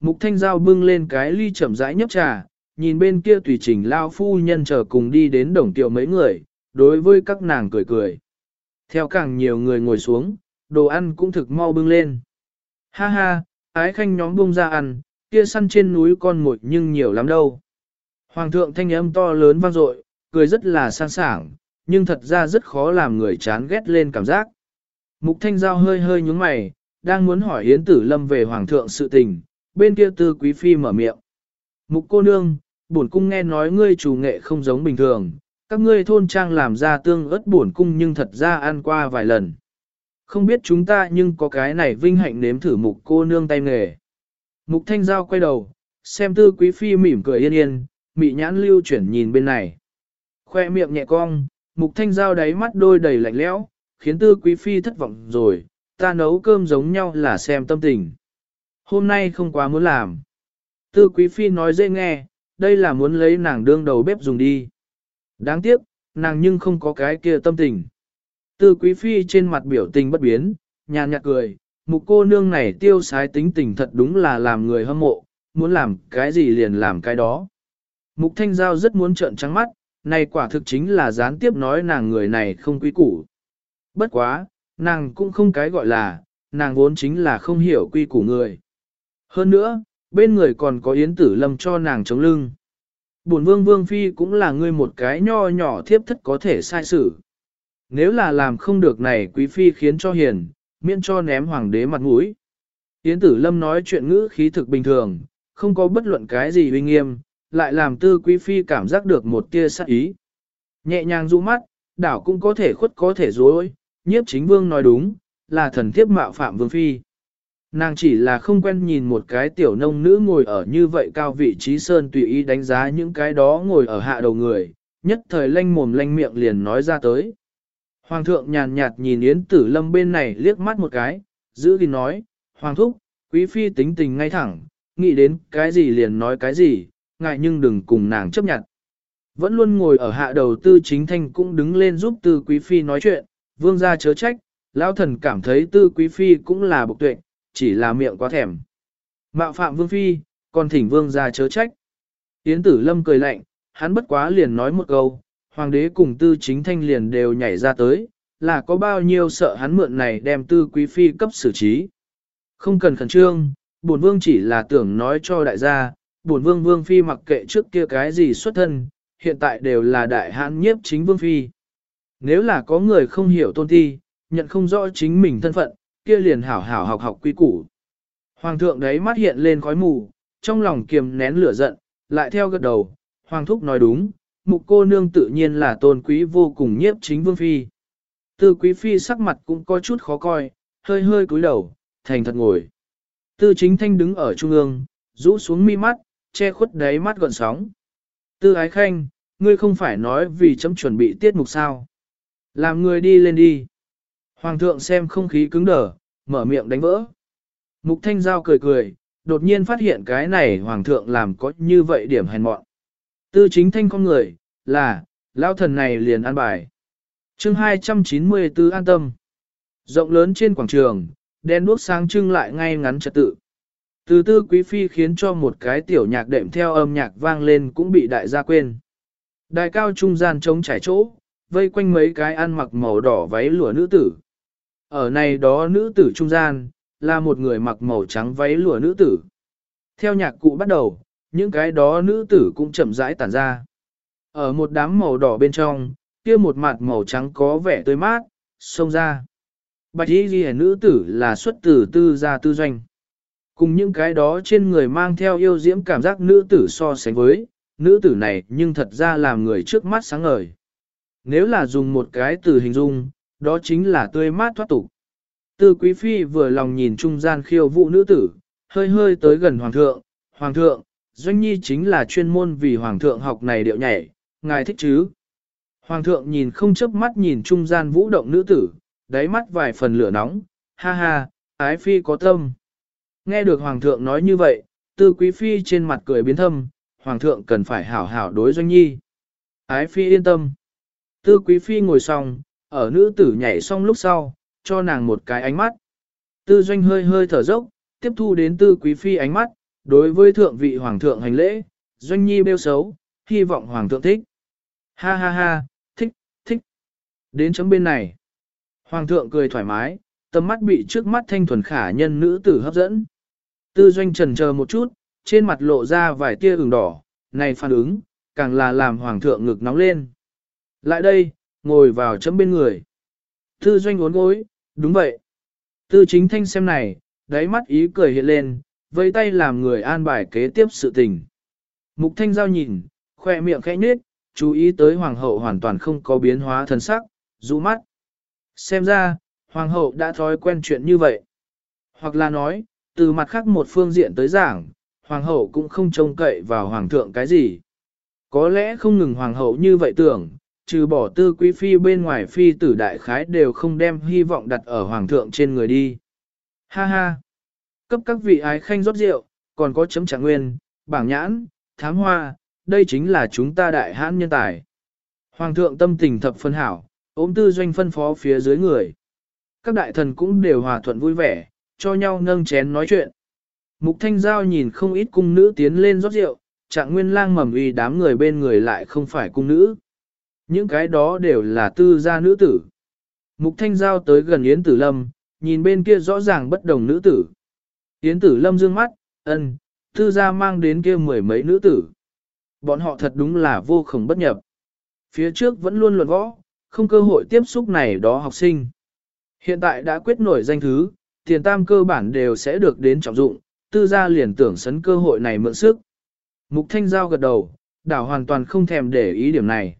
Mục Thanh Giao bưng lên cái ly chậm rãi nhấp trà, nhìn bên kia tùy trình lao phu nhân chờ cùng đi đến đồng tiểu mấy người, đối với các nàng cười cười. Theo càng nhiều người ngồi xuống, đồ ăn cũng thực mau bưng lên. Ha ha, ái khanh nhóm bung ra ăn, kia săn trên núi con mồi nhưng nhiều lắm đâu. Hoàng thượng thanh âm to lớn vang dội, cười rất là sang sảng, nhưng thật ra rất khó làm người chán ghét lên cảm giác. Mục thanh giao hơi hơi nhúng mày, đang muốn hỏi Yến Tử Lâm về Hoàng thượng sự tình, bên kia tư quý phi mở miệng. Mục cô nương, bổn cung nghe nói ngươi chủ nghệ không giống bình thường, các ngươi thôn trang làm ra tương ớt bổn cung nhưng thật ra ăn qua vài lần. Không biết chúng ta nhưng có cái này vinh hạnh nếm thử mục cô nương tay nghề. Mục thanh giao quay đầu, xem tư quý phi mỉm cười yên yên, mị nhãn lưu chuyển nhìn bên này. Khoe miệng nhẹ cong, mục thanh giao đáy mắt đôi đầy lạnh lẽo, khiến tư quý phi thất vọng rồi, ta nấu cơm giống nhau là xem tâm tình. Hôm nay không quá muốn làm. Tư quý phi nói dễ nghe, đây là muốn lấy nàng đương đầu bếp dùng đi. Đáng tiếc, nàng nhưng không có cái kia tâm tình. Tư quý phi trên mặt biểu tình bất biến, nhàn nhạt cười, mục cô nương này tiêu sái tính tình thật đúng là làm người hâm mộ, muốn làm cái gì liền làm cái đó. Mục thanh giao rất muốn trợn trắng mắt, này quả thực chính là gián tiếp nói nàng người này không quý củ. Bất quá, nàng cũng không cái gọi là, nàng vốn chính là không hiểu quy củ người. Hơn nữa, bên người còn có yến tử lâm cho nàng chống lưng. Bổn vương vương phi cũng là ngươi một cái nho nhỏ thiếp thất có thể sai xử. Nếu là làm không được này quý phi khiến cho hiền, miễn cho ném hoàng đế mặt mũi. Yến tử lâm nói chuyện ngữ khí thực bình thường, không có bất luận cái gì uy nghiêm, lại làm tư quý phi cảm giác được một tia sát ý. Nhẹ nhàng du mắt, đảo cũng có thể khuất có thể dối, nhiếp chính vương nói đúng, là thần thiếp mạo phạm vương phi. Nàng chỉ là không quen nhìn một cái tiểu nông nữ ngồi ở như vậy cao vị trí sơn tùy ý đánh giá những cái đó ngồi ở hạ đầu người, nhất thời lanh mồm lanh miệng liền nói ra tới. Hoàng thượng nhàn nhạt nhìn Yến Tử Lâm bên này liếc mắt một cái, giữ gìn nói, Hoàng thúc, quý phi tính tình ngay thẳng, nghĩ đến cái gì liền nói cái gì, ngại nhưng đừng cùng nàng chấp nhận. Vẫn luôn ngồi ở hạ đầu tư chính thanh cũng đứng lên giúp tư quý phi nói chuyện, vương gia chớ trách, lão thần cảm thấy tư quý phi cũng là bộc tuệ, chỉ là miệng quá thèm. Mạo phạm vương phi, còn thỉnh vương gia chớ trách. Yến tử lâm cười lạnh, hắn bất quá liền nói một câu, hoàng đế cùng tư chính thanh liền đều nhảy ra tới, là có bao nhiêu sợ hắn mượn này đem tư quý phi cấp xử trí. Không cần khẩn trương, bổn vương chỉ là tưởng nói cho đại gia, bổn vương vương phi mặc kệ trước kia cái gì xuất thân, hiện tại đều là đại hãn nhiếp chính vương phi. Nếu là có người không hiểu tôn thi, nhận không rõ chính mình thân phận, kia liền hảo hảo học học quy củ. Hoàng thượng đấy mắt hiện lên khói mù, trong lòng kiềm nén lửa giận, lại theo gật đầu, hoàng thúc nói đúng, mục cô nương tự nhiên là tôn quý vô cùng nhiếp chính vương phi. Tư quý phi sắc mặt cũng có chút khó coi, hơi hơi cúi đầu, thành thật ngồi. Tư chính thanh đứng ở trung ương, rũ xuống mi mắt, che khuất đáy mắt gọn sóng. Tư ái khanh, ngươi không phải nói vì chấm chuẩn bị tiết mục sao. Làm người đi lên đi. Hoàng thượng xem không khí cứng đờ, mở miệng đánh vỡ. Mục thanh giao cười cười, đột nhiên phát hiện cái này hoàng thượng làm có như vậy điểm hèn mọn. Tư chính thanh con người, là, lao thần này liền an bài. chương 294 an tâm. Rộng lớn trên quảng trường, đen đuốc sáng trưng lại ngay ngắn trật tự. Từ tư quý phi khiến cho một cái tiểu nhạc đệm theo âm nhạc vang lên cũng bị đại gia quên. Đại cao trung gian trống trải chỗ, vây quanh mấy cái ăn mặc màu đỏ váy lụa nữ tử. Ở này đó nữ tử trung gian, là một người mặc màu trắng váy lụa nữ tử. Theo nhạc cụ bắt đầu, những cái đó nữ tử cũng chậm rãi tản ra. Ở một đám màu đỏ bên trong, kia một mặt màu trắng có vẻ tươi mát, xông ra. Bạch y ghi nữ tử là xuất tử tư gia tư doanh. Cùng những cái đó trên người mang theo yêu diễm cảm giác nữ tử so sánh với, nữ tử này nhưng thật ra làm người trước mắt sáng ngời. Nếu là dùng một cái từ hình dung, đó chính là tươi mát thoát tục. Tư quý phi vừa lòng nhìn trung gian khiêu vũ nữ tử, hơi hơi tới gần hoàng thượng, hoàng thượng, doanh nhi chính là chuyên môn vì hoàng thượng học này điệu nhảy, ngài thích chứ. Hoàng thượng nhìn không chớp mắt nhìn trung gian vũ động nữ tử, đáy mắt vài phần lửa nóng, ha ha, ái phi có tâm. Nghe được hoàng thượng nói như vậy, tư quý phi trên mặt cười biến thâm, hoàng thượng cần phải hảo hảo đối doanh nhi. Ái phi yên tâm. Tư quý phi ngồi xong, ở nữ tử nhảy xong lúc sau, cho nàng một cái ánh mắt. Tư doanh hơi hơi thở dốc, tiếp thu đến tư quý phi ánh mắt, đối với thượng vị hoàng thượng hành lễ, doanh nhi bêu xấu, hy vọng hoàng thượng thích. Ha ha ha, thích, thích. Đến chấm bên này. Hoàng thượng cười thoải mái, tầm mắt bị trước mắt thanh thuần khả nhân nữ tử hấp dẫn. Tư doanh trần chờ một chút, trên mặt lộ ra vài tia ửng đỏ, này phản ứng, càng là làm hoàng thượng ngực nóng lên. Lại đây, ngồi vào chấm bên người. Tư doanh uốn gối, đúng vậy. Tư chính thanh xem này, đáy mắt ý cười hiện lên, vây tay làm người an bài kế tiếp sự tình. Mục thanh giao nhìn, khoe miệng khẽ nhếch, chú ý tới hoàng hậu hoàn toàn không có biến hóa thần sắc, rũ mắt. Xem ra, hoàng hậu đã thói quen chuyện như vậy. Hoặc là nói, từ mặt khác một phương diện tới giảng, hoàng hậu cũng không trông cậy vào hoàng thượng cái gì. Có lẽ không ngừng hoàng hậu như vậy tưởng, trừ bỏ tư quý phi bên ngoài phi tử đại khái đều không đem hy vọng đặt ở hoàng thượng trên người đi. Ha ha! Cấp các vị ái khanh rót rượu, còn có chấm trạng nguyên, bảng nhãn, thám hoa, đây chính là chúng ta đại hãn nhân tài. Hoàng thượng tâm tình thập phân hảo, ốm tư doanh phân phó phía dưới người. Các đại thần cũng đều hòa thuận vui vẻ, cho nhau nâng chén nói chuyện. Mục Thanh Giao nhìn không ít cung nữ tiến lên rót rượu, trạng nguyên lang mầm uy đám người bên người lại không phải cung nữ. Những cái đó đều là tư gia nữ tử. Mục Thanh Giao tới gần Yến Tử Lâm, nhìn bên kia rõ ràng bất đồng nữ tử. Yến Tử Lâm dương mắt, ân, tư gia mang đến kia mười mấy nữ tử. Bọn họ thật đúng là vô khổng bất nhập. Phía trước vẫn luôn luận võ, không cơ hội tiếp xúc này đó học sinh. Hiện tại đã quyết nổi danh thứ, tiền tam cơ bản đều sẽ được đến trọng dụng, tư gia liền tưởng sấn cơ hội này mượn sức. Mục Thanh Giao gật đầu, đảo hoàn toàn không thèm để ý điểm này.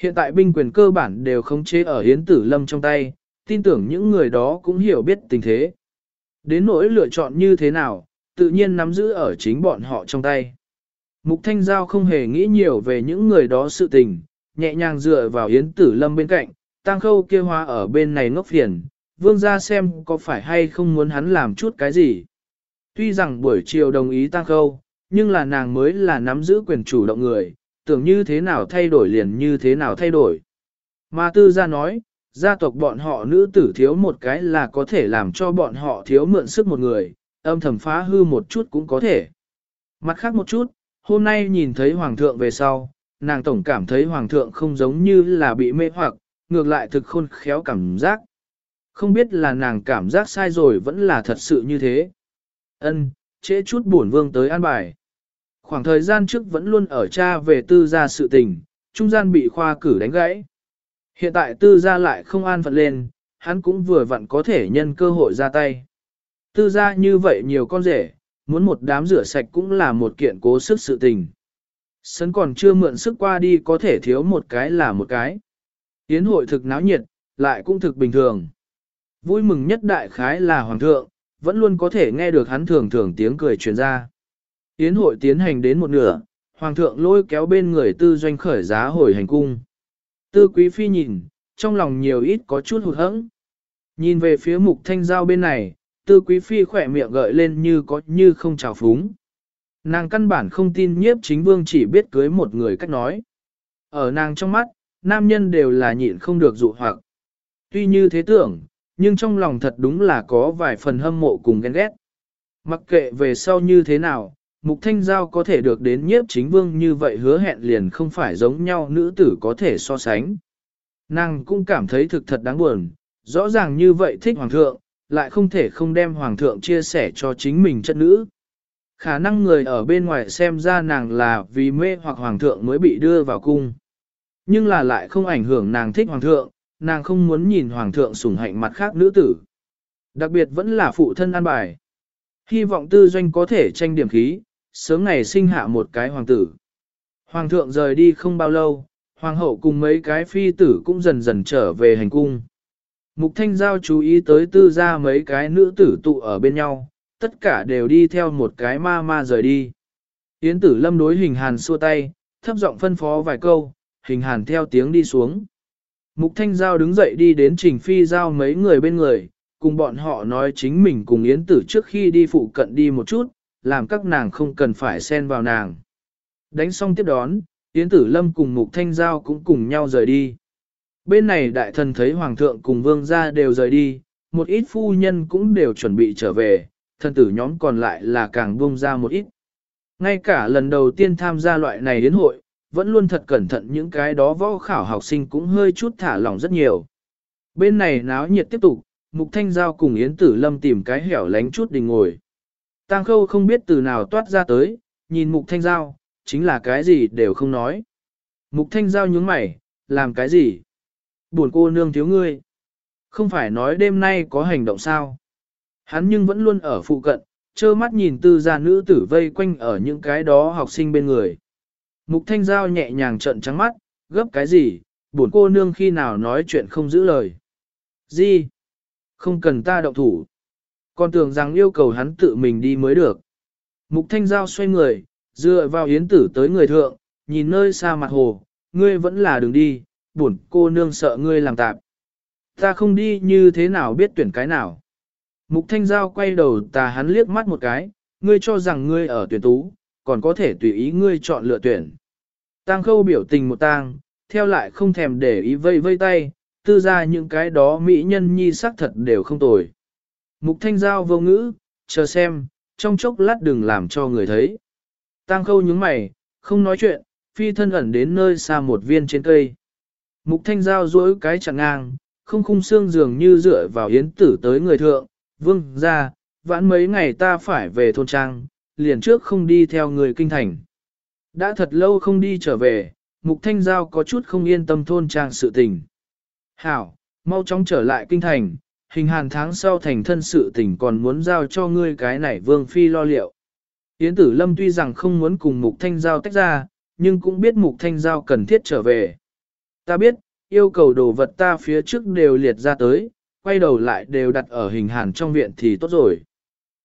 Hiện tại binh quyền cơ bản đều khống chế ở Yến Tử Lâm trong tay, tin tưởng những người đó cũng hiểu biết tình thế. Đến nỗi lựa chọn như thế nào, tự nhiên nắm giữ ở chính bọn họ trong tay. Mục Thanh Giao không hề nghĩ nhiều về những người đó sự tình, nhẹ nhàng dựa vào Yến Tử Lâm bên cạnh, tăng khâu kia hoa ở bên này ngốc phiền, vương ra xem có phải hay không muốn hắn làm chút cái gì. Tuy rằng buổi chiều đồng ý tăng khâu, nhưng là nàng mới là nắm giữ quyền chủ động người, tưởng như thế nào thay đổi liền như thế nào thay đổi. Mà tư gia nói, gia tộc bọn họ nữ tử thiếu một cái là có thể làm cho bọn họ thiếu mượn sức một người, âm thầm phá hư một chút cũng có thể. Mặt khác một chút, hôm nay nhìn thấy hoàng thượng về sau, nàng tổng cảm thấy hoàng thượng không giống như là bị mê hoặc, ngược lại thực khôn khéo cảm giác. Không biết là nàng cảm giác sai rồi vẫn là thật sự như thế. Ân, trễ chút buồn vương tới an bài. Khoảng thời gian trước vẫn luôn ở cha về tư gia sự tình, trung gian bị khoa cử đánh gãy. Hiện tại tư gia lại không an phận lên, hắn cũng vừa vặn có thể nhân cơ hội ra tay. Tư gia như vậy nhiều con rể, muốn một đám rửa sạch cũng là một kiện cố sức sự tình. Sấn còn chưa mượn sức qua đi có thể thiếu một cái là một cái. Yến hội thực náo nhiệt, lại cũng thực bình thường. Vui mừng nhất đại khái là hoàng thượng, vẫn luôn có thể nghe được hắn thường thường tiếng cười truyền ra. Yến hội tiến hành đến một nửa, hoàng thượng lôi kéo bên người tư doanh khởi giá hồi hành cung. Tư quý phi nhìn, trong lòng nhiều ít có chút hụt hẫng. Nhìn về phía mục thanh giao bên này, tư quý phi khỏe miệng gợi lên như có như không trào phúng. Nàng căn bản không tin nhiếp chính vương chỉ biết cưới một người cách nói. Ở nàng trong mắt, nam nhân đều là nhịn không được dụ hoặc. Tuy như thế tưởng, nhưng trong lòng thật đúng là có vài phần hâm mộ cùng ghen ghét. Mặc kệ về sau như thế nào, Mục Thanh Giao có thể được đến nhiếp chính vương như vậy hứa hẹn liền không phải giống nhau nữ tử có thể so sánh. Nàng cũng cảm thấy thực thật đáng buồn, rõ ràng như vậy thích hoàng thượng, lại không thể không đem hoàng thượng chia sẻ cho chính mình chất nữ. Khả năng người ở bên ngoài xem ra nàng là vì mê hoặc hoàng thượng mới bị đưa vào cung. Nhưng là lại không ảnh hưởng nàng thích hoàng thượng, nàng không muốn nhìn hoàng thượng sủng hạnh mặt khác nữ tử. Đặc biệt vẫn là phụ thân an bài. Hy vọng tư doanh có thể tranh điểm khí, sớm ngày sinh hạ một cái hoàng tử. Hoàng thượng rời đi không bao lâu, hoàng hậu cùng mấy cái phi tử cũng dần dần trở về hành cung. Mục Thanh Giao chú ý tới tư gia mấy cái nữ tử tụ ở bên nhau, tất cả đều đi theo một cái ma ma rời đi. Yến tử lâm đối hình hàn xua tay, thấp giọng phân phó vài câu, hình hàn theo tiếng đi xuống. Mục Thanh Giao đứng dậy đi đến trình phi giao mấy người bên người, cùng bọn họ nói chính mình cùng Yến tử trước khi đi phụ cận đi một chút, làm các nàng không cần phải xen vào nàng. Đánh xong tiếp đón, Yến Tử Lâm cùng Mục Thanh Giao cũng cùng nhau rời đi. Bên này đại thần thấy Hoàng thượng cùng Vương gia đều rời đi, một ít phu nhân cũng đều chuẩn bị trở về, thân tử nhóm còn lại là càng buông ra một ít. Ngay cả lần đầu tiên tham gia loại này đến hội, vẫn luôn thật cẩn thận những cái đó võ khảo học sinh cũng hơi chút thả lỏng rất nhiều. Bên này náo nhiệt tiếp tục, Mục Thanh Giao cùng Yến Tử Lâm tìm cái hẻo lánh chút đình ngồi. Tang Khâu không biết từ nào toát ra tới, nhìn Mục Thanh Giao, chính là cái gì đều không nói. Mục Thanh Giao nhướng mày, làm cái gì? Buồn cô nương thiếu ngươi. Không phải nói đêm nay có hành động sao? Hắn nhưng vẫn luôn ở phụ cận, trơ mắt nhìn tư gia nữ tử vây quanh ở những cái đó học sinh bên người. Mục Thanh Giao nhẹ nhàng trợn trắng mắt, gấp cái gì, buồn cô nương khi nào nói chuyện không giữ lời. Gì? Không cần ta động thủ. Còn tưởng rằng yêu cầu hắn tự mình đi mới được. Mục Thanh Giao xoay người, dựa vào yến tử tới người thượng, nhìn nơi xa mặt hồ, ngươi vẫn là đường đi, buồn cô nương sợ ngươi làm tạp. Ta không đi như thế nào biết tuyển cái nào. Mục Thanh Giao quay đầu tà hắn liếc mắt một cái, ngươi cho rằng ngươi ở tuyển tú, còn có thể tùy ý ngươi chọn lựa tuyển. Tang khâu biểu tình một tang, theo lại không thèm để ý vây vây tay, tư ra những cái đó mỹ nhân nhi sắc thật đều không tồi. Mục Thanh Giao vô ngữ, chờ xem, trong chốc lát đừng làm cho người thấy. Tang khâu nhướng mày, không nói chuyện, phi thân ẩn đến nơi xa một viên trên cây. Mục Thanh Giao duỗi cái chặn ngang, không khung xương dường như dựa vào yến tử tới người thượng, vương ra, vãn mấy ngày ta phải về thôn trang, liền trước không đi theo người kinh thành. Đã thật lâu không đi trở về, Mục Thanh Giao có chút không yên tâm thôn trang sự tình. Hảo, mau chóng trở lại kinh thành, hình hàn tháng sau thành thân sự tình còn muốn giao cho ngươi cái này vương phi lo liệu. Yến tử lâm tuy rằng không muốn cùng Mục Thanh Giao tách ra, nhưng cũng biết Mục Thanh Giao cần thiết trở về. Ta biết, yêu cầu đồ vật ta phía trước đều liệt ra tới, quay đầu lại đều đặt ở hình hàn trong viện thì tốt rồi.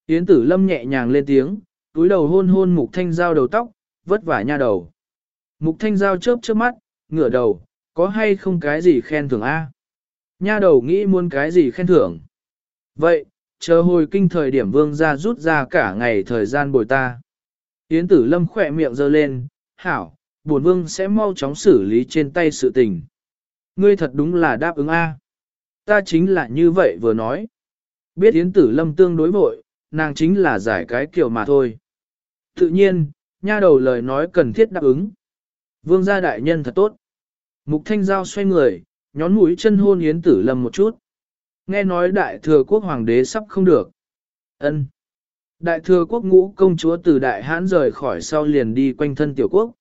Yến tử lâm nhẹ nhàng lên tiếng, túi đầu hôn hôn mục thanh giao đầu tóc, vất vả nha đầu. Mục thanh giao chớp chớp mắt, ngửa đầu, có hay không cái gì khen thưởng a? Nha đầu nghĩ muốn cái gì khen thưởng. Vậy, chờ hồi kinh thời điểm vương ra rút ra cả ngày thời gian bồi ta. Yến tử lâm khỏe miệng giơ lên, hảo, buồn vương sẽ mau chóng xử lý trên tay sự tình. Ngươi thật đúng là đáp ứng A. Ta chính là như vậy vừa nói. Biết Yến Tử Lâm tương đối vội, nàng chính là giải cái kiểu mà thôi. Tự nhiên, nha đầu lời nói cần thiết đáp ứng. Vương gia đại nhân thật tốt. Mục Thanh Giao xoay người, nhón mũi chân hôn Yến Tử Lâm một chút. Nghe nói đại thừa quốc hoàng đế sắp không được. ân Đại thừa quốc ngũ công chúa từ đại hãn rời khỏi sau liền đi quanh thân tiểu quốc.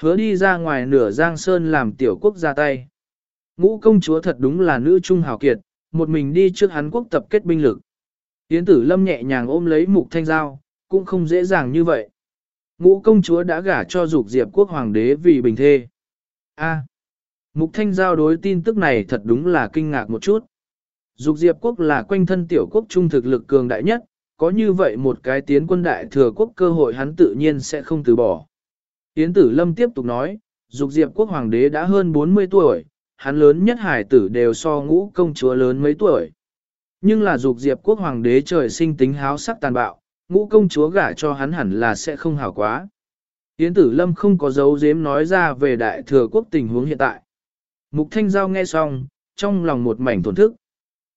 Hứa đi ra ngoài nửa giang sơn làm tiểu quốc ra tay. Ngũ công chúa thật đúng là nữ trung hào kiệt, một mình đi trước hắn quốc tập kết binh lực. Yến tử lâm nhẹ nhàng ôm lấy mục thanh giao, cũng không dễ dàng như vậy. Ngũ công chúa đã gả cho dục diệp quốc hoàng đế vì bình thê. A mục thanh giao đối tin tức này thật đúng là kinh ngạc một chút. Dục diệp quốc là quanh thân tiểu quốc trung thực lực cường đại nhất, có như vậy một cái tiến quân đại thừa quốc cơ hội hắn tự nhiên sẽ không từ bỏ. Yến tử lâm tiếp tục nói, dục diệp quốc hoàng đế đã hơn 40 tuổi, hắn lớn nhất hải tử đều so ngũ công chúa lớn mấy tuổi. Nhưng là dục diệp quốc hoàng đế trời sinh tính háo sắc tàn bạo, ngũ công chúa gả cho hắn hẳn là sẽ không hảo quá. Yến tử lâm không có dấu dếm nói ra về đại thừa quốc tình huống hiện tại. Mục thanh giao nghe xong, trong lòng một mảnh thổn thức.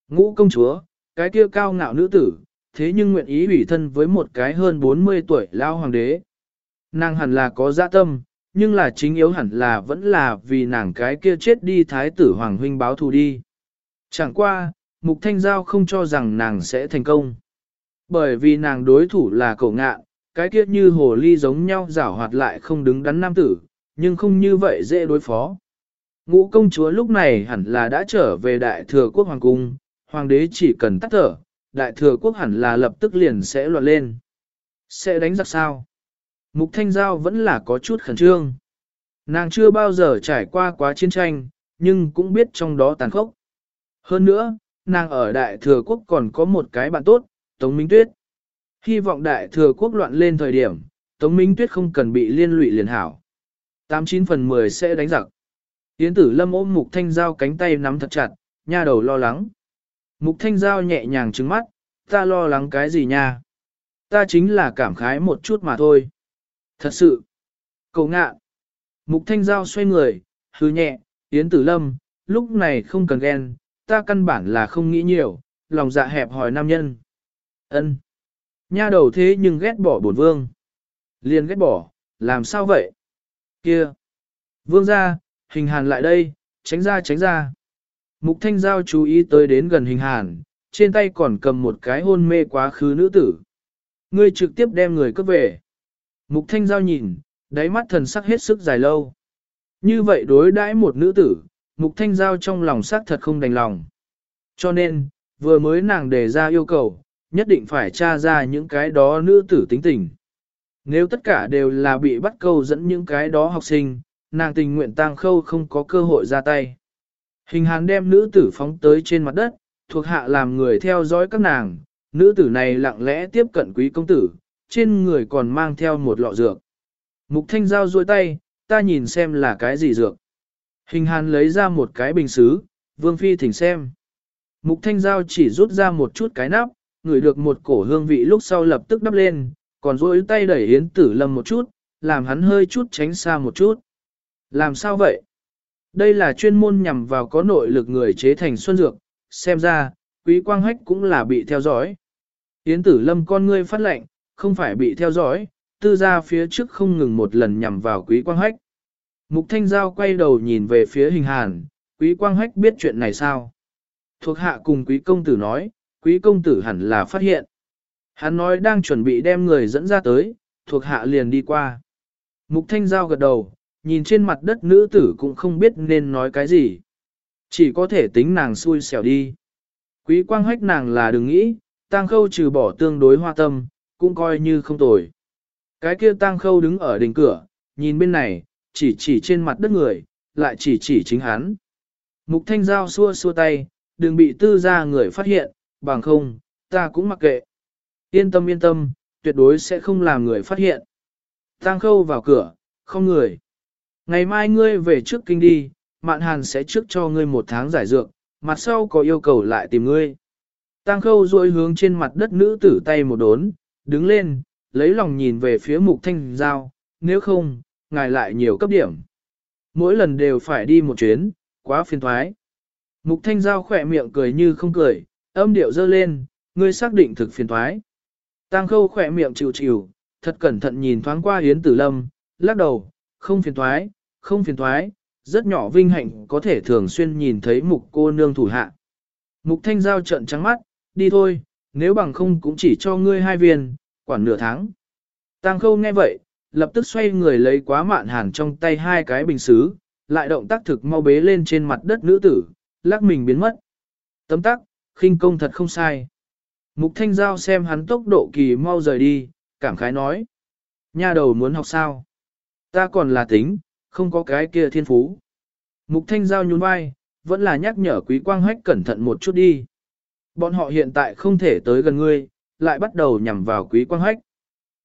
Ngũ công chúa, cái kia cao ngạo nữ tử, thế nhưng nguyện ý ủy thân với một cái hơn 40 tuổi lao hoàng đế. Nàng hẳn là có dạ tâm, nhưng là chính yếu hẳn là vẫn là vì nàng cái kia chết đi thái tử hoàng huynh báo thù đi. Chẳng qua, Mục Thanh Giao không cho rằng nàng sẽ thành công. Bởi vì nàng đối thủ là cổ ngạ, cái kia như hồ ly giống nhau rảo hoạt lại không đứng đắn nam tử, nhưng không như vậy dễ đối phó. Ngũ công chúa lúc này hẳn là đã trở về đại thừa quốc hoàng cung, hoàng đế chỉ cần tắt thở, đại thừa quốc hẳn là lập tức liền sẽ loạn lên. Sẽ đánh giặc sao? Mục Thanh Giao vẫn là có chút khẩn trương. Nàng chưa bao giờ trải qua quá chiến tranh, nhưng cũng biết trong đó tàn khốc. Hơn nữa, nàng ở Đại Thừa Quốc còn có một cái bạn tốt, Tống Minh Tuyết. Hy vọng Đại Thừa Quốc loạn lên thời điểm, Tống Minh Tuyết không cần bị liên lụy liền hảo. 89 phần 10 sẽ đánh giặc. Yến tử lâm ôm Mục Thanh Giao cánh tay nắm thật chặt, nha đầu lo lắng. Mục Thanh Giao nhẹ nhàng trứng mắt, ta lo lắng cái gì nha? Ta chính là cảm khái một chút mà thôi. Thật sự, cầu ngạ. Mục Thanh Giao xoay người, hứ nhẹ, Yến Tử Lâm, lúc này không cần ghen, ta căn bản là không nghĩ nhiều, lòng dạ hẹp hỏi nam nhân. Ân. Nha đầu thế nhưng ghét bỏ bổn vương. Liền ghét bỏ, làm sao vậy? Kia! Vương ra, hình hàn lại đây, tránh ra tránh ra. Mục thanh giao chú ý tới đến gần hình hàn, trên tay còn cầm một cái hôn mê quá khứ nữ tử. Ngươi trực tiếp đem người cướp về. Mục thanh giao nhìn, đáy mắt thần sắc hết sức dài lâu. Như vậy đối đãi một nữ tử, mục thanh giao trong lòng sắc thật không đành lòng. Cho nên, vừa mới nàng đề ra yêu cầu, nhất định phải tra ra những cái đó nữ tử tính tình. Nếu tất cả đều là bị bắt câu dẫn những cái đó học sinh, nàng tình nguyện tang khâu không có cơ hội ra tay. Hình Hán đem nữ tử phóng tới trên mặt đất, thuộc hạ làm người theo dõi các nàng, nữ tử này lặng lẽ tiếp cận quý công tử, trên người còn mang theo một lọ dược. Mục thanh giao duỗi tay, ta nhìn xem là cái gì dược. Hình hàn lấy ra một cái bình xứ, vương phi thỉnh xem. Mục thanh giao chỉ rút ra một chút cái nắp, ngửi được một cổ hương vị lúc sau lập tức đắp lên, còn duỗi tay đẩy yến tử lâm một chút, làm hắn hơi chút tránh xa một chút. Làm sao vậy? Đây là chuyên môn nhằm vào có nội lực người chế thành xuân dược, xem ra, quý quang hách cũng là bị theo dõi. Yến tử lâm con ngươi phát lệnh, không phải bị theo dõi, tư ra phía trước không ngừng một lần nhằm vào quý quang hách. Mục thanh giao quay đầu nhìn về phía hình hàn, quý quang hách biết chuyện này sao? Thuộc hạ cùng quý công tử nói, quý công tử hẳn là phát hiện. Hắn nói đang chuẩn bị đem người dẫn ra tới, thuộc hạ liền đi qua. Mục thanh giao gật đầu, nhìn trên mặt đất nữ tử cũng không biết nên nói cái gì. Chỉ có thể tính nàng xui xẻo đi. Quý quang hách nàng là đừng nghĩ, tang khâu trừ bỏ tương đối hoa tâm, cũng coi như không tồi. Cái kia tang khâu đứng ở đỉnh cửa, nhìn bên này, chỉ chỉ trên mặt đất người, lại chỉ chỉ chính hắn. Mục thanh giao xua xua tay, đừng bị tư gia người phát hiện, bằng không, ta cũng mặc kệ. Yên tâm yên tâm, tuyệt đối sẽ không làm người phát hiện. Tang khâu vào cửa, không người. Ngày mai ngươi về trước kinh đi, mạn hàn sẽ trước cho ngươi một tháng giải dược, mặt sau có yêu cầu lại tìm ngươi. Tang khâu duỗi hướng trên mặt đất nữ tử tay một đốn, đứng lên, lấy lòng nhìn về phía mục thanh giao, nếu không, ngài lại nhiều cấp điểm. Mỗi lần đều phải đi một chuyến, quá phiền thoái. Mục thanh giao khỏe miệng cười như không cười, âm điệu dơ lên, ngươi xác định thực phiền thoái. Tang khâu khỏe miệng chịu chịu, thật cẩn thận nhìn thoáng qua Yến Tử Lâm, lắc đầu, không phiền thoái, không phiền thoái, rất nhỏ vinh hạnh có thể thường xuyên nhìn thấy mục cô nương thủ hạ. Mục thanh giao trận trắng mắt, đi thôi, nếu bằng không cũng chỉ cho ngươi hai viên, quản nửa tháng. Tang khâu nghe vậy, lập tức xoay người lấy quá mạn hàn trong tay hai cái bình xứ, lại động tác thực mau bế lên trên mặt đất nữ tử, lắc mình biến mất. Tấm tắc, khinh công thật không sai. Mục thanh giao xem hắn tốc độ kỳ mau rời đi, cảm khái nói. Nha đầu muốn học sao? Ta còn là tính, không có cái kia thiên phú. Mục thanh giao nhún vai, vẫn là nhắc nhở quý quang hách cẩn thận một chút đi. Bọn họ hiện tại không thể tới gần ngươi, lại bắt đầu nhằm vào quý quang hách.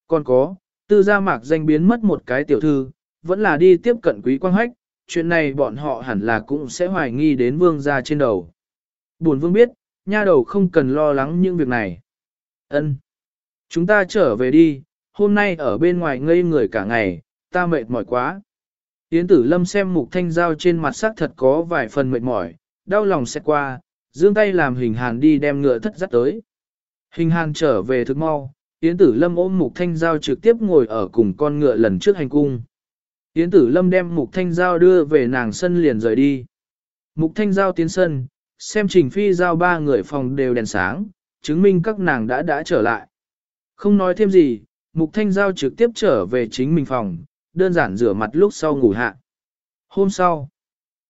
Còn có, tư gia mạc danh biến mất một cái tiểu thư, vẫn là đi tiếp cận quý quang hách, chuyện này bọn họ hẳn là cũng sẽ hoài nghi đến vương gia trên đầu. Buồn vương biết, nha đầu không cần lo lắng những việc này. Ân, Chúng ta trở về đi, hôm nay ở bên ngoài ngây người cả ngày, ta mệt mỏi quá. Yến tử lâm xem mục thanh giao trên mặt sắc thật có vài phần mệt mỏi, đau lòng sẽ qua, dương tay làm hình hàn đi đem ngựa thất dắt tới. Hình hàn trở về thức mau, Yến tử lâm ôm mục thanh giao trực tiếp ngồi ở cùng con ngựa lần trước hành cung. Yến tử lâm đem mục thanh giao đưa về nàng sân liền rời đi. Mục thanh giao tiến sân, xem trình phi giao ba người phòng đều đèn sáng, chứng minh các nàng đã đã trở lại. Không nói thêm gì, mục thanh giao trực tiếp trở về chính mình phòng, đơn giản rửa mặt lúc sau ngủ hạ. Hôm sau,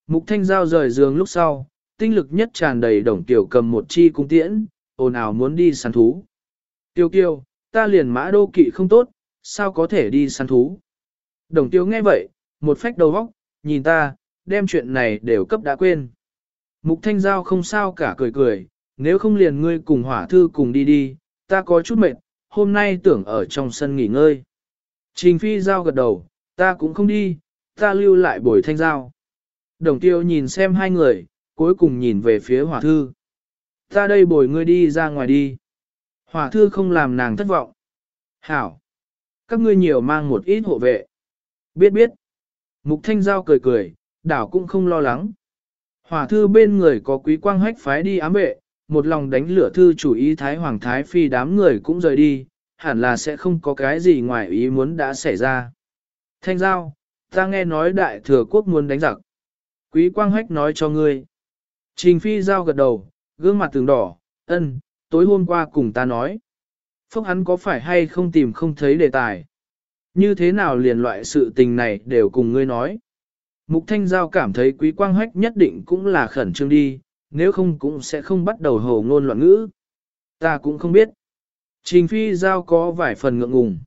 mục thanh giao rời giường lúc sau, tinh lực nhất tràn đầy đồng tiểu cầm một chi cung tiễn, ồn ào muốn đi săn thú. Tiêu kiêu, ta liền mã đô kỵ không tốt, sao có thể đi săn thú? Đồng tiêu nghe vậy, một phách đầu vóc, nhìn ta, đem chuyện này đều cấp đã quên. Mục thanh giao không sao cả cười cười, nếu không liền ngươi cùng hỏa thư cùng đi đi, ta có chút mệt, hôm nay tưởng ở trong sân nghỉ ngơi. Trình phi giao gật đầu, ta cũng không đi, ta lưu lại bồi thanh giao. Đồng tiêu nhìn xem hai người, cuối cùng nhìn về phía hỏa thư. Ta đây bồi ngươi đi ra ngoài đi. Hỏa thư không làm nàng thất vọng. Hảo. Các ngươi nhiều mang một ít hộ vệ. Biết biết. Mục thanh giao cười cười, đảo cũng không lo lắng. Hỏa thư bên người có quý quang hách phái đi ám vệ, một lòng đánh lửa thư chủ ý Thái Hoàng Thái Phi đám người cũng rời đi, hẳn là sẽ không có cái gì ngoài ý muốn đã xảy ra. Thanh giao, ta nghe nói đại thừa quốc muốn đánh giặc. Quý quang hách nói cho ngươi. Trình phi giao gật đầu, gương mặt tường đỏ, ân, tối hôm qua cùng ta nói. Phúc hắn có phải hay không tìm không thấy đề tài. Như thế nào liền loại sự tình này đều cùng ngươi nói. Mục Thanh Giao cảm thấy quý quang hách nhất định cũng là khẩn trương đi, nếu không cũng sẽ không bắt đầu hồ ngôn loạn ngữ. Ta cũng không biết. Trình Phi Giao có vài phần ngượng ngùng.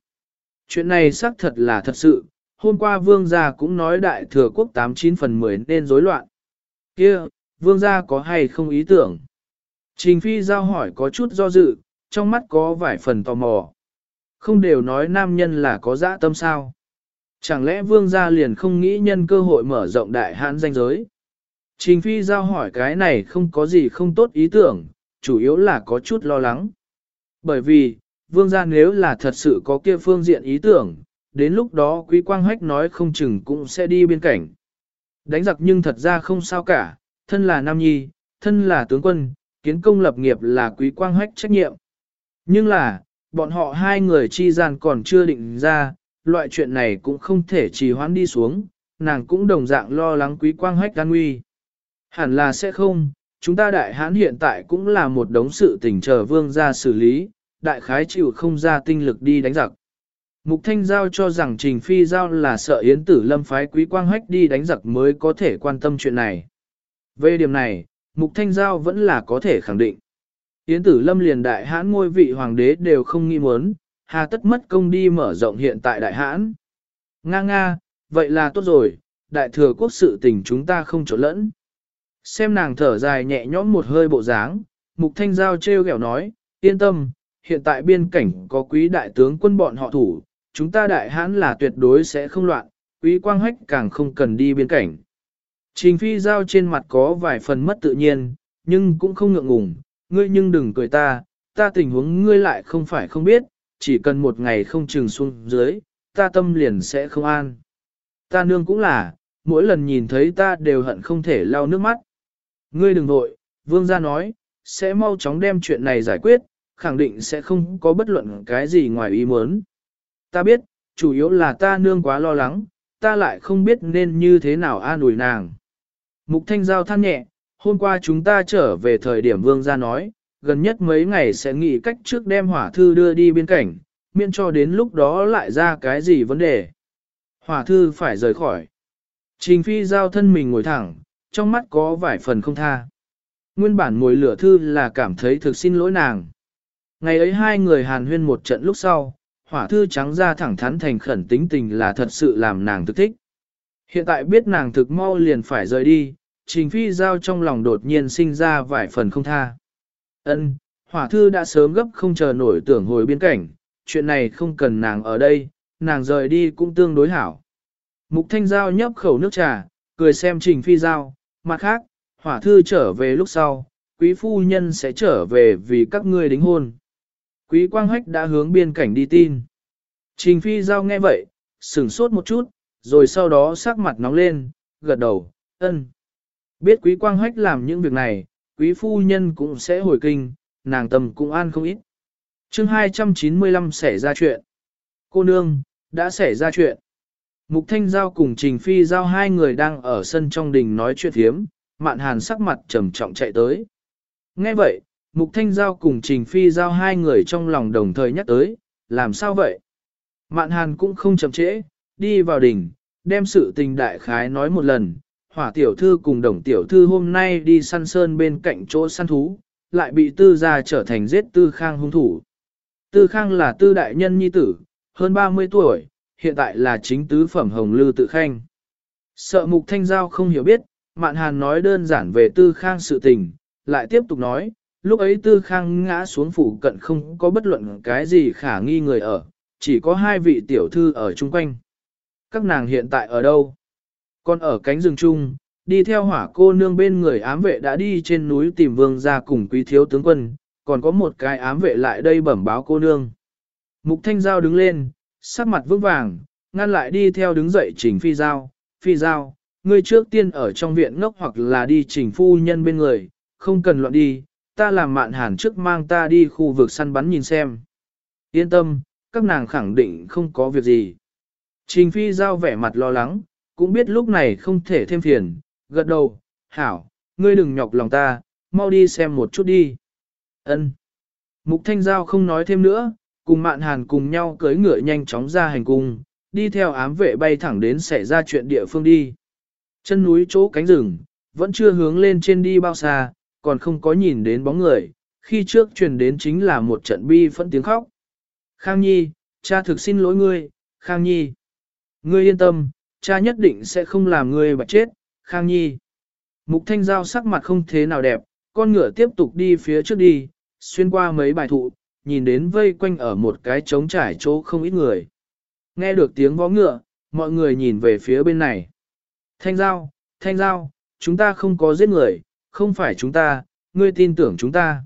Chuyện này xác thật là thật sự, hôm qua vương gia cũng nói đại thừa quốc 89 phần 10 nên rối loạn. kia vương gia có hay không ý tưởng? Trình Phi Giao hỏi có chút do dự, trong mắt có vài phần tò mò. Không đều nói nam nhân là có dã tâm sao. Chẳng lẽ vương gia liền không nghĩ nhân cơ hội mở rộng đại hãn danh giới? Trình phi giao hỏi cái này không có gì không tốt ý tưởng, chủ yếu là có chút lo lắng. Bởi vì, vương gia nếu là thật sự có kia phương diện ý tưởng, đến lúc đó quý quang hách nói không chừng cũng sẽ đi biên cảnh. Đánh giặc nhưng thật ra không sao cả, thân là nam nhi, thân là tướng quân, kiến công lập nghiệp là quý quang hách trách nhiệm. Nhưng là, bọn họ hai người chi gian còn chưa định ra, loại chuyện này cũng không thể trì hoãn đi xuống, nàng cũng đồng dạng lo lắng quý quang hách an nguy. Hẳn là sẽ không, chúng ta đại hãn hiện tại cũng là một đống sự tình chờ vương ra xử lý, đại khái chịu không ra tinh lực đi đánh giặc. Mục Thanh Giao cho rằng Trình Phi Giao là sợ Yến Tử Lâm phái quý quang hách đi đánh giặc mới có thể quan tâm chuyện này. Về điểm này, Mục Thanh Giao vẫn là có thể khẳng định. Yến tử lâm liền đại hãn ngôi vị hoàng đế đều không nghi muốn, hà tất mất công đi mở rộng hiện tại đại hãn. Nga nga, vậy là tốt rồi, đại thừa quốc sự tình chúng ta không trộn lẫn. Xem nàng thở dài nhẹ nhõm một hơi bộ dáng, mục thanh giao treo gẻo nói, yên tâm, hiện tại biên cảnh có quý đại tướng quân bọn họ thủ, chúng ta đại hãn là tuyệt đối sẽ không loạn, quý quang hách càng không cần đi biên cảnh. Trình phi giao trên mặt có vài phần mất tự nhiên, nhưng cũng không ngượng ngùng, ngươi nhưng đừng cười ta, ta tình huống ngươi lại không phải không biết, chỉ cần một ngày không trừng xuống dưới, ta tâm liền sẽ không an. Ta nương cũng là, mỗi lần nhìn thấy ta đều hận không thể lau nước mắt. Ngươi đừng vội, vương gia nói, sẽ mau chóng đem chuyện này giải quyết, khẳng định sẽ không có bất luận cái gì ngoài ý muốn. Ta biết, chủ yếu là ta nương quá lo lắng, ta lại không biết nên như thế nào an ủi nàng. Mục thanh giao than nhẹ, hôm qua chúng ta trở về thời điểm vương gia nói, gần nhất mấy ngày sẽ nghĩ cách trước đem hỏa thư đưa đi biên cảnh, miễn cho đến lúc đó lại ra cái gì vấn đề. Hỏa thư phải rời khỏi. Trình phi giao thân mình ngồi thẳng, trong mắt có vài phần không tha. Nguyên bản mùi lửa thư là cảm thấy thực xin lỗi nàng. Ngày ấy hai người hàn huyên một trận lúc sau, hỏa thư trắng ra thẳng thắn thành khẩn tính tình là thật sự làm nàng thực thích. Hiện tại biết nàng thực mau liền phải rời đi, Trình Phi Giao trong lòng đột nhiên sinh ra vài phần không tha. Ân, hỏa thư đã sớm gấp không chờ nổi tưởng hồi biên cảnh, chuyện này không cần nàng ở đây, nàng rời đi cũng tương đối hảo. Mục Thanh Giao nhấp khẩu nước trà, cười xem Trình Phi Giao, mặt khác, hỏa thư trở về lúc sau, quý phu nhân sẽ trở về vì các ngươi đính hôn. Quý Quang Hách đã hướng biên cảnh đi tin. Trình Phi Giao nghe vậy, sửng sốt một chút, rồi sau đó sắc mặt nóng lên, gật đầu, ân. Biết quý quang hách làm những việc này, quý phu nhân cũng sẽ hồi kinh, nàng tâm cũng an không ít. chương 295 xảy ra chuyện. Cô nương, đã xảy ra chuyện. Mục Thanh Giao cùng Trình Phi Giao hai người đang ở sân trong đình nói chuyện thiếm, mạn hàn sắc mặt trầm trọng chạy tới. Nghe vậy, Mục Thanh Giao cùng Trình Phi Giao hai người trong lòng đồng thời nhắc tới, làm sao vậy? Mạn hàn cũng không chậm trễ, đi vào đỉnh, đem sự tình đại khái nói một lần, hỏa tiểu thư cùng đồng tiểu thư hôm nay đi săn sơn bên cạnh chỗ săn thú, lại bị tư gia trở thành giết tư khang hung thủ. Tư khang là tư đại nhân nhi tử, hơn 30 tuổi, hiện tại là chính tứ phẩm hồng lư tự khanh. Sợ mục thanh giao không hiểu biết, mạn hàn nói đơn giản về tư khang sự tình, lại tiếp tục nói, lúc ấy tư khang ngã xuống phủ cận không có bất luận cái gì khả nghi người ở, chỉ có hai vị tiểu thư ở chung quanh. Các nàng hiện tại ở đâu? Còn ở cánh rừng chung, đi theo hỏa cô nương bên người ám vệ đã đi trên núi tìm vương ra cùng quý thiếu tướng quân, còn có một cái ám vệ lại đây bẩm báo cô nương. Mục thanh giao đứng lên, sắc mặt vững vàng, ngăn lại đi theo đứng dậy trình phi giao, phi giao, ngươi trước tiên ở trong viện ngốc hoặc là đi trình phu nhân bên người, không cần loạn đi, ta làm mạn hàn trước mang ta đi khu vực săn bắn nhìn xem. Yên tâm, các nàng khẳng định không có việc gì. Trình phi giao vẻ mặt lo lắng, cũng biết lúc này không thể thêm phiền, gật đầu, hảo, ngươi đừng nhọc lòng ta, mau đi xem một chút đi. Ân. Mục Thanh Giao không nói thêm nữa, cùng Mạn Hàn cùng nhau cưỡi ngựa nhanh chóng ra hành cung, đi theo ám vệ bay thẳng đến xảy ra chuyện địa phương đi. Chân núi chỗ cánh rừng, vẫn chưa hướng lên trên đi bao xa, còn không có nhìn đến bóng người, khi trước truyền đến chính là một trận bi phẫn tiếng khóc. Khang Nhi, cha thực xin lỗi ngươi, Khang Nhi. Ngươi yên tâm, cha nhất định sẽ không làm ngươi bạch chết, Khang Nhi. Mục Thanh Giao sắc mặt không thế nào đẹp, con ngựa tiếp tục đi phía trước đi, xuyên qua mấy bài thụ, nhìn đến vây quanh ở một cái trống trải chỗ không ít người. Nghe được tiếng vó ngựa, mọi người nhìn về phía bên này. Thanh Giao, Thanh Giao, chúng ta không có giết người, không phải chúng ta, ngươi tin tưởng chúng ta.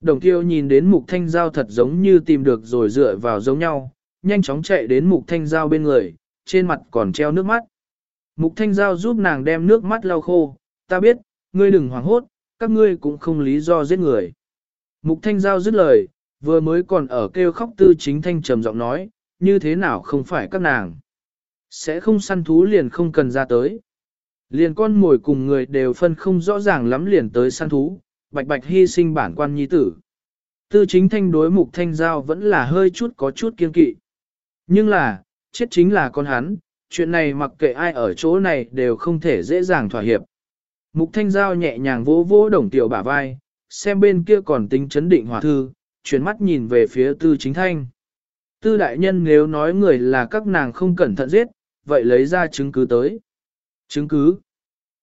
Đồng tiêu nhìn đến mục thanh giao thật giống như tìm được rồi dựa vào giống nhau, nhanh chóng chạy đến mục thanh giao bên người, trên mặt còn treo nước mắt. Mục thanh giao giúp nàng đem nước mắt lau khô, ta biết, ngươi đừng hoảng hốt, các ngươi cũng không lý do giết người. Mục thanh giao dứt lời, vừa mới còn ở kêu khóc tư chính thanh trầm giọng nói, như thế nào không phải các nàng. Sẽ không săn thú liền không cần ra tới. Liền con mồi cùng người đều phân không rõ ràng lắm liền tới săn thú, bạch bạch hy sinh bản quan nhi tử. Tư chính thanh đối mục thanh giao vẫn là hơi chút có chút kiên kỵ. Nhưng là, chết chính là con hắn, chuyện này mặc kệ ai ở chỗ này đều không thể dễ dàng thỏa hiệp. Mục thanh giao nhẹ nhàng vỗ vỗ đồng tiểu bả vai, xem bên kia còn tính chấn định hòa thư, chuyển mắt nhìn về phía tư chính thanh. Tư đại nhân nếu nói người là các nàng không cẩn thận giết, vậy lấy ra chứng cứ tới. Chứng cứ.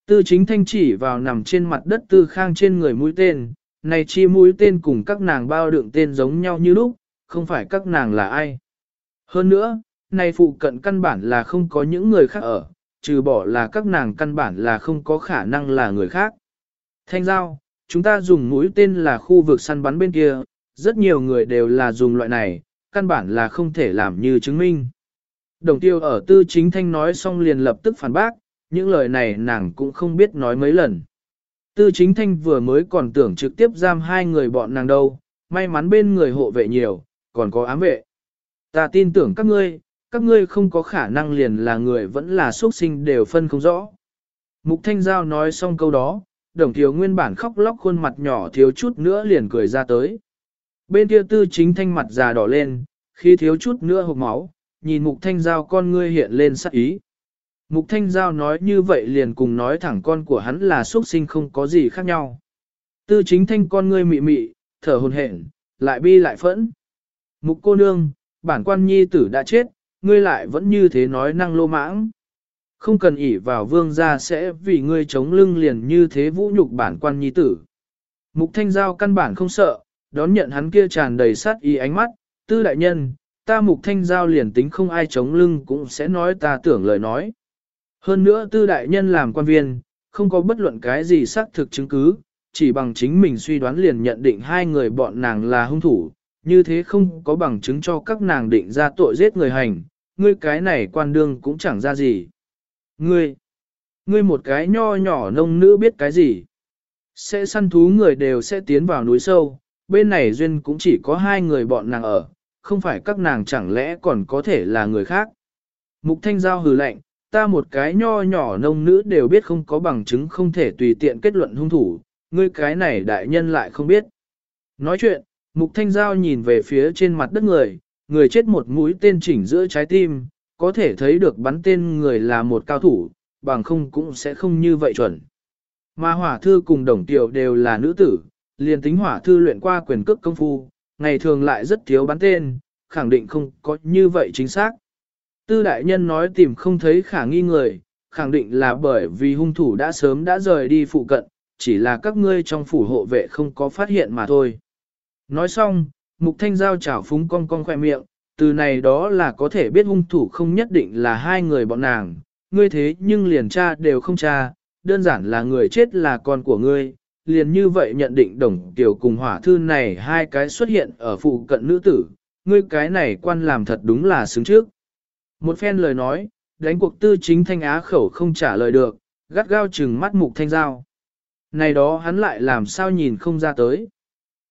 Tư chính thanh chỉ vào nằm trên mặt đất tư khang trên người mũi tên, này chi mũi tên cùng các nàng bao đựng tên giống nhau như lúc, không phải các nàng là ai. Hơn nữa, này phụ cận căn bản là không có những người khác ở, trừ bỏ là các nàng căn bản là không có khả năng là người khác. Thanh giao, chúng ta dùng mũi tên là khu vực săn bắn bên kia, rất nhiều người đều là dùng loại này, căn bản là không thể làm như chứng minh. Đồng tiêu ở tư chính thanh nói xong liền lập tức phản bác, những lời này nàng cũng không biết nói mấy lần. Tư chính thanh vừa mới còn tưởng trực tiếp giam hai người bọn nàng đâu, may mắn bên người hộ vệ nhiều, còn có ám vệ. Ta tin tưởng các ngươi, các ngươi không có khả năng liền là người vẫn là xuất sinh đều phân không rõ. Mục Thanh Giao nói xong câu đó, đồng thiếu nguyên bản khóc lóc khuôn mặt nhỏ thiếu chút nữa liền cười ra tới. Bên kia tư chính thanh mặt già đỏ lên, khi thiếu chút nữa hộp máu, nhìn mục thanh giao con ngươi hiện lên sắc ý. Mục Thanh Giao nói như vậy liền cùng nói thẳng con của hắn là xuất sinh không có gì khác nhau. Tư chính thanh con ngươi mị mị, thở hồn hển, lại bi lại phẫn. Mục cô nương, bản quan nhi tử đã chết, ngươi lại vẫn như thế nói năng lô mãng. Không cần ỷ vào vương gia sẽ vì ngươi chống lưng liền như thế vũ nhục bản quan nhi tử. Mục Thanh Giao căn bản không sợ, đón nhận hắn kia tràn đầy sát ý ánh mắt, tư đại nhân, ta mục Thanh Giao liền tính không ai chống lưng cũng sẽ nói ta tưởng lời nói. Hơn nữa tư đại nhân làm quan viên, không có bất luận cái gì xác thực chứng cứ, chỉ bằng chính mình suy đoán liền nhận định hai người bọn nàng là hung thủ, như thế không có bằng chứng cho các nàng định ra tội giết người hành, ngươi cái này quan đương cũng chẳng ra gì. Ngươi, ngươi một cái nho nhỏ nông nữ biết cái gì? Sẽ săn thú người đều sẽ tiến vào núi sâu, bên này duyên cũng chỉ có hai người bọn nàng ở, không phải các nàng chẳng lẽ còn có thể là người khác. Mục Thanh Giao hừ lạnh, ta một cái nho nhỏ nông nữ đều biết không có bằng chứng không thể tùy tiện kết luận hung thủ, ngươi cái này đại nhân lại không biết. Nói chuyện, Mục Thanh Giao nhìn về phía trên mặt đất người, người chết một mũi tên chỉnh giữa trái tim, có thể thấy được bắn tên người là một cao thủ, bằng không cũng sẽ không như vậy chuẩn. Mà hỏa thư cùng đồng tiểu đều là nữ tử, liền tính hỏa thư luyện qua quyền cước công phu, ngày thường lại rất thiếu bắn tên, khẳng định không có như vậy chính xác. Tư đại nhân nói tìm không thấy khả nghi người, khẳng định là bởi vì hung thủ đã sớm đã rời đi phụ cận, chỉ là các ngươi trong phủ hộ vệ không có phát hiện mà thôi. Nói xong, mục thanh giao chảo phúng cong cong khoe miệng, từ này đó là có thể biết hung thủ không nhất định là hai người bọn nàng, ngươi thế nhưng liền cha đều không cha, đơn giản là người chết là con của ngươi, liền như vậy nhận định đồng tiểu cùng hỏa thư này hai cái xuất hiện ở phụ cận nữ tử, ngươi cái này quan làm thật đúng là xứng trước. Một phen lời nói, đánh cuộc tư chính thanh á khẩu không trả lời được, gắt gao chừng mắt mục thanh giao. Này đó hắn lại làm sao nhìn không ra tới.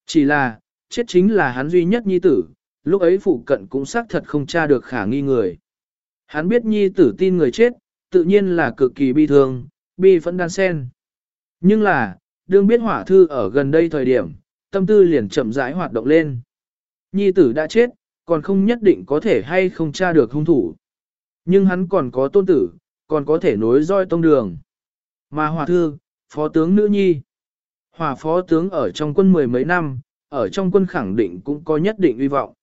Chỉ là, chết chính là hắn duy nhất nhi tử, lúc ấy phụ cận cũng xác thật không tra được khả nghi người. Hắn biết nhi tử tin người chết, tự nhiên là cực kỳ bi thương, bi phẫn đan sen. Nhưng là, đương biết hỏa thư ở gần đây thời điểm, tâm tư liền chậm rãi hoạt động lên. Nhi tử đã chết, còn không nhất định có thể hay không tra được hung thủ. Nhưng hắn còn có tôn tử, còn có thể nối roi tông đường. Mà hòa thư, phó tướng nữ nhi. hòa phó tướng ở trong quân mười mấy năm, ở trong quân khẳng định cũng có nhất định hy vọng.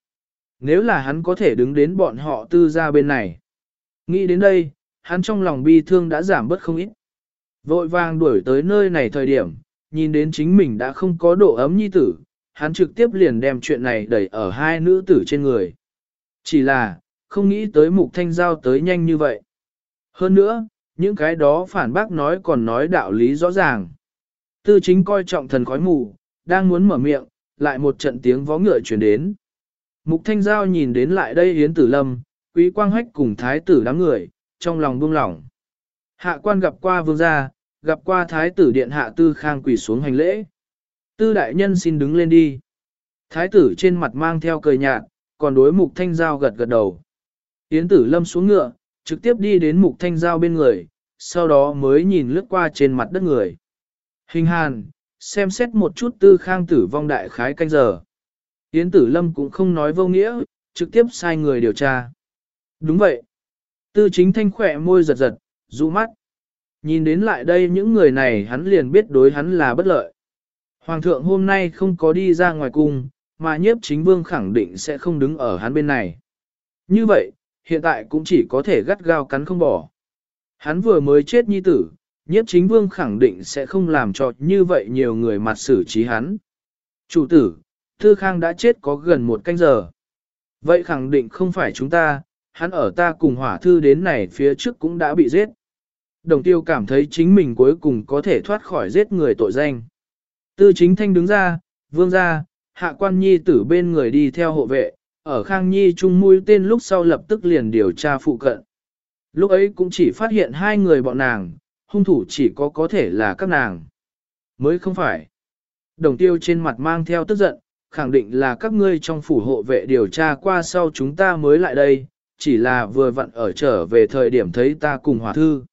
Nếu là hắn có thể đứng đến bọn họ tư ra bên này. Nghĩ đến đây, hắn trong lòng bi thương đã giảm bớt không ít. Vội vàng đuổi tới nơi này thời điểm, nhìn đến chính mình đã không có độ ấm nhi tử, hắn trực tiếp liền đem chuyện này đẩy ở hai nữ tử trên người. Chỉ là, không nghĩ tới mục thanh giao tới nhanh như vậy. Hơn nữa, những cái đó phản bác nói còn nói đạo lý rõ ràng. Tư chính coi trọng thần khói mù, đang muốn mở miệng, lại một trận tiếng vó ngựa chuyển đến. Mục thanh giao nhìn đến lại đây Yến Tử Lâm, Quý Quang Hách cùng thái tử đám người, trong lòng buông lỏng. Hạ quan gặp qua vương gia, gặp qua thái tử điện hạ tư khang quỳ xuống hành lễ. Tư đại nhân xin đứng lên đi. Thái tử trên mặt mang theo cười nhạt, còn đối mục thanh giao gật gật đầu. Yến tử lâm xuống ngựa, trực tiếp đi đến mục thanh giao bên người, sau đó mới nhìn lướt qua trên mặt đất người. Hình hàn, xem xét một chút tư khang tử vong đại khái canh giờ. Yến tử lâm cũng không nói vô nghĩa, trực tiếp sai người điều tra. Đúng vậy. Tư chính thanh khỏe môi giật giật, dụ mắt. Nhìn đến lại đây những người này hắn liền biết đối hắn là bất lợi. Hoàng thượng hôm nay không có đi ra ngoài cung, mà nhiếp chính vương khẳng định sẽ không đứng ở hắn bên này. Như vậy, hiện tại cũng chỉ có thể gắt gao cắn không bỏ. Hắn vừa mới chết nhi tử, nhiếp chính vương khẳng định sẽ không làm cho như vậy nhiều người mặt xử trí hắn. Chủ tử, Thư Khang đã chết có gần một canh giờ. Vậy khẳng định không phải chúng ta, hắn ở ta cùng hỏa thư đến này phía trước cũng đã bị giết. Đồng tiêu cảm thấy chính mình cuối cùng có thể thoát khỏi giết người tội danh. Tư chính thanh đứng ra, vương ra, hạ quan nhi tử bên người đi theo hộ vệ, ở khang nhi trung mũi tên lúc sau lập tức liền điều tra phụ cận. Lúc ấy cũng chỉ phát hiện hai người bọn nàng, hung thủ chỉ có có thể là các nàng. Mới không phải. Đồng tiêu trên mặt mang theo tức giận, khẳng định là các ngươi trong phủ hộ vệ điều tra qua sau chúng ta mới lại đây, chỉ là vừa vặn ở trở về thời điểm thấy ta cùng hòa thư.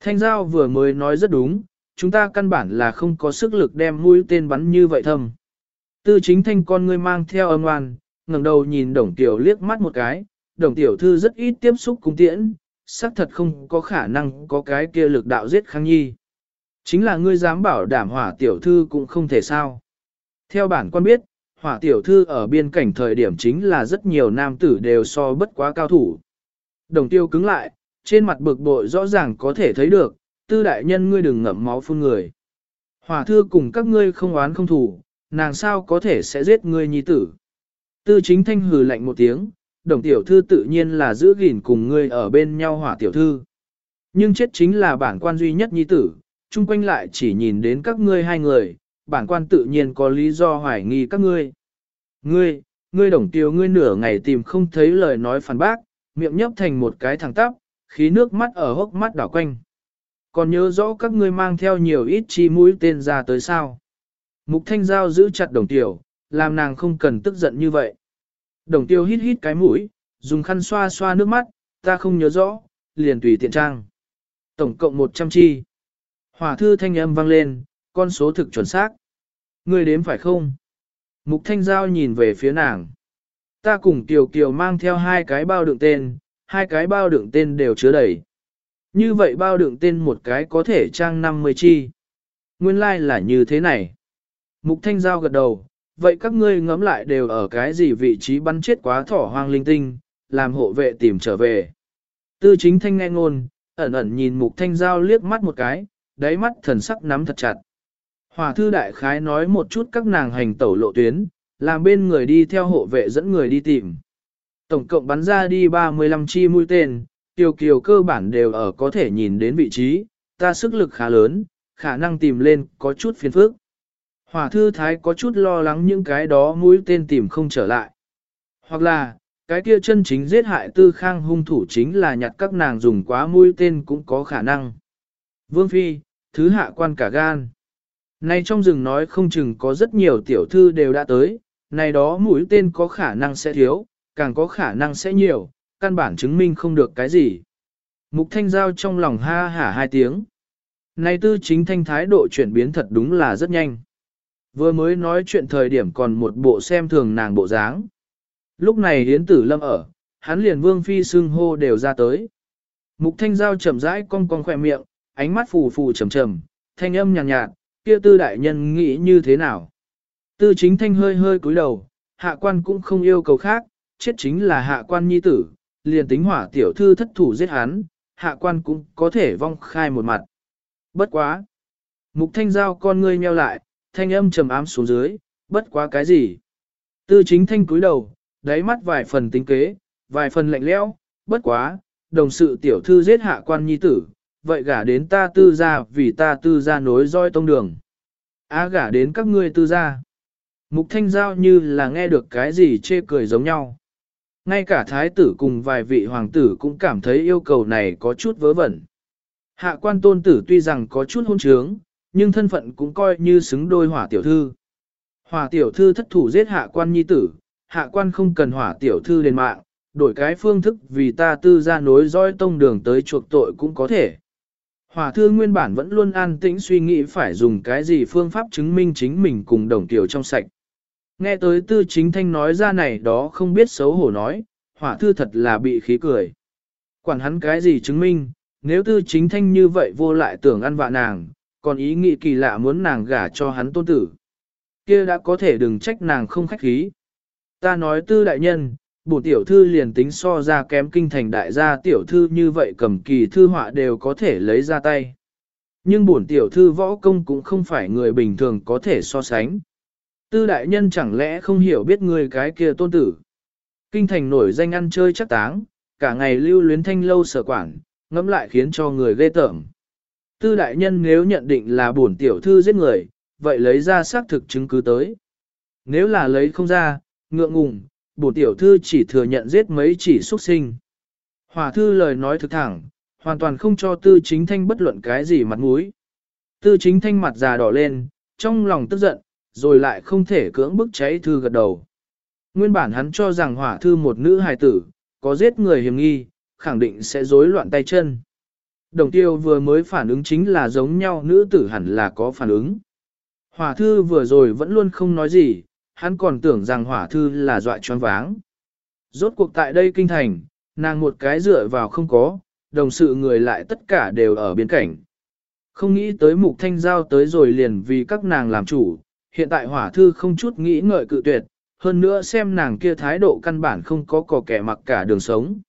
Thanh giao vừa mới nói rất đúng, chúng ta căn bản là không có sức lực đem mũi tên bắn như vậy thâm. Tư chính thanh con ngươi mang theo âm oan, ngẩng đầu nhìn đồng tiểu liếc mắt một cái, đồng tiểu thư rất ít tiếp xúc cung tiễn, xác thật không có khả năng có cái kia lực đạo giết khang nhi. Chính là ngươi dám bảo đảm hỏa tiểu thư cũng không thể sao. Theo bản quan biết, hỏa tiểu thư ở biên cảnh thời điểm chính là rất nhiều nam tử đều so bất quá cao thủ. Đồng tiêu cứng lại, trên mặt bực bội rõ ràng có thể thấy được, tư đại nhân ngươi đừng ngậm máu phun người. Hỏa thư cùng các ngươi không oán không thủ, nàng sao có thể sẽ giết ngươi nhi tử. Tư chính thanh hừ lạnh một tiếng, đồng tiểu thư tự nhiên là giữ gìn cùng ngươi ở bên nhau hỏa tiểu thư. Nhưng chết chính là bản quan duy nhất nhi tử, chung quanh lại chỉ nhìn đến các ngươi hai người, bản quan tự nhiên có lý do hoài nghi các ngươi. Ngươi, ngươi đồng tiểu ngươi nửa ngày tìm không thấy lời nói phản bác, miệng nhấp thành một cái thẳng tắp, khí nước mắt ở hốc mắt đảo quanh. Còn nhớ rõ các ngươi mang theo nhiều ít chi mũi tên ra tới sao. Mục thanh giao giữ chặt đồng tiểu, làm nàng không cần tức giận như vậy. Đồng tiêu hít hít cái mũi, dùng khăn xoa xoa nước mắt, ta không nhớ rõ, liền tùy tiện trang. Tổng cộng 100 chi. Hỏa thư thanh âm vang lên, con số thực chuẩn xác. Người đếm phải không? Mục thanh giao nhìn về phía nàng. Ta cùng Kiều Kiều mang theo hai cái bao đựng tên, hai cái bao đựng tên đều chứa đầy. Như vậy bao đựng tên một cái có thể trang 50 chi. Nguyên lai like là như thế này. Mục Thanh Giao gật đầu, vậy các ngươi ngẫm lại đều ở cái gì vị trí bắn chết quá thỏ hoang linh tinh, làm hộ vệ tìm trở về. Tư chính thanh nghe ngôn, ẩn ẩn nhìn Mục Thanh Giao liếc mắt một cái, đáy mắt thần sắc nắm thật chặt. Hòa thư đại khái nói một chút các nàng hành tẩu lộ tuyến, làm bên người đi theo hộ vệ dẫn người đi tìm. Tổng cộng bắn ra đi 35 chi mũi tên, tiêu kiều cơ bản đều ở có thể nhìn đến vị trí, ta sức lực khá lớn, khả năng tìm lên có chút phiền phức. Hỏa thư thái có chút lo lắng những cái đó mũi tên tìm không trở lại. Hoặc là, cái kia chân chính giết hại tư khang hung thủ chính là nhặt các nàng dùng quá mũi tên cũng có khả năng. Vương Phi, thứ hạ quan cả gan. Nay trong rừng nói không chừng có rất nhiều tiểu thư đều đã tới, Này đó mũi tên có khả năng sẽ thiếu, càng có khả năng sẽ nhiều, căn bản chứng minh không được cái gì. Mục thanh giao trong lòng ha hả hai tiếng. Này tư chính thanh thái độ chuyển biến thật đúng là rất nhanh. Vừa mới nói chuyện thời điểm còn một bộ xem thường nàng bộ dáng. Lúc này hiến tử lâm ở, hắn liền vương phi xưng hô đều ra tới. Mục thanh giao chậm rãi cong cong khỏe miệng, ánh mắt phù phù trầm trầm, thanh âm nhàn nhạt, nhạt, kia tư đại nhân nghĩ như thế nào. Tư chính thanh hơi hơi cúi đầu, hạ quan cũng không yêu cầu khác, chết chính là hạ quan nhi tử, liền tính hỏa tiểu thư thất thủ giết hắn, hạ quan cũng có thể vong khai một mặt. Bất quá. Mục thanh giao con ngươi meo lại, thanh âm trầm ám xuống dưới, bất quá cái gì. Tư chính thanh cúi đầu, đáy mắt vài phần tính kế, vài phần lạnh lẽo, bất quá, đồng sự tiểu thư giết hạ quan nhi tử, vậy gả đến ta tư gia vì ta tư gia nối roi tông đường. Á gả đến các ngươi tư gia. Mục thanh giao như là nghe được cái gì chê cười giống nhau. Ngay cả thái tử cùng vài vị hoàng tử cũng cảm thấy yêu cầu này có chút vớ vẩn. Hạ quan tôn tử tuy rằng có chút hôn trướng, nhưng thân phận cũng coi như xứng đôi hỏa tiểu thư. Hỏa tiểu thư thất thủ giết hạ quan nhi tử, hạ quan không cần hỏa tiểu thư lên mạng, đổi cái phương thức vì ta tư ra nối dõi tông đường tới chuộc tội cũng có thể. Hỏa thư nguyên bản vẫn luôn an tĩnh suy nghĩ phải dùng cái gì phương pháp chứng minh chính mình cùng đồng tiểu trong sạch. Nghe tới tư chính thanh nói ra này đó không biết xấu hổ nói, hỏa thư thật là bị khí cười. Quản hắn cái gì chứng minh, nếu tư chính thanh như vậy vô lại tưởng ăn vạ nàng, còn ý nghĩ kỳ lạ muốn nàng gả cho hắn tôn tử. kia đã có thể đừng trách nàng không khách khí. Ta nói tư đại nhân, bổ tiểu thư liền tính so ra kém kinh thành đại gia tiểu thư như vậy cầm kỳ thư họa đều có thể lấy ra tay. Nhưng bổn tiểu thư võ công cũng không phải người bình thường có thể so sánh. Tư đại nhân chẳng lẽ không hiểu biết người cái kia tôn tử. Kinh thành nổi danh ăn chơi chắc táng, cả ngày lưu luyến thanh lâu sở quản, ngẫm lại khiến cho người ghê tởm. Tư đại nhân nếu nhận định là bổn tiểu thư giết người, vậy lấy ra xác thực chứng cứ tới. Nếu là lấy không ra, ngượng ngùng, bổn tiểu thư chỉ thừa nhận giết mấy chỉ xuất sinh. Hòa thư lời nói thực thẳng, hoàn toàn không cho tư chính thanh bất luận cái gì mặt mũi. Tư chính thanh mặt già đỏ lên, trong lòng tức giận, rồi lại không thể cưỡng bức cháy thư gật đầu. Nguyên bản hắn cho rằng hỏa thư một nữ hài tử, có giết người hiểm nghi, khẳng định sẽ rối loạn tay chân. Đồng tiêu vừa mới phản ứng chính là giống nhau nữ tử hẳn là có phản ứng. Hỏa thư vừa rồi vẫn luôn không nói gì, hắn còn tưởng rằng hỏa thư là dọa choáng váng. Rốt cuộc tại đây kinh thành, nàng một cái dựa vào không có, đồng sự người lại tất cả đều ở biên cảnh. Không nghĩ tới mục thanh giao tới rồi liền vì các nàng làm chủ, hiện tại hỏa thư không chút nghĩ ngợi cự tuyệt, hơn nữa xem nàng kia thái độ căn bản không có cò kẻ mặc cả đường sống.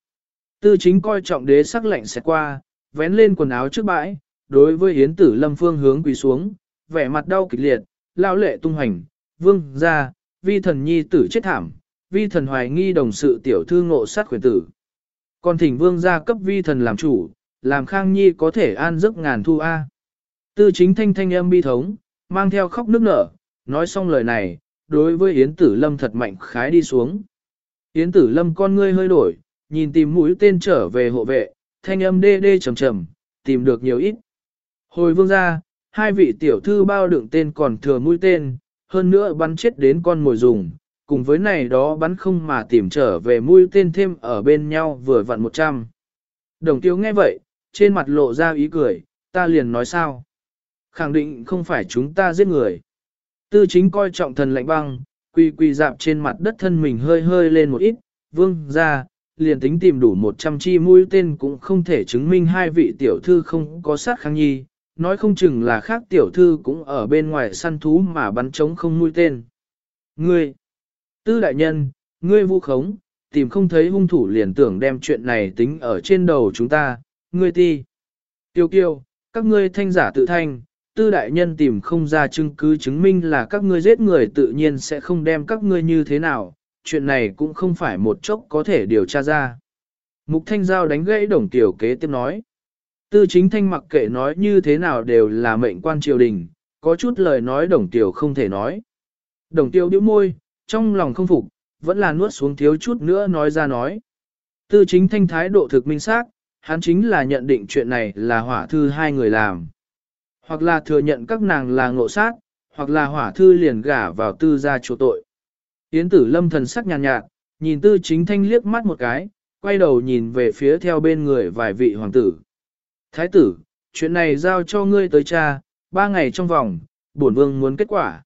Tư chính coi trọng đế sắc lạnh sẽ qua, vén lên quần áo trước bãi, đối với Yến tử lâm phương hướng quỳ xuống, vẻ mặt đau kịch liệt, lao lệ tung hành, vương ra, vi thần nhi tử chết thảm, vi thần hoài nghi đồng sự tiểu thư ngộ sát quyền tử. Còn thỉnh vương ra cấp vi thần làm chủ, làm khang nhi có thể an giấc ngàn thu A. Tư chính thanh thanh âm bi thống, mang theo khóc nước nở, nói xong lời này, đối với Yến tử lâm thật mạnh khái đi xuống. Yến tử lâm con ngươi hơi đổi, nhìn tìm mũi tên trở về hộ vệ, thanh âm đê đê trầm trầm, tìm được nhiều ít. Hồi vương ra, hai vị tiểu thư bao đựng tên còn thừa mũi tên, hơn nữa bắn chết đến con mồi dùng, cùng với này đó bắn không mà tìm trở về mũi tên thêm ở bên nhau vừa vặn 100. Đồng tiêu nghe vậy, trên mặt lộ ra ý cười, ta liền nói sao. Khẳng định không phải chúng ta giết người. Tư chính coi trọng thần lạnh băng, quy quy dạp trên mặt đất thân mình hơi hơi lên một ít, vương ra, liền tính tìm đủ 100 chi mũi tên cũng không thể chứng minh hai vị tiểu thư không có sát kháng nhi, nói không chừng là khác tiểu thư cũng ở bên ngoài săn thú mà bắn trống không mũi tên. Ngươi, tư đại nhân, ngươi vu khống, tìm không thấy hung thủ liền tưởng đem chuyện này tính ở trên đầu chúng ta, ngươi ti. Tiêu kiêu, các ngươi thanh giả tự thanh, tư đại nhân tìm không ra chứng cứ chứng minh là các ngươi giết người tự nhiên sẽ không đem các ngươi như thế nào, chuyện này cũng không phải một chốc có thể điều tra ra. Mục Thanh Giao đánh gãy đồng tiểu kế tiếp nói. Tư chính thanh mặc kệ nói như thế nào đều là mệnh quan triều đình, có chút lời nói đồng tiểu không thể nói. Đồng tiểu điếu môi, trong lòng không phục, vẫn là nuốt xuống thiếu chút nữa nói ra nói. Tư chính thanh thái độ thực minh xác, hắn chính là nhận định chuyện này là hỏa thư hai người làm. Hoặc là thừa nhận các nàng là ngộ sát, hoặc là hỏa thư liền gả vào tư gia chỗ tội. Yến tử lâm thần sắc nhàn nhạt, nhạt, nhìn tư chính thanh liếc mắt một cái, quay đầu nhìn về phía theo bên người vài vị hoàng tử. Thái tử, chuyện này giao cho ngươi tới cha, ba ngày trong vòng, bổn vương muốn kết quả.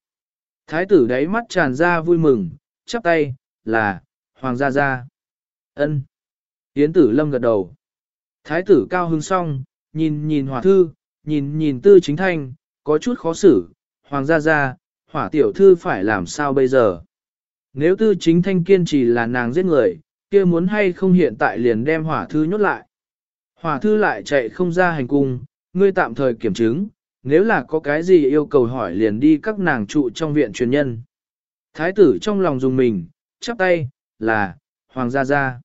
Thái tử đáy mắt tràn ra vui mừng, chắp tay, là, hoàng gia gia. ân Yến tử lâm gật đầu. Thái tử cao hứng song, nhìn nhìn hỏa thư, nhìn nhìn tư chính thanh, có chút khó xử, hoàng gia gia, hỏa tiểu thư phải làm sao bây giờ. Nếu tư chính thanh kiên trì là nàng giết người, kia muốn hay không hiện tại liền đem hỏa thư nhốt lại. Hỏa thư lại chạy không ra hành cung, ngươi tạm thời kiểm chứng, nếu là có cái gì yêu cầu hỏi liền đi các nàng trụ trong viện truyền nhân. Thái tử trong lòng dùng mình, chắp tay, là, Hoàng gia gia.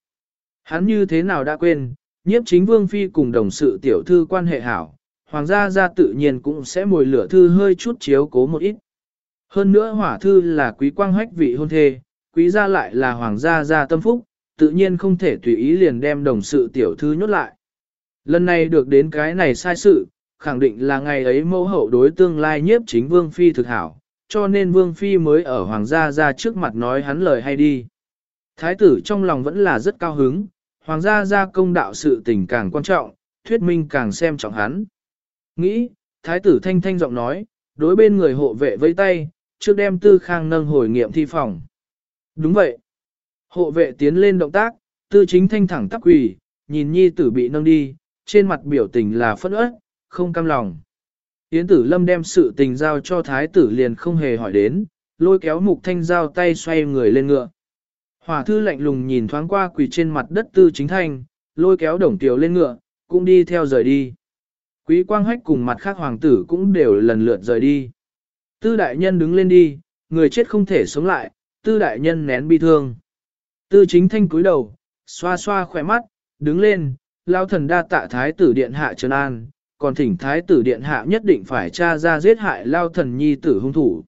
Hắn như thế nào đã quên, nhiếp chính vương phi cùng đồng sự tiểu thư quan hệ hảo, Hoàng gia gia tự nhiên cũng sẽ mồi lửa thư hơi chút chiếu cố một ít. Hơn nữa hỏa thư là quý quang hách vị hôn thê, quý gia lại là hoàng gia gia tâm phúc, tự nhiên không thể tùy ý liền đem đồng sự tiểu thư nhốt lại. Lần này được đến cái này sai sự, khẳng định là ngày ấy mẫu hậu đối tương lai nhiếp chính vương phi thực hảo, cho nên vương phi mới ở hoàng gia ra trước mặt nói hắn lời hay đi. Thái tử trong lòng vẫn là rất cao hứng, hoàng gia ra công đạo sự tình càng quan trọng, thuyết minh càng xem trọng hắn. Nghĩ, thái tử thanh thanh giọng nói, đối bên người hộ vệ vây tay, trước đem tư khang nâng hồi nghiệm thi phòng. Đúng vậy. Hộ vệ tiến lên động tác, tư chính thanh thẳng tắp quỳ, nhìn nhi tử bị nâng đi, trên mặt biểu tình là phẫn uất, không cam lòng. Yến tử lâm đem sự tình giao cho thái tử liền không hề hỏi đến, lôi kéo mục thanh giao tay xoay người lên ngựa. Hỏa thư lạnh lùng nhìn thoáng qua quỳ trên mặt đất tư chính thanh, lôi kéo đồng tiểu lên ngựa, cũng đi theo rời đi. Quý quang hách cùng mặt khác hoàng tử cũng đều lần lượt rời đi. Tư đại nhân đứng lên đi, người chết không thể sống lại, tư đại nhân nén bi thương. Tư chính thanh cúi đầu, xoa xoa khỏe mắt, đứng lên, lao thần đa tạ thái tử điện hạ trấn an, còn thỉnh thái tử điện hạ nhất định phải tra ra giết hại lao thần nhi tử hung thủ.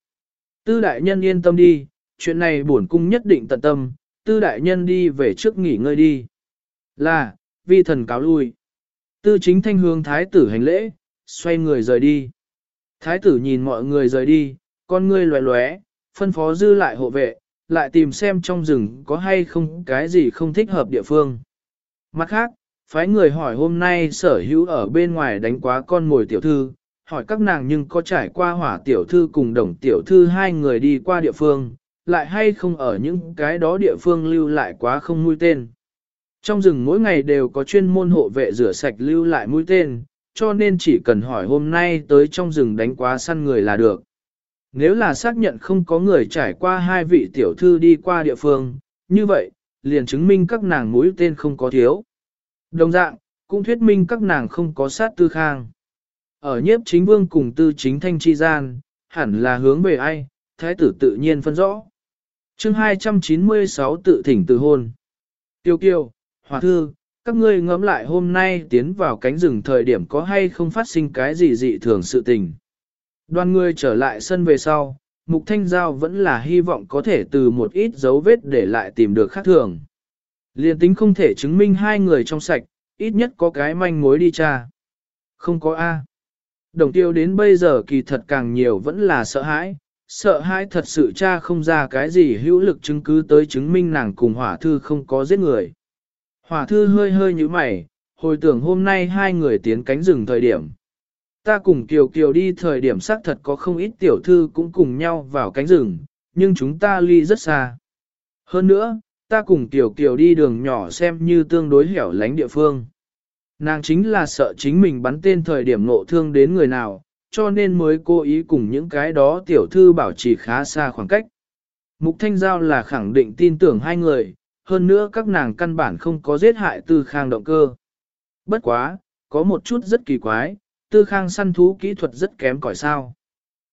Tư đại nhân yên tâm đi, chuyện này bổn cung nhất định tận tâm, tư đại nhân đi về trước nghỉ ngơi đi. Là, vi thần cáo lui. Tư chính thanh hướng thái tử hành lễ, xoay người rời đi. Thái tử nhìn mọi người rời đi, con ngươi loé loé, phân phó dư lại hộ vệ, lại tìm xem trong rừng có hay không cái gì không thích hợp địa phương. Mặt khác, phái người hỏi hôm nay sở hữu ở bên ngoài đánh quá con mồi tiểu thư, hỏi các nàng nhưng có trải qua hỏa tiểu thư cùng đồng tiểu thư hai người đi qua địa phương, lại hay không ở những cái đó địa phương lưu lại quá không mũi tên. Trong rừng mỗi ngày đều có chuyên môn hộ vệ rửa sạch lưu lại mũi tên, cho nên chỉ cần hỏi hôm nay tới trong rừng đánh quá săn người là được. Nếu là xác nhận không có người trải qua hai vị tiểu thư đi qua địa phương, như vậy, liền chứng minh các nàng mũi tên không có thiếu. Đồng dạng, cũng thuyết minh các nàng không có sát tư khang. Ở nhiếp chính vương cùng tư chính thanh chi gian, hẳn là hướng về ai, thái tử tự nhiên phân rõ. chương 296 tự thỉnh từ hôn. Tiêu kiều, hòa thư, các ngươi ngẫm lại hôm nay tiến vào cánh rừng thời điểm có hay không phát sinh cái gì dị thường sự tình. Đoàn người trở lại sân về sau, Mục Thanh Giao vẫn là hy vọng có thể từ một ít dấu vết để lại tìm được khác thường. Liên tính không thể chứng minh hai người trong sạch, ít nhất có cái manh mối đi tra. Không có A. Đồng tiêu đến bây giờ kỳ thật càng nhiều vẫn là sợ hãi, sợ hãi thật sự cha không ra cái gì hữu lực chứng cứ tới chứng minh nàng cùng hỏa thư không có giết người. Hỏa thư hơi hơi như mày, hồi tưởng hôm nay hai người tiến cánh rừng thời điểm. Ta cùng Kiều Kiều đi thời điểm xác thật có không ít tiểu thư cũng cùng nhau vào cánh rừng, nhưng chúng ta ly rất xa. Hơn nữa, ta cùng Kiều Kiều đi đường nhỏ xem như tương đối hẻo lánh địa phương. Nàng chính là sợ chính mình bắn tên thời điểm nộ thương đến người nào, cho nên mới cố ý cùng những cái đó tiểu thư bảo trì khá xa khoảng cách. Mục Thanh Giao là khẳng định tin tưởng hai người, hơn nữa các nàng căn bản không có giết hại tư khang động cơ. Bất quá, có một chút rất kỳ quái, tư khang săn thú kỹ thuật rất kém cỏi sao.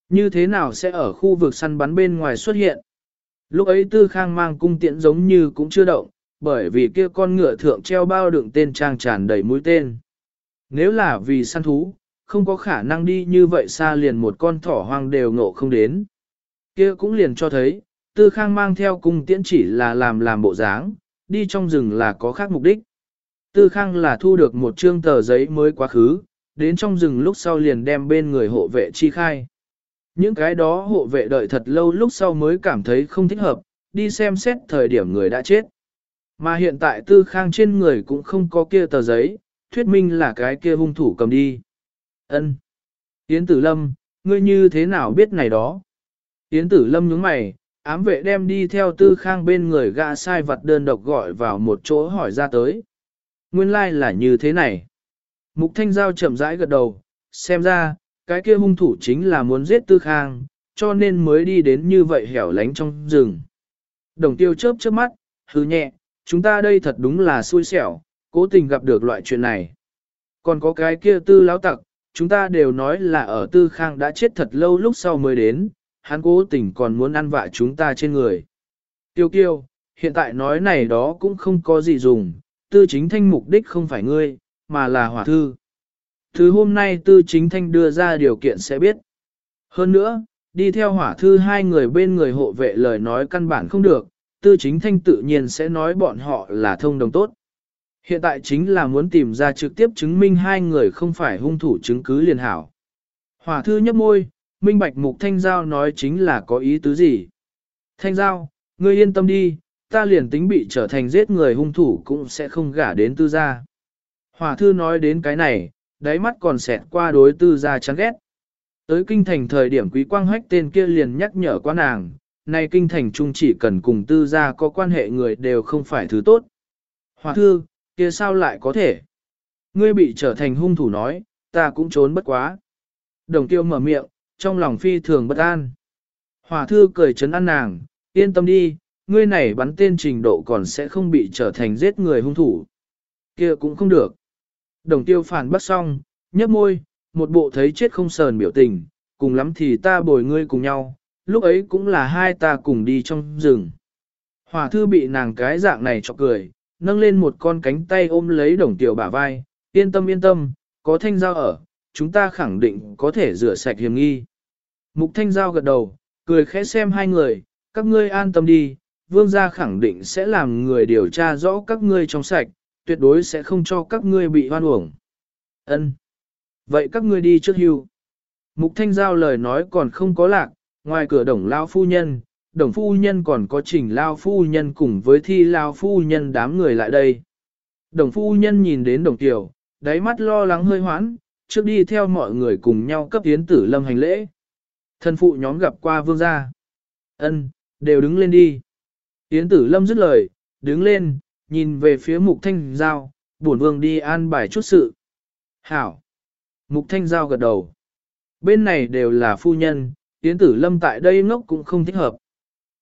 Như thế nào sẽ ở khu vực săn bắn bên ngoài xuất hiện? Lúc ấy tư khang mang cung tiện giống như cũng chưa động, bởi vì kia con ngựa thượng treo bao đựng tên trang tràn đầy mũi tên. Nếu là vì săn thú, không có khả năng đi như vậy xa liền một con thỏ hoang đều ngộ không đến. Kia cũng liền cho thấy, tư khang mang theo cung tiễn chỉ là làm làm bộ dáng, đi trong rừng là có khác mục đích. Tư khang là thu được một chương tờ giấy mới quá khứ, đến trong rừng lúc sau liền đem bên người hộ vệ chi khai. Những cái đó hộ vệ đợi thật lâu lúc sau mới cảm thấy không thích hợp, đi xem xét thời điểm người đã chết. Mà hiện tại tư khang trên người cũng không có kia tờ giấy, thuyết minh là cái kia hung thủ cầm đi. ân Yến Tử Lâm, ngươi như thế nào biết này đó? Yến Tử Lâm nhướng mày, ám vệ đem đi theo tư khang bên người gã sai vật đơn độc gọi vào một chỗ hỏi ra tới. Nguyên lai like là như thế này. Mục Thanh Giao chậm rãi gật đầu, xem ra, cái kia hung thủ chính là muốn giết tư khang, cho nên mới đi đến như vậy hẻo lánh trong rừng. Đồng tiêu chớp chớp mắt, hứ nhẹ, chúng ta đây thật đúng là xui xẻo, cố tình gặp được loại chuyện này. Còn có cái kia tư lão tặc, chúng ta đều nói là ở tư khang đã chết thật lâu lúc sau mới đến, hắn cố tình còn muốn ăn vạ chúng ta trên người. Tiêu kiêu, hiện tại nói này đó cũng không có gì dùng, tư chính thanh mục đích không phải ngươi, mà là hỏa thư. Thứ hôm nay tư chính thanh đưa ra điều kiện sẽ biết. Hơn nữa, đi theo hỏa thư hai người bên người hộ vệ lời nói căn bản không được, tư chính thanh tự nhiên sẽ nói bọn họ là thông đồng tốt. Hiện tại chính là muốn tìm ra trực tiếp chứng minh hai người không phải hung thủ chứng cứ liền hảo. Hỏa thư nhấp môi, minh bạch mục thanh giao nói chính là có ý tứ gì. Thanh giao, ngươi yên tâm đi, ta liền tính bị trở thành giết người hung thủ cũng sẽ không gả đến tư gia. Hòa thư nói đến cái này, đáy mắt còn xẹt qua đối tư gia chán ghét. Tới kinh thành thời điểm quý quang hách tên kia liền nhắc nhở qua nàng, nay kinh thành trung chỉ cần cùng tư gia có quan hệ người đều không phải thứ tốt. Hòa thư, kia sao lại có thể? Ngươi bị trở thành hung thủ nói, ta cũng trốn bất quá. Đồng tiêu mở miệng, trong lòng phi thường bất an. hòa thư cười chấn an nàng, yên tâm đi, ngươi này bắn tên trình độ còn sẽ không bị trở thành giết người hung thủ. kia cũng không được. Đồng tiêu phản bắt xong, nhấp môi, một bộ thấy chết không sờn biểu tình, cùng lắm thì ta bồi ngươi cùng nhau, lúc ấy cũng là hai ta cùng đi trong rừng. hòa thư bị nàng cái dạng này cho cười, nâng lên một con cánh tay ôm lấy đồng tiểu bả vai, yên tâm yên tâm, có thanh giao ở, chúng ta khẳng định có thể rửa sạch hiểm nghi. Mục thanh giao gật đầu, cười khẽ xem hai người, các ngươi an tâm đi, vương gia khẳng định sẽ làm người điều tra rõ các ngươi trong sạch, tuyệt đối sẽ không cho các ngươi bị hoan uổng. Ân. Vậy các ngươi đi trước hưu. Mục thanh giao lời nói còn không có lạc, ngoài cửa đồng lao phu nhân, đồng phu nhân còn có trình lao phu nhân cùng với thi lao phu nhân đám người lại đây. Đồng phu nhân nhìn đến đồng tiểu, đáy mắt lo lắng hơi hoãn, trước đi theo mọi người cùng nhau cấp tiến tử lâm hành lễ. Thân phụ nhóm gặp qua vương gia. ân đều đứng lên đi. Yến tử lâm dứt lời, đứng lên, nhìn về phía mục thanh giao, bổn vương đi an bài chút sự. Hảo. Mục thanh giao gật đầu. Bên này đều là phu nhân, Yến tử lâm tại đây ngốc cũng không thích hợp.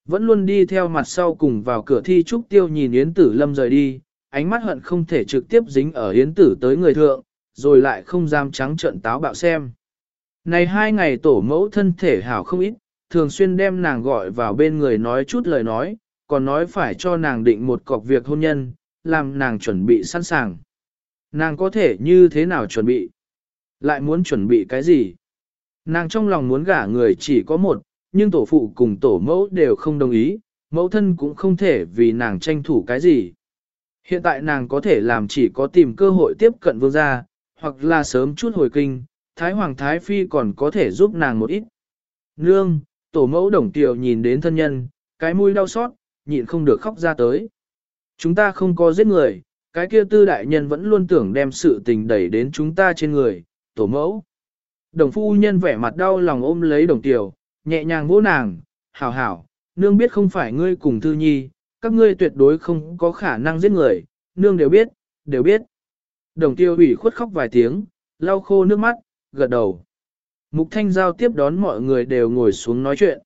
Vẫn luôn đi theo mặt sau cùng vào cửa thi trúc tiêu nhìn Yến tử lâm rời đi, ánh mắt hận không thể trực tiếp dính ở Yến tử tới người thượng, rồi lại không dám trắng trợn táo bạo xem. Này hai ngày tổ mẫu thân thể hảo không ít, thường xuyên đem nàng gọi vào bên người nói chút lời nói, còn nói phải cho nàng định một cọc việc hôn nhân, làm nàng chuẩn bị sẵn sàng. Nàng có thể như thế nào chuẩn bị? Lại muốn chuẩn bị cái gì? Nàng trong lòng muốn gả người chỉ có một, nhưng tổ phụ cùng tổ mẫu đều không đồng ý, mẫu thân cũng không thể vì nàng tranh thủ cái gì. Hiện tại nàng có thể làm chỉ có tìm cơ hội tiếp cận vương gia, hoặc là sớm chút hồi kinh, Thái Hoàng Thái Phi còn có thể giúp nàng một ít. Nương, tổ mẫu đồng tiểu nhìn đến thân nhân, cái mũi đau xót, nhịn không được khóc ra tới. Chúng ta không có giết người, cái kia tư đại nhân vẫn luôn tưởng đem sự tình đẩy đến chúng ta trên người, tổ mẫu. Đồng phu nhân vẻ mặt đau lòng ôm lấy đồng tiểu, nhẹ nhàng vỗ nàng, hảo hảo, nương biết không phải ngươi cùng thư nhi, các ngươi tuyệt đối không có khả năng giết người, nương đều biết, đều biết. Đồng tiêu ủy khuất khóc vài tiếng, lau khô nước mắt, gật đầu. Mục thanh giao tiếp đón mọi người đều ngồi xuống nói chuyện.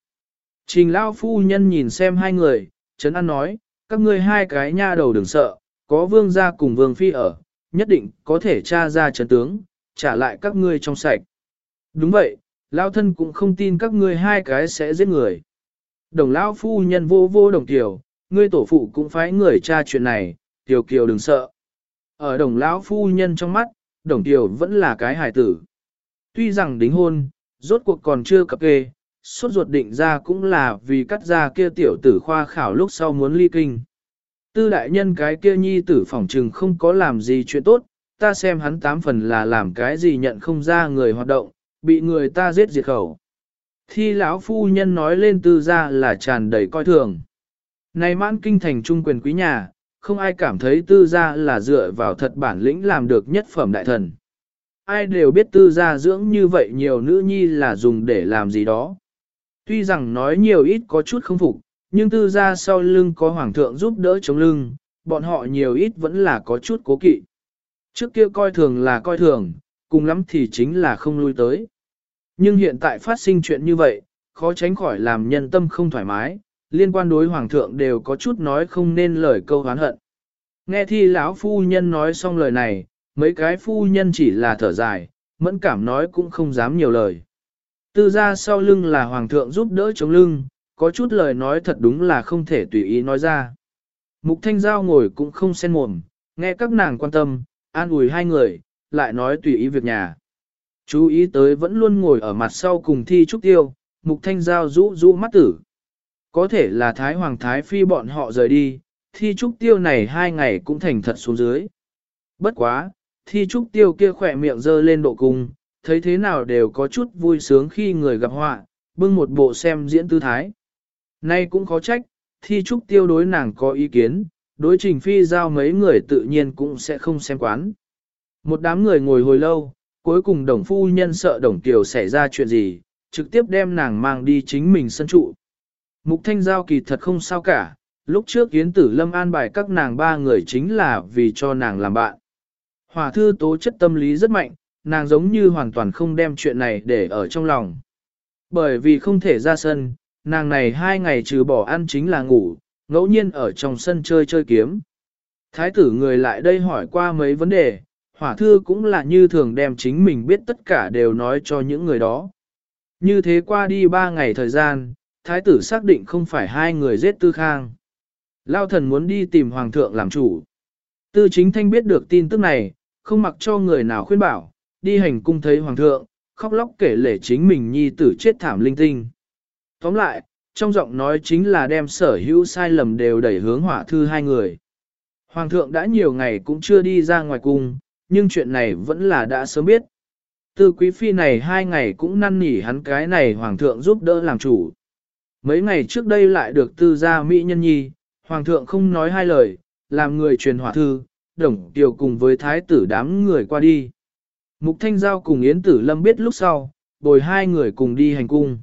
Trình lao phu nhân nhìn xem hai người, Trấn An nói, các ngươi hai cái nha đầu đừng sợ, có vương gia cùng vương phi ở, nhất định có thể tra ra trấn tướng, trả lại các ngươi trong sạch. Đúng vậy, lao thân cũng không tin các ngươi hai cái sẽ giết người. Đồng lao phu nhân vô vô đồng tiểu, ngươi tổ phụ cũng phái người tra chuyện này, tiểu kiều đừng sợ. Ở đồng lão phu nhân trong mắt, đồng tiểu vẫn là cái hài tử. Tuy rằng đính hôn, rốt cuộc còn chưa cập kê, suốt ruột định ra cũng là vì cắt ra kia tiểu tử khoa khảo lúc sau muốn ly kinh. Tư đại nhân cái kia nhi tử phỏng trừng không có làm gì chuyện tốt, ta xem hắn tám phần là làm cái gì nhận không ra người hoạt động, bị người ta giết diệt khẩu. Thi lão phu nhân nói lên tư ra là tràn đầy coi thường. Này mãn kinh thành trung quyền quý nhà, không ai cảm thấy tư gia là dựa vào thật bản lĩnh làm được nhất phẩm đại thần. Ai đều biết tư gia dưỡng như vậy nhiều nữ nhi là dùng để làm gì đó. Tuy rằng nói nhiều ít có chút không phục, nhưng tư gia sau lưng có hoàng thượng giúp đỡ chống lưng, bọn họ nhiều ít vẫn là có chút cố kỵ. Trước kia coi thường là coi thường, cùng lắm thì chính là không lui tới. Nhưng hiện tại phát sinh chuyện như vậy, khó tránh khỏi làm nhân tâm không thoải mái, liên quan đối hoàng thượng đều có chút nói không nên lời câu hán hận. Nghe thi lão phu nhân nói xong lời này, mấy cái phu nhân chỉ là thở dài, mẫn cảm nói cũng không dám nhiều lời. Tư ra sau lưng là hoàng thượng giúp đỡ chống lưng, có chút lời nói thật đúng là không thể tùy ý nói ra. Mục thanh giao ngồi cũng không xen mồm, nghe các nàng quan tâm, an ủi hai người, lại nói tùy ý việc nhà. Chú ý tới vẫn luôn ngồi ở mặt sau cùng thi trúc tiêu, mục thanh giao rũ rũ mắt tử. Có thể là Thái Hoàng Thái Phi bọn họ rời đi, thi trúc tiêu này hai ngày cũng thành thật xuống dưới. Bất quá, thi trúc tiêu kia khỏe miệng dơ lên độ cung, thấy thế nào đều có chút vui sướng khi người gặp họa, bưng một bộ xem diễn tư thái. Nay cũng khó trách, thi trúc tiêu đối nàng có ý kiến, đối trình phi giao mấy người tự nhiên cũng sẽ không xem quán. Một đám người ngồi hồi lâu, cuối cùng đồng phu nhân sợ đồng tiểu xảy ra chuyện gì, trực tiếp đem nàng mang đi chính mình sân trụ. Mục thanh giao kỳ thật không sao cả, lúc trước Yến Tử Lâm an bài các nàng ba người chính là vì cho nàng làm bạn. Hòa thư tố chất tâm lý rất mạnh, nàng giống như hoàn toàn không đem chuyện này để ở trong lòng. Bởi vì không thể ra sân, nàng này hai ngày trừ bỏ ăn chính là ngủ, ngẫu nhiên ở trong sân chơi chơi kiếm. Thái tử người lại đây hỏi qua mấy vấn đề, hỏa thư cũng là như thường đem chính mình biết tất cả đều nói cho những người đó. Như thế qua đi ba ngày thời gian, thái tử xác định không phải hai người giết tư khang. Lao thần muốn đi tìm hoàng thượng làm chủ. Tư chính thanh biết được tin tức này, không mặc cho người nào khuyên bảo, đi hành cung thấy hoàng thượng, khóc lóc kể lể chính mình nhi tử chết thảm linh tinh. Tóm lại, trong giọng nói chính là đem sở hữu sai lầm đều đẩy hướng hỏa thư hai người. Hoàng thượng đã nhiều ngày cũng chưa đi ra ngoài cung, nhưng chuyện này vẫn là đã sớm biết. Tư quý phi này hai ngày cũng năn nỉ hắn cái này hoàng thượng giúp đỡ làm chủ. Mấy ngày trước đây lại được tư gia mỹ nhân nhi, hoàng thượng không nói hai lời, làm người truyền hỏa thư, đồng tiểu cùng với thái tử đám người qua đi. Mục Thanh Giao cùng Yến Tử Lâm biết lúc sau, bồi hai người cùng đi hành cung.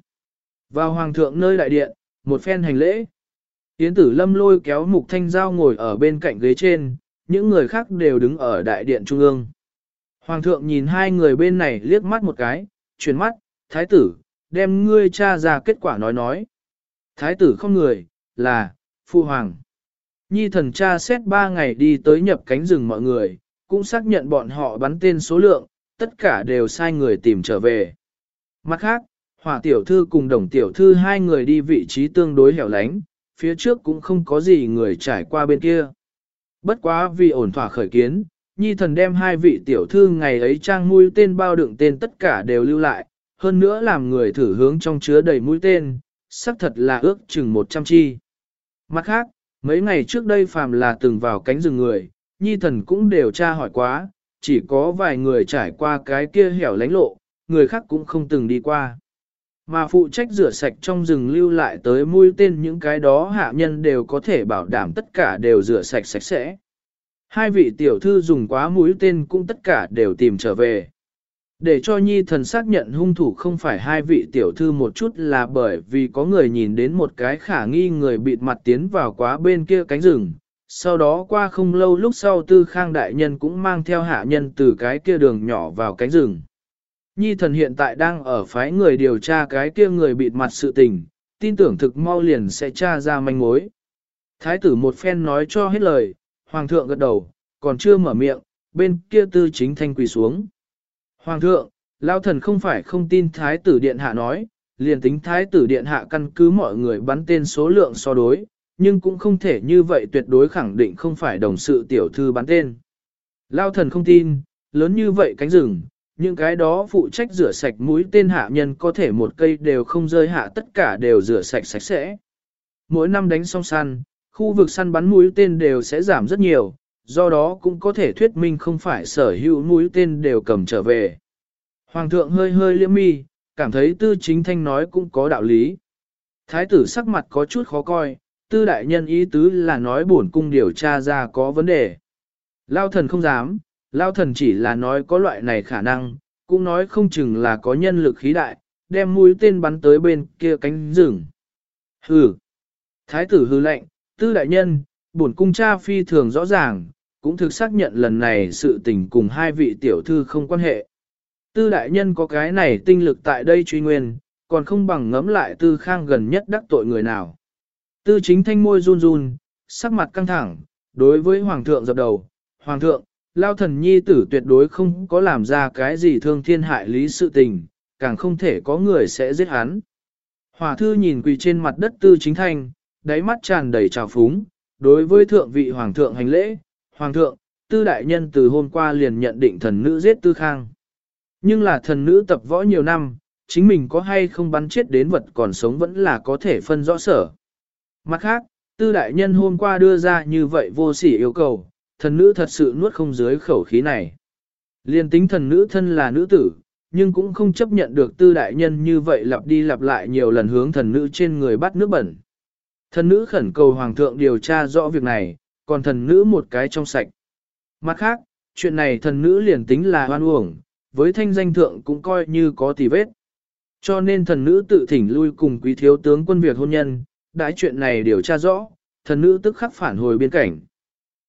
Vào hoàng thượng nơi đại điện, một phen hành lễ. Yến Tử Lâm lôi kéo Mục Thanh Giao ngồi ở bên cạnh ghế trên, những người khác đều đứng ở đại điện trung ương. Hoàng thượng nhìn hai người bên này liếc mắt một cái, chuyển mắt, thái tử, đem ngươi cha ra kết quả nói nói. Thái tử không người, là, phu hoàng. Nhi thần cha xét ba ngày đi tới nhập cánh rừng mọi người, cũng xác nhận bọn họ bắn tên số lượng, tất cả đều sai người tìm trở về. Mặt khác, hỏa tiểu thư cùng đồng tiểu thư hai người đi vị trí tương đối hẻo lánh, phía trước cũng không có gì người trải qua bên kia. Bất quá vì ổn thỏa khởi kiến, nhi thần đem hai vị tiểu thư ngày ấy trang mũi tên bao đựng tên tất cả đều lưu lại, hơn nữa làm người thử hướng trong chứa đầy mũi tên, xác thật là ước chừng 100 chi. Mặt khác, mấy ngày trước đây phàm là từng vào cánh rừng người, nhi thần cũng đều tra hỏi quá, chỉ có vài người trải qua cái kia hẻo lánh lộ, người khác cũng không từng đi qua. Mà phụ trách rửa sạch trong rừng lưu lại tới mũi tên những cái đó hạ nhân đều có thể bảo đảm tất cả đều rửa sạch sạch sẽ. Hai vị tiểu thư dùng quá mũi tên cũng tất cả đều tìm trở về. Để cho nhi thần xác nhận hung thủ không phải hai vị tiểu thư một chút là bởi vì có người nhìn đến một cái khả nghi người bịt mặt tiến vào quá bên kia cánh rừng. Sau đó qua không lâu lúc sau tư khang đại nhân cũng mang theo hạ nhân từ cái kia đường nhỏ vào cánh rừng. Nhi thần hiện tại đang ở phái người điều tra cái kia người bịt mặt sự tình, tin tưởng thực mau liền sẽ tra ra manh mối. Thái tử một phen nói cho hết lời, hoàng thượng gật đầu, còn chưa mở miệng, bên kia tư chính thanh quỳ xuống. Hoàng thượng, lao thần không phải không tin thái tử điện hạ nói, liền tính thái tử điện hạ căn cứ mọi người bắn tên số lượng so đối, nhưng cũng không thể như vậy tuyệt đối khẳng định không phải đồng sự tiểu thư bắn tên. Lao thần không tin, lớn như vậy cánh rừng, những cái đó phụ trách rửa sạch mũi tên hạ nhân có thể một cây đều không rơi hạ tất cả đều rửa sạch sạch sẽ. Mỗi năm đánh xong săn, khu vực săn bắn mũi tên đều sẽ giảm rất nhiều, do đó cũng có thể thuyết minh không phải sở hữu mũi tên đều cầm trở về. Hoàng thượng hơi hơi liễm mi, cảm thấy tư chính thanh nói cũng có đạo lý. Thái tử sắc mặt có chút khó coi, tư đại nhân ý tứ là nói bổn cung điều tra ra có vấn đề. Lao thần không dám, lao thần chỉ là nói có loại này khả năng, cũng nói không chừng là có nhân lực khí đại, đem mũi tên bắn tới bên kia cánh rừng. Hừ. Thái tử hư lệnh, tư đại nhân, bổn cung cha phi thường rõ ràng, cũng thực xác nhận lần này sự tình cùng hai vị tiểu thư không quan hệ. Tư đại nhân có cái này tinh lực tại đây truy nguyên, còn không bằng ngẫm lại tư khang gần nhất đắc tội người nào. Tư chính thanh môi run run, sắc mặt căng thẳng, đối với hoàng thượng dập đầu, hoàng thượng, lao thần nhi tử tuyệt đối không có làm ra cái gì thương thiên hại lý sự tình, càng không thể có người sẽ giết hắn. Hòa thư nhìn quỳ trên mặt đất tư chính thanh, đáy mắt tràn đầy trào phúng, đối với thượng vị hoàng thượng hành lễ, hoàng thượng, tư đại nhân từ hôm qua liền nhận định thần nữ giết tư khang. Nhưng là thần nữ tập võ nhiều năm, chính mình có hay không bắn chết đến vật còn sống vẫn là có thể phân rõ sở. Mặt khác, tư đại nhân hôm qua đưa ra như vậy vô sỉ yêu cầu, thần nữ thật sự nuốt không dưới khẩu khí này. Liên tính thần nữ thân là nữ tử, nhưng cũng không chấp nhận được tư đại nhân như vậy lặp đi lặp lại nhiều lần hướng thần nữ trên người bắt nước bẩn. Thần nữ khẩn cầu hoàng thượng điều tra rõ việc này, còn thần nữ một cái trong sạch. Mặt khác, chuyện này thần nữ liền tính là hoan uổng, với thanh danh thượng cũng coi như có tì vết. Cho nên thần nữ tự thỉnh lui cùng quý thiếu tướng quân việc hôn nhân, đãi chuyện này điều tra rõ, thần nữ tức khắc phản hồi biên cảnh.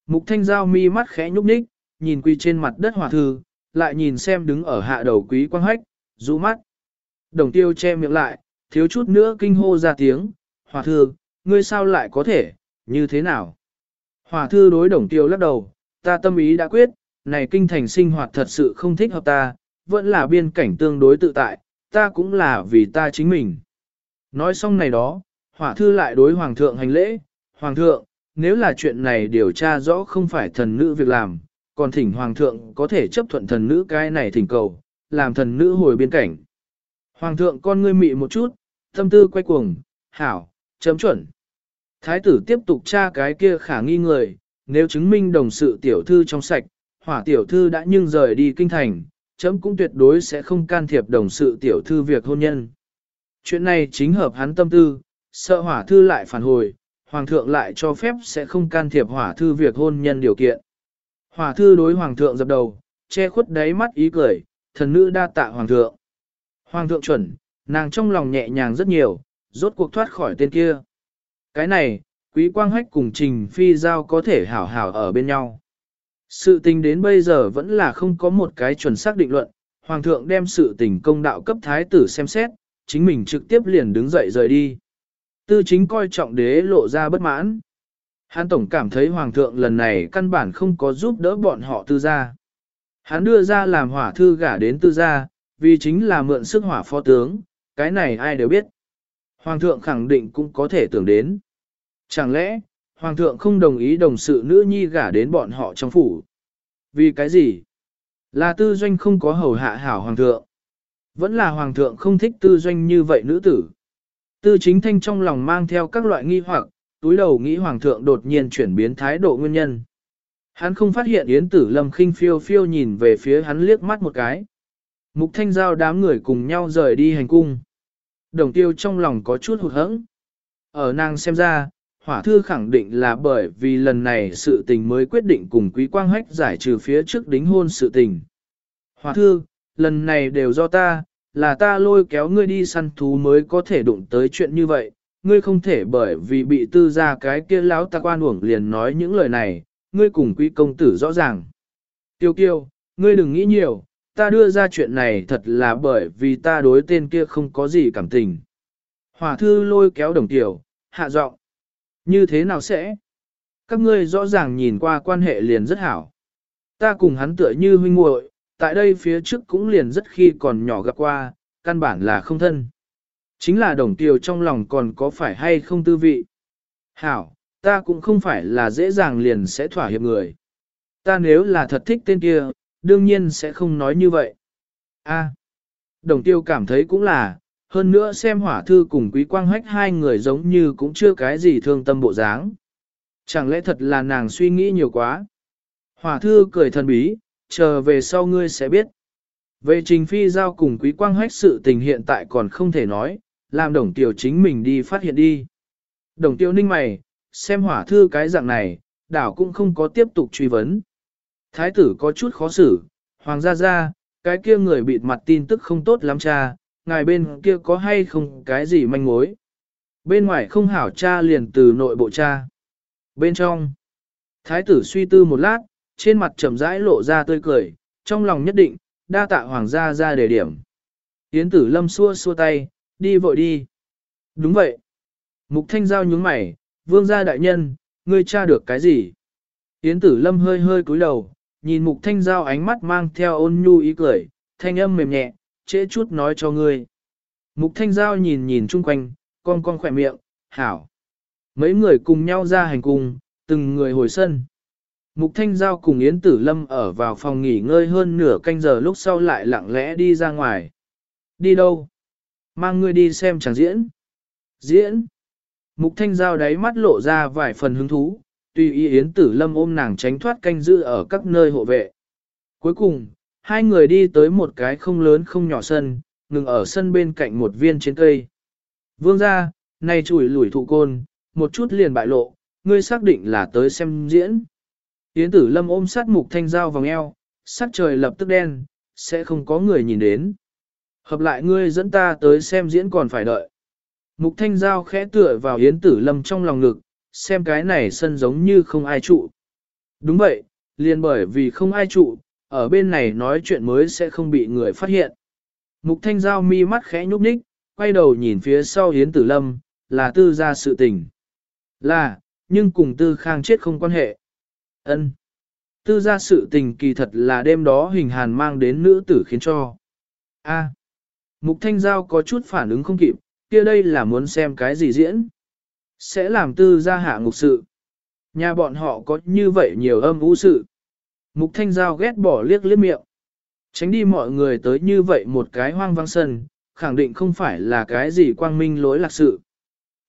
Mục thanh giao mi mắt khẽ nhúc nhích, nhìn quy trên mặt đất hòa thư, lại nhìn xem đứng ở hạ đầu quý quang hách, rũ mắt. Đồng tiêu che miệng lại, thiếu chút nữa kinh hô ra tiếng, hòa thư, ngươi sao lại có thể, như thế nào? Hòa thư đối đồng tiêu lắc đầu, ta tâm ý đã quyết, này kinh thành sinh hoạt thật sự không thích hợp ta, vẫn là biên cảnh tương đối tự tại, ta cũng là vì ta chính mình. Nói xong này đó, hỏa thư lại đối hoàng thượng hành lễ, hoàng thượng, nếu là chuyện này điều tra rõ không phải thần nữ việc làm, còn thỉnh hoàng thượng có thể chấp thuận thần nữ cái này thỉnh cầu, làm thần nữ hồi biên cảnh. Hoàng thượng con ngươi mị một chút, tâm tư quay cuồng, hảo, chấm chuẩn. Thái tử tiếp tục tra cái kia khả nghi người, nếu chứng minh đồng sự tiểu thư trong sạch, hỏa tiểu thư đã nhưng rời đi kinh thành, chấm cũng tuyệt đối sẽ không can thiệp đồng sự tiểu thư việc hôn nhân. Chuyện này chính hợp hắn tâm tư, sợ hỏa thư lại phản hồi, hoàng thượng lại cho phép sẽ không can thiệp hỏa thư việc hôn nhân điều kiện. Hỏa thư đối hoàng thượng dập đầu, che khuất đáy mắt ý cười, thần nữ đa tạ hoàng thượng. Hoàng thượng chuẩn, nàng trong lòng nhẹ nhàng rất nhiều, rốt cuộc thoát khỏi tên kia. Cái này, quý quang hách cùng trình phi giao có thể hảo hảo ở bên nhau. Sự tình đến bây giờ vẫn là không có một cái chuẩn xác định luận, Hoàng thượng đem sự tình công đạo cấp thái tử xem xét, chính mình trực tiếp liền đứng dậy rời đi. Tư chính coi trọng đế lộ ra bất mãn. Hán Tổng cảm thấy Hoàng thượng lần này căn bản không có giúp đỡ bọn họ tư gia. Hắn đưa ra làm hỏa thư gả đến tư gia, vì chính là mượn sức hỏa phó tướng, cái này ai đều biết. Hoàng thượng khẳng định cũng có thể tưởng đến. Chẳng lẽ, Hoàng thượng không đồng ý đồng sự nữ nhi gả đến bọn họ trong phủ. Vì cái gì? Là tư doanh không có hầu hạ hảo hoàng thượng. Vẫn là hoàng thượng không thích tư doanh như vậy nữ tử. Tư chính thanh trong lòng mang theo các loại nghi hoặc, túi đầu nghĩ hoàng thượng đột nhiên chuyển biến thái độ nguyên nhân. Hắn không phát hiện Yến Tử Lâm khinh phiêu phiêu nhìn về phía hắn liếc mắt một cái. Mục thanh giao đám người cùng nhau rời đi hành cung. Đồng tiêu trong lòng có chút hụt hẫng. Ở nàng xem ra, hỏa thư khẳng định là bởi vì lần này sự tình mới quyết định cùng quý quang hách giải trừ phía trước đính hôn sự tình. Hỏa thư, lần này đều do ta, là ta lôi kéo ngươi đi săn thú mới có thể đụng tới chuyện như vậy, ngươi không thể bởi vì bị tư ra cái kia lão ta quan uổng liền nói những lời này, ngươi cùng quý công tử rõ ràng. Tiêu kiêu, ngươi đừng nghĩ nhiều, ta đưa ra chuyện này thật là bởi vì ta đối tên kia không có gì cảm tình. Hỏa thư lôi kéo đồng tiểu, hạ giọng. Như thế nào sẽ? Các ngươi rõ ràng nhìn qua quan hệ liền rất hảo. Ta cùng hắn tựa như huynh muội, tại đây phía trước cũng liền rất khi còn nhỏ gặp qua, căn bản là không thân. Chính là đồng tiểu trong lòng còn có phải hay không tư vị. Hảo, ta cũng không phải là dễ dàng liền sẽ thỏa hiệp người. Ta nếu là thật thích tên kia, đương nhiên sẽ không nói như vậy. A, đồng tiêu cảm thấy cũng là, hơn nữa xem hỏa thư cùng quý quang hách hai người giống như cũng chưa cái gì thương tâm bộ dáng. Chẳng lẽ thật là nàng suy nghĩ nhiều quá? Hỏa thư cười thần bí, chờ về sau ngươi sẽ biết. Về trình phi giao cùng quý quang hách sự tình hiện tại còn không thể nói, làm đồng tiểu chính mình đi phát hiện đi. Đồng tiêu ninh mày, xem hỏa thư cái dạng này, đảo cũng không có tiếp tục truy vấn. Thái tử có chút khó xử, hoàng gia gia, cái kia người bịt mặt tin tức không tốt lắm cha, ngài bên kia có hay không cái gì manh mối. Bên ngoài không hảo cha liền từ nội bộ cha. Bên trong, thái tử suy tư một lát, trên mặt trầm rãi lộ ra tươi cười, trong lòng nhất định, đa tạ hoàng gia ra đề điểm. Yến tử lâm xua xua tay, đi vội đi. Đúng vậy. Mục thanh giao nhướng mày, vương gia đại nhân, ngươi tra được cái gì? Yến tử lâm hơi hơi cúi đầu, nhìn mục thanh giao ánh mắt mang theo ôn nhu ý cười, thanh âm mềm nhẹ, trễ chút nói cho ngươi. Mục thanh giao nhìn nhìn chung quanh, con con khỏe miệng, hảo. Mấy người cùng nhau ra hành cùng từng người hồi sân. Mục Thanh Giao cùng Yến Tử Lâm ở vào phòng nghỉ ngơi hơn nửa canh giờ lúc sau lại lặng lẽ đi ra ngoài. Đi đâu? Mang ngươi đi xem chẳng diễn. Diễn. Mục Thanh Giao đáy mắt lộ ra vài phần hứng thú, tùy ý Yến Tử Lâm ôm nàng tránh thoát canh giữ ở các nơi hộ vệ. Cuối cùng, hai người đi tới một cái không lớn không nhỏ sân, ngừng ở sân bên cạnh một viên trên cây. Vương ra, này chùi lủi thụ côn, một chút liền bại lộ, ngươi xác định là tới xem diễn. Yến tử lâm ôm sát mục thanh dao vòng eo, sắc trời lập tức đen, sẽ không có người nhìn đến. Hợp lại ngươi dẫn ta tới xem diễn còn phải đợi. Mục thanh giao khẽ tựa vào yến tử lâm trong lòng ngực, xem cái này sân giống như không ai trụ. Đúng vậy, liền bởi vì không ai trụ, ở bên này nói chuyện mới sẽ không bị người phát hiện. Mục thanh giao mi mắt khẽ nhúc nhích, quay đầu nhìn phía sau yến tử lâm, là tư gia sự tình. Là, nhưng cùng tư khang chết không quan hệ. ân Tư gia sự tình kỳ thật là đêm đó hình hàn mang đến nữ tử khiến cho. a Mục Thanh Giao có chút phản ứng không kịp, kia đây là muốn xem cái gì diễn. Sẽ làm tư gia hạ ngục sự. Nhà bọn họ có như vậy nhiều âm vũ sự. Mục Thanh Giao ghét bỏ liếc liếc miệng. Tránh đi mọi người tới như vậy một cái hoang vang sân, khẳng định không phải là cái gì quang minh lối lạc sự.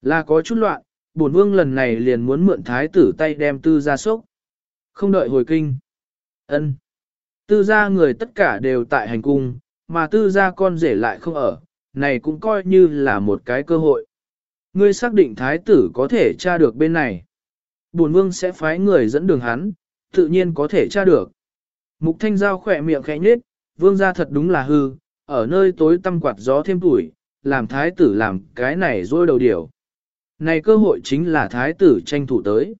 Là có chút loạn, bổn vương lần này liền muốn mượn thái tử tay đem tư gia sốc. Không đợi hồi kinh. ân Tư gia người tất cả đều tại hành cung, mà tư gia con rể lại không ở, này cũng coi như là một cái cơ hội. Ngươi xác định thái tử có thể tra được bên này. Bổn vương sẽ phái người dẫn đường hắn, tự nhiên có thể tra được. Mục thanh giao khỏe miệng khẽ nhết, vương gia thật đúng là hư, ở nơi tối tăm quạt gió thêm tuổi, làm thái tử làm cái này rôi đầu điểu. Này cơ hội chính là thái tử tranh thủ tới.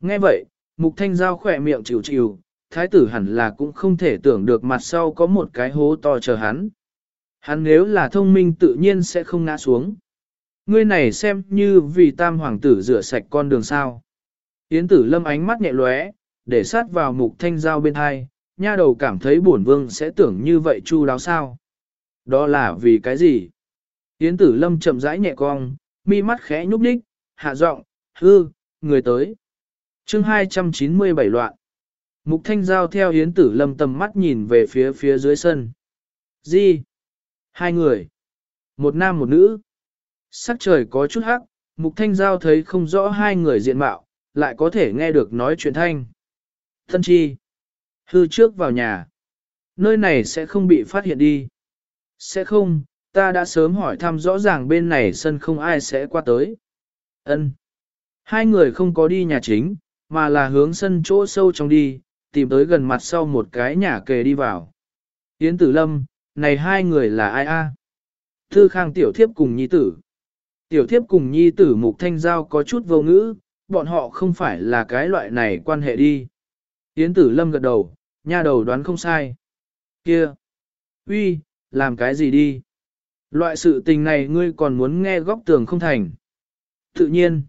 Nghe vậy, mục thanh giao khỏe miệng chịu chịu, thái tử hẳn là cũng không thể tưởng được mặt sau có một cái hố to chờ hắn. Hắn nếu là thông minh tự nhiên sẽ không ngã xuống. Ngươi này xem như vì tam hoàng tử rửa sạch con đường sao. Yến tử lâm ánh mắt nhẹ lóe, để sát vào mục thanh giao bên hai, nha đầu cảm thấy bổn vương sẽ tưởng như vậy chu đáo sao. Đó là vì cái gì? Yến tử lâm chậm rãi nhẹ cong, mi mắt khẽ nhúc nhích, hạ giọng, hư, người tới. chương 297 loạn. Mục thanh giao theo Yến tử lâm tầm mắt nhìn về phía phía dưới sân. Gì? Hai người. Một nam một nữ. Sắc trời có chút hắc, mục thanh giao thấy không rõ hai người diện mạo, lại có thể nghe được nói chuyện thanh. Thân chi. Hư trước vào nhà. Nơi này sẽ không bị phát hiện đi. Sẽ không, ta đã sớm hỏi thăm rõ ràng bên này sân không ai sẽ qua tới. Ân. Hai người không có đi nhà chính, mà là hướng sân chỗ sâu trong đi, tìm tới gần mặt sau một cái nhà kề đi vào. Yến Tử Lâm, này hai người là ai a? Thư Khang tiểu thiếp cùng nhi tử. Tiểu thiếp cùng nhi tử mục thanh giao có chút vô ngữ, bọn họ không phải là cái loại này quan hệ đi. Yến Tử Lâm gật đầu, nha đầu đoán không sai. Kia! uy, làm cái gì đi? Loại sự tình này ngươi còn muốn nghe góc tường không thành. Tự nhiên.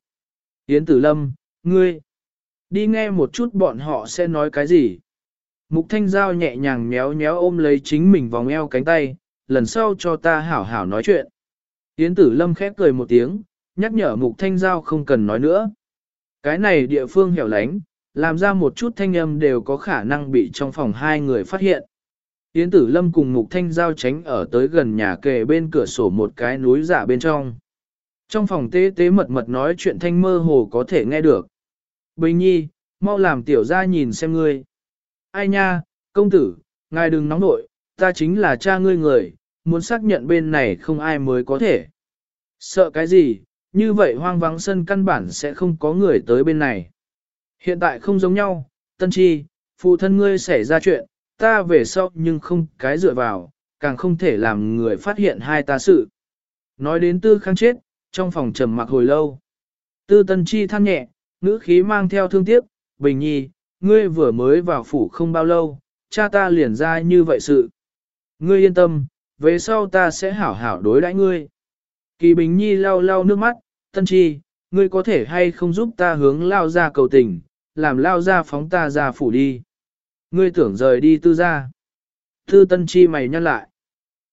Yến Tử Lâm, ngươi. Đi nghe một chút bọn họ sẽ nói cái gì. Mục Thanh Giao nhẹ nhàng méo méo ôm lấy chính mình vòng eo cánh tay, lần sau cho ta hảo hảo nói chuyện. Yến Tử Lâm khép cười một tiếng, nhắc nhở Mục Thanh Giao không cần nói nữa. Cái này địa phương hẻo lánh, làm ra một chút thanh âm đều có khả năng bị trong phòng hai người phát hiện. Yến Tử Lâm cùng Mục Thanh Giao tránh ở tới gần nhà kề bên cửa sổ một cái núi giả bên trong. Trong phòng tế tế mật mật nói chuyện thanh mơ hồ có thể nghe được. Bình nhi, mau làm tiểu ra nhìn xem ngươi. Ai nha, công tử, ngài đừng nóng nội, ta chính là cha ngươi người, muốn xác nhận bên này không ai mới có thể. Sợ cái gì, như vậy hoang vắng sân căn bản sẽ không có người tới bên này. Hiện tại không giống nhau, tân chi, phụ thân ngươi xảy ra chuyện, ta về sau nhưng không cái dựa vào, càng không thể làm người phát hiện hai ta sự. Nói đến tư khang chết, trong phòng trầm mặc hồi lâu. Tư tân chi than nhẹ, ngữ khí mang theo thương tiếc, bình nhi, ngươi vừa mới vào phủ không bao lâu, cha ta liền ra như vậy sự. Ngươi yên tâm, về sau ta sẽ hảo hảo đối đãi ngươi. Kỳ Bình Nhi lau lau nước mắt, Tân Chi, ngươi có thể hay không giúp ta hướng lao ra cầu tình, làm lao ra phóng ta ra phủ đi. Ngươi tưởng rời đi tư ra. Tư Tân Chi mày nhăn lại.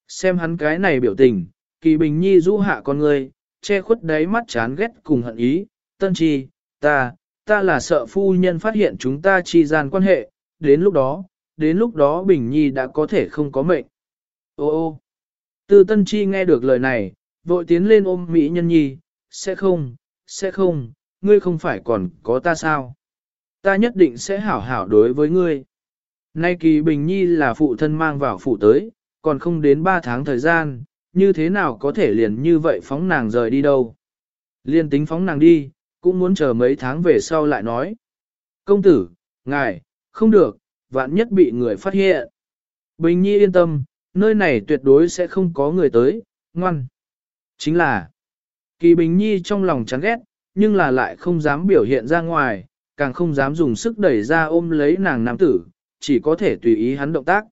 Xem hắn cái này biểu tình, Kỳ Bình Nhi rũ hạ con ngươi, che khuất đáy mắt chán ghét cùng hận ý. Tân Chi, ta, ta là sợ phu nhân phát hiện chúng ta chi gian quan hệ, đến lúc đó, đến lúc đó Bình Nhi đã có thể không có mệnh. Ô ô, Tư Tân Chi nghe được lời này, vội tiến lên ôm Mỹ Nhân Nhi, sẽ không, sẽ không, ngươi không phải còn có ta sao? Ta nhất định sẽ hảo hảo đối với ngươi. Nay kỳ Bình Nhi là phụ thân mang vào phụ tới, còn không đến 3 tháng thời gian, như thế nào có thể liền như vậy phóng nàng rời đi đâu? Liên tính phóng nàng đi, cũng muốn chờ mấy tháng về sau lại nói. Công tử, ngài, không được, vạn nhất bị người phát hiện. Bình Nhi yên tâm, nơi này tuyệt đối sẽ không có người tới, ngoan. Chính là, Kỳ Bình Nhi trong lòng chán ghét, nhưng là lại không dám biểu hiện ra ngoài, càng không dám dùng sức đẩy ra ôm lấy nàng nam tử, chỉ có thể tùy ý hắn động tác.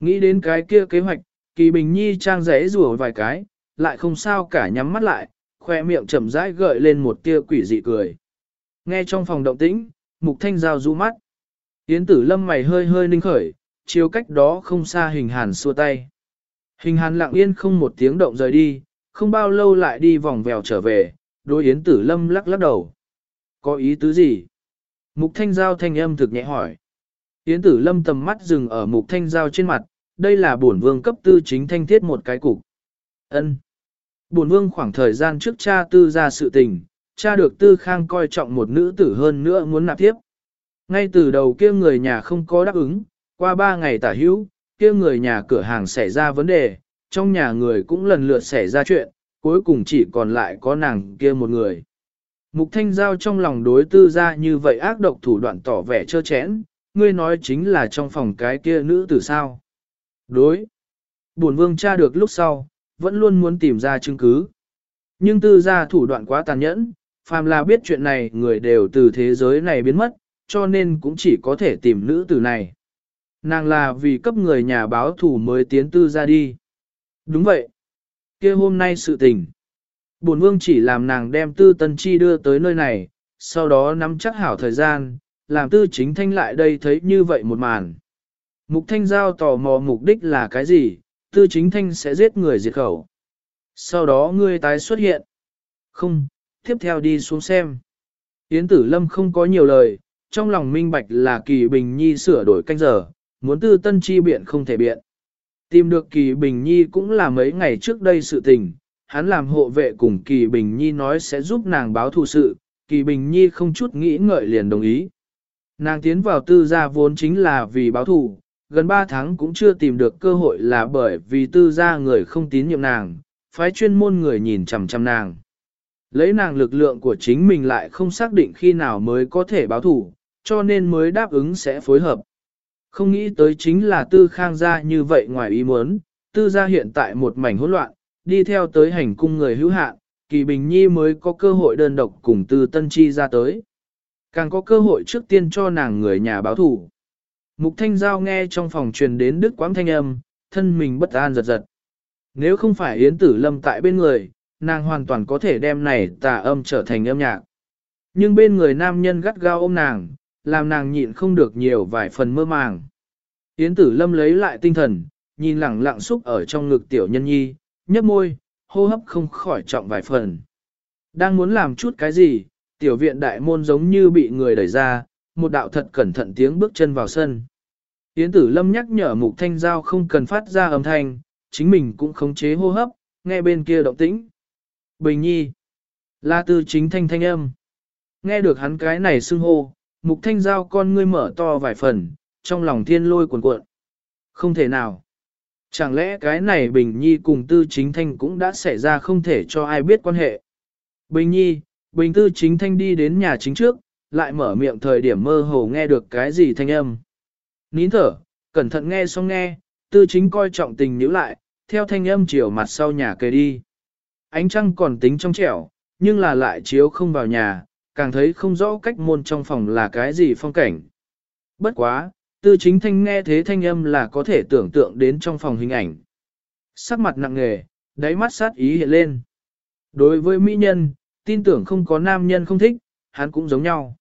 Nghĩ đến cái kia kế hoạch, Kỳ Bình Nhi trang rẽ rùa vài cái, lại không sao cả nhắm mắt lại, khoe miệng chậm rãi gợi lên một tia quỷ dị cười. Nghe trong phòng động tĩnh, Mục Thanh Giao du mắt. Yến tử lâm mày hơi hơi ninh khởi, chiếu cách đó không xa hình hàn xua tay. Hình hàn lặng yên không một tiếng động rời đi, không bao lâu lại đi vòng vèo trở về, đối Yến tử lâm lắc lắc đầu. Có ý tứ gì? Mục thanh giao thanh âm thực nhẹ hỏi. Yến tử lâm tầm mắt dừng ở mục thanh giao trên mặt, đây là bổn vương cấp tư chính thanh thiết một cái cục. ân Bổn vương khoảng thời gian trước cha tư ra sự tình, cha được tư khang coi trọng một nữ tử hơn nữa muốn nạp tiếp. Ngay từ đầu kia người nhà không có đáp ứng, qua ba ngày tả hữu, kia người nhà cửa hàng xảy ra vấn đề, trong nhà người cũng lần lượt xảy ra chuyện, cuối cùng chỉ còn lại có nàng kia một người. Mục Thanh Giao trong lòng đối tư ra như vậy ác độc thủ đoạn tỏ vẻ trơ chẽn, ngươi nói chính là trong phòng cái kia nữ tử sao. Đối. Bổn vương tra được lúc sau, vẫn luôn muốn tìm ra chứng cứ. Nhưng tư ra thủ đoạn quá tàn nhẫn, phàm là biết chuyện này người đều từ thế giới này biến mất, cho nên cũng chỉ có thể tìm nữ tử này. Nàng là vì cấp người nhà báo thủ mới tiến tư ra đi. Đúng vậy. kia hôm nay sự tình. Bổn vương chỉ làm nàng đem tư tân chi đưa tới nơi này, sau đó nắm chắc hảo thời gian, làm tư chính thanh lại đây thấy như vậy một màn. Mục thanh giao tò mò mục đích là cái gì, tư chính thanh sẽ giết người diệt khẩu. Sau đó ngươi tái xuất hiện. Không, tiếp theo đi xuống xem. Yến tử lâm không có nhiều lời, trong lòng minh bạch là kỳ bình nhi sửa đổi canh giờ, muốn tư tân chi biện không thể biện. Tìm được kỳ bình nhi cũng là mấy ngày trước đây sự tình, hắn làm hộ vệ cùng kỳ bình nhi nói sẽ giúp nàng báo thù sự, kỳ bình nhi không chút nghĩ ngợi liền đồng ý. Nàng tiến vào tư gia vốn chính là vì báo thù, gần 3 tháng cũng chưa tìm được cơ hội là bởi vì tư gia người không tín nhiệm nàng, phái chuyên môn người nhìn chằm chằm nàng. Lấy nàng lực lượng của chính mình lại không xác định khi nào mới có thể báo thù, cho nên mới đáp ứng sẽ phối hợp. Không nghĩ tới chính là tư khang gia như vậy ngoài ý muốn, tư gia hiện tại một mảnh hỗn loạn, đi theo tới hành cung người hữu hạn, kỳ bình nhi mới có cơ hội đơn độc cùng tư tân chi ra tới. Càng có cơ hội trước tiên cho nàng người nhà báo thủ. Mục thanh giao nghe trong phòng truyền đến đức quãng thanh âm, thân mình bất an giật giật. Nếu không phải Yến Tử Lâm tại bên người, nàng hoàn toàn có thể đem này tà âm trở thành âm nhạc. Nhưng bên người nam nhân gắt gao ôm nàng, làm nàng nhịn không được nhiều vài phần mơ màng. Yến tử lâm lấy lại tinh thần, nhìn lẳng lặng xúc ở trong ngực tiểu nhân nhi, nhấp môi, hô hấp không khỏi trọng vài phần. Đang muốn làm chút cái gì, tiểu viện đại môn giống như bị người đẩy ra, một đạo thật cẩn thận tiếng bước chân vào sân. Yến tử lâm nhắc nhở mục thanh giao không cần phát ra âm thanh, chính mình cũng khống chế hô hấp, nghe bên kia động tĩnh. Bình nhi, la tư chính thanh thanh âm. Nghe được hắn cái này xưng hô, mục thanh giao con ngươi mở to vài phần, trong lòng thiên lôi cuồn cuộn. Không thể nào. Chẳng lẽ cái này Bình Nhi cùng Tư Chính Thanh cũng đã xảy ra không thể cho ai biết quan hệ. Bình nhi, bình tư chính thanh đi đến nhà chính trước, lại mở miệng thời điểm mơ hồ nghe được cái gì thanh âm. Nín thở, cẩn thận nghe xong nghe, tư chính coi trọng tình nhíu lại, theo thanh âm chiều mặt sau nhà kề đi. Ánh trăng còn tính trong trẻo, nhưng là lại chiếu không vào nhà, càng thấy không rõ cách môn trong phòng là cái gì phong cảnh. Bất quá, tư chính thanh nghe thế thanh âm là có thể tưởng tượng đến trong phòng hình ảnh. Sắc mặt nặng nề, đáy mắt sát ý hiện lên. Đối với mỹ nhân, tin tưởng không có nam nhân không thích, hắn cũng giống nhau.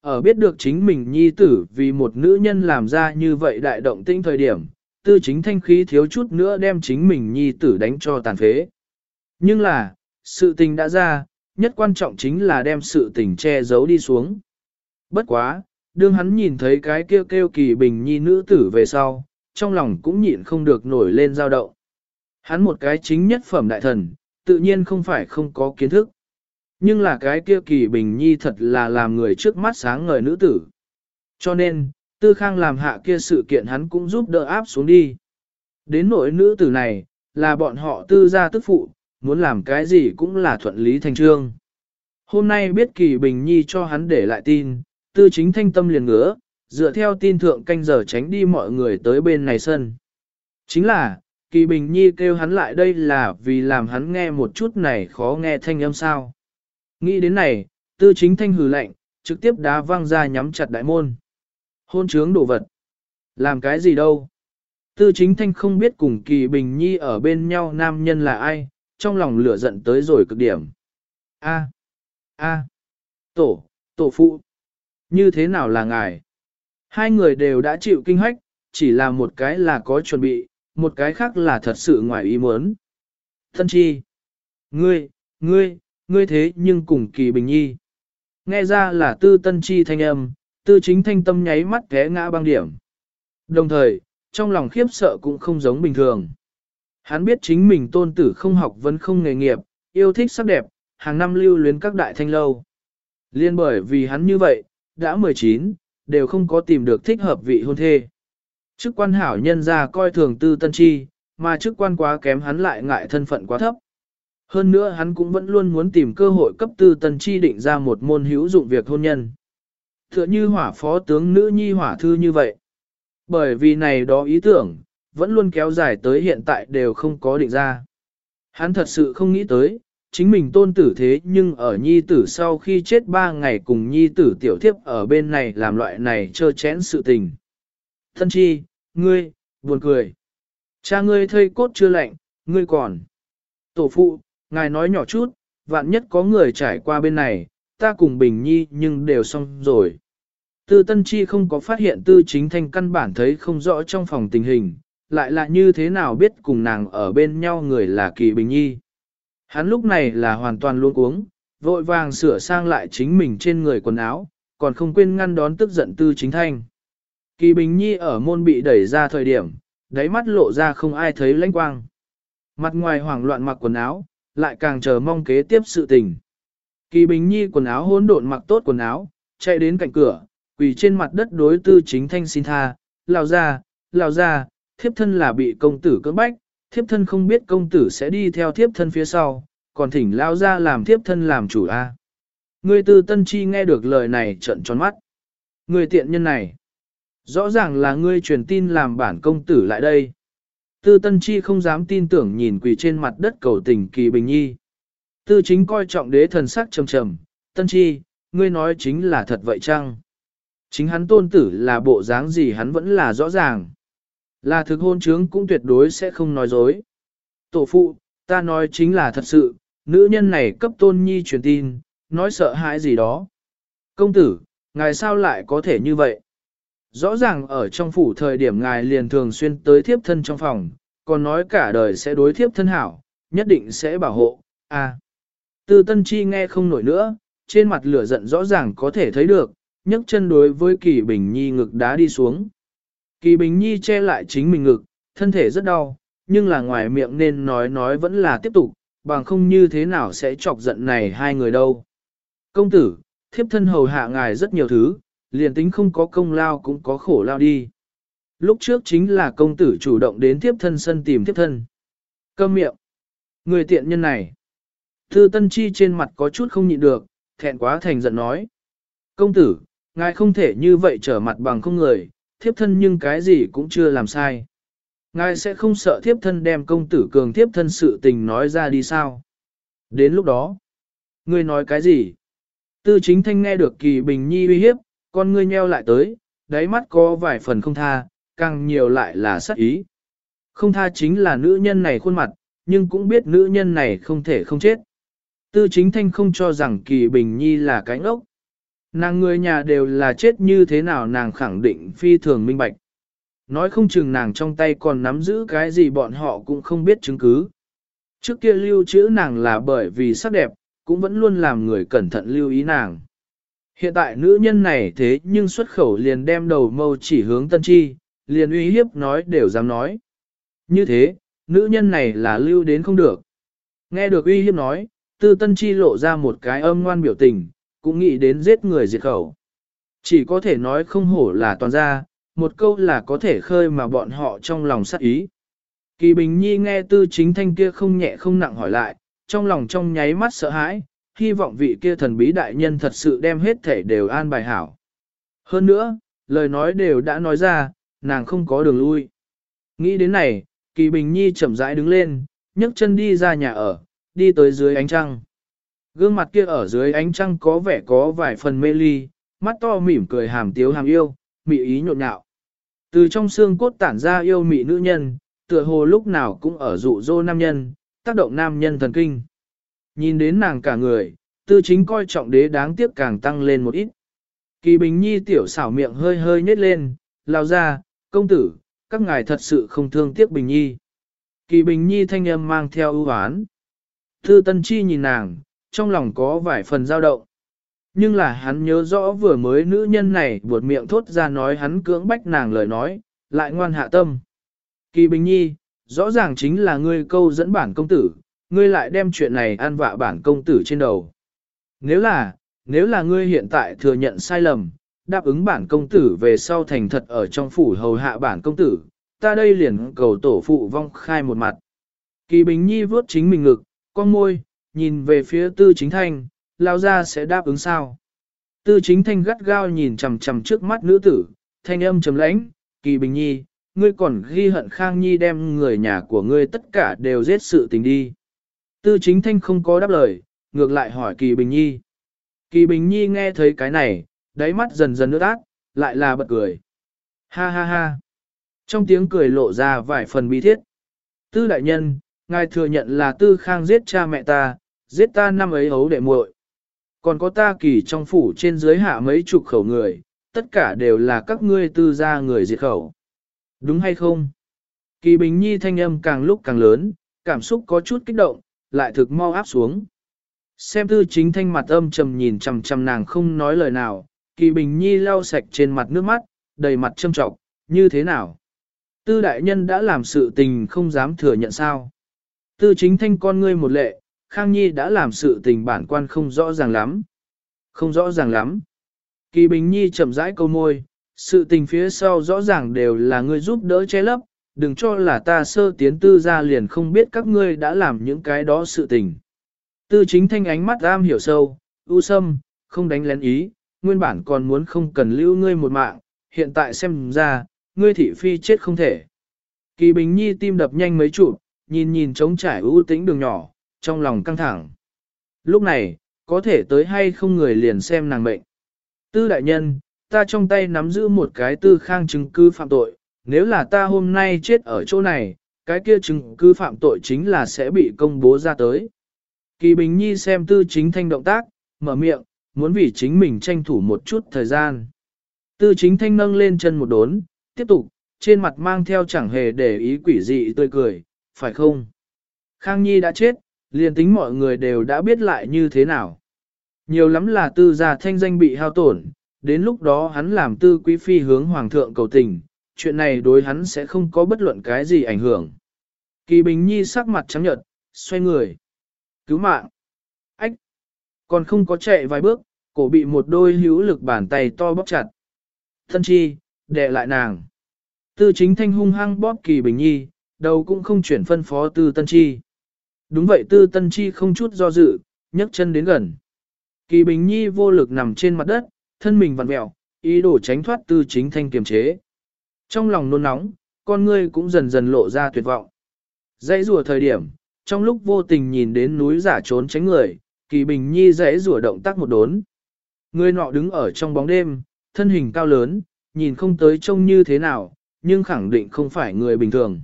Ở biết được chính mình nhi tử vì một nữ nhân làm ra như vậy đại động tinh thời điểm, tư chính thanh khí thiếu chút nữa đem chính mình nhi tử đánh cho tàn phế. Nhưng là, sự tình đã ra, nhất quan trọng chính là đem sự tình che giấu đi xuống. Bất quá, đương hắn nhìn thấy cái kêu kêu kỳ bình nhi nữ tử về sau, trong lòng cũng nhịn không được nổi lên dao động. Hắn một cái chính nhất phẩm đại thần, tự nhiên không phải không có kiến thức. Nhưng là cái kia kỳ bình nhi thật là làm người trước mắt sáng ngời nữ tử. Cho nên, tư khang làm hạ kia sự kiện hắn cũng giúp đỡ áp xuống đi. Đến nỗi nữ tử này, là bọn họ tư gia tức phụ, muốn làm cái gì cũng là thuận lý thành trương. Hôm nay biết kỳ bình nhi cho hắn để lại tin, tư chính thanh tâm liền ngứa, dựa theo tin thượng canh giờ tránh đi mọi người tới bên này sân. Chính là, kỳ bình nhi kêu hắn lại đây là vì làm hắn nghe một chút này khó nghe thanh âm sao. Nghĩ đến này, tư chính thanh hừ lạnh, trực tiếp đá văng ra nhắm chặt đại môn. Hôn trướng đồ vật. Làm cái gì đâu? Tư chính thanh không biết cùng kỳ bình nhi ở bên nhau nam nhân là ai, trong lòng lửa giận tới rồi cực điểm. A, a, tổ, tổ phụ, như thế nào là ngài? Hai người đều đã chịu kinh hách, chỉ là một cái là có chuẩn bị, một cái khác là thật sự ngoài ý muốn. Thân chi, ngươi, ngươi, ngươi thế nhưng cùng kỳ bình nhi. Nghe ra là tư tân chi thanh âm, tư chính thanh tâm nháy mắt té ngã băng điểm. Đồng thời, trong lòng khiếp sợ cũng không giống bình thường. Hắn biết chính mình tôn tử không học vẫn không nghề nghiệp, yêu thích sắc đẹp, hàng năm lưu luyến các đại thanh lâu. Liên bởi vì hắn như vậy, đã 19, đều không có tìm được thích hợp vị hôn thê. Chức quan hảo nhân ra coi thường tư tân chi, mà chức quan quá kém hắn lại ngại thân phận quá thấp. Hơn nữa hắn cũng vẫn luôn muốn tìm cơ hội cấp tư tân chi định ra một môn hữu dụng việc hôn nhân. Tựa như hỏa phó tướng nữ nhi hỏa thư như vậy. Bởi vì này đó ý tưởng, vẫn luôn kéo dài tới hiện tại đều không có định ra. Hắn thật sự không nghĩ tới, chính mình tôn tử thế nhưng ở nhi tử sau khi chết ba ngày cùng nhi tử tiểu thiếp ở bên này làm loại này trơ chén sự tình. Thân chi, ngươi, buồn cười. Cha ngươi thây cốt chưa lạnh, ngươi còn. Tổ phụ, ngài nói nhỏ chút, vạn nhất có người trải qua bên này, ta cùng Bình Nhi nhưng đều xong rồi. Tư Tân Chi không có phát hiện tư chính thanh căn bản thấy không rõ trong phòng tình hình, lại là như thế nào biết cùng nàng ở bên nhau người là Kỳ Bình Nhi. Hắn lúc này là hoàn toàn luôn uống, vội vàng sửa sang lại chính mình trên người quần áo, còn không quên ngăn đón tức giận tư chính thanh. Kỳ Bình Nhi ở môn bị đẩy ra thời điểm, đáy mắt lộ ra không ai thấy lãnh quang. Mặt ngoài hoảng loạn mặc quần áo, lại càng chờ mong kế tiếp sự tình. Kỳ Bình Nhi quần áo hỗn độn mặc tốt quần áo, chạy đến cạnh cửa, quỳ trên mặt đất đối tư chính thanh xin tha, lao ra, lao ra, thiếp thân là bị công tử cưỡng bách, thiếp thân không biết công tử sẽ đi theo thiếp thân phía sau, còn thỉnh lao ra làm thiếp thân làm chủ a. Người tư tân chi nghe được lời này trận tròn mắt. Người tiện nhân này, rõ ràng là ngươi truyền tin làm bản công tử lại đây. Tư Tân Chi không dám tin tưởng nhìn quỳ trên mặt đất cầu tình kỳ bình nhi. Tư chính coi trọng đế thần sắc trầm trầm, Tân Chi, ngươi nói chính là thật vậy chăng? Chính hắn tôn tử là bộ dáng gì hắn vẫn là rõ ràng. Là thực hôn trướng cũng tuyệt đối sẽ không nói dối. Tổ phụ, ta nói chính là thật sự, nữ nhân này cấp tôn nhi truyền tin, nói sợ hãi gì đó. Công tử, ngài sao lại có thể như vậy? Rõ ràng ở trong phủ thời điểm ngài liền thường xuyên tới thiếp thân trong phòng, còn nói cả đời sẽ đối thiếp thân hảo, nhất định sẽ bảo hộ, à. Tư Tân Chi nghe không nổi nữa, trên mặt lửa giận rõ ràng có thể thấy được, nhấc chân đối với Kỳ Bình Nhi ngực đá đi xuống. Kỳ Bình Nhi che lại chính mình ngực, thân thể rất đau, nhưng là ngoài miệng nên nói nói vẫn là tiếp tục, bằng không như thế nào sẽ chọc giận này hai người đâu. Công tử, thiếp thân hầu hạ ngài rất nhiều thứ, liền tính không có công lao cũng có khổ lao đi. Lúc trước chính là công tử chủ động đến thiếp thân sân tìm thiếp thân. Câm miệng. Người tiện nhân này. Tư Tân Chi trên mặt có chút không nhịn được, thẹn quá thành giận nói. Công tử, ngài không thể như vậy trở mặt bằng không người, thiếp thân nhưng cái gì cũng chưa làm sai. Ngài sẽ không sợ thiếp thân đem công tử cường thiếp thân sự tình nói ra đi sao? Đến lúc đó, ngươi nói cái gì? Tư chính thanh nghe được kỳ bình nhi uy hiếp, con ngươi nheo lại tới, đáy mắt có vài phần không tha, càng nhiều lại là sắc ý. Không tha chính là nữ nhân này khuôn mặt, nhưng cũng biết nữ nhân này không thể không chết. Tư chính thanh không cho rằng kỳ bình nhi là cái ngốc. Nàng người nhà đều là chết như thế nào nàng khẳng định phi thường minh bạch. Nói không chừng nàng trong tay còn nắm giữ cái gì bọn họ cũng không biết chứng cứ. Trước kia lưu trữ nàng là bởi vì sắc đẹp, cũng vẫn luôn làm người cẩn thận lưu ý nàng. Hiện tại nữ nhân này thế nhưng xuất khẩu liền đem đầu mâu chỉ hướng tân chi, liền uy hiếp nói đều dám nói. Như thế, nữ nhân này là lưu đến không được. Nghe được uy hiếp nói, tư tân chi lộ ra một cái âm ngoan biểu tình, cũng nghĩ đến giết người diệt khẩu. Chỉ có thể nói không hổ là toàn gia, một câu là có thể khơi mà bọn họ trong lòng sát ý. Kỳ Bình Nhi nghe tư chính thanh kia không nhẹ không nặng hỏi lại, trong lòng trong nháy mắt sợ hãi, hy vọng vị kia thần bí đại nhân thật sự đem hết thể đều an bài hảo. Hơn nữa, lời nói đều đã nói ra, nàng không có đường lui. Nghĩ đến này, Kỳ Bình Nhi chậm rãi đứng lên, nhấc chân đi ra nhà ở, đi tới dưới ánh trăng. Gương mặt kia ở dưới ánh trăng có vẻ có vài phần mê ly, mắt to mỉm cười hàm tiếu hàm yêu, mị ý nhộn nhạo. Từ trong xương cốt tản ra yêu mị nữ nhân, tựa hồ lúc nào cũng ở dụ dỗ nam nhân, tác động nam nhân thần kinh. Nhìn đến nàng cả người, tư chính coi trọng đế đáng tiếc càng tăng lên một ít. Kỳ Bình Nhi tiểu xảo miệng hơi hơi nhếch lên, lao ra, công tử, các ngài thật sự không thương tiếc Bình Nhi. Kỳ Bình Nhi thanh âm mang theo ưu hoán. Thư Tân Chi nhìn nàng, trong lòng có vài phần dao động. Nhưng là hắn nhớ rõ vừa mới nữ nhân này buột miệng thốt ra nói hắn cưỡng bách nàng lời nói, lại ngoan hạ tâm. Kỳ Bình Nhi, rõ ràng chính là ngươi câu dẫn bản công tử, ngươi lại đem chuyện này an vạ bản công tử trên đầu. Nếu là, nếu là ngươi hiện tại thừa nhận sai lầm, đáp ứng bản công tử về sau thành thật ở trong phủ hầu hạ bản công tử, ta đây liền cầu tổ phụ vong khai một mặt. Kỳ Bình Nhi vớt chính mình ngực, con môi, nhìn về phía tư chính thanh, lao ra sẽ đáp ứng sao. Tư chính thanh gắt gao nhìn chằm chằm trước mắt nữ tử, thanh âm trầm lãnh, kỳ bình nhi, ngươi còn ghi hận khang nhi đem người nhà của ngươi tất cả đều giết sự tình đi. Tư chính thanh không có đáp lời, ngược lại hỏi kỳ bình nhi. Kỳ bình nhi nghe thấy cái này, đáy mắt dần dần nước ác, lại là bật cười. Ha ha ha. Trong tiếng cười lộ ra vài phần bi thiết. Tư đại nhân, ngài thừa nhận là tư khang giết cha mẹ ta, giết ta năm ấy hấu đệ muội. Còn có ta kỳ trong phủ trên dưới hạ mấy chục khẩu người, tất cả đều là các ngươi tư gia người diệt khẩu. Đúng hay không? Kỳ Bình Nhi thanh âm càng lúc càng lớn, cảm xúc có chút kích động, lại thực mau áp xuống. Xem tư chính thanh mặt âm trầm nhìn chằm chằm nàng không nói lời nào, Kỳ Bình Nhi lau sạch trên mặt nước mắt, đầy mặt châm trọng, như thế nào? Tư đại nhân đã làm sự tình không dám thừa nhận sao? Tư chính thanh con ngươi một lệ, Khang Nhi đã làm sự tình bản quan không rõ ràng lắm. Không rõ ràng lắm. Kỳ Bình Nhi chậm rãi câu môi, sự tình phía sau rõ ràng đều là ngươi giúp đỡ che lấp, đừng cho là ta sơ tiến tư ra liền không biết các ngươi đã làm những cái đó sự tình. Tư chính thanh ánh mắt am hiểu sâu, ưu sâm, không đánh lén ý, nguyên bản còn muốn không cần lưu ngươi một mạng, hiện tại xem ra, ngươi thị phi chết không thể. Kỳ Bình Nhi tim đập nhanh mấy chụp, nhìn nhìn trống trải ưu tĩnh đường nhỏ, trong lòng căng thẳng. Lúc này, có thể tới hay không người liền xem nàng mệnh. Tư đại nhân, ta trong tay nắm giữ một cái tư khang chứng cứ phạm tội, nếu là ta hôm nay chết ở chỗ này, cái kia chứng cứ phạm tội chính là sẽ bị công bố ra tới. Kỳ Bình Nhi xem tư chính thanh động tác, mở miệng, muốn vì chính mình tranh thủ một chút thời gian. Tư chính thanh nâng lên chân một đốn, tiếp tục, trên mặt mang theo chẳng hề để ý quỷ dị tươi cười, phải không? Khang Nhi đã chết, liền tính mọi người đều đã biết lại như thế nào. Nhiều lắm là tư gia thanh danh bị hao tổn, đến lúc đó hắn làm tư quý phi hướng hoàng thượng cầu tình, chuyện này đối hắn sẽ không có bất luận cái gì ảnh hưởng. Kỳ Bình Nhi sắc mặt trắng nhợt, xoay người. Cứu mạng. Ách. Còn không có chạy vài bước, cổ bị một đôi hữu lực bàn tay to bóp chặt. Thân chi, đè lại nàng. Tư chính thanh hung hăng bóp Kỳ Bình Nhi, đầu cũng không chuyển phân phó tư tân chi. Đúng vậy tư tân chi không chút do dự, nhấc chân đến gần. Kỳ Bình Nhi vô lực nằm trên mặt đất, thân mình vặn vẹo, ý đồ tránh thoát tư chính thanh kiềm chế. Trong lòng nôn nóng, con ngươi cũng dần dần lộ ra tuyệt vọng. Dãy rùa thời điểm, trong lúc vô tình nhìn đến núi giả trốn tránh người, Kỳ Bình Nhi dãy rùa động tác một đốn. Người nọ đứng ở trong bóng đêm, thân hình cao lớn, nhìn không tới trông như thế nào, nhưng khẳng định không phải người bình thường.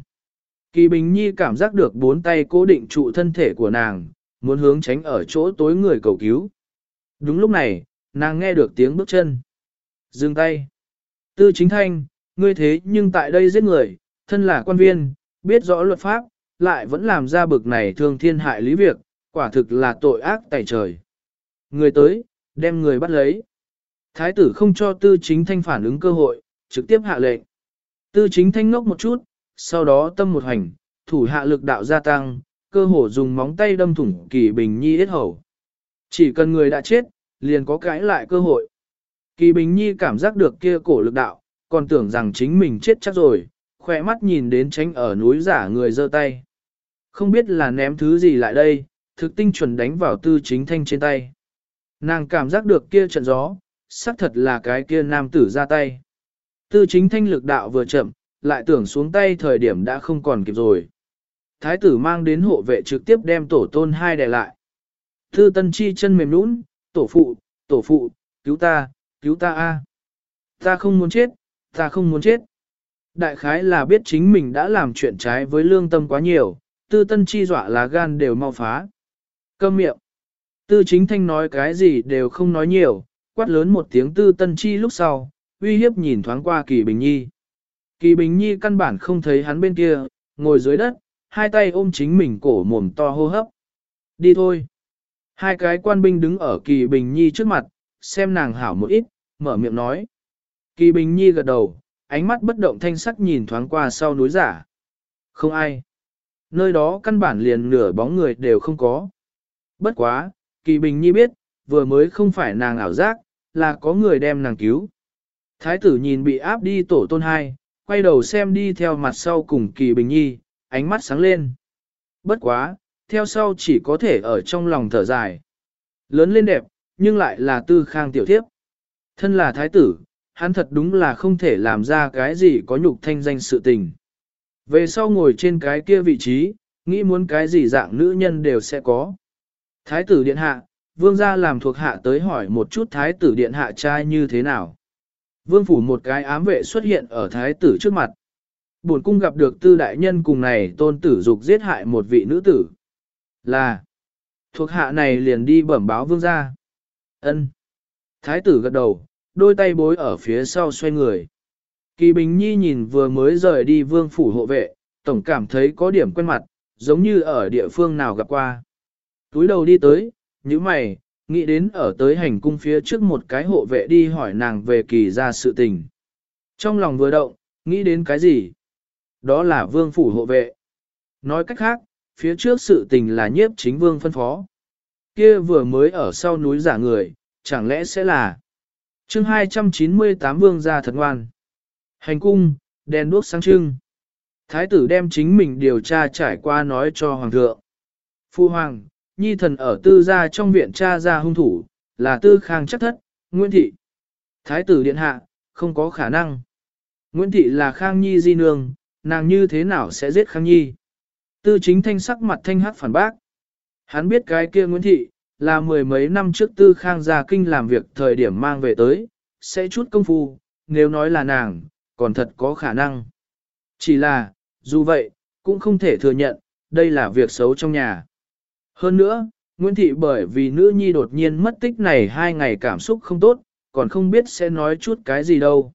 Kỳ Bình Nhi cảm giác được bốn tay cố định trụ thân thể của nàng, muốn hướng tránh ở chỗ tối người cầu cứu. Đúng lúc này, nàng nghe được tiếng bước chân. Dừng tay. Tư chính thanh, ngươi thế nhưng tại đây giết người, thân là quan viên, biết rõ luật pháp, lại vẫn làm ra bực này thương thiên hại lý việc, quả thực là tội ác tày trời. Người tới, đem người bắt lấy. Thái tử không cho tư chính thanh phản ứng cơ hội, trực tiếp hạ lệnh. Tư chính thanh ngốc một chút, sau đó tâm một hành, thủ hạ lực đạo gia tăng, cơ hồ dùng móng tay đâm thủng kỳ bình nhi ít hầu. Chỉ cần người đã chết, liền có cãi lại cơ hội. Kỳ bình nhi cảm giác được kia cổ lực đạo, còn tưởng rằng chính mình chết chắc rồi, khỏe mắt nhìn đến tránh ở núi giả người giơ tay. Không biết là ném thứ gì lại đây, thực tinh chuẩn đánh vào tư chính thanh trên tay. Nàng cảm giác được kia trận gió, xác thật là cái kia nam tử ra tay. Tư chính thanh lực đạo vừa chậm, lại tưởng xuống tay thời điểm đã không còn kịp rồi. Thái tử mang đến hộ vệ trực tiếp đem tổ tôn hai đè lại. Tư tân chi chân mềm nũng, tổ phụ, tổ phụ, cứu ta, cứu ta a, Ta không muốn chết, ta không muốn chết. Đại khái là biết chính mình đã làm chuyện trái với lương tâm quá nhiều, tư tân chi dọa là gan đều mau phá. Câm miệng. Tư chính thanh nói cái gì đều không nói nhiều, quát lớn một tiếng tư tân chi lúc sau, uy hiếp nhìn thoáng qua kỳ bình nhi. Kỳ bình nhi căn bản không thấy hắn bên kia, ngồi dưới đất, hai tay ôm chính mình cổ mồm to hô hấp. Đi thôi. Hai cái quan binh đứng ở kỳ bình nhi trước mặt, xem nàng hảo một ít, mở miệng nói. Kỳ bình nhi gật đầu, ánh mắt bất động thanh sắc nhìn thoáng qua sau núi giả. Không ai. Nơi đó căn bản liền nửa bóng người đều không có. Bất quá, kỳ bình nhi biết, vừa mới không phải nàng ảo giác, là có người đem nàng cứu. Thái tử nhìn bị áp đi tổ tôn hai, quay đầu xem đi theo mặt sau cùng kỳ bình nhi, ánh mắt sáng lên. Bất quá, theo sau chỉ có thể ở trong lòng thở dài. Lớn lên đẹp, nhưng lại là tư khang tiểu thiếp. Thân là thái tử, hắn thật đúng là không thể làm ra cái gì có nhục thanh danh sự tình. Về sau ngồi trên cái kia vị trí, nghĩ muốn cái gì dạng nữ nhân đều sẽ có. Thái tử điện hạ, vương gia làm thuộc hạ tới hỏi một chút thái tử điện hạ trai như thế nào. Vương phủ một cái ám vệ xuất hiện ở thái tử trước mặt. Bổn cung gặp được tư đại nhân cùng này tôn tử dục giết hại một vị nữ tử. Là, thuộc hạ này liền đi bẩm báo vương gia. Ân. Thái tử gật đầu, đôi tay bối ở phía sau xoay người. Kỳ Bình Nhi nhìn vừa mới rời đi vương phủ hộ vệ, tổng cảm thấy có điểm quen mặt, giống như ở địa phương nào gặp qua. Túi đầu đi tới, như mày, nghĩ đến ở tới hành cung phía trước một cái hộ vệ đi hỏi nàng về kỳ ra sự tình. Trong lòng vừa động, nghĩ đến cái gì? Đó là vương phủ hộ vệ. Nói cách khác, phía trước sự tình là nhiếp chính vương phân phó. Kia vừa mới ở sau núi giả người, chẳng lẽ sẽ là chương 298 vương gia thật ngoan. Hành cung, đèn đuốc sáng trưng. Thái tử đem chính mình điều tra trải qua nói cho hoàng thượng. Phu hoàng, nhi thần ở tư gia trong viện cha ra hung thủ, là tư khang chắc thất, Nguyễn Thị. Thái tử điện hạ, không có khả năng. Nguyễn Thị là khang nhi di nương, nàng như thế nào sẽ giết khang nhi? Tư chính thanh sắc mặt thanh hát phản bác. Hắn biết cái kia Nguyễn Thị, là mười mấy năm trước tư khang gia kinh làm việc thời điểm mang về tới, sẽ chút công phu, nếu nói là nàng, còn thật có khả năng. Chỉ là, dù vậy, cũng không thể thừa nhận, đây là việc xấu trong nhà. Hơn nữa, Nguyễn Thị bởi vì nữ nhi đột nhiên mất tích này hai ngày cảm xúc không tốt, còn không biết sẽ nói chút cái gì đâu.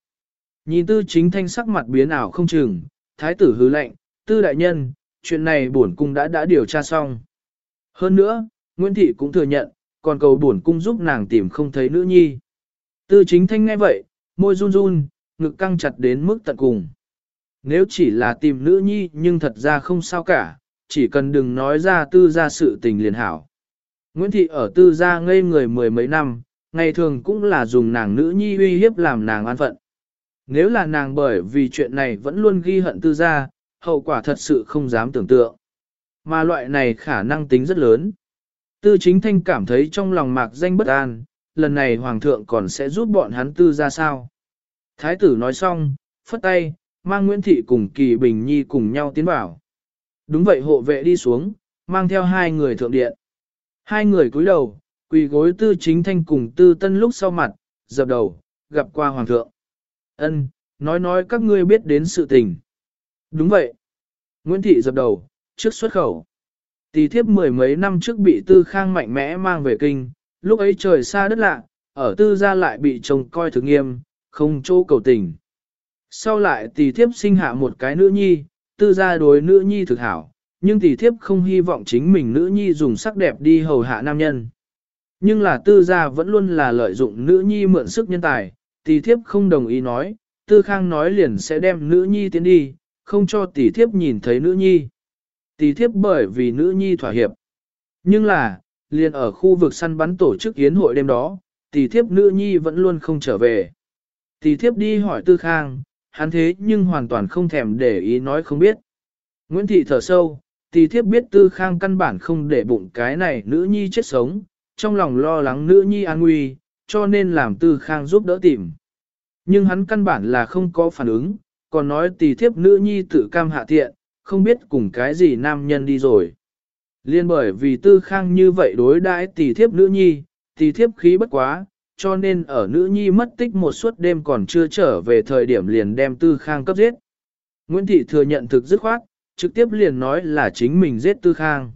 Nhìn tư chính thanh sắc mặt biến ảo không chừng, thái tử hứ lệnh, tư đại nhân, chuyện này bổn cung đã đã điều tra xong. Hơn nữa, Nguyễn Thị cũng thừa nhận, còn cầu bổn cung giúp nàng tìm không thấy nữ nhi. Tư chính thanh nghe vậy, môi run run, ngực căng chặt đến mức tận cùng. Nếu chỉ là tìm nữ nhi nhưng thật ra không sao cả, chỉ cần đừng nói ra tư gia sự tình liền hảo. Nguyễn Thị ở tư gia ngây người mười mấy năm, ngày thường cũng là dùng nàng nữ nhi uy hiếp làm nàng an phận. Nếu là nàng bởi vì chuyện này vẫn luôn ghi hận tư gia, hậu quả thật sự không dám tưởng tượng. Mà loại này khả năng tính rất lớn. Tư chính thanh cảm thấy trong lòng mạc danh bất an, lần này hoàng thượng còn sẽ giúp bọn hắn tư ra sao. Thái tử nói xong, phất tay, mang Nguyễn Thị cùng Kỳ Bình Nhi cùng nhau tiến vào. Đúng vậy hộ vệ đi xuống, mang theo hai người thượng điện. Hai người cúi đầu, quỳ gối tư chính thanh cùng tư tân lúc sau mặt, dập đầu, gặp qua hoàng thượng. Ân, nói nói các ngươi biết đến sự tình. Đúng vậy. Nguyễn Thị dập đầu, trước xuất khẩu. Tỷ thiếp mười mấy năm trước bị tư khang mạnh mẽ mang về kinh, lúc ấy trời xa đất lạ, ở tư gia lại bị chồng coi thực nghiêm, không chỗ cầu tình. Sau lại tỷ thiếp sinh hạ một cái nữ nhi, tư gia đối nữ nhi thực hảo, nhưng tỷ thiếp không hy vọng chính mình nữ nhi dùng sắc đẹp đi hầu hạ nam nhân. Nhưng là tư gia vẫn luôn là lợi dụng nữ nhi mượn sức nhân tài, tỷ thiếp không đồng ý nói, tư khang nói liền sẽ đem nữ nhi tiến đi, không cho tỷ thiếp nhìn thấy nữ nhi. Tỷ thiếp bởi vì nữ nhi thỏa hiệp. Nhưng là, liền ở khu vực săn bắn tổ chức yến hội đêm đó, tỷ thiếp nữ nhi vẫn luôn không trở về. Tỷ thiếp đi hỏi tư khang, hắn thế nhưng hoàn toàn không thèm để ý nói không biết. Nguyễn Thị thở sâu, tỷ thiếp biết tư khang căn bản không để bụng cái này nữ nhi chết sống, trong lòng lo lắng nữ nhi an nguy, cho nên làm tư khang giúp đỡ tìm. Nhưng hắn căn bản là không có phản ứng, còn nói tỷ thiếp nữ nhi tự cam hạ tiện, không biết cùng cái gì nam nhân đi rồi. Liên bởi vì tư khang như vậy đối đãi tỷ thiếp nữ nhi, tỷ thiếp khí bất quá, cho nên ở nữ nhi mất tích một suốt đêm còn chưa trở về thời điểm liền đem tư khang cấp giết. Nguyễn Thị thừa nhận thực dứt khoát, trực tiếp liền nói là chính mình giết tư khang.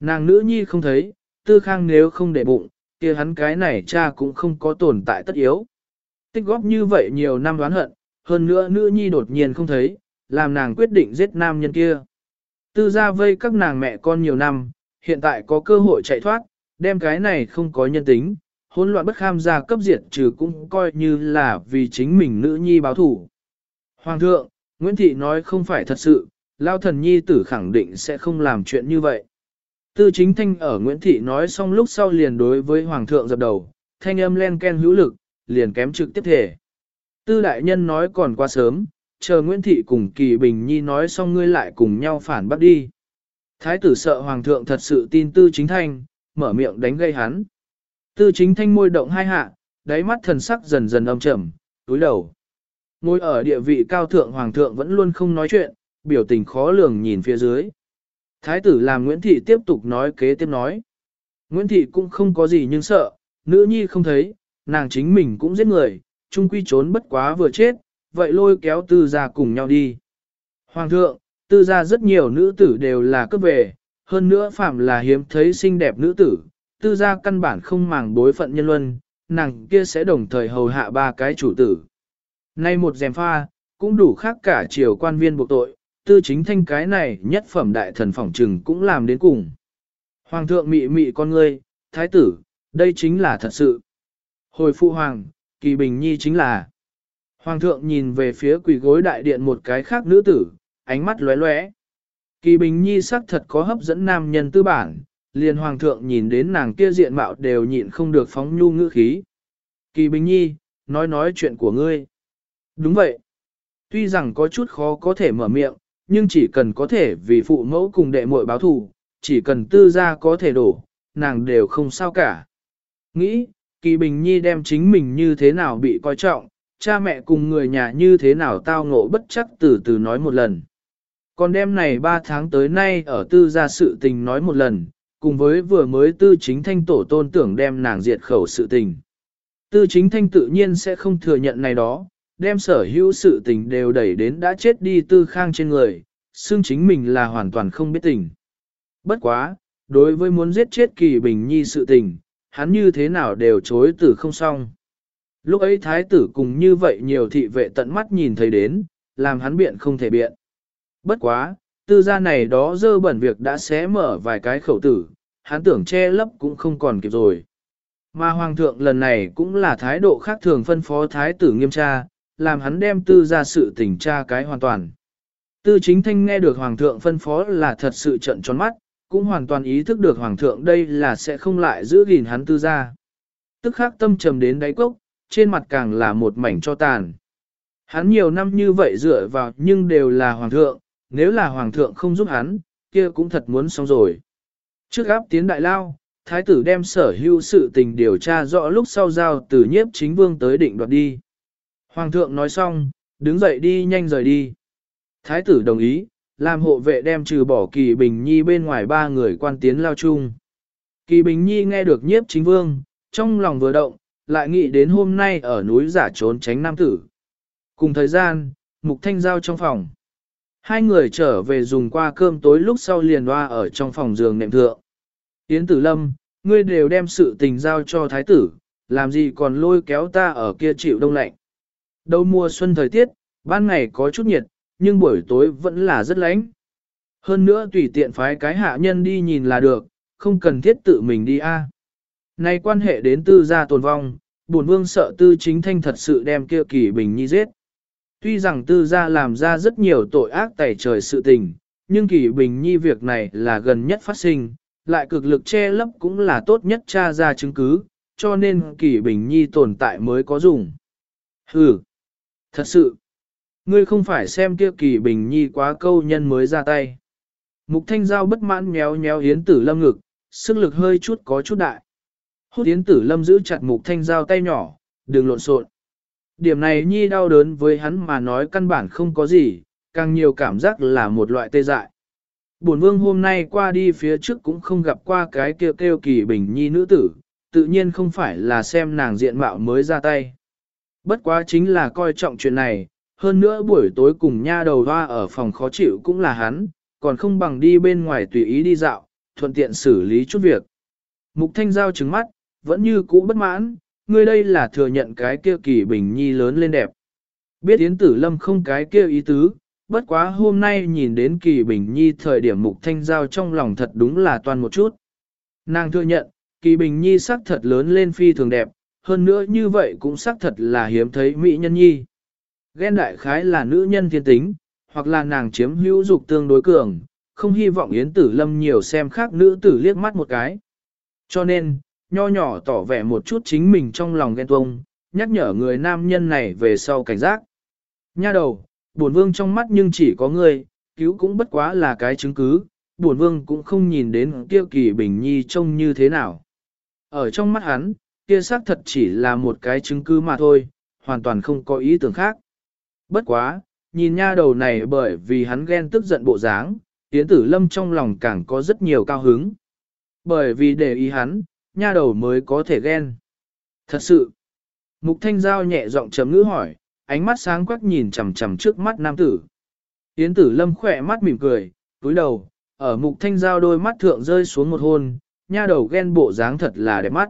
Nàng nữ nhi không thấy, tư khang nếu không để bụng, kia hắn cái này cha cũng không có tồn tại tất yếu. Tích góp như vậy nhiều năm đoán hận, hơn nữa nữ nhi đột nhiên không thấy, làm nàng quyết định giết nam nhân kia. Tư gia vây các nàng mẹ con nhiều năm, hiện tại có cơ hội chạy thoát, đem cái này không có nhân tính, hỗn loạn bất kham gia cấp diệt trừ cũng coi như là vì chính mình nữ nhi báo thủ. Hoàng thượng, Nguyễn Thị nói không phải thật sự, Lao thần nhi tử khẳng định sẽ không làm chuyện như vậy. Tư chính thanh ở Nguyễn Thị nói xong lúc sau liền đối với Hoàng thượng dập đầu, thanh âm len ken hữu lực, liền kém trực tiếp thể. Tư đại nhân nói còn quá sớm, chờ Nguyễn Thị cùng Kỳ Bình Nhi nói xong ngươi lại cùng nhau phản bắt đi. Thái tử sợ Hoàng thượng thật sự tin tư chính thanh, mở miệng đánh gây hắn. Tư chính thanh môi động hai hạ, đáy mắt thần sắc dần dần âm trầm, túi đầu. Ngồi ở địa vị cao thượng Hoàng thượng vẫn luôn không nói chuyện, biểu tình khó lường nhìn phía dưới. Thái tử làm Nguyễn Thị tiếp tục nói kế tiếp nói. Nguyễn Thị cũng không có gì nhưng sợ, nữ nhi không thấy, nàng chính mình cũng giết người, chung quy trốn bất quá vừa chết, vậy lôi kéo tư gia cùng nhau đi. Hoàng thượng, tư gia rất nhiều nữ tử đều là cấp về, hơn nữa phạm là hiếm thấy xinh đẹp nữ tử, tư gia căn bản không màng bối phận nhân luân, nàng kia sẽ đồng thời hầu hạ ba cái chủ tử. Nay một dèm pha, cũng đủ khác cả triều quan viên buộc tội, tư chính thanh cái này nhất phẩm đại thần phỏng trừng cũng làm đến cùng. Hoàng thượng mị mị con ngươi, thái tử, đây chính là thật sự. Hồi phụ hoàng, kỳ bình nhi chính là. Hoàng thượng nhìn về phía quỷ gối đại điện một cái khác nữ tử, ánh mắt lóe lóe. Kỳ bình nhi sắc thật có hấp dẫn nam nhân tư bản, liền hoàng thượng nhìn đến nàng kia diện mạo đều nhịn không được phóng nhu ngữ khí. Kỳ bình nhi, nói nói chuyện của ngươi. Đúng vậy. Tuy rằng có chút khó có thể mở miệng, nhưng chỉ cần có thể vì phụ mẫu cùng đệ muội báo thù, chỉ cần tư gia có thể đổ, nàng đều không sao cả. Nghĩ, Kỳ Bình Nhi đem chính mình như thế nào bị coi trọng, cha mẹ cùng người nhà như thế nào tao ngộ bất chắc từ từ nói một lần. Còn đêm này 3 tháng tới nay ở tư gia sự tình nói một lần, cùng với vừa mới tư chính thanh tổ tôn tưởng đem nàng diệt khẩu sự tình. Tư chính thanh tự nhiên sẽ không thừa nhận này đó, đem sở hữu sự tình đều đẩy đến đã chết đi tư khang trên người, xương chính mình là hoàn toàn không biết tình. Bất quá, đối với muốn giết chết kỳ bình nhi sự tình, hắn như thế nào đều chối từ không xong. Lúc ấy thái tử cùng như vậy nhiều thị vệ tận mắt nhìn thấy đến, làm hắn biện không thể biện. Bất quá, tư gia này đó dơ bẩn việc đã xé mở vài cái khẩu tử, hắn tưởng che lấp cũng không còn kịp rồi. Mà hoàng thượng lần này cũng là thái độ khác thường phân phó thái tử nghiêm tra, làm hắn đem tư ra sự tình tra cái hoàn toàn. Tư chính thanh nghe được hoàng thượng phân phó là thật sự trận tròn mắt, cũng hoàn toàn ý thức được hoàng thượng đây là sẽ không lại giữ gìn hắn tư ra. Tức khắc tâm trầm đến đáy cốc, trên mặt càng là một mảnh cho tàn. Hắn nhiều năm như vậy dựa vào nhưng đều là hoàng thượng, nếu là hoàng thượng không giúp hắn, kia cũng thật muốn xong rồi. Trước áp tiến đại lao, thái tử đem sở hữu sự tình điều tra rõ lúc sau giao từ nhiếp chính vương tới định đoạt đi. Hoàng thượng nói xong, đứng dậy đi nhanh rời đi. Thái tử đồng ý, làm hộ vệ đem trừ bỏ kỳ bình nhi bên ngoài ba người quan tiến lao chung. Kỳ bình nhi nghe được nhiếp chính vương, trong lòng vừa động, lại nghĩ đến hôm nay ở núi giả trốn tránh nam tử. Cùng thời gian, mục thanh giao trong phòng. Hai người trở về dùng qua cơm tối lúc sau liền hoa ở trong phòng giường nệm thượng. Yến tử lâm, ngươi đều đem sự tình giao cho thái tử, làm gì còn lôi kéo ta ở kia chịu đông lạnh. Đầu mùa xuân thời tiết, ban ngày có chút nhiệt, nhưng buổi tối vẫn là rất lạnh. Hơn nữa tùy tiện phái cái hạ nhân đi nhìn là được, không cần thiết tự mình đi a. Nay quan hệ đến tư gia tồn vong, buồn vương sợ tư chính thanh thật sự đem kia kỳ bình nhi giết. Tuy rằng tư gia làm ra rất nhiều tội ác tẩy trời sự tình, nhưng kỳ bình nhi việc này là gần nhất phát sinh, lại cực lực che lấp cũng là tốt nhất tra ra chứng cứ, cho nên kỳ bình nhi tồn tại mới có dùng. Hừ, thật sự, ngươi không phải xem kia kỳ bình nhi quá câu nhân mới ra tay. Mục thanh giao bất mãn nhéo nhéo hiến tử lâm ngực, sức lực hơi chút có chút đại. Hốt hiến tử lâm giữ chặt mục thanh giao tay nhỏ, đừng lộn xộn. Điểm này nhi đau đớn với hắn mà nói căn bản không có gì, càng nhiều cảm giác là một loại tê dại. Bổn vương hôm nay qua đi phía trước cũng không gặp qua cái kêu kêu kỳ bình nhi nữ tử, tự nhiên không phải là xem nàng diện mạo mới ra tay. Bất quá chính là coi trọng chuyện này, hơn nữa buổi tối cùng nha đầu hoa ở phòng khó chịu cũng là hắn, còn không bằng đi bên ngoài tùy ý đi dạo, thuận tiện xử lý chút việc. Mục thanh giao trứng mắt, vẫn như cũ bất mãn, ngươi đây là thừa nhận cái kia kỳ bình nhi lớn lên đẹp. Biết Yến Tử Lâm không cái kia ý tứ, bất quá hôm nay nhìn đến kỳ bình nhi thời điểm mục thanh giao trong lòng thật đúng là toàn một chút. Nàng thừa nhận, kỳ bình nhi sắc thật lớn lên phi thường đẹp, hơn nữa như vậy cũng sắc thật là hiếm thấy mỹ nhân nhi. Ghen đại khái là nữ nhân thiên tính, hoặc là nàng chiếm hữu dục tương đối cường, không hy vọng Yến Tử Lâm nhiều xem khác nữ tử liếc mắt một cái. Cho nên, nho nhỏ tỏ vẻ một chút chính mình trong lòng ghen tuông, nhắc nhở người nam nhân này về sau cảnh giác. Nha đầu, buồn vương trong mắt nhưng chỉ có ngươi, cứu cũng bất quá là cái chứng cứ, buồn vương cũng không nhìn đến kia kỳ bình nhi trông như thế nào. Ở trong mắt hắn, kia xác thật chỉ là một cái chứng cứ mà thôi, hoàn toàn không có ý tưởng khác. Bất quá, nhìn nha đầu này bởi vì hắn ghen tức giận bộ dáng, Yến Tử Lâm trong lòng càng có rất nhiều cao hứng. Bởi vì để ý hắn, nha đầu mới có thể ghen. Thật sự, Mục Thanh Giao nhẹ giọng chấm ngữ hỏi, ánh mắt sáng quắc nhìn chằm chằm trước mắt nam tử. Yến Tử Lâm khỏe mắt mỉm cười, túi đầu, ở Mục Thanh Giao đôi mắt thượng rơi xuống một hôn, nha đầu ghen bộ dáng thật là đẹp mắt.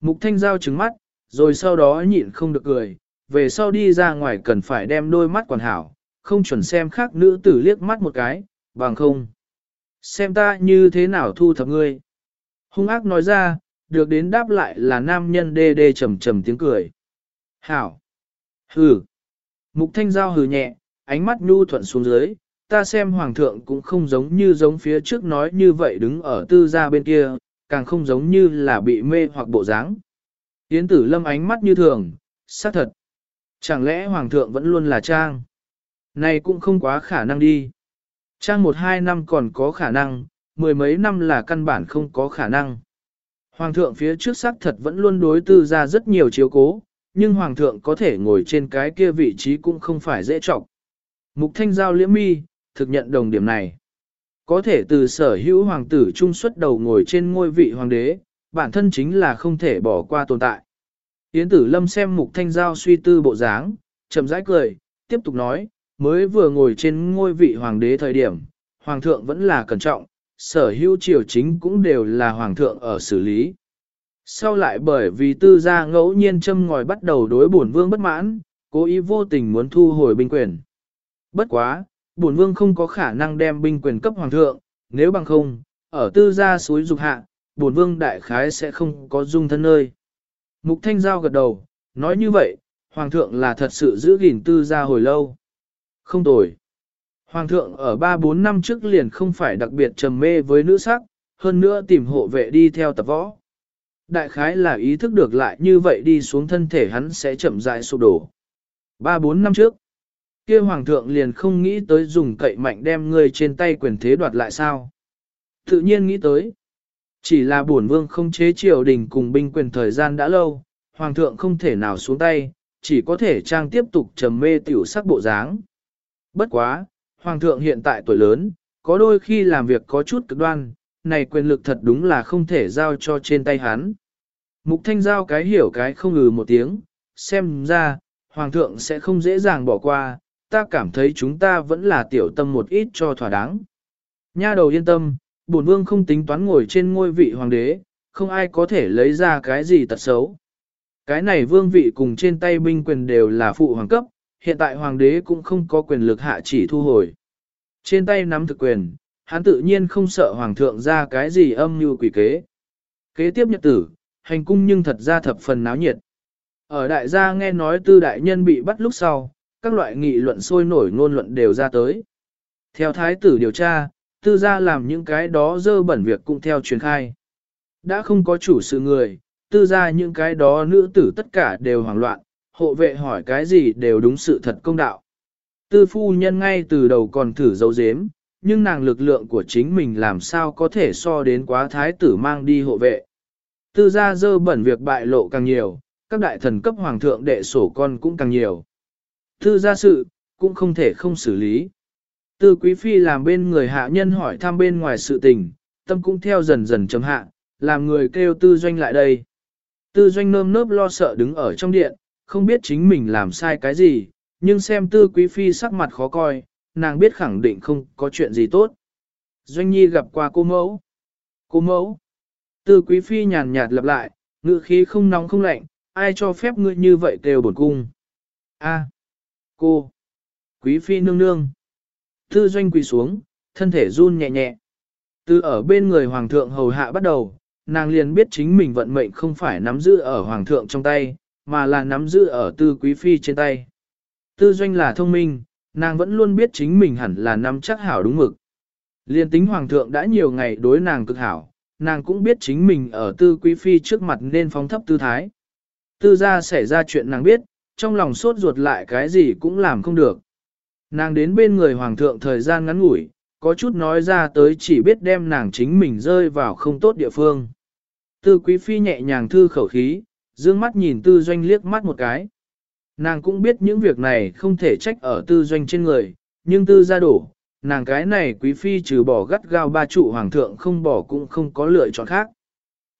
Mục Thanh Giao trừng mắt, rồi sau đó nhịn không được cười, về sau đi ra ngoài cần phải đem đôi mắt quản hảo, không chuẩn xem khác nữ tử liếc mắt một cái, bằng không. Xem ta như thế nào thu thập ngươi. Hung ác nói ra, được đến đáp lại là nam nhân đê đê trầm trầm tiếng cười. Hảo. Hừ. Mục thanh giao hừ nhẹ, ánh mắt nhu thuận xuống dưới, ta xem hoàng thượng cũng không giống như giống phía trước nói như vậy đứng ở tư gia bên kia, càng không giống như là bị mê hoặc bộ dáng. Yến tử lâm ánh mắt như thường, xác thật. Chẳng lẽ hoàng thượng vẫn luôn là trang? Này cũng không quá khả năng đi. Trang một hai năm còn có khả năng, mười mấy năm là căn bản không có khả năng. Hoàng thượng phía trước xác thật vẫn luôn đối tư ra rất nhiều chiếu cố, nhưng hoàng thượng có thể ngồi trên cái kia vị trí cũng không phải dễ trọng. Mục thanh giao liễm mi, thực nhận đồng điểm này. Có thể từ sở hữu hoàng tử trung xuất đầu ngồi trên ngôi vị hoàng đế, bản thân chính là không thể bỏ qua tồn tại. Yến tử lâm xem mục thanh giao suy tư bộ dáng, chậm rãi cười, tiếp tục nói, mới vừa ngồi trên ngôi vị hoàng đế thời điểm, hoàng thượng vẫn là cẩn trọng, sở hữu triều chính cũng đều là hoàng thượng ở xử lý. Sau lại bởi vì tư gia ngẫu nhiên châm ngòi bắt đầu đối bổn vương bất mãn, cố ý vô tình muốn thu hồi binh quyền. Bất quá, bổn vương không có khả năng đem binh quyền cấp hoàng thượng, nếu bằng không, ở tư gia suối dục hạ, bổn vương đại khái sẽ không có dung thân nơi. Mục Thanh Giao gật đầu, nói như vậy, hoàng thượng là thật sự giữ gìn tư gia hồi lâu. Không tồi. Hoàng thượng ở 3-4 năm trước liền không phải đặc biệt trầm mê với nữ sắc, hơn nữa tìm hộ vệ đi theo tập võ. Đại khái là ý thức được lại như vậy đi xuống thân thể hắn sẽ chậm rãi sụp đổ. 3-4 năm trước, kia hoàng thượng liền không nghĩ tới dùng cậy mạnh đem người trên tay quyền thế đoạt lại sao. Tự nhiên nghĩ tới. Chỉ là bổn vương không chế triều đình cùng binh quyền thời gian đã lâu, hoàng thượng không thể nào xuống tay, chỉ có thể trang tiếp tục trầm mê tiểu sắc bộ dáng. Bất quá, hoàng thượng hiện tại tuổi lớn, có đôi khi làm việc có chút cực đoan, này quyền lực thật đúng là không thể giao cho trên tay hắn. Mục thanh giao cái hiểu cái không ngừ một tiếng, xem ra, hoàng thượng sẽ không dễ dàng bỏ qua, ta cảm thấy chúng ta vẫn là tiểu tâm một ít cho thỏa đáng. Nha đầu yên tâm, bổn vương không tính toán ngồi trên ngôi vị hoàng đế, không ai có thể lấy ra cái gì tật xấu. Cái này vương vị cùng trên tay binh quyền đều là phụ hoàng cấp, hiện tại hoàng đế cũng không có quyền lực hạ chỉ thu hồi. Trên tay nắm thực quyền, hắn tự nhiên không sợ hoàng thượng ra cái gì âm như quỷ kế. Kế tiếp nhật tử, hành cung nhưng thật ra thập phần náo nhiệt. Ở đại gia nghe nói tư đại nhân bị bắt lúc sau, các loại nghị luận sôi nổi ngôn luận đều ra tới. Theo thái tử điều tra, tư gia làm những cái đó dơ bẩn việc cũng theo truyền khai. Đã không có chủ sự người, tư gia những cái đó nữ tử tất cả đều hoảng loạn, hộ vệ hỏi cái gì đều đúng sự thật công đạo. Tư phu nhân ngay từ đầu còn thử giấu giếm, nhưng nàng lực lượng của chính mình làm sao có thể so đến quá thái tử mang đi hộ vệ. Tư gia dơ bẩn việc bại lộ càng nhiều, các đại thần cấp hoàng thượng đệ sổ con cũng càng nhiều. Tư gia sự, cũng không thể không xử lý. Tư quý phi làm bên người hạ nhân hỏi thăm bên ngoài sự tình, tâm cũng theo dần dần chấm hạ, làm người kêu tư doanh lại đây. Tư doanh nơm nớp lo sợ đứng ở trong điện, không biết chính mình làm sai cái gì, nhưng xem tư quý phi sắc mặt khó coi, nàng biết khẳng định không có chuyện gì tốt. Doanh nhi gặp qua cô mẫu. Cô mẫu. Tư quý phi nhàn nhạt lặp lại, ngự khí không nóng không lạnh, ai cho phép ngươi như vậy kêu bổn cung. A. Cô. Quý phi nương nương. Tư doanh quỳ xuống, thân thể run nhẹ nhẹ. Từ ở bên người hoàng thượng hầu hạ bắt đầu, nàng liền biết chính mình vận mệnh không phải nắm giữ ở hoàng thượng trong tay, mà là nắm giữ ở tư quý phi trên tay. Tư doanh là thông minh, nàng vẫn luôn biết chính mình hẳn là nắm chắc hảo đúng mực. Liên tính hoàng thượng đã nhiều ngày đối nàng cực hảo, nàng cũng biết chính mình ở tư quý phi trước mặt nên phóng thấp tư thái. Tư gia xảy ra chuyện nàng biết, trong lòng sốt ruột lại cái gì cũng làm không được. Nàng đến bên người hoàng thượng thời gian ngắn ngủi, có chút nói ra tới chỉ biết đem nàng chính mình rơi vào không tốt địa phương. Tư quý phi nhẹ nhàng thư khẩu khí, dương mắt nhìn tư doanh liếc mắt một cái. Nàng cũng biết những việc này không thể trách ở tư doanh trên người, nhưng tư gia đổ, nàng cái này quý phi trừ bỏ gắt gao ba trụ hoàng thượng không bỏ cũng không có lựa chọn khác.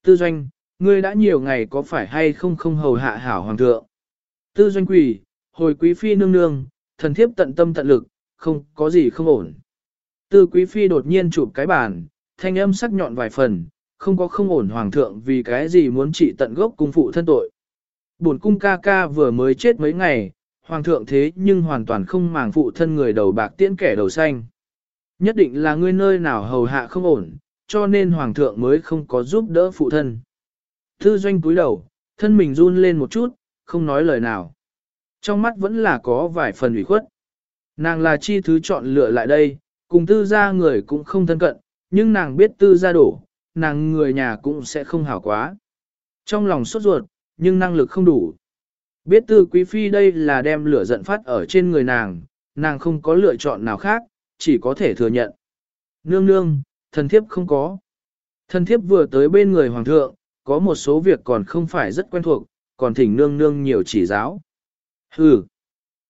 Tư doanh, ngươi đã nhiều ngày có phải hay không không hầu hạ hảo hoàng thượng? Tư doanh quỷ, hồi quý phi nương nương, thần thiếp tận tâm tận lực, không có gì không ổn. Tư quý phi đột nhiên chụp cái bàn, thanh âm sắc nhọn vài phần, không có không ổn hoàng thượng vì cái gì muốn trị tận gốc cung phụ thân tội. Bổn cung ca ca vừa mới chết mấy ngày, hoàng thượng thế nhưng hoàn toàn không màng phụ thân người đầu bạc tiễn kẻ đầu xanh. Nhất định là ngươi nơi nào hầu hạ không ổn, cho nên hoàng thượng mới không có giúp đỡ phụ thân. Thư doanh cúi đầu, thân mình run lên một chút, không nói lời nào. Trong mắt vẫn là có vài phần ủy khuất. Nàng là chi thứ chọn lựa lại đây, cùng tư gia người cũng không thân cận, nhưng nàng biết tư gia đổ, nàng người nhà cũng sẽ không hảo quá. Trong lòng sốt ruột, nhưng năng lực không đủ. Biết tư quý phi đây là đem lửa giận phát ở trên người nàng, nàng không có lựa chọn nào khác, chỉ có thể thừa nhận. Nương nương, thần thiếp không có. Thần thiếp vừa tới bên người hoàng thượng, có một số việc còn không phải rất quen thuộc, còn thỉnh nương nương nhiều chỉ giáo. Hừ.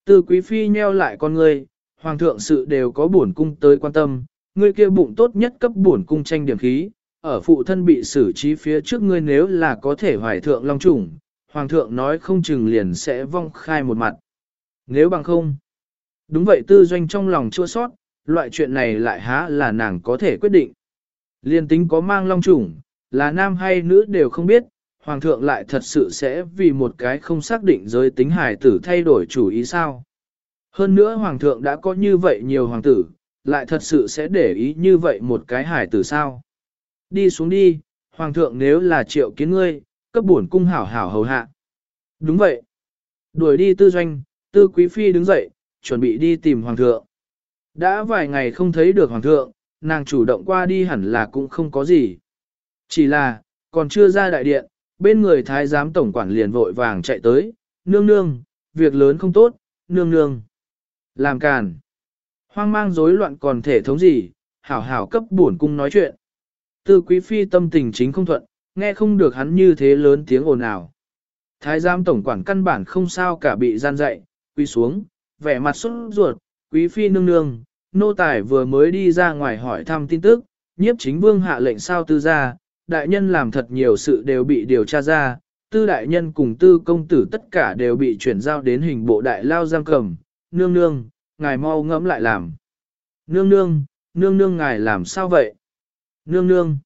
Tư quý phi nheo lại con ngươi, hoàng thượng sự đều có bổn cung tới quan tâm, ngươi kia bụng tốt nhất cấp bổn cung tranh điểm khí, ở phụ thân bị xử trí phía trước ngươi nếu là có thể hoài thượng long trùng, hoàng thượng nói không chừng liền sẽ vong khai một mặt. Nếu bằng không, đúng vậy tư doanh trong lòng chua sót, loại chuyện này lại há là nàng có thể quyết định. Liên tính có mang long trùng, là nam hay nữ đều không biết, hoàng thượng lại thật sự sẽ vì một cái không xác định giới tính hài tử thay đổi chủ ý sao. Hơn nữa hoàng thượng đã có như vậy nhiều hoàng tử, lại thật sự sẽ để ý như vậy một cái hài tử sao. Đi xuống đi, hoàng thượng nếu là triệu kiến ngươi, cấp bổn cung hảo hảo hầu hạ. Đúng vậy. Đuổi đi tư doanh, tư quý phi đứng dậy, chuẩn bị đi tìm hoàng thượng. Đã vài ngày không thấy được hoàng thượng, nàng chủ động qua đi hẳn là cũng không có gì. Chỉ là, còn chưa ra đại điện, bên người thái giám tổng quản liền vội vàng chạy tới, nương nương, việc lớn không tốt, nương nương. Làm càn. Hoang mang rối loạn còn thể thống gì, hảo hảo cấp buồn cung nói chuyện. Tư quý phi tâm tình chính không thuận, nghe không được hắn như thế lớn tiếng ồn ào. Thái giám tổng quản căn bản không sao cả bị gian dạy, quý xuống, vẻ mặt xuất ruột, quý phi nương nương, nô tài vừa mới đi ra ngoài hỏi thăm tin tức, nhiếp chính vương hạ lệnh sao tư ra, đại nhân làm thật nhiều sự đều bị điều tra ra, tư đại nhân cùng tư công tử tất cả đều bị chuyển giao đến hình bộ đại lao giam cầm, nương nương, ngài mau ngẫm lại làm. Nương nương, nương nương ngài làm sao vậy? Nương nương,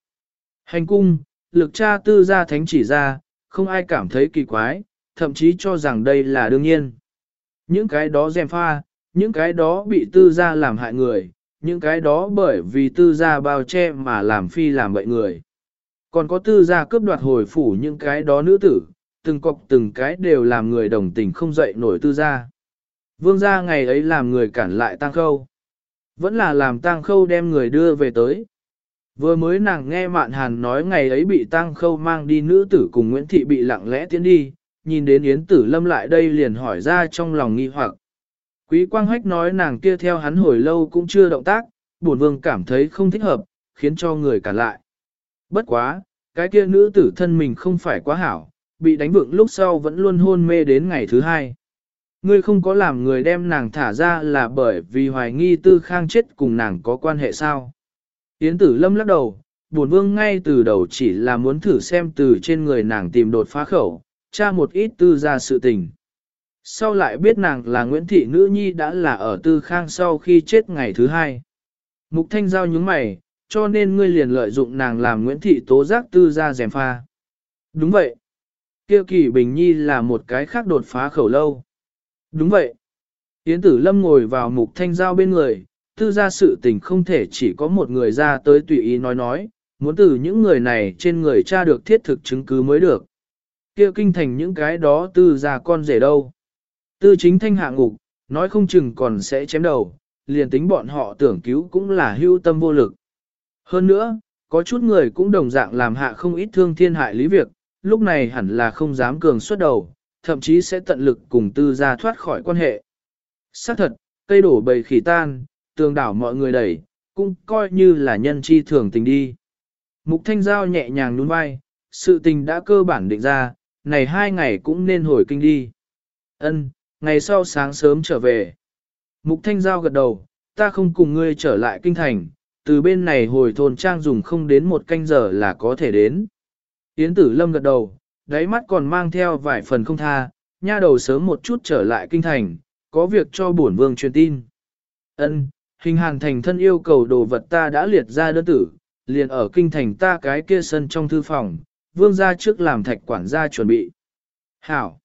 hành cung, lực cha tư gia thánh chỉ ra, không ai cảm thấy kỳ quái, thậm chí cho rằng đây là đương nhiên. Những cái đó dèm pha, những cái đó bị tư gia làm hại người, những cái đó bởi vì tư gia bao che mà làm phi làm bậy người. Còn có tư gia cướp đoạt hồi phủ những cái đó nữ tử, từng cọc từng cái đều làm người đồng tình không dậy nổi tư gia. Vương gia ngày ấy làm người cản lại tang khâu. Vẫn là làm tang khâu đem người đưa về tới. Vừa mới nàng nghe Mạn Hàn nói ngày ấy bị tang khâu mang đi nữ tử cùng Nguyễn Thị bị lặng lẽ tiến đi, nhìn đến Yến Tử Lâm lại đây liền hỏi ra trong lòng nghi hoặc. Quý Quang Hách nói nàng kia theo hắn hồi lâu cũng chưa động tác, bổn vương cảm thấy không thích hợp, khiến cho người cản lại. Bất quá, cái kia nữ tử thân mình không phải quá hảo, bị đánh vượng lúc sau vẫn luôn hôn mê đến ngày thứ hai. Ngươi không có làm người đem nàng thả ra là bởi vì hoài nghi tư khang chết cùng nàng có quan hệ sao. Yến tử lâm lắc đầu, buồn vương ngay từ đầu chỉ là muốn thử xem từ trên người nàng tìm đột phá khẩu, tra một ít tư ra sự tình. Sau lại biết nàng là Nguyễn Thị Nữ Nhi đã là ở tư khang sau khi chết ngày thứ hai. Mục thanh giao nhướng mày, cho nên ngươi liền lợi dụng nàng làm Nguyễn Thị tố giác tư ra dèm pha. Đúng vậy. Kêu kỳ Bình Nhi là một cái khác đột phá khẩu lâu. Đúng vậy. Yến tử lâm ngồi vào mục thanh giao bên người, tư gia sự tình không thể chỉ có một người ra tới tùy ý nói nói, muốn từ những người này trên người tra được thiết thực chứng cứ mới được. kia kinh thành những cái đó tư gia con rể đâu. Tư chính thanh hạ ngục, nói không chừng còn sẽ chém đầu, liền tính bọn họ tưởng cứu cũng là hưu tâm vô lực. Hơn nữa, có chút người cũng đồng dạng làm hạ không ít thương thiên hại lý việc, lúc này hẳn là không dám cường xuất đầu, thậm chí sẽ tận lực cùng tư gia thoát khỏi quan hệ. Xác thật, cây đổ bầy khỉ tan, tường đảo mọi người đẩy, cũng coi như là nhân chi thường tình đi. Mục Thanh Giao nhẹ nhàng nhún vai, sự tình đã cơ bản định ra, này hai ngày cũng nên hồi kinh đi. Ân, ngày sau sáng sớm trở về. Mục Thanh Giao gật đầu, ta không cùng ngươi trở lại kinh thành, từ bên này hồi thôn trang dùng không đến một canh giờ là có thể đến. Yến tử lâm gật đầu, đáy mắt còn mang theo vài phần không tha, nha đầu sớm một chút trở lại kinh thành, có việc cho bổn vương truyền tin. Ân, hình hàn thành thân yêu cầu đồ vật ta đã liệt ra đơn tử, liền ở kinh thành ta cái kia sân trong thư phòng, vương ra trước làm thạch quản gia chuẩn bị. Hảo.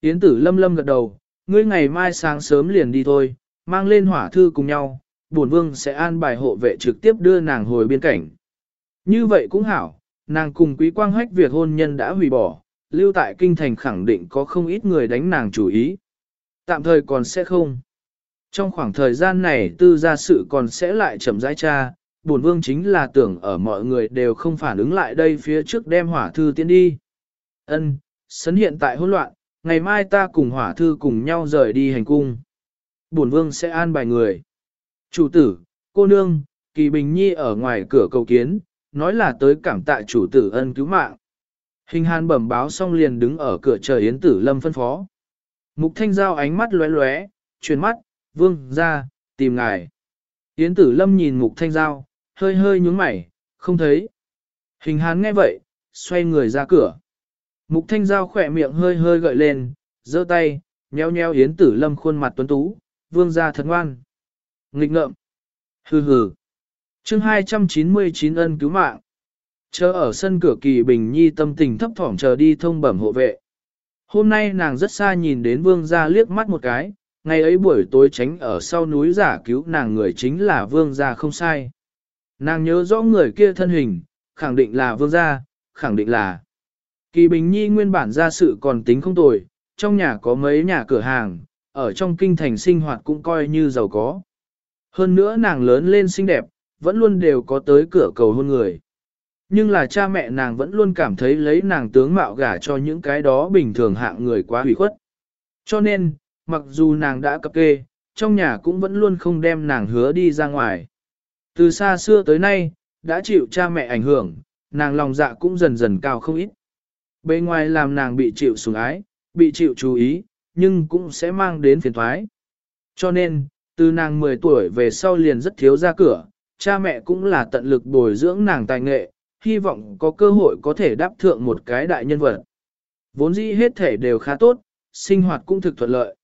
Yến tử lâm lâm gật đầu, ngươi ngày mai sáng sớm liền đi thôi, mang lên hỏa thư cùng nhau, bổn vương sẽ an bài hộ vệ trực tiếp đưa nàng hồi biên cảnh. Như vậy cũng hảo, nàng cùng quý quang hách việc hôn nhân đã hủy bỏ, lưu tại kinh thành khẳng định có không ít người đánh nàng chủ ý. Tạm thời còn sẽ không. Trong khoảng thời gian này tư gia sự còn sẽ lại chậm rãi tra, bổn vương chính là tưởng ở mọi người đều không phản ứng lại đây phía trước đem hỏa thư tiến đi. Ân, sấn hiện tại hỗn loạn, ngày mai ta cùng hỏa thư cùng nhau rời đi hành cung. Bổn vương sẽ an bài người. Chủ tử, cô nương, kỳ bình nhi ở ngoài cửa cầu kiến, nói là tới cảm tạ chủ tử ân cứu mạng. Hình hàn bẩm báo xong liền đứng ở cửa chờ Yến Tử Lâm phân phó. Mục Thanh Giao ánh mắt lóe lóe, chuyển mắt, vương ra, tìm ngài. Yến Tử Lâm nhìn Mục Thanh Giao, hơi hơi nhúng mày, không thấy. Hình hán nghe vậy, xoay người ra cửa. Mục Thanh Giao khỏe miệng hơi hơi gợi lên, giơ tay, nheo nheo Yến Tử Lâm khuôn mặt tuấn tú, vương ra thật ngoan. Nghịch ngợm. Hừ hừ. chương 299 ân cứu mạng. Chờ ở sân cửa kỳ bình nhi tâm tình thấp thỏm chờ đi thông bẩm hộ vệ. Hôm nay nàng rất xa nhìn đến vương gia liếc mắt một cái, ngày ấy buổi tối tránh ở sau núi giả cứu nàng người chính là vương gia không sai. Nàng nhớ rõ người kia thân hình, khẳng định là vương gia, khẳng định là. Kỳ Bình Nhi nguyên bản gia sự còn tính không tồi, trong nhà có mấy nhà cửa hàng, ở trong kinh thành sinh hoạt cũng coi như giàu có. Hơn nữa nàng lớn lên xinh đẹp, vẫn luôn đều có tới cửa cầu hôn người. Nhưng là cha mẹ nàng vẫn luôn cảm thấy lấy nàng tướng mạo gả cho những cái đó bình thường hạng người quá hủy khuất. Cho nên, mặc dù nàng đã cập kê, trong nhà cũng vẫn luôn không đem nàng hứa đi ra ngoài. Từ xa xưa tới nay, đã chịu cha mẹ ảnh hưởng, nàng lòng dạ cũng dần dần cao không ít. Bên ngoài làm nàng bị chịu sủng ái, bị chịu chú ý, nhưng cũng sẽ mang đến phiền thoái. Cho nên, từ nàng 10 tuổi về sau liền rất thiếu ra cửa, cha mẹ cũng là tận lực bồi dưỡng nàng tài nghệ, hy vọng có cơ hội có thể đáp thượng một cái đại nhân vật. Vốn dĩ hết thể đều khá tốt, sinh hoạt cũng thực thuận lợi.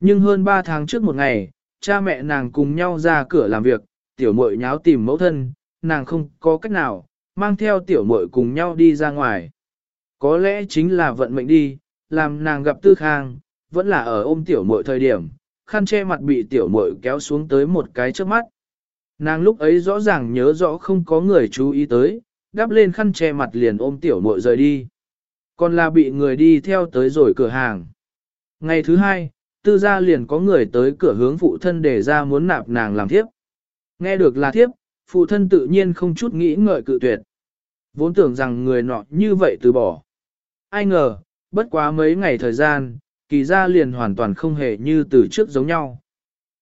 Nhưng hơn 3 tháng trước một ngày, cha mẹ nàng cùng nhau ra cửa làm việc, tiểu muội nháo tìm mẫu thân, nàng không có cách nào, mang theo tiểu muội cùng nhau đi ra ngoài. Có lẽ chính là vận mệnh đi, làm nàng gặp tư khang, vẫn là ở ôm tiểu muội thời điểm, khăn che mặt bị tiểu muội kéo xuống tới một cái trước mắt. Nàng lúc ấy rõ ràng nhớ rõ không có người chú ý tới, đắp lên khăn che mặt liền ôm tiểu muội rời đi. Còn là bị người đi theo tới rồi cửa hàng. Ngày thứ hai, tư gia liền có người tới cửa hướng phụ thân để ra muốn nạp nàng làm thiếp. Nghe được là thiếp, phụ thân tự nhiên không chút nghĩ ngợi cự tuyệt. Vốn tưởng rằng người nọ như vậy từ bỏ. Ai ngờ, bất quá mấy ngày thời gian, kỳ gia liền hoàn toàn không hề như từ trước giống nhau.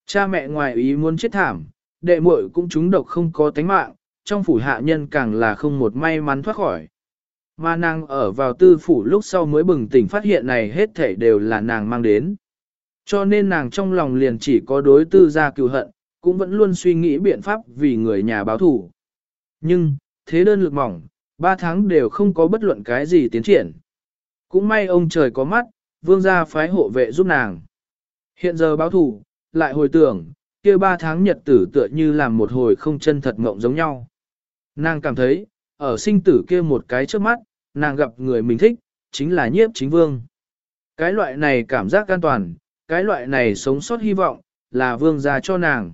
Cha mẹ ngoài ý muốn chết thảm, đệ muội cũng trúng độc không có tánh mạng, trong phủ hạ nhân càng là không một may mắn thoát khỏi. Mà nàng ở vào tư phủ lúc sau mới bừng tỉnh phát hiện này hết thảy đều là nàng mang đến. Cho nên nàng trong lòng liền chỉ có đối tư gia cựu hận, cũng vẫn luôn suy nghĩ biện pháp vì người nhà báo thủ. Nhưng, thế đơn lực mỏng, ba tháng đều không có bất luận cái gì tiến triển. Cũng may ông trời có mắt, vương gia phái hộ vệ giúp nàng. Hiện giờ báo thủ, lại hồi tưởng, kia ba tháng nhật tử tựa như làm một hồi không chân thật ngộng giống nhau. Nàng cảm thấy, ở sinh tử kia một cái trước mắt, nàng gặp người mình thích, chính là nhiếp chính vương. Cái loại này cảm giác an toàn, cái loại này sống sót hy vọng, là vương gia cho nàng.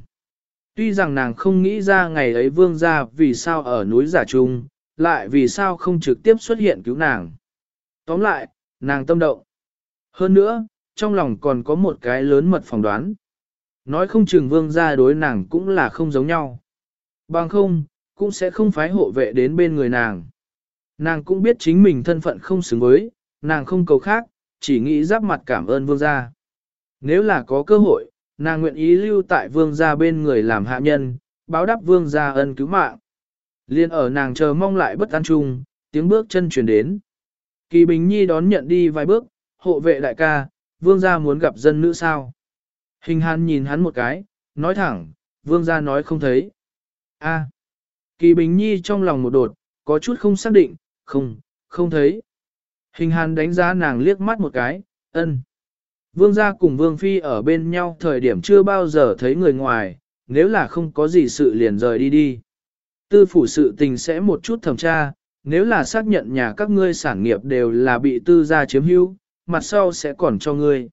Tuy rằng nàng không nghĩ ra ngày ấy vương gia vì sao ở núi giả trung, lại vì sao không trực tiếp xuất hiện cứu nàng. Tóm lại, nàng tâm động. Hơn nữa, trong lòng còn có một cái lớn mật phỏng đoán. Nói không chừng vương gia đối nàng cũng là không giống nhau. Bằng không, cũng sẽ không phái hộ vệ đến bên người nàng. Nàng cũng biết chính mình thân phận không xứng với, nàng không cầu khác, chỉ nghĩ giáp mặt cảm ơn vương gia. Nếu là có cơ hội, nàng nguyện ý lưu tại vương gia bên người làm hạ nhân, báo đáp vương gia ân cứu mạng. Liên ở nàng chờ mong lại bất an chung, tiếng bước chân chuyển đến. Kỳ Bình Nhi đón nhận đi vài bước, hộ vệ đại ca, vương gia muốn gặp dân nữ sao. Hình hàn nhìn hắn một cái, nói thẳng, vương gia nói không thấy. a Kỳ Bình Nhi trong lòng một đột, có chút không xác định, không, không thấy. Hình hàn đánh giá nàng liếc mắt một cái, ân. Vương gia cùng Vương Phi ở bên nhau thời điểm chưa bao giờ thấy người ngoài, nếu là không có gì sự liền rời đi đi. Tư phủ sự tình sẽ một chút thẩm tra, nếu là xác nhận nhà các ngươi sản nghiệp đều là bị tư gia chiếm hữu, mặt sau sẽ còn cho ngươi.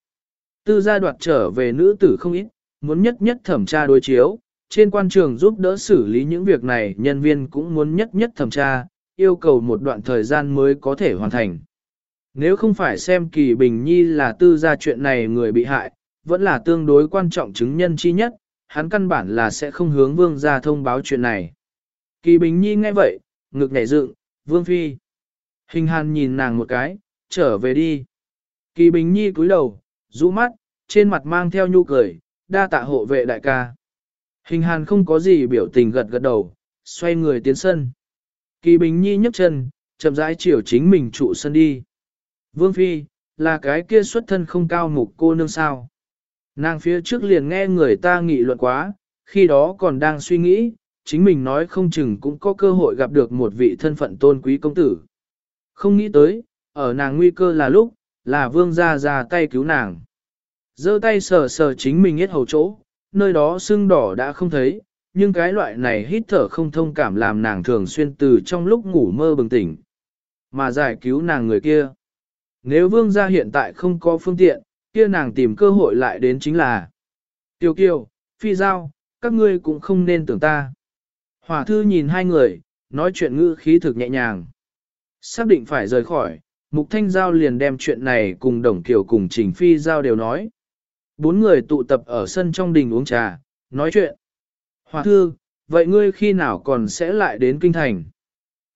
Tư gia đoạt trở về nữ tử không ít, muốn nhất nhất thẩm tra đối chiếu, trên quan trường giúp đỡ xử lý những việc này nhân viên cũng muốn nhất nhất thẩm tra, yêu cầu một đoạn thời gian mới có thể hoàn thành. Nếu không phải xem kỳ bình nhi là tư gia chuyện này người bị hại, vẫn là tương đối quan trọng chứng nhân chi nhất, hắn căn bản là sẽ không hướng vương gia thông báo chuyện này. Kỳ bình nhi nghe vậy, ngực nhảy dựng, vương phi. Hình hàn nhìn nàng một cái, trở về đi. Kỳ bình nhi cúi đầu, rũ mắt, trên mặt mang theo nhu cười, đa tạ hộ vệ đại ca. Hình hàn không có gì biểu tình gật gật đầu, xoay người tiến sân. Kỳ bình nhi nhấc chân, chậm rãi chiều chính mình trụ sân đi. Vương Phi, là cái kia xuất thân không cao mục cô nương sao. Nàng phía trước liền nghe người ta nghị luận quá, khi đó còn đang suy nghĩ, chính mình nói không chừng cũng có cơ hội gặp được một vị thân phận tôn quý công tử. Không nghĩ tới, ở nàng nguy cơ là lúc, là vương gia ra tay cứu nàng. giơ tay sờ sờ chính mình hết hầu chỗ, nơi đó sưng đỏ đã không thấy, nhưng cái loại này hít thở không thông cảm làm nàng thường xuyên từ trong lúc ngủ mơ bừng tỉnh. Mà giải cứu nàng người kia. Nếu vương gia hiện tại không có phương tiện, kia nàng tìm cơ hội lại đến chính là Tiêu kiều, phi giao, các ngươi cũng không nên tưởng ta. Hỏa thư nhìn hai người, nói chuyện ngữ khí thực nhẹ nhàng. Xác định phải rời khỏi, Mục Thanh Giao liền đem chuyện này cùng Đồng Kiều cùng Trình Phi Giao đều nói. Bốn người tụ tập ở sân trong đình uống trà, nói chuyện. Hỏa thư, vậy ngươi khi nào còn sẽ lại đến Kinh Thành?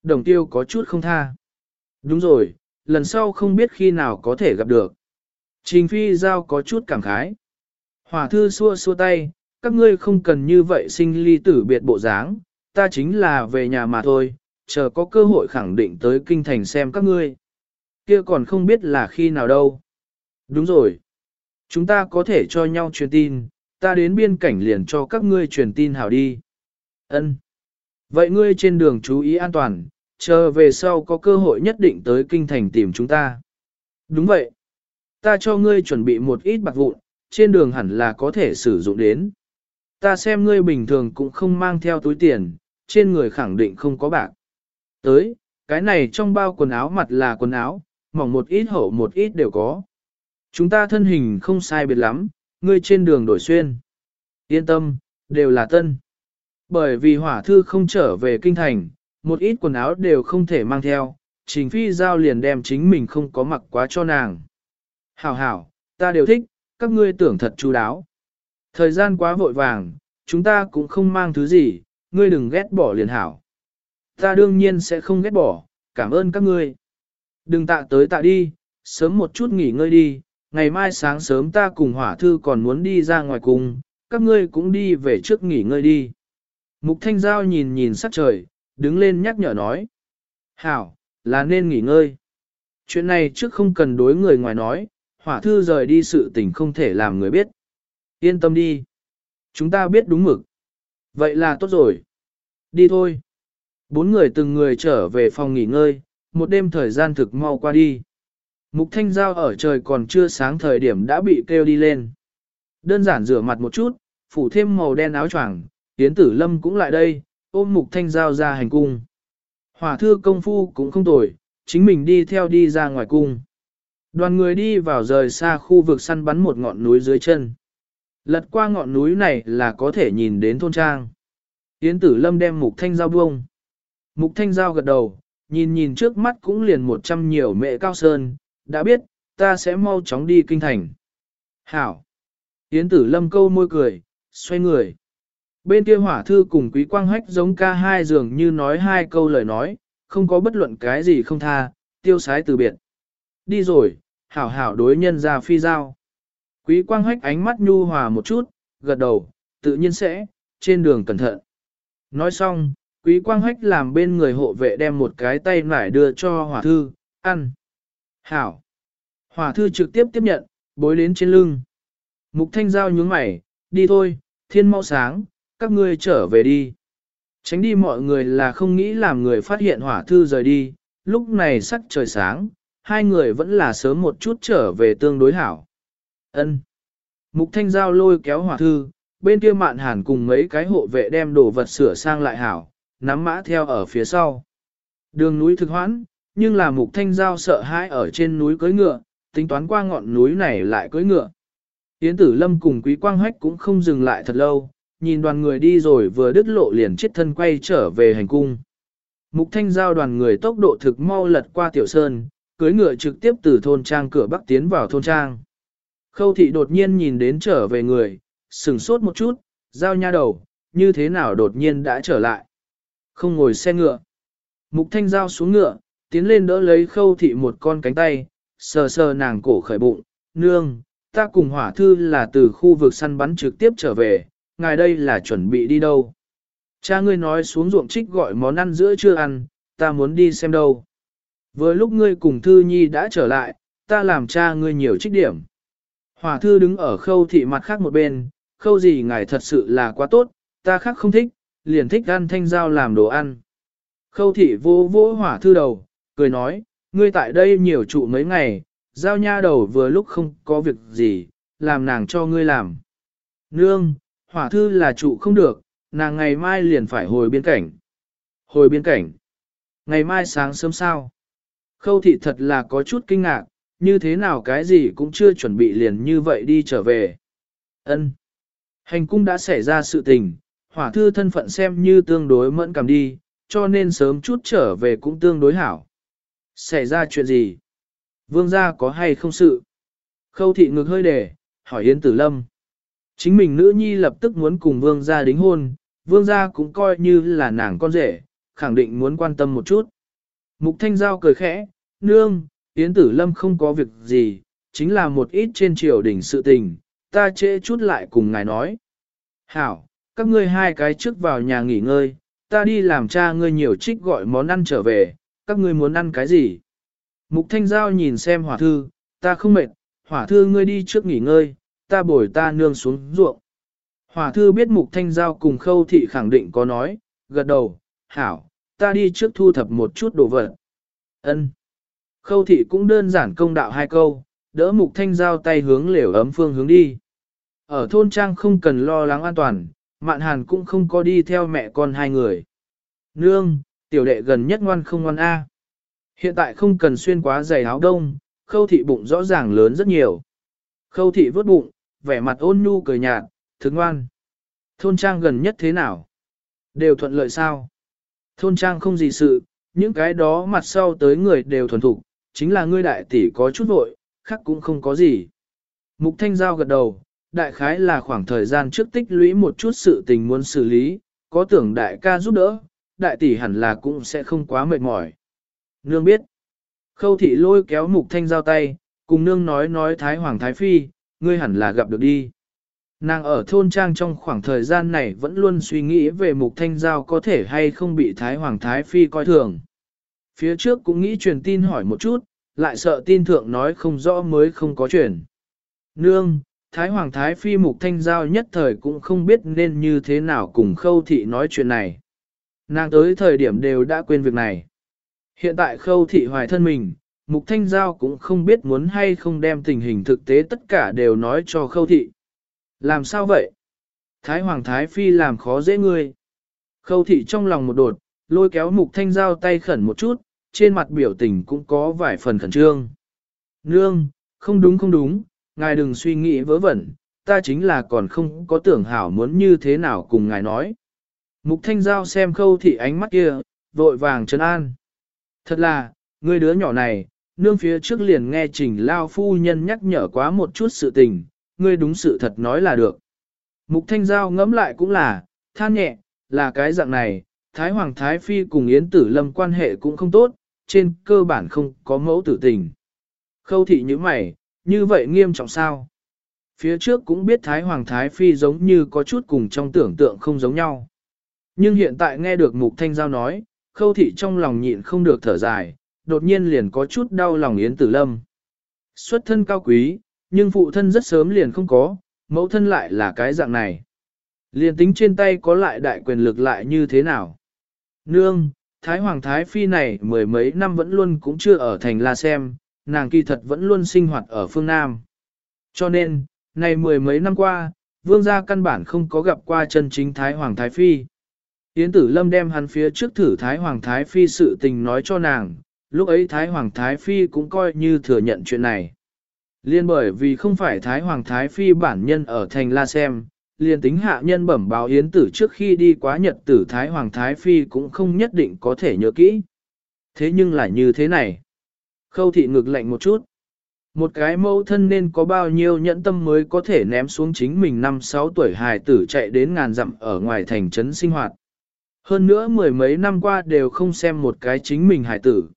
Đồng Tiêu có chút không tha. Đúng rồi, lần sau không biết khi nào có thể gặp được. Trình Phi Giao có chút cảm khái. Hỏa thư xua xua tay, các ngươi không cần như vậy sinh ly tử biệt bộ dáng, ta chính là về nhà mà thôi, chờ có cơ hội khẳng định tới kinh thành xem các ngươi. Kia còn không biết là khi nào đâu. Đúng rồi. Chúng ta có thể cho nhau truyền tin, ta đến biên cảnh liền cho các ngươi truyền tin hảo đi. Ân. Vậy ngươi trên đường chú ý an toàn, chờ về sau có cơ hội nhất định tới kinh thành tìm chúng ta. Đúng vậy. Ta cho ngươi chuẩn bị một ít bạc vụn, trên đường hẳn là có thể sử dụng đến. Ta xem ngươi bình thường cũng không mang theo túi tiền, trên người khẳng định không có bạc. Tới, cái này trong bao quần áo mặt là quần áo, mỏng một ít hậu một ít đều có. Chúng ta thân hình không sai biệt lắm, ngươi trên đường đổi xuyên. Yên tâm, đều là tân. Bởi vì hỏa thư không trở về kinh thành, một ít quần áo đều không thể mang theo, trình phi giao liền đem chính mình không có mặc quá cho nàng. Hảo hảo, ta đều thích, các ngươi tưởng thật chú đáo. Thời gian quá vội vàng, chúng ta cũng không mang thứ gì, ngươi đừng ghét bỏ liền hảo. Ta đương nhiên sẽ không ghét bỏ, cảm ơn các ngươi. Đừng tạ tới tạ đi, sớm một chút nghỉ ngơi đi, ngày mai sáng sớm ta cùng hỏa thư còn muốn đi ra ngoài cùng, các ngươi cũng đi về trước nghỉ ngơi đi. Mục Thanh Giao nhìn nhìn sắc trời, đứng lên nhắc nhở nói. Hảo, là nên nghỉ ngơi. Chuyện này trước không cần đối người ngoài nói, hỏa thư rời đi sự tình không thể làm người biết. Yên tâm đi. Chúng ta biết đúng mực. Vậy là tốt rồi. Đi thôi. Bốn người từng người trở về phòng nghỉ ngơi, một đêm thời gian thực mau qua đi. Mục thanh giao ở trời còn chưa sáng thời điểm đã bị kêu đi lên. Đơn giản rửa mặt một chút, phủ thêm màu đen áo choàng, tiến tử lâm cũng lại đây, ôm mục thanh giao ra hành cung. Hỏa thư công phu cũng không tồi, chính mình đi theo đi ra ngoài cung. Đoàn người đi vào rời xa khu vực săn bắn một ngọn núi dưới chân. Lật qua ngọn núi này là có thể nhìn đến thôn trang. Yến tử lâm đem mục thanh giao buông. Mục thanh giao gật đầu, nhìn nhìn trước mắt cũng liền một trăm nhiều mẹ cao sơn, đã biết, ta sẽ mau chóng đi kinh thành. Hảo! Yến tử lâm câu môi cười, xoay người. Bên kia hỏa thư cùng quý quang hách giống ca hai dường như nói hai câu lời nói, không có bất luận cái gì không tha, tiêu sái từ biệt. Đi rồi, hảo hảo đối nhân ra phi giao. Quý quang hách ánh mắt nhu hòa một chút, gật đầu, tự nhiên sẽ, trên đường cẩn thận. Nói xong, quý quang hách làm bên người hộ vệ đem một cái tay nải đưa cho hỏa thư, ăn. Hảo. Hỏa thư trực tiếp tiếp nhận, bối đến trên lưng. Mục thanh giao nhướng mày, đi thôi, thiên mau sáng, các ngươi trở về đi. Tránh đi mọi người là không nghĩ làm người phát hiện hỏa thư rời đi, lúc này sắc trời sáng, hai người vẫn là sớm một chút trở về tương đối hảo. Ân. Mục thanh giao lôi kéo hỏa thư, bên kia mạn hàn cùng mấy cái hộ vệ đem đồ vật sửa sang lại hảo, nắm mã theo ở phía sau. Đường núi thực hoãn, nhưng là mục thanh giao sợ hãi ở trên núi cưới ngựa, tính toán qua ngọn núi này lại cưới ngựa. Yến tử lâm cùng quý quang hách cũng không dừng lại thật lâu, nhìn đoàn người đi rồi vừa đứt lộ liền chết thân quay trở về hành cung. Mục thanh giao đoàn người tốc độ thực mau lật qua tiểu sơn, cưới ngựa trực tiếp từ thôn trang cửa bắc tiến vào thôn trang. Khâu thị đột nhiên nhìn đến trở về người, sừng sốt một chút, giao nha đầu, như thế nào đột nhiên đã trở lại. Không ngồi xe ngựa. Mục thanh giao xuống ngựa, tiến lên đỡ lấy khâu thị một con cánh tay, sờ sờ nàng cổ khởi bụng, nương, ta cùng hỏa thư là từ khu vực săn bắn trực tiếp trở về, ngài đây là chuẩn bị đi đâu. Cha ngươi nói xuống ruộng trích gọi món ăn giữa chưa ăn, ta muốn đi xem đâu. Vừa lúc ngươi cùng Thư Nhi đã trở lại, ta làm cha ngươi nhiều trích điểm. hòa thư đứng ở khâu thị mặt khác một bên, khâu gì ngài thật sự là quá tốt, ta khác không thích, liền thích ăn thanh giao làm đồ ăn. Khâu thị vô vô hỏa thư đầu, cười nói, ngươi tại đây nhiều trụ mấy ngày, giao nha đầu vừa lúc không có việc gì, làm nàng cho ngươi làm. Nương, hỏa thư là trụ không được, nàng ngày mai liền phải hồi biên cảnh. Hồi biên cảnh. Ngày mai sáng sớm sao? Khâu thị thật là có chút kinh ngạc, như thế nào cái gì cũng chưa chuẩn bị liền như vậy đi trở về. Ân. Hành cung đã xảy ra sự tình, hỏa thư thân phận xem như tương đối mẫn cảm đi, cho nên sớm chút trở về cũng tương đối hảo. Xảy ra chuyện gì? Vương gia có hay không sự? Khâu thị ngực hơi để, hỏi Yến Tử Lâm. Chính mình nữ nhi lập tức muốn cùng vương gia đính hôn, vương gia cũng coi như là nàng con rể, khẳng định muốn quan tâm một chút. Mục Thanh Giao cười khẽ, nương, Yến Tử Lâm không có việc gì, chính là một ít trên triều đỉnh sự tình, ta trễ chút lại cùng ngài nói. Hảo, các ngươi hai cái trước vào nhà nghỉ ngơi, ta đi làm cha ngươi nhiều trích gọi món ăn trở về, các ngươi muốn ăn cái gì? Mục Thanh Giao nhìn xem hỏa thư, ta không mệt, hỏa thư ngươi đi trước nghỉ ngơi, ta bồi ta nương xuống ruộng. Hòa thư biết Mục Thanh Giao cùng khâu thị khẳng định có nói, gật đầu, hảo, ta đi trước thu thập một chút đồ vật. Ân. Khâu thị cũng đơn giản công đạo hai câu, đỡ Mục Thanh Giao tay hướng lều ấm phương hướng đi. Ở thôn trang không cần lo lắng an toàn, Mạn Hàn cũng không có đi theo mẹ con hai người. Nương, tiểu đệ gần nhất ngoan không ngoan A. Hiện tại không cần xuyên quá dày áo đông, khâu thị bụng rõ ràng lớn rất nhiều. Khâu thị vớt bụng, vẻ mặt ôn nhu cười nhạt, thức ngoan. Thôn trang gần nhất thế nào? Đều thuận lợi sao? Thôn trang không gì sự, những cái đó mặt sau tới người đều thuần thục, chính là ngươi đại tỷ có chút vội, khác cũng không có gì. Mục Thanh Giao gật đầu, đại khái là khoảng thời gian trước tích lũy một chút sự tình muốn xử lý, có tưởng đại ca giúp đỡ, đại tỷ hẳn là cũng sẽ không quá mệt mỏi. Nương biết. Khâu thị lôi kéo mục thanh giao tay, cùng nương nói nói Thái Hoàng Thái Phi, ngươi hẳn là gặp được đi. Nàng ở thôn trang trong khoảng thời gian này vẫn luôn suy nghĩ về mục thanh giao có thể hay không bị Thái Hoàng Thái Phi coi thường. Phía trước cũng nghĩ truyền tin hỏi một chút, lại sợ tin thượng nói không rõ mới không có truyền. Nương, Thái Hoàng Thái Phi Mục Thanh Giao nhất thời cũng không biết nên như thế nào cùng khâu thị nói chuyện này. Nàng tới thời điểm đều đã quên việc này. Hiện tại khâu thị hoài thân mình, Mục Thanh Giao cũng không biết muốn hay không đem tình hình thực tế tất cả đều nói cho khâu thị. Làm sao vậy? Thái Hoàng Thái Phi làm khó dễ ngươi. Khâu thị trong lòng một đột, lôi kéo Mục Thanh Giao tay khẩn một chút, trên mặt biểu tình cũng có vài phần khẩn trương. Nương, không đúng không đúng, ngài đừng suy nghĩ vớ vẩn, ta chính là còn không có tưởng hảo muốn như thế nào cùng ngài nói. Mục Thanh Giao xem khâu thị ánh mắt kia, vội vàng trấn an. Thật là, ngươi đứa nhỏ này, nương phía trước liền nghe trình lao phu nhân nhắc nhở quá một chút sự tình, ngươi đúng sự thật nói là được. Mục Thanh Giao ngẫm lại cũng là, than nhẹ, là cái dạng này, Thái Hoàng Thái Phi cùng Yến Tử Lâm quan hệ cũng không tốt, trên cơ bản không có mẫu tử tình. Khâu thị như mày, như vậy nghiêm trọng sao? Phía trước cũng biết Thái Hoàng Thái Phi giống như có chút cùng trong tưởng tượng không giống nhau. Nhưng hiện tại nghe được Mục Thanh Giao nói, khâu thị trong lòng nhịn không được thở dài, đột nhiên liền có chút đau lòng Yến Tử Lâm. Xuất thân cao quý, nhưng phụ thân rất sớm liền không có, mẫu thân lại là cái dạng này. Liền tính trên tay có lại đại quyền lực lại như thế nào? Nương, Thái Hoàng Thái Phi này mười mấy năm vẫn luôn cũng chưa ở thành La Xem, nàng kỳ thật vẫn luôn sinh hoạt ở phương Nam. Cho nên, này mười mấy năm qua, vương gia căn bản không có gặp qua chân chính Thái Hoàng Thái Phi. Yến tử lâm đem hắn phía trước thử Thái Hoàng Thái Phi sự tình nói cho nàng, lúc ấy Thái Hoàng Thái Phi cũng coi như thừa nhận chuyện này. Liên bởi vì không phải Thái Hoàng Thái Phi bản nhân ở thành La Xem, liên tính hạ nhân bẩm báo Yến tử trước khi đi quá nhật tử Thái Hoàng Thái Phi cũng không nhất định có thể nhớ kỹ. Thế nhưng là như thế này. Khâu thị ngực lạnh một chút. Một cái mẫu thân nên có bao nhiêu nhẫn tâm mới có thể ném xuống chính mình năm sáu tuổi hài tử chạy đến ngàn dặm ở ngoài thành trấn sinh hoạt. Hơn nữa mười mấy năm qua đều không xem một cái chính mình hài tử.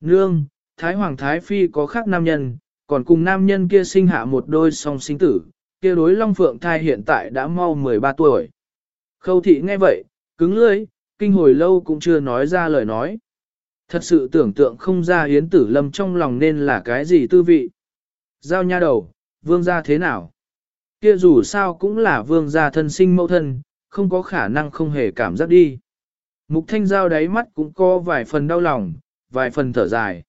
Nương, Thái Hoàng Thái Phi có khác nam nhân, còn cùng nam nhân kia sinh hạ một đôi song sinh tử, kia đối Long Phượng thai hiện tại đã mau 13 tuổi. Khâu thị nghe vậy, cứng lưỡi, kinh hồi lâu cũng chưa nói ra lời nói. Thật sự tưởng tượng không ra hiến Tử Lâm trong lòng nên là cái gì tư vị. Giao nha đầu, vương gia thế nào? Kia dù sao cũng là vương gia thân sinh mẫu thân, không có khả năng không hề cảm giác đi. Mục thanh giao đáy mắt cũng có vài phần đau lòng, vài phần thở dài.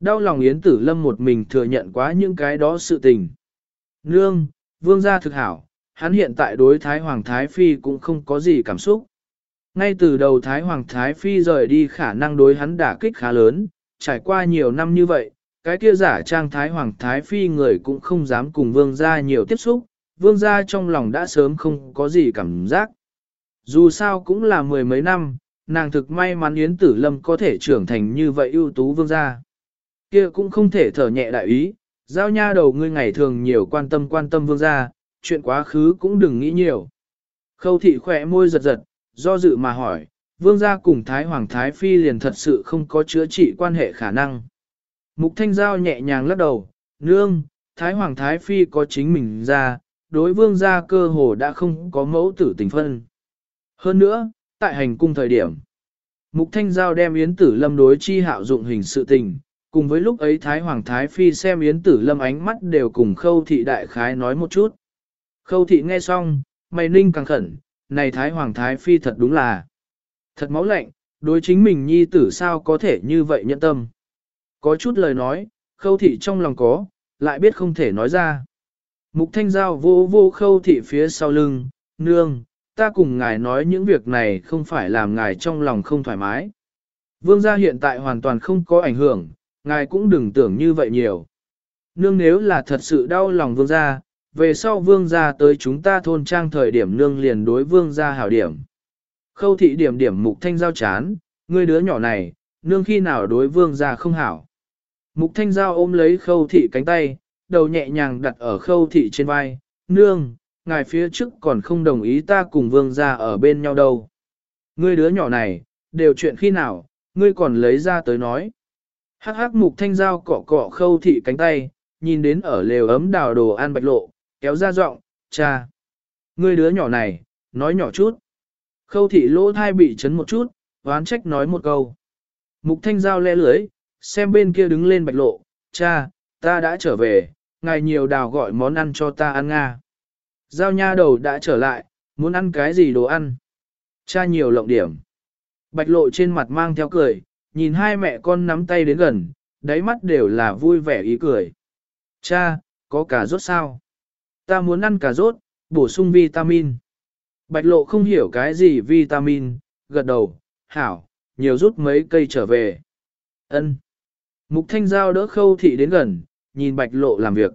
Đau lòng Yến Tử Lâm một mình thừa nhận quá những cái đó sự tình. Nương, vương gia thực hảo, hắn hiện tại đối Thái Hoàng Thái Phi cũng không có gì cảm xúc. Ngay từ đầu Thái Hoàng Thái Phi rời đi khả năng đối hắn đả kích khá lớn, trải qua nhiều năm như vậy, cái kia giả trang Thái Hoàng Thái Phi người cũng không dám cùng vương gia nhiều tiếp xúc, vương gia trong lòng đã sớm không có gì cảm giác. Dù sao cũng là mười mấy năm, nàng thực may mắn Yến Tử Lâm có thể trưởng thành như vậy ưu tú vương gia. Kia cũng không thể thở nhẹ đại ý, giao nha đầu ngươi ngày thường nhiều quan tâm quan tâm vương gia, chuyện quá khứ cũng đừng nghĩ nhiều. Khâu thị khỏe môi giật giật, do dự mà hỏi, vương gia cùng Thái Hoàng Thái Phi liền thật sự không có chữa trị quan hệ khả năng. Mục Thanh Giao nhẹ nhàng lắc đầu, nương, Thái Hoàng Thái Phi có chính mình ra, đối vương gia cơ hồ đã không có mẫu tử tình phân. Hơn nữa, tại hành cung thời điểm, Mục Thanh Giao đem Yến Tử Lâm đối chi hạo dụng hình sự tình, cùng với lúc ấy Thái Hoàng Thái Phi xem Yến Tử Lâm ánh mắt đều cùng khâu thị đại khái nói một chút. Khâu thị nghe xong, mày ninh càng khẩn, này Thái Hoàng Thái Phi thật đúng là thật máu lạnh, đối chính mình nhi tử sao có thể như vậy nhận tâm. Có chút lời nói, khâu thị trong lòng có, lại biết không thể nói ra. Mục thanh giao vô vô khâu thị phía sau lưng, nương, ta cùng ngài nói những việc này không phải làm ngài trong lòng không thoải mái. Vương gia hiện tại hoàn toàn không có ảnh hưởng, ngài cũng đừng tưởng như vậy nhiều. Nương nếu là thật sự đau lòng vương gia, về sau vương gia tới chúng ta thôn trang thời điểm nương liền đối vương gia hảo điểm. Khâu thị điểm điểm mục thanh giao chán, ngươi đứa nhỏ này, nương khi nào đối vương gia không hảo. Mục thanh giao ôm lấy khâu thị cánh tay, đầu nhẹ nhàng đặt ở khâu thị trên vai, nương, ngài phía trước còn không đồng ý ta cùng vương gia ở bên nhau đâu. Ngươi đứa nhỏ này, đều chuyện khi nào, ngươi còn lấy ra tới nói. Hắc hắc mục thanh giao cọ cọ khâu thị cánh tay, nhìn đến ở lều ấm đào đồ ăn bạch lộ, kéo ra giọng, cha. Ngươi đứa nhỏ này, nói nhỏ chút. Khâu thị lỗ thai bị chấn một chút, oán trách nói một câu. Mục thanh giao le lưới, xem bên kia đứng lên bạch lộ, cha, ta đã trở về, ngài nhiều đào gọi món ăn cho ta ăn nga. Giao nha đầu đã trở lại, muốn ăn cái gì đồ ăn? Cha nhiều lộng điểm. Bạch lộ trên mặt mang theo cười, nhìn hai mẹ con nắm tay đến gần, đáy mắt đều là vui vẻ ý cười. Cha, có cà rốt sao? Ta muốn ăn cà rốt, bổ sung vitamin. Bạch lộ không hiểu cái gì vitamin, gật đầu, hảo, nhiều rút mấy cây trở về. Ân. Mục thanh giao đỡ khâu thị đến gần, nhìn bạch lộ làm việc.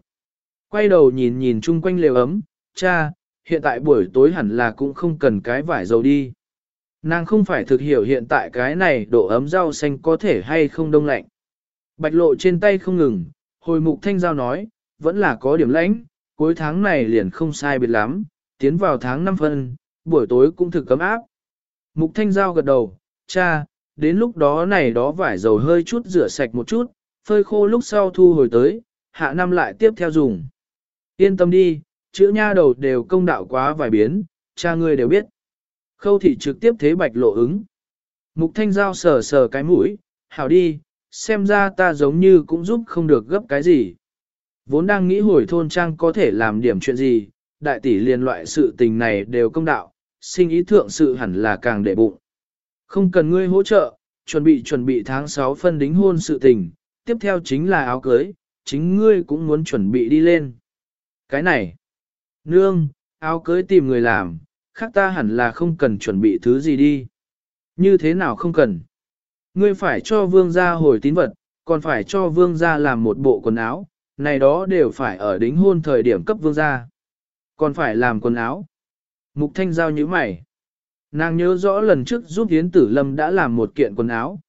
Quay đầu nhìn nhìn chung quanh lều ấm, cha, hiện tại buổi tối hẳn là cũng không cần cái vải dầu đi. Nàng không phải thực hiểu hiện tại cái này độ ấm rau xanh có thể hay không đông lạnh. Bạch lộ trên tay không ngừng, hồi mục thanh giao nói, vẫn là có điểm lãnh, cuối tháng này liền không sai biệt lắm, tiến vào tháng 5 phân, buổi tối cũng thực cấm áp. Mục thanh giao gật đầu, cha, đến lúc đó này đó vải dầu hơi chút rửa sạch một chút, phơi khô lúc sau thu hồi tới, hạ năm lại tiếp theo dùng. Yên tâm đi, chữ nha đầu đều công đạo quá vài biến, cha ngươi đều biết. Khâu thị trực tiếp thế bạch lộ ứng. Mục thanh giao sờ sờ cái mũi, hảo đi, xem ra ta giống như cũng giúp không được gấp cái gì. Vốn đang nghĩ hồi thôn trang có thể làm điểm chuyện gì, đại tỷ liên loại sự tình này đều công đạo, sinh ý thượng sự hẳn là càng để bụng. Không cần ngươi hỗ trợ, chuẩn bị chuẩn bị tháng 6 phân đính hôn sự tình, tiếp theo chính là áo cưới, chính ngươi cũng muốn chuẩn bị đi lên. Cái này, nương, áo cưới tìm người làm, khác ta hẳn là không cần chuẩn bị thứ gì đi. Như thế nào không cần? Ngươi phải cho vương gia hồi tín vật, còn phải cho vương gia làm một bộ quần áo, này đó đều phải ở đính hôn thời điểm cấp vương gia. Còn phải làm quần áo. Mục thanh giao như mày. Nàng nhớ rõ lần trước giúp Yến Tử Lâm đã làm một kiện quần áo.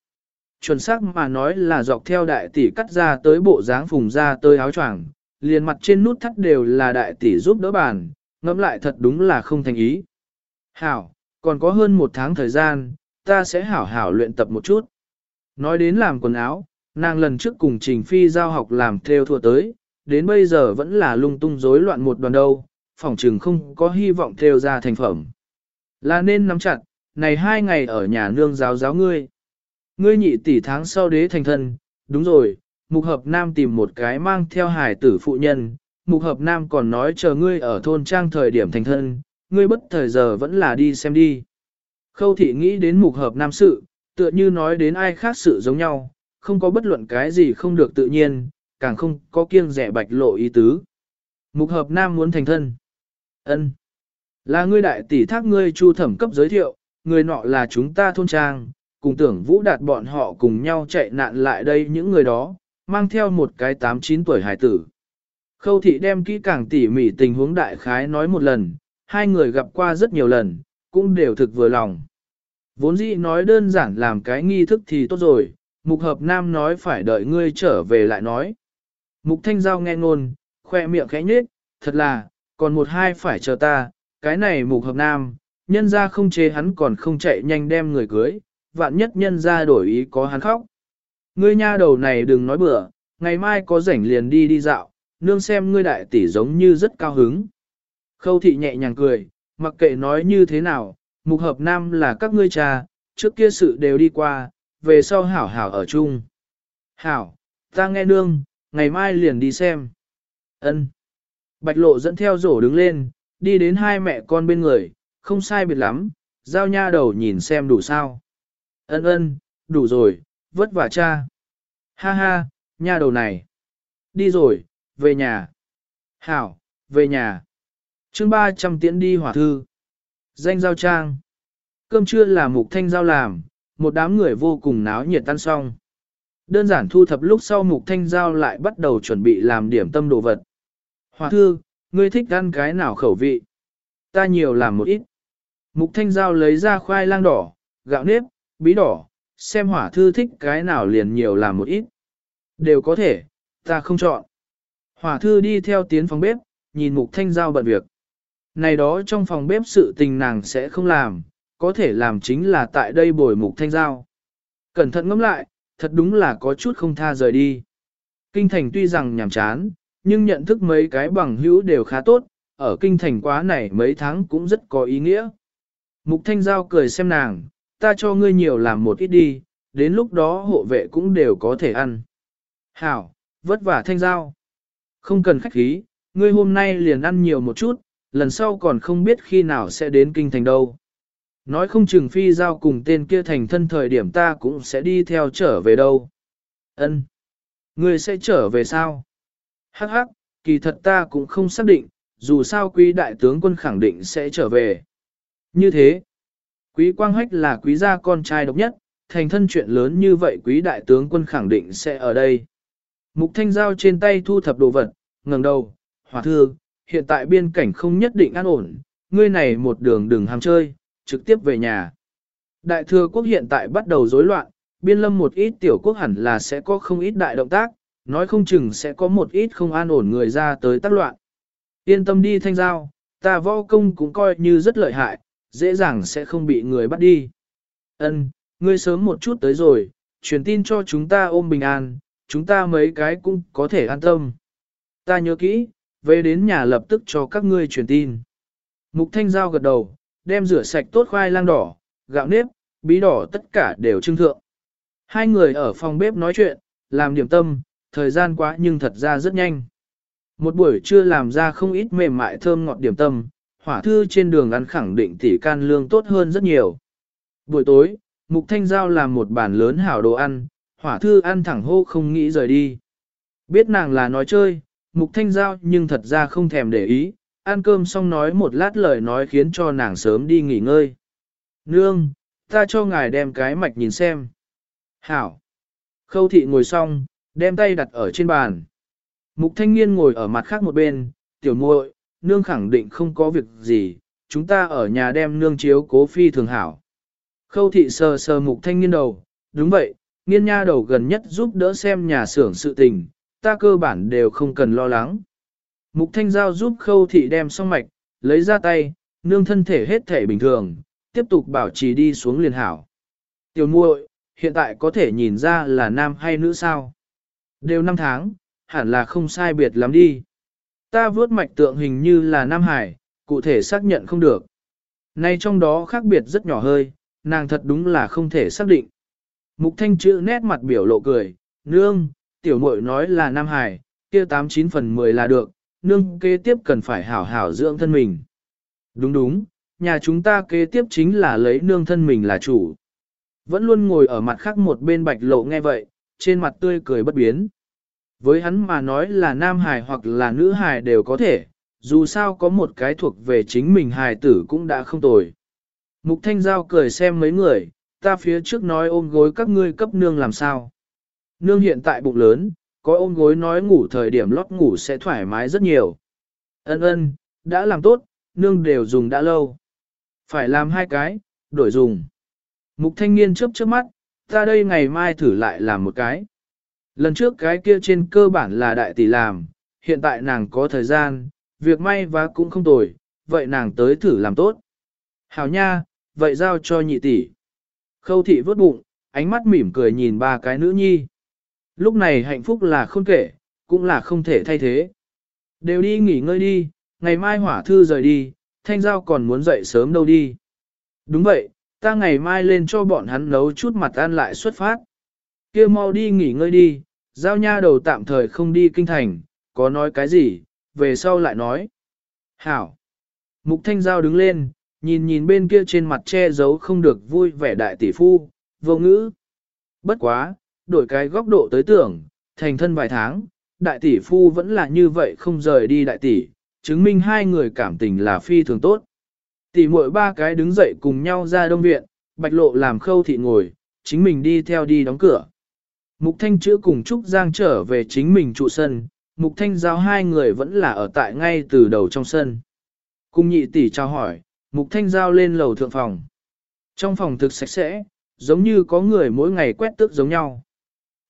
Chuẩn xác mà nói là dọc theo đại tỷ cắt ra tới bộ dáng phùng ra tới áo choàng, liền mặt trên nút thắt đều là đại tỷ giúp đỡ bàn, ngẫm lại thật đúng là không thành ý. Hảo, còn có hơn một tháng thời gian, ta sẽ hảo hảo luyện tập một chút. Nói đến làm quần áo, nàng lần trước cùng Trình Phi giao học làm theo thua tới, đến bây giờ vẫn là lung tung rối loạn một đoàn đâu, phòng trừng không có hy vọng theo ra thành phẩm. Là nên nắm chặt, này hai ngày ở nhà nương giáo giáo ngươi. Ngươi nhị tỷ tháng sau đế thành thân, đúng rồi, mục hợp nam tìm một cái mang theo hải tử phụ nhân, mục hợp nam còn nói chờ ngươi ở thôn trang thời điểm thành thân, ngươi bất thời giờ vẫn là đi xem đi. Khâu thị nghĩ đến mục hợp nam sự, tựa như nói đến ai khác sự giống nhau, không có bất luận cái gì không được tự nhiên, càng không có kiêng rẻ bạch lộ ý tứ. Mục hợp nam muốn thành thân. ân Là ngươi đại tỷ thác ngươi chu thẩm cấp giới thiệu, người nọ là chúng ta thôn trang, cùng tưởng vũ đạt bọn họ cùng nhau chạy nạn lại đây những người đó, mang theo một cái 8-9 tuổi hải tử. Khâu thị đem kỹ càng tỉ mỉ tình huống đại khái nói một lần, hai người gặp qua rất nhiều lần, cũng đều thực vừa lòng. Vốn dĩ nói đơn giản làm cái nghi thức thì tốt rồi, mục hợp nam nói phải đợi ngươi trở về lại nói. Mục thanh giao nghe ngôn, khoe miệng khẽ nhếch, thật là, còn một hai phải chờ ta, cái này mục hợp nam, nhân ra không chế hắn còn không chạy nhanh đem người cưới, vạn nhất nhân ra đổi ý có hắn khóc. Ngươi nha đầu này đừng nói bừa, ngày mai có rảnh liền đi đi dạo, nương xem ngươi đại tỷ giống như rất cao hứng. Khâu thị nhẹ nhàng cười, mặc kệ nói như thế nào, mục hợp nam là các ngươi cha, trước kia sự đều đi qua, về sau hảo hảo ở chung. Hảo, ta nghe nương, ngày mai liền đi xem. Ân. Bạch lộ dẫn theo rổ đứng lên, đi đến hai mẹ con bên người, không sai biệt lắm, giao nha đầu nhìn xem đủ sao. Ân ân, đủ rồi, vất vả cha. Ha ha, nha đầu này. Đi rồi, về nhà. Hảo, về nhà. chương 300 tiễn đi hỏa thư. Danh giao trang. Cơm trưa là mục thanh giao làm, một đám người vô cùng náo nhiệt tan xong. Đơn giản thu thập lúc sau mục thanh giao lại bắt đầu chuẩn bị làm điểm tâm đồ vật. Hỏa thư, ngươi thích ăn cái nào khẩu vị? Ta nhiều làm một ít. Mục thanh giao lấy ra khoai lang đỏ, gạo nếp, bí đỏ, xem hỏa thư thích cái nào liền nhiều làm một ít. Đều có thể, ta không chọn. Hỏa thư đi theo tiến phòng bếp, nhìn mục thanh giao bận việc. Này đó trong phòng bếp sự tình nàng sẽ không làm, có thể làm chính là tại đây bồi mục thanh giao. Cẩn thận ngẫm lại, thật đúng là có chút không tha rời đi. Kinh thành tuy rằng nhàm chán, nhưng nhận thức mấy cái bằng hữu đều khá tốt, ở kinh thành quá này mấy tháng cũng rất có ý nghĩa. Mục thanh giao cười xem nàng, ta cho ngươi nhiều làm một ít đi, đến lúc đó hộ vệ cũng đều có thể ăn. Hảo, vất vả thanh giao. Không cần khách khí, ngươi hôm nay liền ăn nhiều một chút, lần sau còn không biết khi nào sẽ đến kinh thành đâu. Nói không chừng phi giao cùng tên kia thành thân thời điểm ta cũng sẽ đi theo trở về đâu. Ân, Ngươi sẽ trở về sao? Hắc hắc, kỳ thật ta cũng không xác định, dù sao quý đại tướng quân khẳng định sẽ trở về. Như thế, quý quang hách là quý gia con trai độc nhất, thành thân chuyện lớn như vậy quý đại tướng quân khẳng định sẽ ở đây. Mục thanh giao trên tay thu thập đồ vật, ngẩng đầu, hòa thư, hiện tại biên cảnh không nhất định an ổn, ngươi này một đường đừng ham chơi, trực tiếp về nhà. Đại thừa quốc hiện tại bắt đầu rối loạn, biên lâm một ít tiểu quốc hẳn là sẽ có không ít đại động tác, nói không chừng sẽ có một ít không an ổn người ra tới tác loạn. Yên tâm đi thanh giao, ta võ công cũng coi như rất lợi hại, dễ dàng sẽ không bị người bắt đi. Ân, ngươi sớm một chút tới rồi, truyền tin cho chúng ta ôm bình an, chúng ta mấy cái cũng có thể an tâm. Ta nhớ kỹ, về đến nhà lập tức cho các ngươi truyền tin. Mục Thanh Giao gật đầu, đem rửa sạch tốt khoai lang đỏ, gạo nếp, bí đỏ tất cả đều trưng thượng. Hai người ở phòng bếp nói chuyện, làm điểm tâm, thời gian quá nhưng thật ra rất nhanh. Một buổi trưa làm ra không ít mềm mại thơm ngọt điểm tâm, hỏa thư trên đường ăn khẳng định tỷ can lương tốt hơn rất nhiều. Buổi tối, Mục Thanh Giao làm một bàn lớn hảo đồ ăn, hỏa thư ăn thẳng hô không nghĩ rời đi. Biết nàng là nói chơi, Mục Thanh Giao nhưng thật ra không thèm để ý, ăn cơm xong nói một lát lời nói khiến cho nàng sớm đi nghỉ ngơi. Nương, ta cho ngài đem cái mạch nhìn xem. Hảo. Khâu thị ngồi xong, đem tay đặt ở trên bàn. Mục thanh niên ngồi ở mặt khác một bên, tiểu muội, nương khẳng định không có việc gì, chúng ta ở nhà đem nương chiếu cố phi thường hảo. Khâu thị sờ sờ mục thanh niên đầu, đúng vậy, nghiên nha đầu gần nhất giúp đỡ xem nhà xưởng sự tình, ta cơ bản đều không cần lo lắng. Mục thanh giao giúp khâu thị đem xong mạch, lấy ra tay, nương thân thể hết thể bình thường, tiếp tục bảo trì đi xuống liền hảo. Tiểu muội, hiện tại có thể nhìn ra là nam hay nữ sao? Đều năm tháng, hẳn là không sai biệt lắm đi. Ta vớt mạch tượng hình như là Nam Hải, cụ thể xác nhận không được. Nay trong đó khác biệt rất nhỏ hơi, nàng thật đúng là không thể xác định. Mục thanh chữ nét mặt biểu lộ cười, nương, tiểu muội nói là Nam Hải, kia 89 phần 10 là được, nương kế tiếp cần phải hảo hảo dưỡng thân mình. Đúng đúng, nhà chúng ta kế tiếp chính là lấy nương thân mình là chủ. Vẫn luôn ngồi ở mặt khác một bên bạch lộ nghe vậy, trên mặt tươi cười bất biến. Với hắn mà nói là nam hài hoặc là nữ hài đều có thể, dù sao có một cái thuộc về chính mình hài tử cũng đã không tồi. Mục Thanh Giao cười xem mấy người, ta phía trước nói ôm gối các ngươi cấp nương làm sao. Nương hiện tại bụng lớn, có ôm gối nói ngủ thời điểm lót ngủ sẽ thoải mái rất nhiều. Ân ân, đã làm tốt, nương đều dùng đã lâu. Phải làm hai cái, đổi dùng. Mục thanh niên chớp chớp mắt, ta đây ngày mai thử lại làm một cái. Lần trước cái kia trên cơ bản là đại tỷ làm, hiện tại nàng có thời gian, việc may và cũng không tồi, vậy nàng tới thử làm tốt. Hảo nha, vậy giao cho nhị tỷ. Khâu thị vớt bụng, ánh mắt mỉm cười nhìn ba cái nữ nhi. Lúc này hạnh phúc là không kể, cũng là không thể thay thế. Đều đi nghỉ ngơi đi, ngày mai hỏa thư rời đi, thanh giao còn muốn dậy sớm đâu đi. Đúng vậy, ta ngày mai lên cho bọn hắn nấu chút mặt ăn lại xuất phát kia mau đi nghỉ ngơi đi, giao nha đầu tạm thời không đi kinh thành, có nói cái gì, về sau lại nói. Hảo. Mục thanh giao đứng lên, nhìn nhìn bên kia trên mặt che giấu không được vui vẻ đại tỷ phu, vô ngữ. Bất quá, đổi cái góc độ tới tưởng, thành thân vài tháng, đại tỷ phu vẫn là như vậy không rời đi đại tỷ, chứng minh hai người cảm tình là phi thường tốt. Tỷ muội ba cái đứng dậy cùng nhau ra đông viện, bạch lộ làm khâu thị ngồi, chính mình đi theo đi đóng cửa. Mục Thanh chữa cùng Trúc Giang trở về chính mình trụ sân, Mục Thanh giao hai người vẫn là ở tại ngay từ đầu trong sân. Cùng nhị tỷ chào hỏi, Mục Thanh giao lên lầu thượng phòng. Trong phòng thực sạch sẽ, giống như có người mỗi ngày quét tước giống nhau.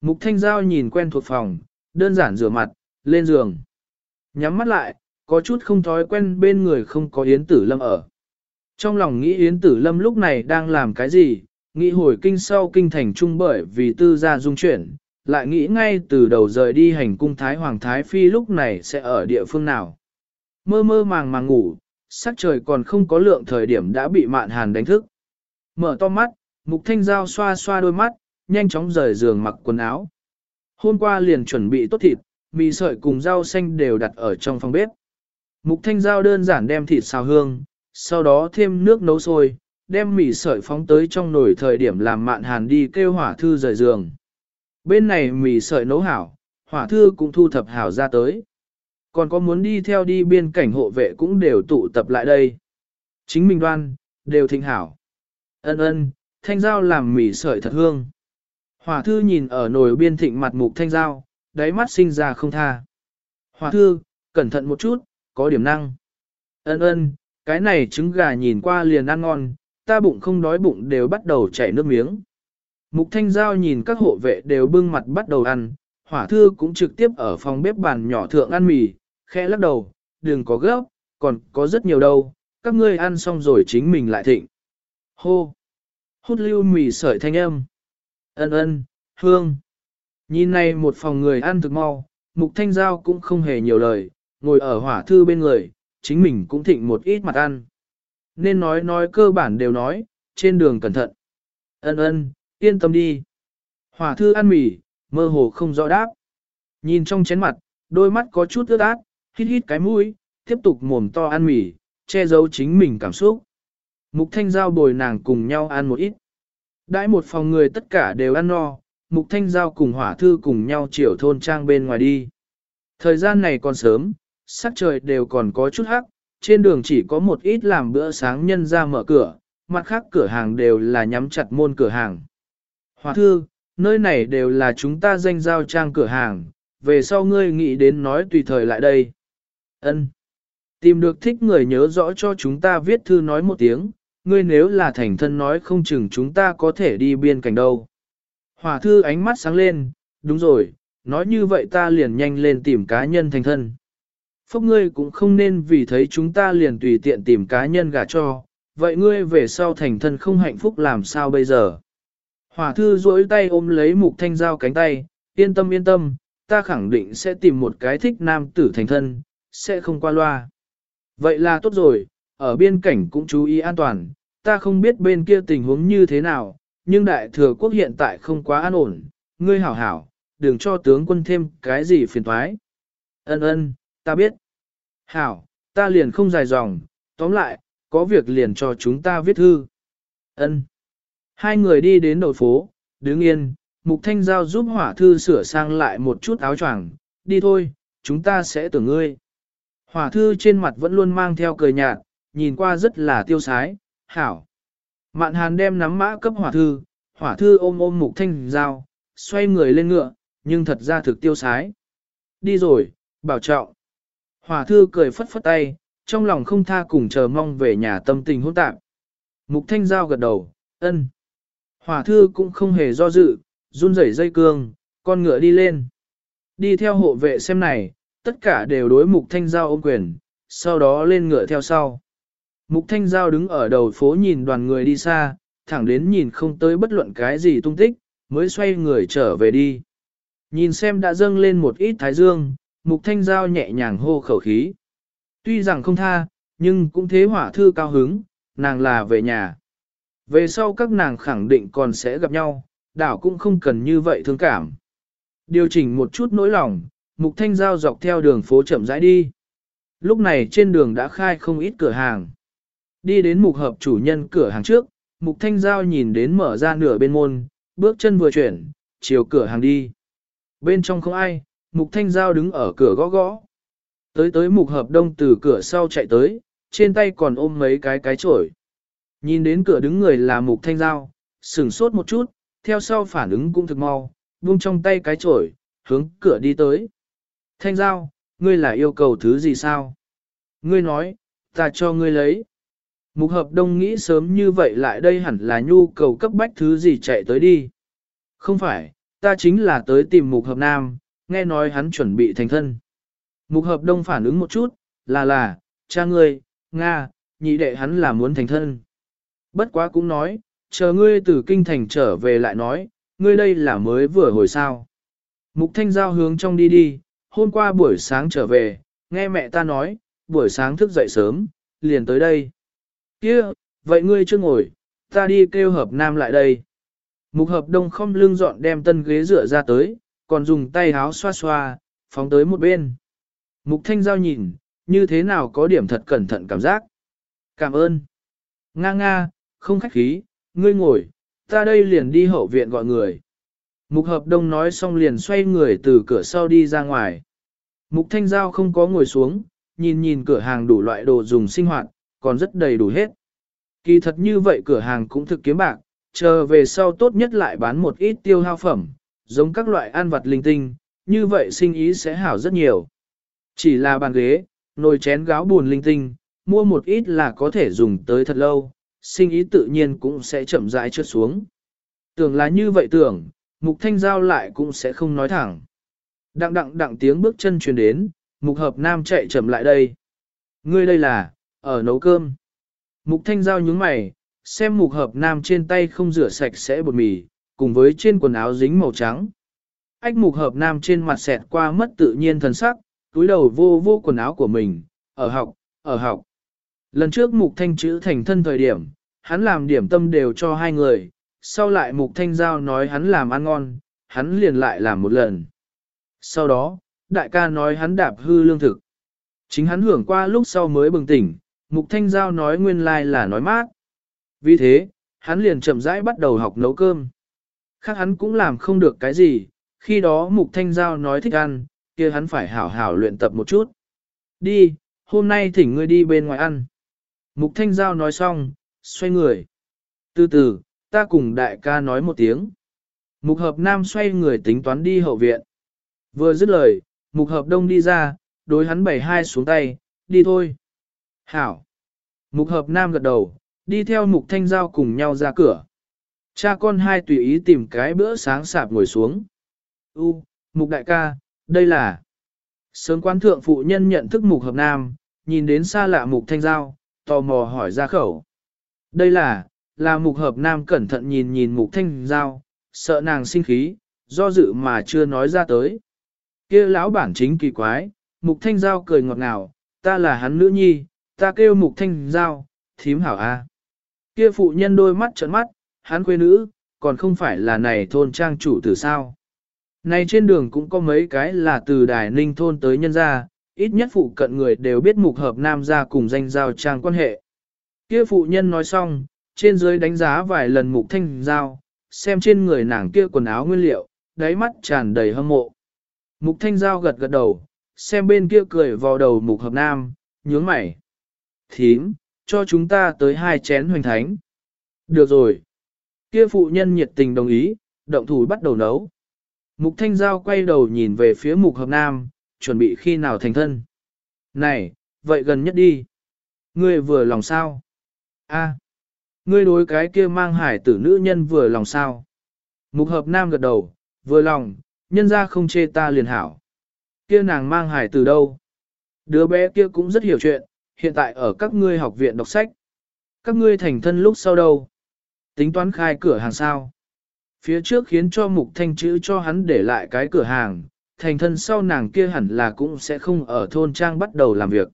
Mục Thanh giao nhìn quen thuộc phòng, đơn giản rửa mặt, lên giường. Nhắm mắt lại, có chút không thói quen bên người không có Yến Tử Lâm ở. Trong lòng nghĩ Yến Tử Lâm lúc này đang làm cái gì, nghĩ hồi kinh sau kinh thành trung bởi vì tư gia dung chuyển, lại nghĩ ngay từ đầu rời đi hành cung Thái Hoàng Thái Phi lúc này sẽ ở địa phương nào. Mơ mơ màng màng ngủ, sắc trời còn không có lượng thời điểm đã bị mạn hàn đánh thức. Mở to mắt, mục thanh giao xoa xoa đôi mắt, nhanh chóng rời giường mặc quần áo. Hôm qua liền chuẩn bị tốt thịt, mì sợi cùng rau xanh đều đặt ở trong phòng bếp. Mục thanh giao đơn giản đem thịt xào hương, sau đó thêm nước nấu sôi, đem mì sợi phóng tới trong nồi thời điểm làm mạn hàn đi kêu hỏa thư rời giường. Bên này mì sợi nấu hảo, hỏa thư cũng thu thập hảo ra tới. Còn có muốn đi theo đi biên cảnh hộ vệ cũng đều tụ tập lại đây. Chính mình đoan, đều thịnh hảo. Ân ân, thanh giao làm mì sợi thật hương. Hỏa thư nhìn ở nồi biên thịnh mặt mục thanh giao, đáy mắt sinh ra không tha. Hỏa thư, cẩn thận một chút, có điểm năng. Ân ân, cái này trứng gà nhìn qua liền ăn ngon, ta bụng không đói bụng đều bắt đầu chảy nước miếng. Mục Thanh Giao nhìn các hộ vệ đều bưng mặt bắt đầu ăn, hỏa thư cũng trực tiếp ở phòng bếp bàn nhỏ thượng ăn mì, khẽ lắc đầu, đừng có gấp, còn có rất nhiều đâu, các ngươi ăn xong rồi chính mình lại thịnh. Hô! Hút lưu mì sợi thanh âm. Ân ân, hương. Nhìn này một phòng người ăn thực mau, Mục Thanh Giao cũng không hề nhiều lời, ngồi ở hỏa thư bên người, chính mình cũng thịnh một ít mặt ăn. Nên nói nói cơ bản đều nói, trên đường cẩn thận. Ân ân, yên tâm đi. Hỏa thư ăn mì, mơ hồ không rõ đáp. Nhìn trong chén mặt, đôi mắt có chút ướt át, hít hít cái mũi, tiếp tục mồm to ăn mì, che giấu chính mình cảm xúc. Mục thanh giao bồi nàng cùng nhau ăn một ít. Đãi một phòng người tất cả đều ăn no, mục thanh giao cùng hỏa thư cùng nhau chiều thôn trang bên ngoài đi. Thời gian này còn sớm, sắc trời đều còn có chút hắc, trên đường chỉ có một ít làm bữa sáng nhân ra mở cửa, mặt khác cửa hàng đều là nhắm chặt môn cửa hàng. Hòa thư, nơi này đều là chúng ta danh giao trang cửa hàng, về sau ngươi nghĩ đến nói tùy thời lại đây. Ân. Tìm được thích người nhớ rõ cho chúng ta viết thư nói một tiếng, ngươi nếu là thành thân nói không chừng chúng ta có thể đi biên cảnh đâu. Hòa thư ánh mắt sáng lên, đúng rồi, nói như vậy ta liền nhanh lên tìm cá nhân thành thân. Phúc ngươi cũng không nên vì thấy chúng ta liền tùy tiện tìm cá nhân gả cho, vậy ngươi về sau thành thân không hạnh phúc làm sao bây giờ? Hỏa thư duỗi tay ôm lấy mục thanh giao cánh tay, yên tâm yên tâm, ta khẳng định sẽ tìm một cái thích nam tử thành thân, sẽ không qua loa. Vậy là tốt rồi, ở biên cảnh cũng chú ý an toàn, ta không biết bên kia tình huống như thế nào, nhưng đại thừa quốc hiện tại không quá an ổn, ngươi hảo hảo, đừng cho tướng quân thêm cái gì phiền thoái. Ân ân, ta biết. Hảo, ta liền không dài dòng, tóm lại, có việc liền cho chúng ta viết thư. Ân. Hai người đi đến đầu phố, đứng yên, Mục Thanh Giao giúp hỏa thư sửa sang lại một chút áo choàng, đi thôi, chúng ta sẽ tưởng ngươi. Hỏa thư trên mặt vẫn luôn mang theo cười nhạt, nhìn qua rất là tiêu sái, hảo. Mạn hàn đem nắm mã cấp hỏa thư, hỏa thư ôm ôm Mục Thanh Giao, xoay người lên ngựa, nhưng thật ra thực tiêu sái. Đi rồi, bảo trọng. Hòa thư cười phất phất tay, trong lòng không tha cùng chờ mong về nhà tâm tình hỗn tạp. Mục thanh giao gật đầu, ân. Hòa thư cũng không hề do dự, run rẩy dây cương, con ngựa đi lên. Đi theo hộ vệ xem này, tất cả đều đối mục thanh giao ôm quyền, sau đó lên ngựa theo sau. Mục thanh giao đứng ở đầu phố nhìn đoàn người đi xa, thẳng đến nhìn không tới bất luận cái gì tung tích, mới xoay người trở về đi. Nhìn xem đã dâng lên một ít thái dương, mục thanh giao nhẹ nhàng hô khẩu khí. Tuy rằng không tha, nhưng cũng thế hỏa thư cao hứng, nàng là về nhà. Về sau các nàng khẳng định còn sẽ gặp nhau, đảo cũng không cần như vậy thương cảm. Điều chỉnh một chút nỗi lòng, Mục Thanh Giao dọc theo đường phố chậm rãi đi. Lúc này trên đường đã khai không ít cửa hàng. Đi đến mục hợp chủ nhân cửa hàng trước, Mục Thanh Giao nhìn đến mở ra nửa bên môn, bước chân vừa chuyển, chiều cửa hàng đi. Bên trong không ai, Mục Thanh Giao đứng ở cửa gõ gõ. Tới tới Mục Hợp Đông từ cửa sau chạy tới, trên tay còn ôm mấy cái cái chổi. Nhìn đến cửa đứng người là Mục Thanh Giao, sửng sốt một chút, theo sau phản ứng cũng thực mau, buông trong tay cái chổi, hướng cửa đi tới. Thanh Giao, ngươi là yêu cầu thứ gì sao? Ngươi nói, ta cho ngươi lấy. Mục hợp đông nghĩ sớm như vậy lại đây hẳn là nhu cầu cấp bách thứ gì chạy tới đi. Không phải, ta chính là tới tìm mục hợp nam, nghe nói hắn chuẩn bị thành thân. Mục hợp đông phản ứng một chút, là là, cha ngươi, Nga, nhị đệ hắn là muốn thành thân. Bất quá cũng nói, chờ ngươi từ kinh thành trở về lại nói, ngươi đây là mới vừa hồi sao. Mục thanh giao hướng trong đi đi, hôm qua buổi sáng trở về, nghe mẹ ta nói, buổi sáng thức dậy sớm, liền tới đây. kia vậy ngươi chưa ngồi, ta đi kêu hợp nam lại đây. Mục hợp đông không lưng dọn đem tân ghế rửa ra tới, còn dùng tay háo xoa xoa, phóng tới một bên. Mục thanh giao nhìn, như thế nào có điểm thật cẩn thận cảm giác. Cảm ơn. Nga nga, không khách khí, ngươi ngồi, ta đây liền đi hậu viện gọi người. Mục hợp đông nói xong liền xoay người từ cửa sau đi ra ngoài. Mục thanh giao không có ngồi xuống, nhìn nhìn cửa hàng đủ loại đồ dùng sinh hoạt, còn rất đầy đủ hết. Kỳ thật như vậy cửa hàng cũng thực kiếm bạc, chờ về sau tốt nhất lại bán một ít tiêu hao phẩm, giống các loại ăn vặt linh tinh, như vậy sinh ý sẽ hảo rất nhiều. Chỉ là bàn ghế, nồi chén gáo buồn linh tinh, mua một ít là có thể dùng tới thật lâu, sinh ý tự nhiên cũng sẽ chậm rãi trượt xuống. Tưởng là như vậy tưởng, mục thanh giao lại cũng sẽ không nói thẳng. Đặng đặng đặng tiếng bước chân truyền đến, mục hợp nam chạy chậm lại đây. Ngươi đây là, ở nấu cơm. Mục thanh giao nhướng mày, xem mục hợp nam trên tay không rửa sạch sẽ bột mì, cùng với trên quần áo dính màu trắng. Ách mục hợp nam trên mặt xẹt qua mất tự nhiên thần sắc, túi đầu vô vô quần áo của mình, ở học, ở học. Lần trước mục thanh chữ thành thân thời điểm, hắn làm điểm tâm đều cho hai người, sau lại mục thanh giao nói hắn làm ăn ngon, hắn liền lại làm một lần. Sau đó, đại ca nói hắn đạp hư lương thực. Chính hắn hưởng qua lúc sau mới bừng tỉnh, mục thanh giao nói nguyên lai là nói mát. Vì thế, hắn liền chậm rãi bắt đầu học nấu cơm. Khác hắn cũng làm không được cái gì, khi đó mục thanh giao nói thích ăn, kia hắn phải hảo hảo luyện tập một chút. Đi, hôm nay thỉnh ngươi đi bên ngoài ăn. Mục thanh giao nói xong, xoay người. Từ từ, ta cùng đại ca nói một tiếng. Mục hợp nam xoay người tính toán đi hậu viện. Vừa dứt lời, mục hợp đông đi ra, đối hắn bảy hai xuống tay, đi thôi. Hảo. Mục hợp nam gật đầu, đi theo mục thanh giao cùng nhau ra cửa. Cha con hai tùy ý tìm cái bữa sáng sạp ngồi xuống. U, mục đại ca, đây là... Sớm quan thượng phụ nhân nhận thức mục hợp nam, nhìn đến xa lạ mục thanh giao, tò mò hỏi ra khẩu. Đây là, là mục hợp nam cẩn thận nhìn nhìn mục thanh giao, sợ nàng sinh khí, do dự mà chưa nói ra tới. kia lão bản chính kỳ quái, mục thanh giao cười ngọt ngào, ta là hắn nữ nhi, ta kêu mục thanh giao, thím hảo a. Kia phụ nhân đôi mắt trợn mắt, hắn quê nữ, còn không phải là này thôn trang chủ từ sao. Này trên đường cũng có mấy cái là từ đài ninh thôn tới nhân gia, ít nhất phụ cận người đều biết mục hợp nam gia cùng danh giao trang quan hệ. Kia phụ nhân nói xong, trên dưới đánh giá vài lần mục thanh giao, xem trên người nàng kia quần áo nguyên liệu, đáy mắt tràn đầy hâm mộ. Mục thanh giao gật gật đầu, xem bên kia cười vào đầu mục hợp nam, nhướng mày. Thím, cho chúng ta tới hai chén hoành thánh. Được rồi. Kia phụ nhân nhiệt tình đồng ý, động thủ bắt đầu nấu. Mục thanh giao quay đầu nhìn về phía mục hợp nam, chuẩn bị khi nào thành thân. Này, vậy gần nhất đi. Ngươi vừa lòng sao? A, ngươi đối cái kia mang hải tử nữ nhân vừa lòng sao? Mục hợp nam gật đầu, vừa lòng, nhân ra không chê ta liền hảo. Kia nàng mang hải tử đâu? Đứa bé kia cũng rất hiểu chuyện, hiện tại ở các ngươi học viện đọc sách. Các ngươi thành thân lúc sau đâu? Tính toán khai cửa hàng sao? Phía trước khiến cho mục thanh chữ cho hắn để lại cái cửa hàng, thành thân sau nàng kia hẳn là cũng sẽ không ở thôn trang bắt đầu làm việc.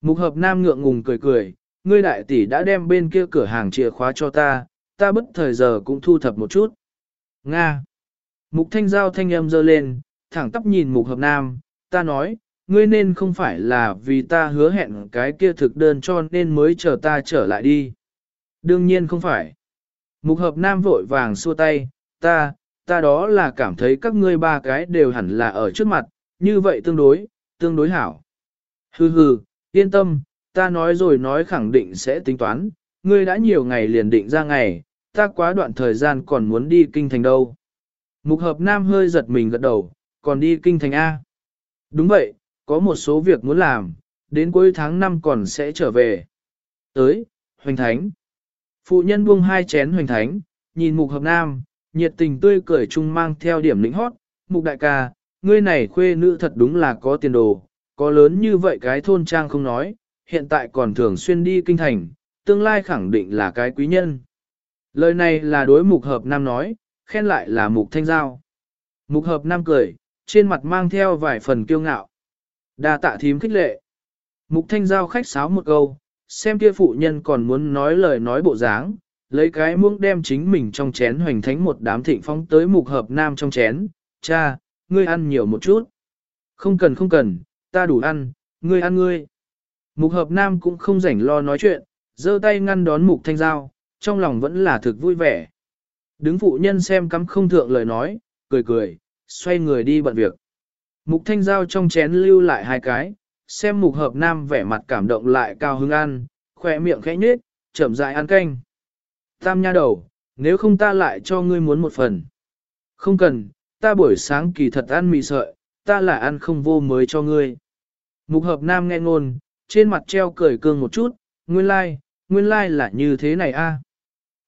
Mục hợp nam ngượng ngùng cười cười, ngươi đại tỷ đã đem bên kia cửa hàng chìa khóa cho ta, ta bất thời giờ cũng thu thập một chút. Nga. Mục thanh giao thanh âm dơ lên, thẳng tắp nhìn mục hợp nam, ta nói, ngươi nên không phải là vì ta hứa hẹn cái kia thực đơn cho nên mới chờ ta trở lại đi. Đương nhiên không phải. Mục hợp nam vội vàng xua tay, ta, ta đó là cảm thấy các ngươi ba cái đều hẳn là ở trước mặt, như vậy tương đối, tương đối hảo. Hừ hừ, yên tâm, ta nói rồi nói khẳng định sẽ tính toán, ngươi đã nhiều ngày liền định ra ngày, ta quá đoạn thời gian còn muốn đi kinh thành đâu. Mục hợp nam hơi giật mình gật đầu, còn đi kinh thành A. Đúng vậy, có một số việc muốn làm, đến cuối tháng 5 còn sẽ trở về. Tới, hoành thánh. Phụ nhân buông hai chén hoành thánh, nhìn mục hợp nam, nhiệt tình tươi cười chung mang theo điểm lĩnh hót. Mục đại ca, ngươi này khuê nữ thật đúng là có tiền đồ, có lớn như vậy cái thôn trang không nói, hiện tại còn thường xuyên đi kinh thành, tương lai khẳng định là cái quý nhân. Lời này là đối mục hợp nam nói, khen lại là mục thanh giao. Mục hợp nam cười, trên mặt mang theo vài phần kiêu ngạo. đa tạ thím khích lệ. Mục thanh giao khách sáo một câu, xem kia phụ nhân còn muốn nói lời nói bộ dáng, lấy cái muỗng đem chính mình trong chén hoành thánh một đám thịnh phong tới mục hợp nam trong chén, cha, ngươi ăn nhiều một chút. Không cần không cần, ta đủ ăn, ngươi ăn ngươi. Mục hợp nam cũng không rảnh lo nói chuyện, giơ tay ngăn đón mục thanh giao, trong lòng vẫn là thực vui vẻ. Đứng phụ nhân xem cắm không thượng lời nói, cười cười, xoay người đi bận việc. Mục thanh giao trong chén lưu lại hai cái, xem mục hợp nam vẻ mặt cảm động lại cao hứng ăn, khỏe miệng khẽ nhếch, chậm rãi ăn canh. Tam nha đầu, nếu không ta lại cho ngươi muốn một phần. Không cần, ta buổi sáng kỳ thật ăn mì sợi, ta lại ăn không vô mới cho ngươi. Mục hợp nam nghe ngôn, trên mặt treo cười cương một chút, nguyên lai, like, nguyên lai like là như thế này a.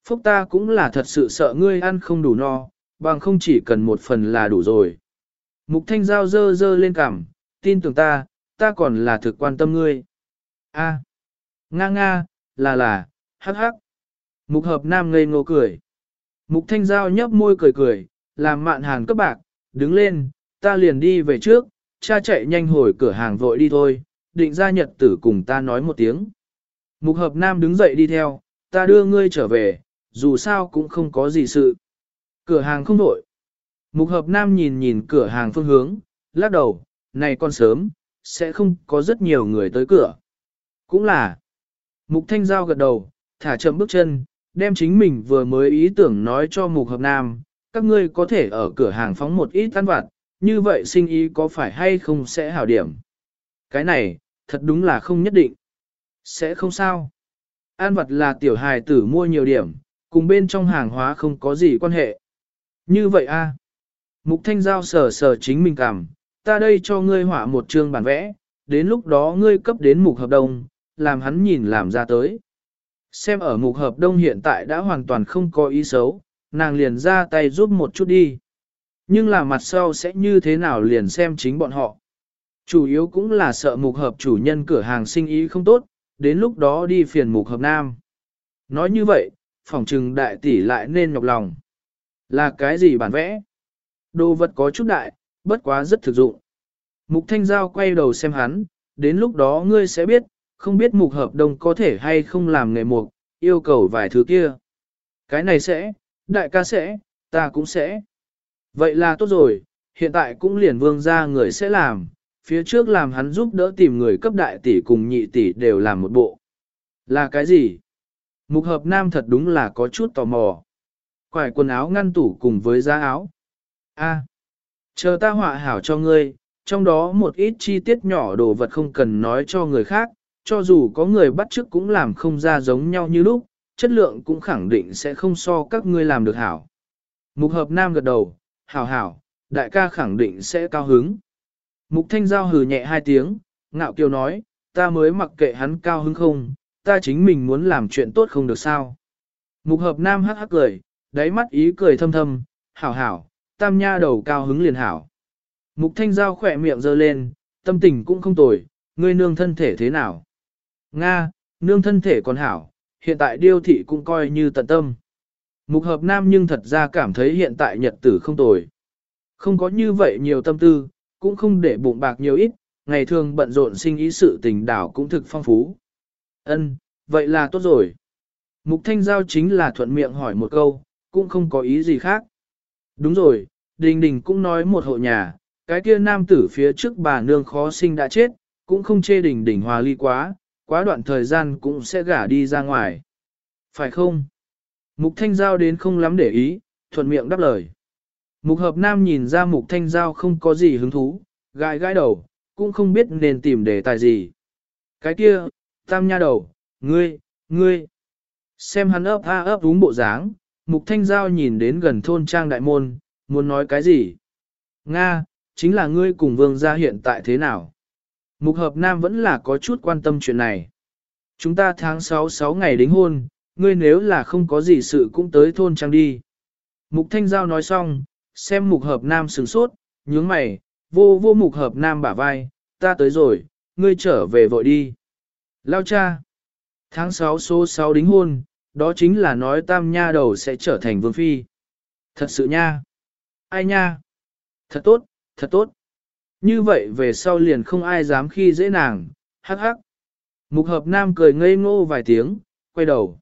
Phúc ta cũng là thật sự sợ ngươi ăn không đủ no, bằng không chỉ cần một phần là đủ rồi. Mục thanh giao dơ dơ lên cằm, tin tưởng ta, ta còn là thực quan tâm ngươi. A, nga nga, là là, hắc hắc. Mục hợp nam ngây ngô cười. Mục thanh giao nhấp môi cười cười, làm mạn hàng cấp bạc, đứng lên, ta liền đi về trước, cha chạy nhanh hồi cửa hàng vội đi thôi, định ra nhật tử cùng ta nói một tiếng. Mục hợp nam đứng dậy đi theo, ta đưa ngươi trở về, dù sao cũng không có gì sự. Cửa hàng không vội. Mục hợp nam nhìn nhìn cửa hàng phương hướng, lắc đầu, này con sớm, sẽ không có rất nhiều người tới cửa. Cũng là, mục thanh giao gật đầu, thả chậm bước chân, đem chính mình vừa mới ý tưởng nói cho mục hợp nam, các ngươi có thể ở cửa hàng phóng một ít ăn vặt, như vậy sinh ý có phải hay không sẽ hảo điểm. Cái này, thật đúng là không nhất định. Sẽ không sao. An vật là tiểu hài tử mua nhiều điểm, cùng bên trong hàng hóa không có gì quan hệ. Như vậy a Mục thanh giao sờ sờ chính mình cảm, ta đây cho ngươi họa một chương bản vẽ, đến lúc đó ngươi cấp đến mục hợp đồng, làm hắn nhìn làm ra tới. Xem ở mục hợp đông hiện tại đã hoàn toàn không có ý xấu, nàng liền ra tay giúp một chút đi. Nhưng là mặt sau sẽ như thế nào liền xem chính bọn họ. Chủ yếu cũng là sợ mục hợp chủ nhân cửa hàng sinh ý không tốt, đến lúc đó đi phiền mục hợp nam. Nói như vậy, phỏng trừng đại tỷ lại nên nhọc lòng. Là cái gì bản vẽ? Đồ vật có chút đại, bất quá rất thực dụng. Mục Thanh Giao quay đầu xem hắn, đến lúc đó ngươi sẽ biết, không biết mục hợp đồng có thể hay không làm nghề mục, yêu cầu vài thứ kia. Cái này sẽ, đại ca sẽ, ta cũng sẽ. Vậy là tốt rồi, hiện tại cũng liền vương ra người sẽ làm, phía trước làm hắn giúp đỡ tìm người cấp đại tỷ cùng nhị tỷ đều làm một bộ. Là cái gì? Mục hợp nam thật đúng là có chút tò mò. Quải quần áo ngăn tủ cùng với giá áo. A, chờ ta họa hảo cho ngươi, trong đó một ít chi tiết nhỏ đồ vật không cần nói cho người khác, cho dù có người bắt chước cũng làm không ra giống nhau như lúc, chất lượng cũng khẳng định sẽ không so các ngươi làm được hảo. Mục hợp nam gật đầu, hảo hảo, đại ca khẳng định sẽ cao hứng. Mục thanh giao hừ nhẹ hai tiếng, ngạo kiều nói, ta mới mặc kệ hắn cao hứng không, ta chính mình muốn làm chuyện tốt không được sao. Mục hợp nam hắc hắc cười, đáy mắt ý cười thâm thâm, hảo hảo, tam nha đầu cao hứng liền hảo. Mục thanh giao khỏe miệng giơ lên, tâm tình cũng không tồi, ngươi nương thân thể thế nào? Nga, nương thân thể còn hảo, hiện tại điêu thị cũng coi như tận tâm. Mục hợp nam nhưng thật ra cảm thấy hiện tại nhật tử không tồi. Không có như vậy nhiều tâm tư, cũng không để bụng bạc nhiều ít, ngày thường bận rộn sinh ý sự tình đảo cũng thực phong phú. Ân, vậy là tốt rồi. Mục Thanh Giao chính là thuận miệng hỏi một câu, cũng không có ý gì khác. Đúng rồi, Đình Đình cũng nói một hộ nhà, cái kia nam tử phía trước bà nương khó sinh đã chết, cũng không chê Đình Đình hòa ly quá, quá đoạn thời gian cũng sẽ gả đi ra ngoài. Phải không? Mục Thanh Giao đến không lắm để ý, thuận miệng đáp lời. Mục Hợp Nam nhìn ra Mục Thanh Giao không có gì hứng thú, gãi gãi đầu, cũng không biết nên tìm đề tài gì. Cái kia, tam nha đầu, ngươi, ngươi. Xem hắn ấp a ấp đúng bộ dáng, Mục Thanh Giao nhìn đến gần thôn trang đại môn, muốn nói cái gì? Nga, chính là ngươi cùng vương gia hiện tại thế nào? Mục Hợp Nam vẫn là có chút quan tâm chuyện này. Chúng ta tháng 6 6 ngày đính hôn, ngươi nếu là không có gì sự cũng tới thôn trang đi. Mục Thanh Giao nói xong, xem Mục Hợp Nam sửng sốt, nhướng mày, vô vô Mục Hợp Nam bả vai, ta tới rồi, ngươi trở về vội đi. Lao cha, tháng 6 số 6 đính hôn, đó chính là nói tam nha đầu sẽ trở thành vương phi. Thật sự nha. Ai nha? Thật tốt, thật tốt. Như vậy về sau liền không ai dám khi dễ nàng, hắc hắc. Mục hợp nam cười ngây ngô vài tiếng, quay đầu.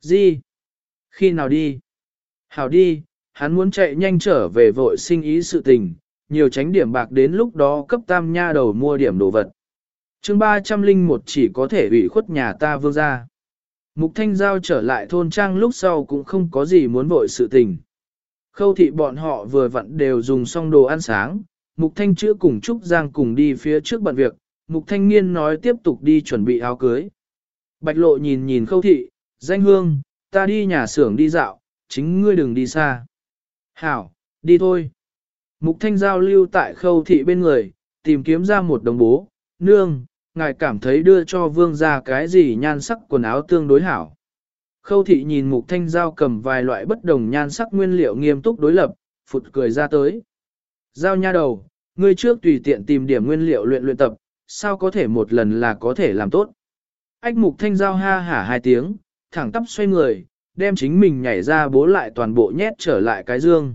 Gì? Khi nào đi? Hảo đi, hắn muốn chạy nhanh trở về vội sinh ý sự tình, nhiều tránh điểm bạc đến lúc đó cấp tam nha đầu mua điểm đồ vật. chương 301 chỉ có thể ủy khuất nhà ta vương ra. Mục Thanh Giao trở lại thôn trang lúc sau cũng không có gì muốn vội sự tình. Khâu thị bọn họ vừa vặn đều dùng xong đồ ăn sáng, Mục Thanh chữa cùng Trúc Giang cùng đi phía trước bận việc, Mục Thanh Nghiên nói tiếp tục đi chuẩn bị áo cưới. Bạch lộ nhìn nhìn khâu thị, danh hương, ta đi nhà xưởng đi dạo, chính ngươi đừng đi xa. Hảo, đi thôi. Mục Thanh giao lưu tại khâu thị bên người, tìm kiếm ra một đồng bố, nương, ngài cảm thấy đưa cho vương ra cái gì nhan sắc quần áo tương đối hảo. Khâu thị nhìn mục thanh giao cầm vài loại bất đồng nhan sắc nguyên liệu nghiêm túc đối lập, phụt cười ra tới. Giao nha đầu, ngươi trước tùy tiện tìm điểm nguyên liệu luyện luyện tập, sao có thể một lần là có thể làm tốt. Ách mục thanh giao ha hả hai tiếng, thẳng tắp xoay người, đem chính mình nhảy ra bố lại toàn bộ nhét trở lại cái dương.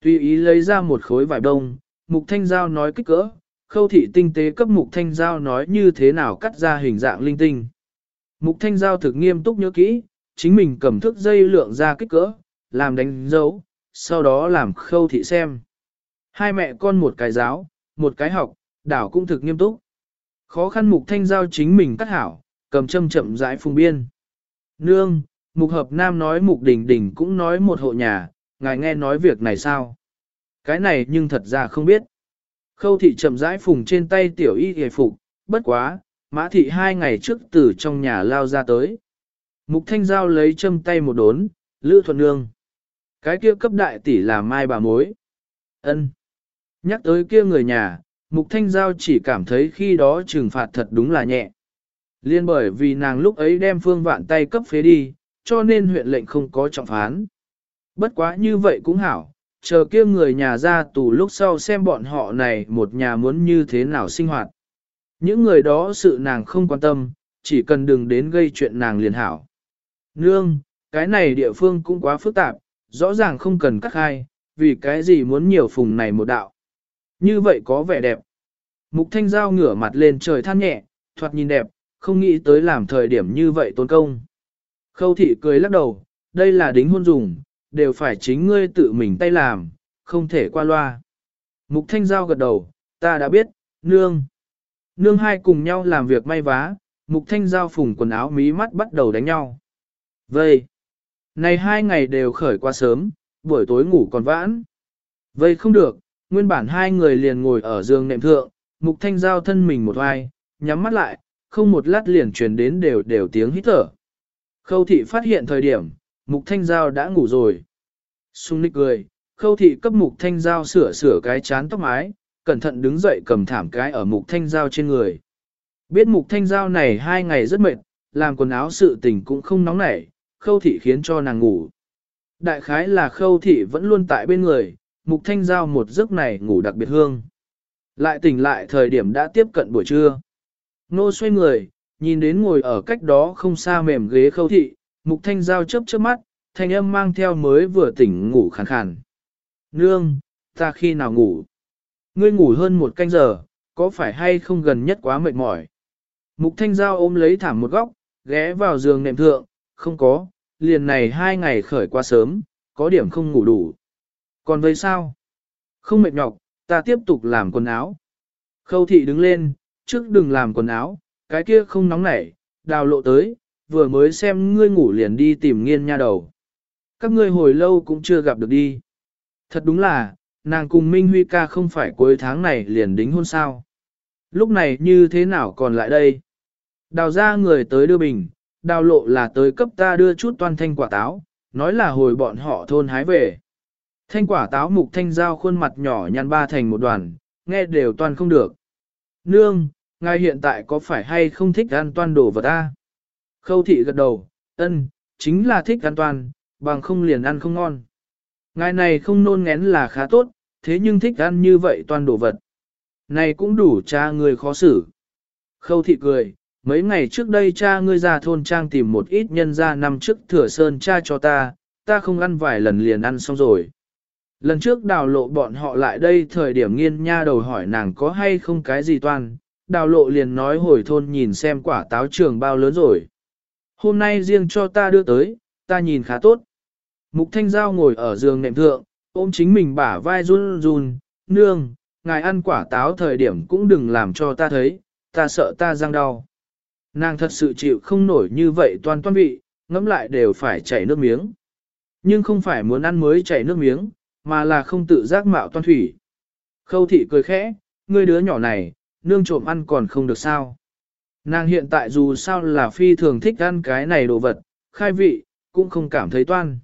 Tùy ý lấy ra một khối vải đông, mục thanh giao nói kích cỡ, khâu thị tinh tế cấp mục thanh giao nói như thế nào cắt ra hình dạng linh tinh. Mục thanh giao thực nghiêm túc nhớ kỹ, chính mình cầm thước dây lượng ra kích cỡ, làm đánh dấu, sau đó làm khâu thị xem. Hai mẹ con một cái giáo, một cái học, đảo cũng thực nghiêm túc. Khó khăn mục thanh giao chính mình cắt hảo, cầm châm chậm rãi phùng biên. Nương, mục hợp nam nói mục đình đình cũng nói một hộ nhà, ngài nghe nói việc này sao? Cái này nhưng thật ra không biết. Khâu thị chậm rãi phùng trên tay tiểu y hề phục, bất quá, mã thị hai ngày trước từ trong nhà lao ra tới. Mục thanh giao lấy châm tay một đốn, lữ thuận nương. Cái kia cấp đại tỷ là mai bà mối. ân Nhắc tới kia người nhà, mục thanh giao chỉ cảm thấy khi đó trừng phạt thật đúng là nhẹ. Liên bởi vì nàng lúc ấy đem phương vạn tay cấp phế đi, cho nên huyện lệnh không có trọng phán. Bất quá như vậy cũng hảo, chờ kia người nhà ra tù lúc sau xem bọn họ này một nhà muốn như thế nào sinh hoạt. Những người đó sự nàng không quan tâm, chỉ cần đừng đến gây chuyện nàng liền hảo. Nương, cái này địa phương cũng quá phức tạp, rõ ràng không cần cắt khai, vì cái gì muốn nhiều phùng này một đạo. Như vậy có vẻ đẹp. Mục thanh giao ngửa mặt lên trời than nhẹ, thoạt nhìn đẹp, không nghĩ tới làm thời điểm như vậy tốn công. Khâu thị cười lắc đầu, đây là đính hôn dùng, đều phải chính ngươi tự mình tay làm, không thể qua loa. Mục thanh giao gật đầu, ta đã biết, nương. Nương hai cùng nhau làm việc may vá, mục thanh giao phùng quần áo mí mắt bắt đầu đánh nhau. Vây. Này hai ngày đều khởi qua sớm, buổi tối ngủ còn vãn. Vây không được, nguyên bản hai người liền ngồi ở giường nệm thượng, mục thanh giao thân mình một vai, nhắm mắt lại, không một lát liền truyền đến đều đều tiếng hít thở. Khâu thị phát hiện thời điểm, mục thanh giao đã ngủ rồi. Xung nịch cười, khâu thị cấp mục thanh giao sửa sửa cái chán tóc mái, cẩn thận đứng dậy cầm thảm cái ở mục thanh giao trên người. Biết mục thanh giao này hai ngày rất mệt, làm quần áo sự tình cũng không nóng nảy, khâu thị khiến cho nàng ngủ. Đại khái là khâu thị vẫn luôn tại bên người, mục thanh giao một giấc này ngủ đặc biệt hương. Lại tỉnh lại thời điểm đã tiếp cận buổi trưa. Nô xoay người, nhìn đến ngồi ở cách đó không xa mềm ghế khâu thị, mục thanh giao chớp chớp mắt, thanh âm mang theo mới vừa tỉnh ngủ khàn khàn. Nương, ta khi nào ngủ? Ngươi ngủ hơn một canh giờ, có phải hay không gần nhất quá mệt mỏi. Mục Thanh Giao ôm lấy thảm một góc, ghé vào giường nệm thượng, không có, liền này hai ngày khởi qua sớm, có điểm không ngủ đủ. Còn với sao? Không mệt nhọc, ta tiếp tục làm quần áo. Khâu thị đứng lên, trước đừng làm quần áo, cái kia không nóng nảy, đào lộ tới, vừa mới xem ngươi ngủ liền đi tìm nghiên nha đầu. Các ngươi hồi lâu cũng chưa gặp được đi. Thật đúng là, nàng cùng Minh Huy ca không phải cuối tháng này liền đính hôn sao. Lúc này như thế nào còn lại đây? Đào ra người tới đưa bình, đào lộ là tới cấp ta đưa chút toan thanh quả táo, nói là hồi bọn họ thôn hái về. Thanh quả táo mục thanh giao khuôn mặt nhỏ nhăn ba thành một đoàn, nghe đều toàn không được. Nương, ngài hiện tại có phải hay không thích ăn toan đồ vật ta? Khâu thị gật đầu, ân, chính là thích ăn toàn, bằng không liền ăn không ngon. Ngài này không nôn ngén là khá tốt, thế nhưng thích ăn như vậy toàn đồ vật. Này cũng đủ cha người khó xử. Khâu thị cười, mấy ngày trước đây cha ngươi ra thôn trang tìm một ít nhân ra năm trước thừa sơn cha cho ta, ta không ăn vài lần liền ăn xong rồi. Lần trước đào lộ bọn họ lại đây thời điểm nghiên nha đầu hỏi nàng có hay không cái gì toan, đào lộ liền nói hồi thôn nhìn xem quả táo trường bao lớn rồi. Hôm nay riêng cho ta đưa tới, ta nhìn khá tốt. Mục Thanh Giao ngồi ở giường nệm thượng, ôm chính mình bả vai run run, nương, ngài ăn quả táo thời điểm cũng đừng làm cho ta thấy, ta sợ ta răng đau. Nàng thật sự chịu không nổi như vậy toàn toan vị, ngẫm lại đều phải chảy nước miếng. Nhưng không phải muốn ăn mới chảy nước miếng, mà là không tự giác mạo toan thủy. Khâu thị cười khẽ, ngươi đứa nhỏ này, nương trộm ăn còn không được sao. Nàng hiện tại dù sao là phi thường thích ăn cái này đồ vật, khai vị, cũng không cảm thấy toan.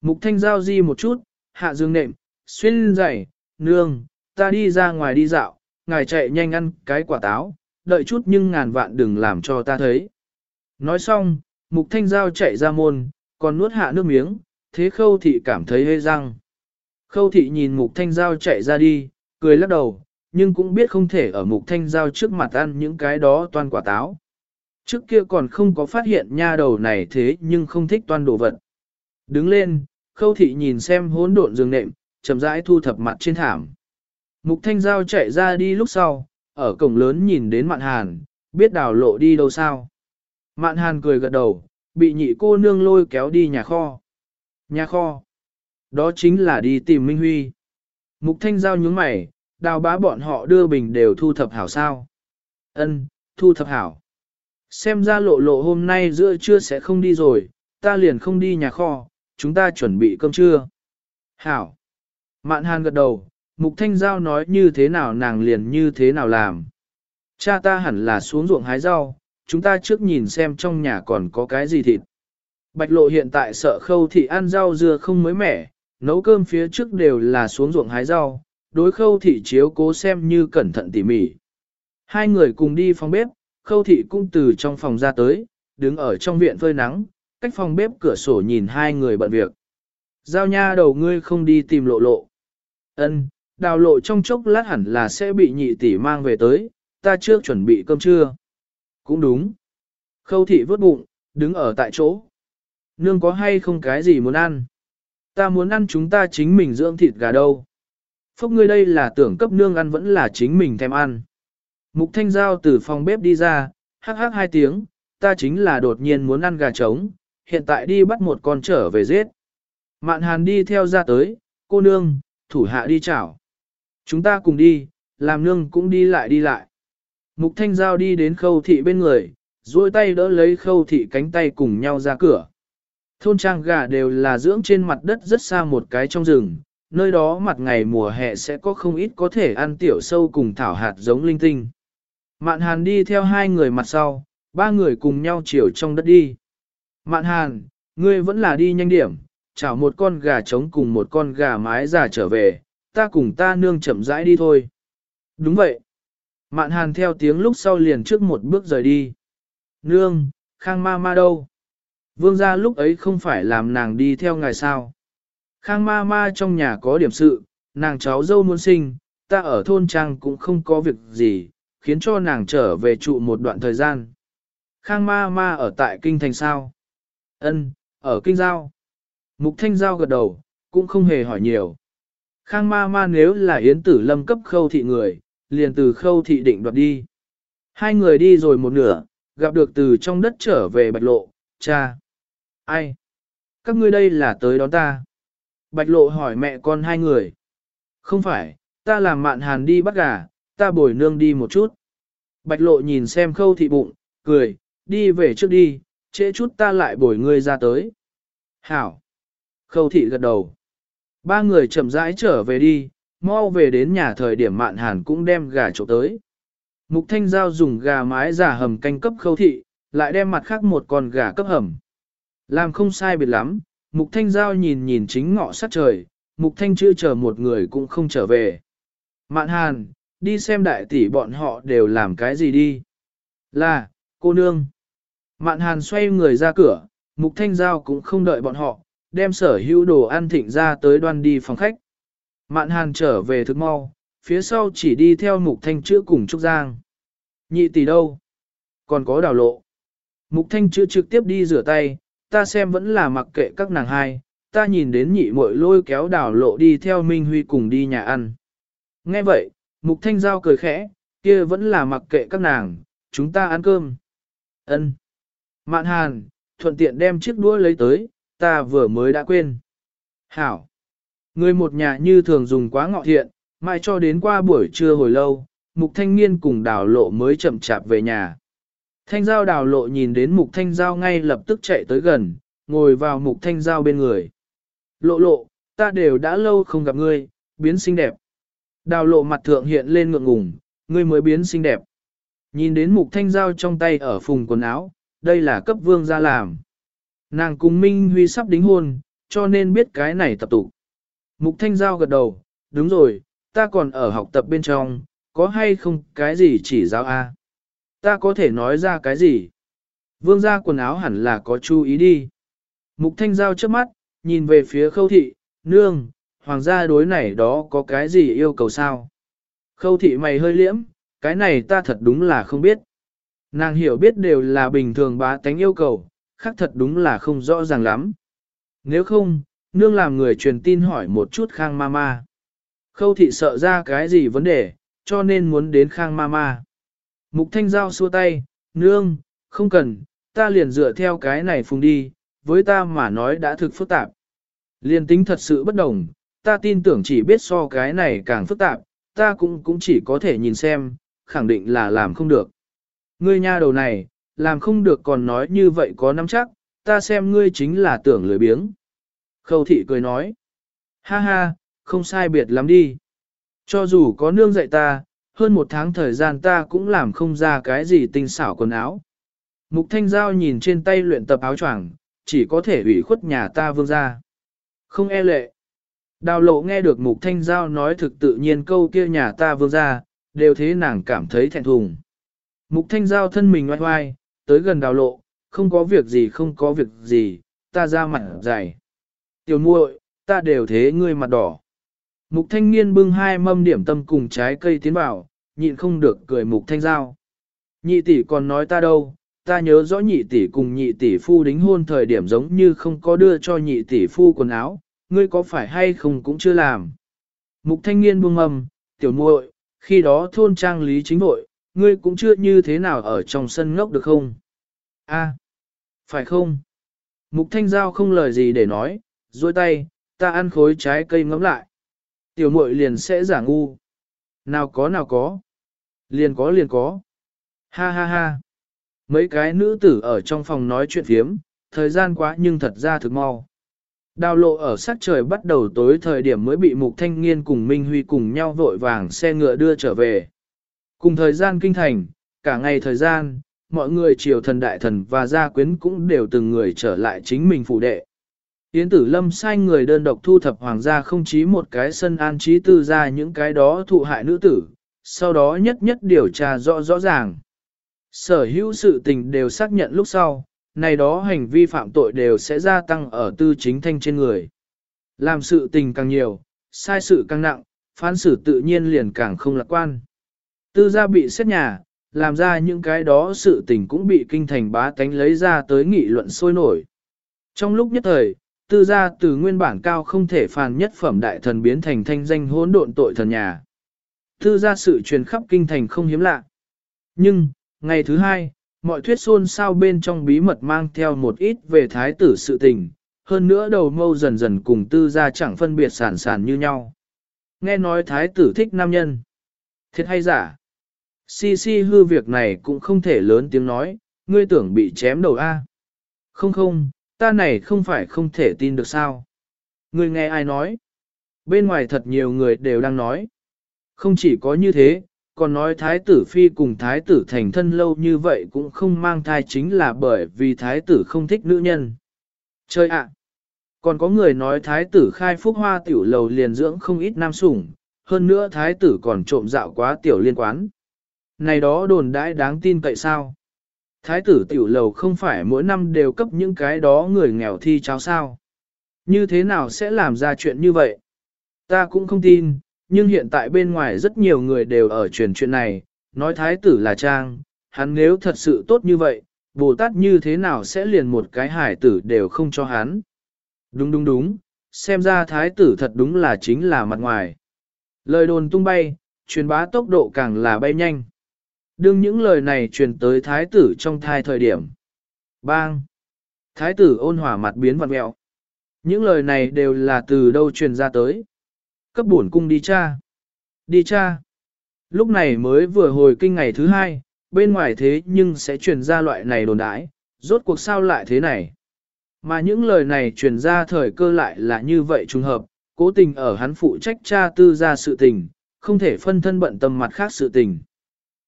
Mục thanh giao di một chút, hạ dương nệm, xuyên dày, nương, ta đi ra ngoài đi dạo, ngài chạy nhanh ăn cái quả táo, đợi chút nhưng ngàn vạn đừng làm cho ta thấy. Nói xong, mục thanh giao chạy ra môn, còn nuốt hạ nước miếng, thế khâu thị cảm thấy hơi răng. Khâu thị nhìn mục thanh giao chạy ra đi, cười lắc đầu, nhưng cũng biết không thể ở mục thanh giao trước mặt ăn những cái đó toàn quả táo. Trước kia còn không có phát hiện nha đầu này thế nhưng không thích toàn đồ vật. Đứng lên, khâu thị nhìn xem hỗn độn giường nệm, chậm rãi thu thập mặt trên thảm. Mục thanh giao chạy ra đi lúc sau, ở cổng lớn nhìn đến mạn hàn, biết đào lộ đi đâu sao. Mạn hàn cười gật đầu, bị nhị cô nương lôi kéo đi nhà kho. Nhà kho. Đó chính là đi tìm Minh Huy. Mục thanh giao nhướng mày, đào bá bọn họ đưa bình đều thu thập hảo sao. Ân, thu thập hảo. Xem ra lộ lộ hôm nay giữa trưa sẽ không đi rồi, ta liền không đi nhà kho, chúng ta chuẩn bị cơm trưa. Hảo. Mạn hàn gật đầu, mục thanh giao nói như thế nào nàng liền như thế nào làm. Cha ta hẳn là xuống ruộng hái rau, chúng ta trước nhìn xem trong nhà còn có cái gì thịt. Bạch lộ hiện tại sợ khâu thị ăn rau dưa không mới mẻ, nấu cơm phía trước đều là xuống ruộng hái rau, đối khâu thị chiếu cố xem như cẩn thận tỉ mỉ. Hai người cùng đi phòng bếp, khâu thị cũng từ trong phòng ra tới, đứng ở trong viện phơi nắng, cách phòng bếp cửa sổ nhìn hai người bận việc. Giao nha đầu ngươi không đi tìm lộ lộ. Ân, đào lộ trong chốc lát hẳn là sẽ bị nhị tỷ mang về tới, ta chưa chuẩn bị cơm trưa. Cũng đúng. Khâu thị vớt bụng, đứng ở tại chỗ. Nương có hay không cái gì muốn ăn? Ta muốn ăn chúng ta chính mình dưỡng thịt gà đâu. Phúc ngươi đây là tưởng cấp nương ăn vẫn là chính mình thèm ăn. Mục thanh giao từ phòng bếp đi ra, hắc hắc hai tiếng, ta chính là đột nhiên muốn ăn gà trống, hiện tại đi bắt một con trở về giết. Mạn hàn đi theo ra tới, cô nương, thủ hạ đi chảo. Chúng ta cùng đi, làm nương cũng đi lại đi lại. Mục thanh giao đi đến khâu thị bên người, duỗi tay đỡ lấy khâu thị cánh tay cùng nhau ra cửa. Thôn trang gà đều là dưỡng trên mặt đất rất xa một cái trong rừng, nơi đó mặt ngày mùa hè sẽ có không ít có thể ăn tiểu sâu cùng thảo hạt giống linh tinh. Mạn hàn đi theo hai người mặt sau, ba người cùng nhau chiều trong đất đi. Mạn hàn, ngươi vẫn là đi nhanh điểm, chảo một con gà trống cùng một con gà mái già trở về, ta cùng ta nương chậm rãi đi thôi. Đúng vậy. Mạn hàn theo tiếng lúc sau liền trước một bước rời đi. Nương, khang ma ma đâu? Vương gia lúc ấy không phải làm nàng đi theo ngài sao. Khang ma ma trong nhà có điểm sự, nàng cháu dâu muốn sinh, ta ở thôn trang cũng không có việc gì, khiến cho nàng trở về trụ một đoạn thời gian. Khang ma ma ở tại kinh thành sao? Ân, ở kinh giao. Mục thanh giao gật đầu, cũng không hề hỏi nhiều. Khang ma ma nếu là yến tử lâm cấp khâu thị người, liền từ khâu thị định đoạt đi. Hai người đi rồi một nửa, gặp được từ trong đất trở về bạch lộ, cha. Ai? Các ngươi đây là tới đón ta. Bạch lộ hỏi mẹ con hai người. Không phải, ta làm mạn hàn đi bắt gà, ta bồi nương đi một chút. Bạch lộ nhìn xem khâu thị bụng, cười, đi về trước đi, trễ chút ta lại bồi ngươi ra tới. Hảo. Khâu thị gật đầu. Ba người chậm rãi trở về đi, mau về đến nhà thời điểm mạn hàn cũng đem gà trộm tới. Mục thanh giao dùng gà mái giả hầm canh cấp khâu thị, lại đem mặt khác một con gà cấp hầm. Làm không sai biệt lắm, mục thanh giao nhìn nhìn chính ngọ sát trời, mục thanh chưa chờ một người cũng không trở về. Mạn hàn, đi xem đại tỷ bọn họ đều làm cái gì đi. Là, cô nương. Mạn hàn xoay người ra cửa, mục thanh giao cũng không đợi bọn họ, đem sở hữu đồ ăn thịnh ra tới đoan đi phòng khách. Mạn hàn trở về thức mau, phía sau chỉ đi theo mục thanh chữa cùng Trúc Giang. Nhị tỷ đâu? Còn có đào lộ. Mục thanh chữa trực tiếp đi rửa tay, ta xem vẫn là mặc kệ các nàng hai, ta nhìn đến nhị muội lôi kéo đào lộ đi theo Minh Huy cùng đi nhà ăn. Nghe vậy, mục thanh giao cười khẽ, kia vẫn là mặc kệ các nàng, chúng ta ăn cơm. Ân. Mạn hàn, thuận tiện đem chiếc đũa lấy tới, ta vừa mới đã quên. Hảo. Người một nhà như thường dùng quá ngọ thiện, mãi cho đến qua buổi trưa hồi lâu, mục thanh niên cùng đào lộ mới chậm chạp về nhà. Thanh giao đào lộ nhìn đến mục thanh giao ngay lập tức chạy tới gần, ngồi vào mục thanh giao bên người. Lộ lộ, ta đều đã lâu không gặp ngươi, biến xinh đẹp. Đào lộ mặt thượng hiện lên ngượng ngùng, ngươi mới biến xinh đẹp. Nhìn đến mục thanh giao trong tay ở phùng quần áo, đây là cấp vương ra làm. Nàng cùng Minh Huy sắp đính hôn, cho nên biết cái này tập tụ. Mục thanh giao gật đầu, đúng rồi, ta còn ở học tập bên trong, có hay không cái gì chỉ giáo a? Ta có thể nói ra cái gì? Vương gia quần áo hẳn là có chú ý đi. Mục thanh giao trước mắt, nhìn về phía khâu thị, nương, hoàng gia đối này đó có cái gì yêu cầu sao? Khâu thị mày hơi liễm, cái này ta thật đúng là không biết. Nàng hiểu biết đều là bình thường bá tánh yêu cầu, khác thật đúng là không rõ ràng lắm. Nếu không, nương làm người truyền tin hỏi một chút khang ma ma. Khâu thị sợ ra cái gì vấn đề, cho nên muốn đến khang ma ma. Mục thanh giao xua tay, nương, không cần, ta liền dựa theo cái này phùng đi, với ta mà nói đã thực phức tạp. Liên tính thật sự bất đồng, ta tin tưởng chỉ biết so cái này càng phức tạp, ta cũng cũng chỉ có thể nhìn xem, khẳng định là làm không được. Ngươi nha đầu này, làm không được còn nói như vậy có nắm chắc, ta xem ngươi chính là tưởng lười biếng. Khâu thị cười nói, ha ha, không sai biệt lắm đi. Cho dù có nương dạy ta, hơn một tháng thời gian ta cũng làm không ra cái gì tinh xảo quần áo. Mục Thanh Giao nhìn trên tay luyện tập áo choàng, chỉ có thể ủy khuất nhà ta vương ra. Không e lệ. Đào lộ nghe được Mục Thanh Giao nói thực tự nhiên câu kia nhà ta vương ra, đều thế nàng cảm thấy thẹn thùng. Mục Thanh Giao thân mình oai oai, tới gần đào lộ, không có việc gì không có việc gì, ta ra mặt dày. Tiểu muội, ta đều thế ngươi mặt đỏ. Mục thanh niên bưng hai mâm điểm tâm cùng trái cây tiến vào, nhịn không được cười mục thanh giao. Nhị tỷ còn nói ta đâu, ta nhớ rõ nhị tỷ cùng nhị tỷ phu đính hôn thời điểm giống như không có đưa cho nhị tỷ phu quần áo, ngươi có phải hay không cũng chưa làm. Mục thanh niên buông mầm, tiểu muội, khi đó thôn trang lý chính hội, ngươi cũng chưa như thế nào ở trong sân ngốc được không? A, phải không? Mục thanh giao không lời gì để nói, duỗi tay, ta ăn khối trái cây ngấm lại. Tiểu muội liền sẽ giả ngu. Nào có nào có. Liền có liền có. Ha ha ha. Mấy cái nữ tử ở trong phòng nói chuyện phiếm, thời gian quá nhưng thật ra thực mau. Đào lộ ở sát trời bắt đầu tối thời điểm mới bị mục thanh niên cùng Minh Huy cùng nhau vội vàng xe ngựa đưa trở về. Cùng thời gian kinh thành, cả ngày thời gian, mọi người triều thần đại thần và gia quyến cũng đều từng người trở lại chính mình phụ đệ. Yến tử lâm sai người đơn độc thu thập hoàng gia không chí một cái sân an trí tư ra những cái đó thụ hại nữ tử, sau đó nhất nhất điều tra rõ rõ ràng. Sở hữu sự tình đều xác nhận lúc sau, này đó hành vi phạm tội đều sẽ gia tăng ở tư chính thanh trên người. Làm sự tình càng nhiều, sai sự càng nặng, phán xử tự nhiên liền càng không lạc quan. Tư gia bị xét nhà, làm ra những cái đó sự tình cũng bị kinh thành bá tánh lấy ra tới nghị luận sôi nổi. Trong lúc nhất thời, tư gia từ nguyên bản cao không thể phàn nhất phẩm đại thần biến thành thanh danh hỗn độn tội thần nhà. Tư gia sự truyền khắp kinh thành không hiếm lạ. Nhưng, ngày thứ hai, mọi thuyết xôn xao bên trong bí mật mang theo một ít về thái tử sự tình, hơn nữa đầu mâu dần dần cùng tư gia chẳng phân biệt sản sản như nhau. Nghe nói thái tử thích nam nhân. Thiệt hay giả? Si si hư việc này cũng không thể lớn tiếng nói, ngươi tưởng bị chém đầu a? Không không, ta này không phải không thể tin được sao? người nghe ai nói? Bên ngoài thật nhiều người đều đang nói. Không chỉ có như thế, còn nói thái tử phi cùng thái tử thành thân lâu như vậy cũng không mang thai chính là bởi vì thái tử không thích nữ nhân. Chơi ạ! Còn có người nói thái tử khai phúc hoa tiểu lầu liền dưỡng không ít nam sủng, hơn nữa thái tử còn trộm dạo quá tiểu liên quán. Này đó đồn đãi đáng tin cậy sao? Thái tử tiểu lầu không phải mỗi năm đều cấp những cái đó người nghèo thi cháo sao? Như thế nào sẽ làm ra chuyện như vậy? Ta cũng không tin, nhưng hiện tại bên ngoài rất nhiều người đều ở truyền chuyện này, nói thái tử là trang, hắn nếu thật sự tốt như vậy, Bồ Tát như thế nào sẽ liền một cái hải tử đều không cho hắn. Đúng đúng đúng, xem ra thái tử thật đúng là chính là mặt ngoài. Lời đồn tung bay, truyền bá tốc độ càng là bay nhanh. Đương những lời này truyền tới thái tử trong thai thời điểm. Bang! Thái tử ôn hòa mặt biến vặn mẹo. Những lời này đều là từ đâu truyền ra tới. Cấp bổn cung đi cha. Đi cha. Lúc này mới vừa hồi kinh ngày thứ hai, bên ngoài thế nhưng sẽ truyền ra loại này đồn đãi, rốt cuộc sao lại thế này. Mà những lời này truyền ra thời cơ lại là như vậy trùng hợp, cố tình ở hắn phụ trách cha tư ra sự tình, không thể phân thân bận tâm mặt khác sự tình.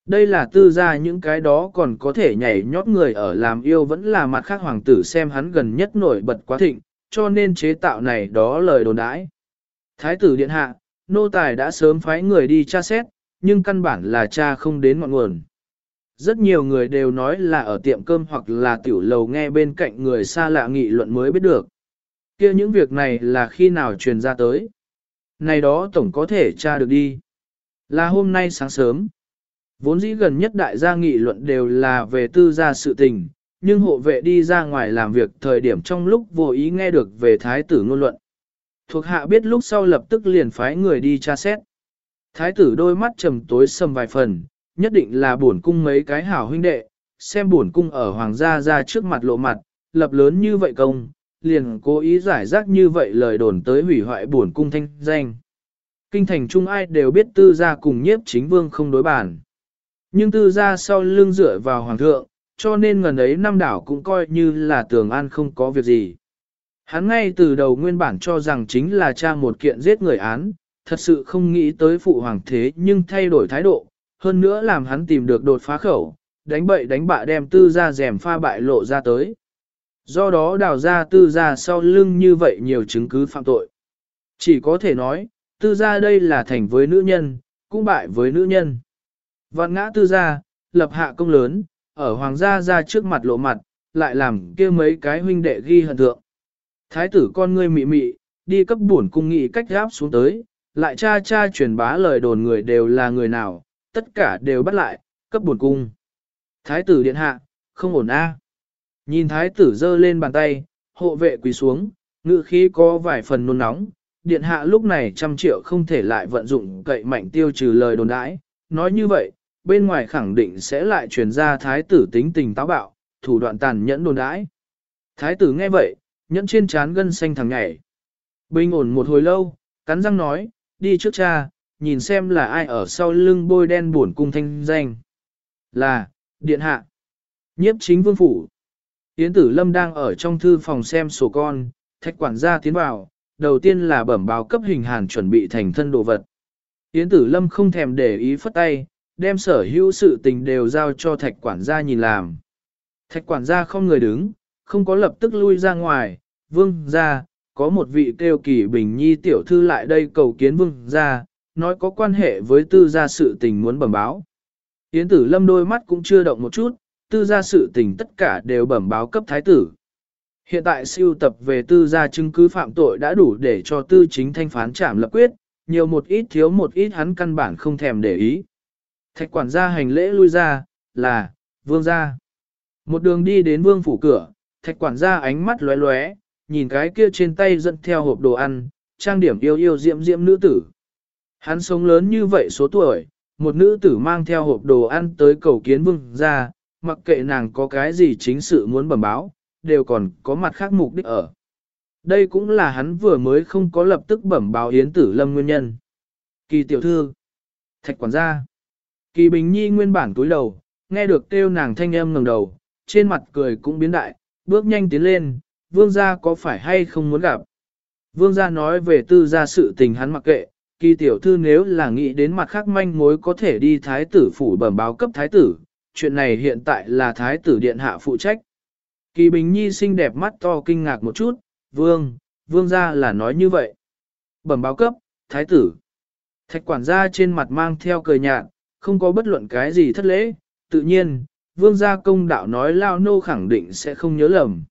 Đây là tư ra những cái đó còn có thể nhảy nhót người ở làm yêu vẫn là mặt khác hoàng tử xem hắn gần nhất nổi bật quá thịnh, cho nên chế tạo này đó lời đồn đãi. Thái tử điện hạ, nô tài đã sớm phái người đi tra xét, nhưng căn bản là cha không đến ngọn nguồn. Rất nhiều người đều nói là ở tiệm cơm hoặc là tiểu lầu nghe bên cạnh người xa lạ nghị luận mới biết được. kia những việc này là khi nào truyền ra tới. Này đó tổng có thể tra được đi. Là hôm nay sáng sớm. Vốn dĩ gần nhất đại gia nghị luận đều là về tư gia sự tình, nhưng hộ vệ đi ra ngoài làm việc thời điểm trong lúc vô ý nghe được về thái tử ngôn luận. Thuộc hạ biết lúc sau lập tức liền phái người đi tra xét. Thái tử đôi mắt trầm tối sầm vài phần, nhất định là bổn cung mấy cái hảo huynh đệ, xem bổn cung ở hoàng gia ra trước mặt lộ mặt, lập lớn như vậy công, liền cố ý giải rác như vậy lời đồn tới hủy hoại bổn cung thanh danh. Kinh thành trung ai đều biết tư gia cùng nhiếp chính vương không đối bản. Nhưng tư gia sau lưng dựa vào hoàng thượng, cho nên ngần ấy năm đảo cũng coi như là tường an không có việc gì. Hắn ngay từ đầu nguyên bản cho rằng chính là cha một kiện giết người án, thật sự không nghĩ tới phụ hoàng thế nhưng thay đổi thái độ, hơn nữa làm hắn tìm được đột phá khẩu, đánh bậy đánh bạ đem tư ra rèm pha bại lộ ra tới. Do đó đào ra tư ra sau lưng như vậy nhiều chứng cứ phạm tội. Chỉ có thể nói, tư ra đây là thành với nữ nhân, cũng bại với nữ nhân. Vạn ngã tư gia lập hạ công lớn, ở hoàng gia ra trước mặt lộ mặt, lại làm kia mấy cái huynh đệ ghi hận thượng. Thái tử con ngươi mị mị, đi cấp bổn cung nghị cách gáp xuống tới, lại cha cha truyền bá lời đồn người đều là người nào, tất cả đều bắt lại, cấp bổn cung. Thái tử điện hạ, không ổn a. Nhìn thái tử giơ lên bàn tay, hộ vệ quỳ xuống, ngự khí có vài phần nôn nóng, điện hạ lúc này trăm triệu không thể lại vận dụng cậy mạnh tiêu trừ lời đồn đãi, nói như vậy, bên ngoài khẳng định sẽ lại truyền ra thái tử tính tình táo bạo, thủ đoạn tàn nhẫn đồn đãi. Thái tử nghe vậy, nhẫn trên trán gân xanh thằng nhảy. Bình ổn một hồi lâu, cắn răng nói, đi trước cha, nhìn xem là ai ở sau lưng bôi đen buồn cung thanh danh. Là, điện hạ. Nhiếp chính vương phủ. Yến tử lâm đang ở trong thư phòng xem sổ con, thạch quản gia tiến vào, đầu tiên là bẩm báo cấp hình hàn chuẩn bị thành thân đồ vật. Yến tử lâm không thèm để ý phất tay, đem sở hữu sự tình đều giao cho thạch quản gia nhìn làm. Thạch quản gia không người đứng, không có lập tức lui ra ngoài, vương ra, có một vị kêu kỳ bình nhi tiểu thư lại đây cầu kiến vương ra, nói có quan hệ với tư gia sự tình muốn bẩm báo. Yến tử lâm đôi mắt cũng chưa động một chút, tư gia sự tình tất cả đều bẩm báo cấp thái tử. Hiện tại siêu tập về tư gia chứng cứ phạm tội đã đủ để cho tư chính thanh phán trảm lập quyết, nhiều một ít thiếu một ít hắn căn bản không thèm để ý. Thạch quản gia hành lễ lui ra, là, vương gia. Một đường đi đến vương phủ cửa, thạch quản gia ánh mắt lóe lóe, nhìn cái kia trên tay dẫn theo hộp đồ ăn, trang điểm yêu yêu diễm diễm nữ tử. Hắn sống lớn như vậy số tuổi, một nữ tử mang theo hộp đồ ăn tới cầu kiến vương gia, mặc kệ nàng có cái gì chính sự muốn bẩm báo, đều còn có mặt khác mục đích ở. Đây cũng là hắn vừa mới không có lập tức bẩm báo Yến Tử Lâm nguyên nhân. Kỳ tiểu thư, thạch quản gia, kỳ bình nhi nguyên bản túi đầu, nghe được kêu nàng thanh âm ngẩng đầu, trên mặt cười cũng biến đại, bước nhanh tiến lên, vương gia có phải hay không muốn gặp. Vương gia nói về tư gia sự tình hắn mặc kệ, kỳ tiểu thư nếu là nghĩ đến mặt khác manh mối có thể đi thái tử phủ bẩm báo cấp thái tử, chuyện này hiện tại là thái tử điện hạ phụ trách. Kỳ Bình Nhi xinh đẹp mắt to kinh ngạc một chút, vương, vương gia là nói như vậy. Bẩm báo cấp, thái tử. Thạch quản gia trên mặt mang theo cười nhạt, không có bất luận cái gì thất lễ, tự nhiên, vương gia công đạo nói lao nô khẳng định sẽ không nhớ lầm.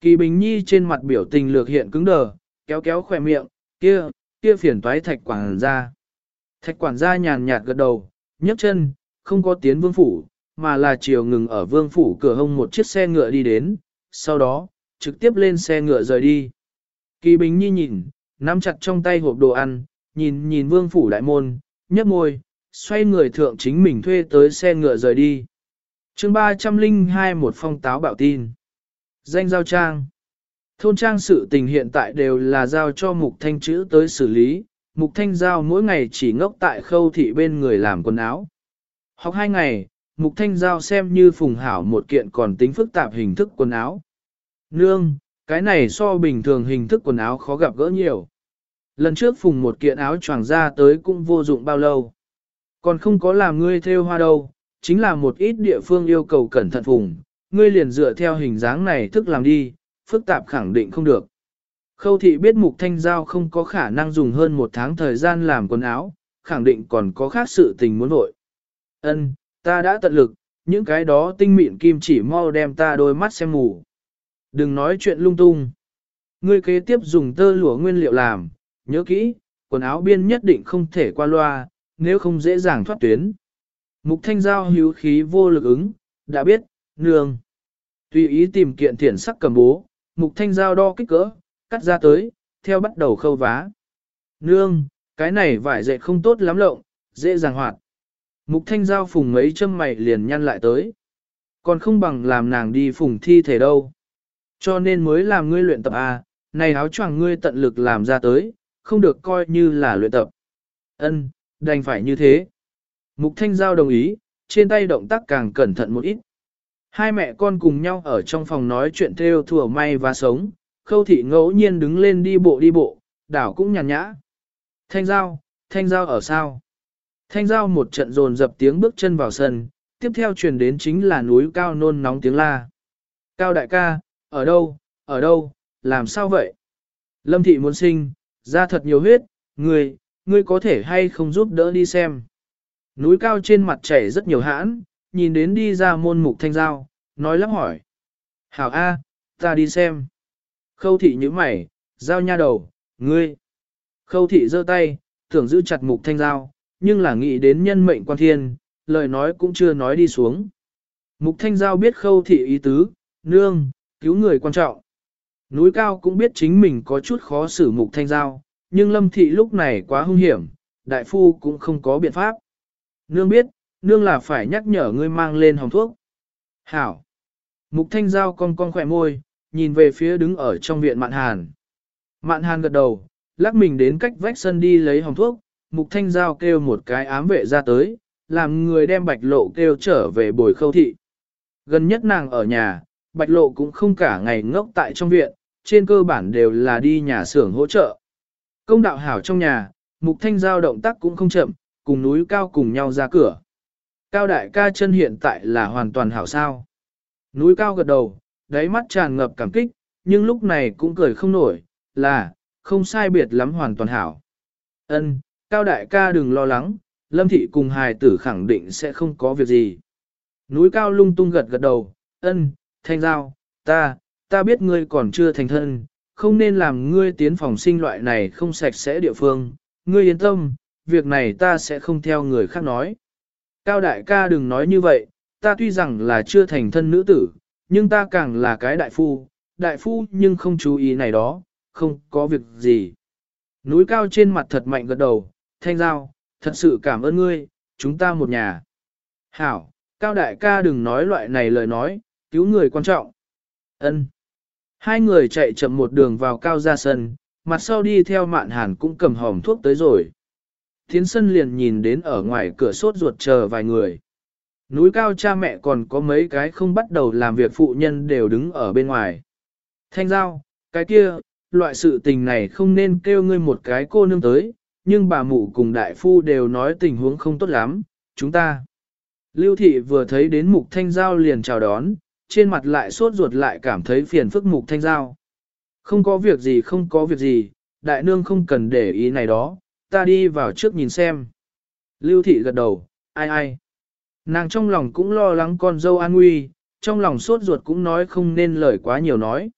Kỳ Bình Nhi trên mặt biểu tình lược hiện cứng đờ, kéo kéo khỏe miệng, kia, kia phiền toái thạch quản gia. Thạch quản gia nhàn nhạt gật đầu, nhấc chân, không có tiến vương phủ, mà là chiều ngừng ở vương phủ cửa hông một chiếc xe ngựa đi đến, sau đó, trực tiếp lên xe ngựa rời đi. Kỳ Bình Nhi nhìn, nắm chặt trong tay hộp đồ ăn, nhìn nhìn vương phủ đại môn, nhấp môi, xoay người thượng chính mình thuê tới xe ngựa rời đi. chương 302 một phong táo bảo tin. Danh giao trang. Thôn trang sự tình hiện tại đều là giao cho mục thanh chữ tới xử lý, mục thanh giao mỗi ngày chỉ ngốc tại khâu thị bên người làm quần áo. Học hai ngày, mục thanh giao xem như phùng hảo một kiện còn tính phức tạp hình thức quần áo. Nương, cái này so bình thường hình thức quần áo khó gặp gỡ nhiều. Lần trước phùng một kiện áo choàng ra tới cũng vô dụng bao lâu. Còn không có làm ngươi theo hoa đâu, chính là một ít địa phương yêu cầu cẩn thận phùng, ngươi liền dựa theo hình dáng này thức làm đi, phức tạp khẳng định không được. Khâu thị biết mục thanh giao không có khả năng dùng hơn một tháng thời gian làm quần áo, khẳng định còn có khác sự tình muốn vội. Ân, ta đã tận lực, những cái đó tinh mịn kim chỉ mau đem ta đôi mắt xem mù. Đừng nói chuyện lung tung. Ngươi kế tiếp dùng tơ lụa nguyên liệu làm, nhớ kỹ, quần áo biên nhất định không thể qua loa, nếu không dễ dàng thoát tuyến. Mục thanh giao hữu khí vô lực ứng, đã biết, nương. Tùy ý tìm kiện thiển sắc cầm bố, mục thanh giao đo kích cỡ, cắt ra tới, theo bắt đầu khâu vá. Nương, cái này vải dệt không tốt lắm lộng, dễ dàng hoạt. Mục thanh giao phùng mấy châm mày liền nhăn lại tới. Còn không bằng làm nàng đi phùng thi thể đâu. Cho nên mới làm ngươi luyện tập à này áo choàng ngươi tận lực làm ra tới, không được coi như là luyện tập. Ân, đành phải như thế. Mục thanh giao đồng ý, trên tay động tác càng cẩn thận một ít. Hai mẹ con cùng nhau ở trong phòng nói chuyện theo thừa may và sống, khâu thị ngẫu nhiên đứng lên đi bộ đi bộ, đảo cũng nhàn nhã. Thanh giao, thanh giao ở sao? Thanh giao một trận rồn dập tiếng bước chân vào sân, tiếp theo truyền đến chính là núi cao nôn nóng tiếng la. Cao đại ca, ở đâu, ở đâu, làm sao vậy? Lâm thị muốn sinh, ra thật nhiều huyết, người ngươi có thể hay không giúp đỡ đi xem. Núi cao trên mặt chảy rất nhiều hãn, nhìn đến đi ra môn mục thanh giao, nói lắp hỏi. Hảo A, ta đi xem. Khâu thị như mày, giao nha đầu, ngươi. Khâu thị giơ tay, tưởng giữ chặt mục thanh giao, nhưng là nghĩ đến nhân mệnh quan thiên, lời nói cũng chưa nói đi xuống. Mục thanh giao biết khâu thị ý tứ, nương, cứu người quan trọng. Núi cao cũng biết chính mình có chút khó xử mục thanh giao, nhưng lâm thị lúc này quá hung hiểm, đại phu cũng không có biện pháp. Nương biết, nương là phải nhắc nhở ngươi mang lên hồng thuốc. Hảo. Mục thanh giao con con khỏe môi, nhìn về phía đứng ở trong viện mạn hàn. Mạn hàn gật đầu, lắc mình đến cách vách sân đi lấy hồng thuốc, mục thanh giao kêu một cái ám vệ ra tới, làm người đem bạch lộ kêu trở về bồi khâu thị. Gần nhất nàng ở nhà, bạch lộ cũng không cả ngày ngốc tại trong viện, trên cơ bản đều là đi nhà xưởng hỗ trợ. Công đạo hảo trong nhà, mục thanh giao động tác cũng không chậm, cùng núi cao cùng nhau ra cửa. Cao đại ca chân hiện tại là hoàn toàn hảo sao. Núi cao gật đầu, đáy mắt tràn ngập cảm kích, nhưng lúc này cũng cười không nổi, là, không sai biệt lắm hoàn toàn hảo. Ân, cao đại ca đừng lo lắng, lâm thị cùng hài tử khẳng định sẽ không có việc gì. Núi cao lung tung gật gật đầu, ân, thanh giao, ta, ta biết ngươi còn chưa thành thân, không nên làm ngươi tiến phòng sinh loại này không sạch sẽ địa phương, ngươi yên tâm, việc này ta sẽ không theo người khác nói. Cao đại ca đừng nói như vậy, ta tuy rằng là chưa thành thân nữ tử, nhưng ta càng là cái đại phu, đại phu nhưng không chú ý này đó, không có việc gì. Núi cao trên mặt thật mạnh gật đầu, thanh giao, thật sự cảm ơn ngươi, chúng ta một nhà. Hảo, cao đại ca đừng nói loại này lời nói, cứu người quan trọng. Ân. Hai người chạy chậm một đường vào cao ra sân, mặt sau đi theo mạn hàn cũng cầm hòm thuốc tới rồi. Thiến sân liền nhìn đến ở ngoài cửa sốt ruột chờ vài người. Núi cao cha mẹ còn có mấy cái không bắt đầu làm việc phụ nhân đều đứng ở bên ngoài. Thanh giao, cái kia, loại sự tình này không nên kêu ngươi một cái cô nương tới, nhưng bà mụ cùng đại phu đều nói tình huống không tốt lắm, chúng ta. Lưu thị vừa thấy đến mục thanh giao liền chào đón, trên mặt lại sốt ruột lại cảm thấy phiền phức mục thanh giao. Không có việc gì không có việc gì, đại nương không cần để ý này đó, ta đi vào trước nhìn xem. Lưu thị gật đầu, ai ai. Nàng trong lòng cũng lo lắng con dâu an nguy, trong lòng sốt ruột cũng nói không nên lời quá nhiều nói.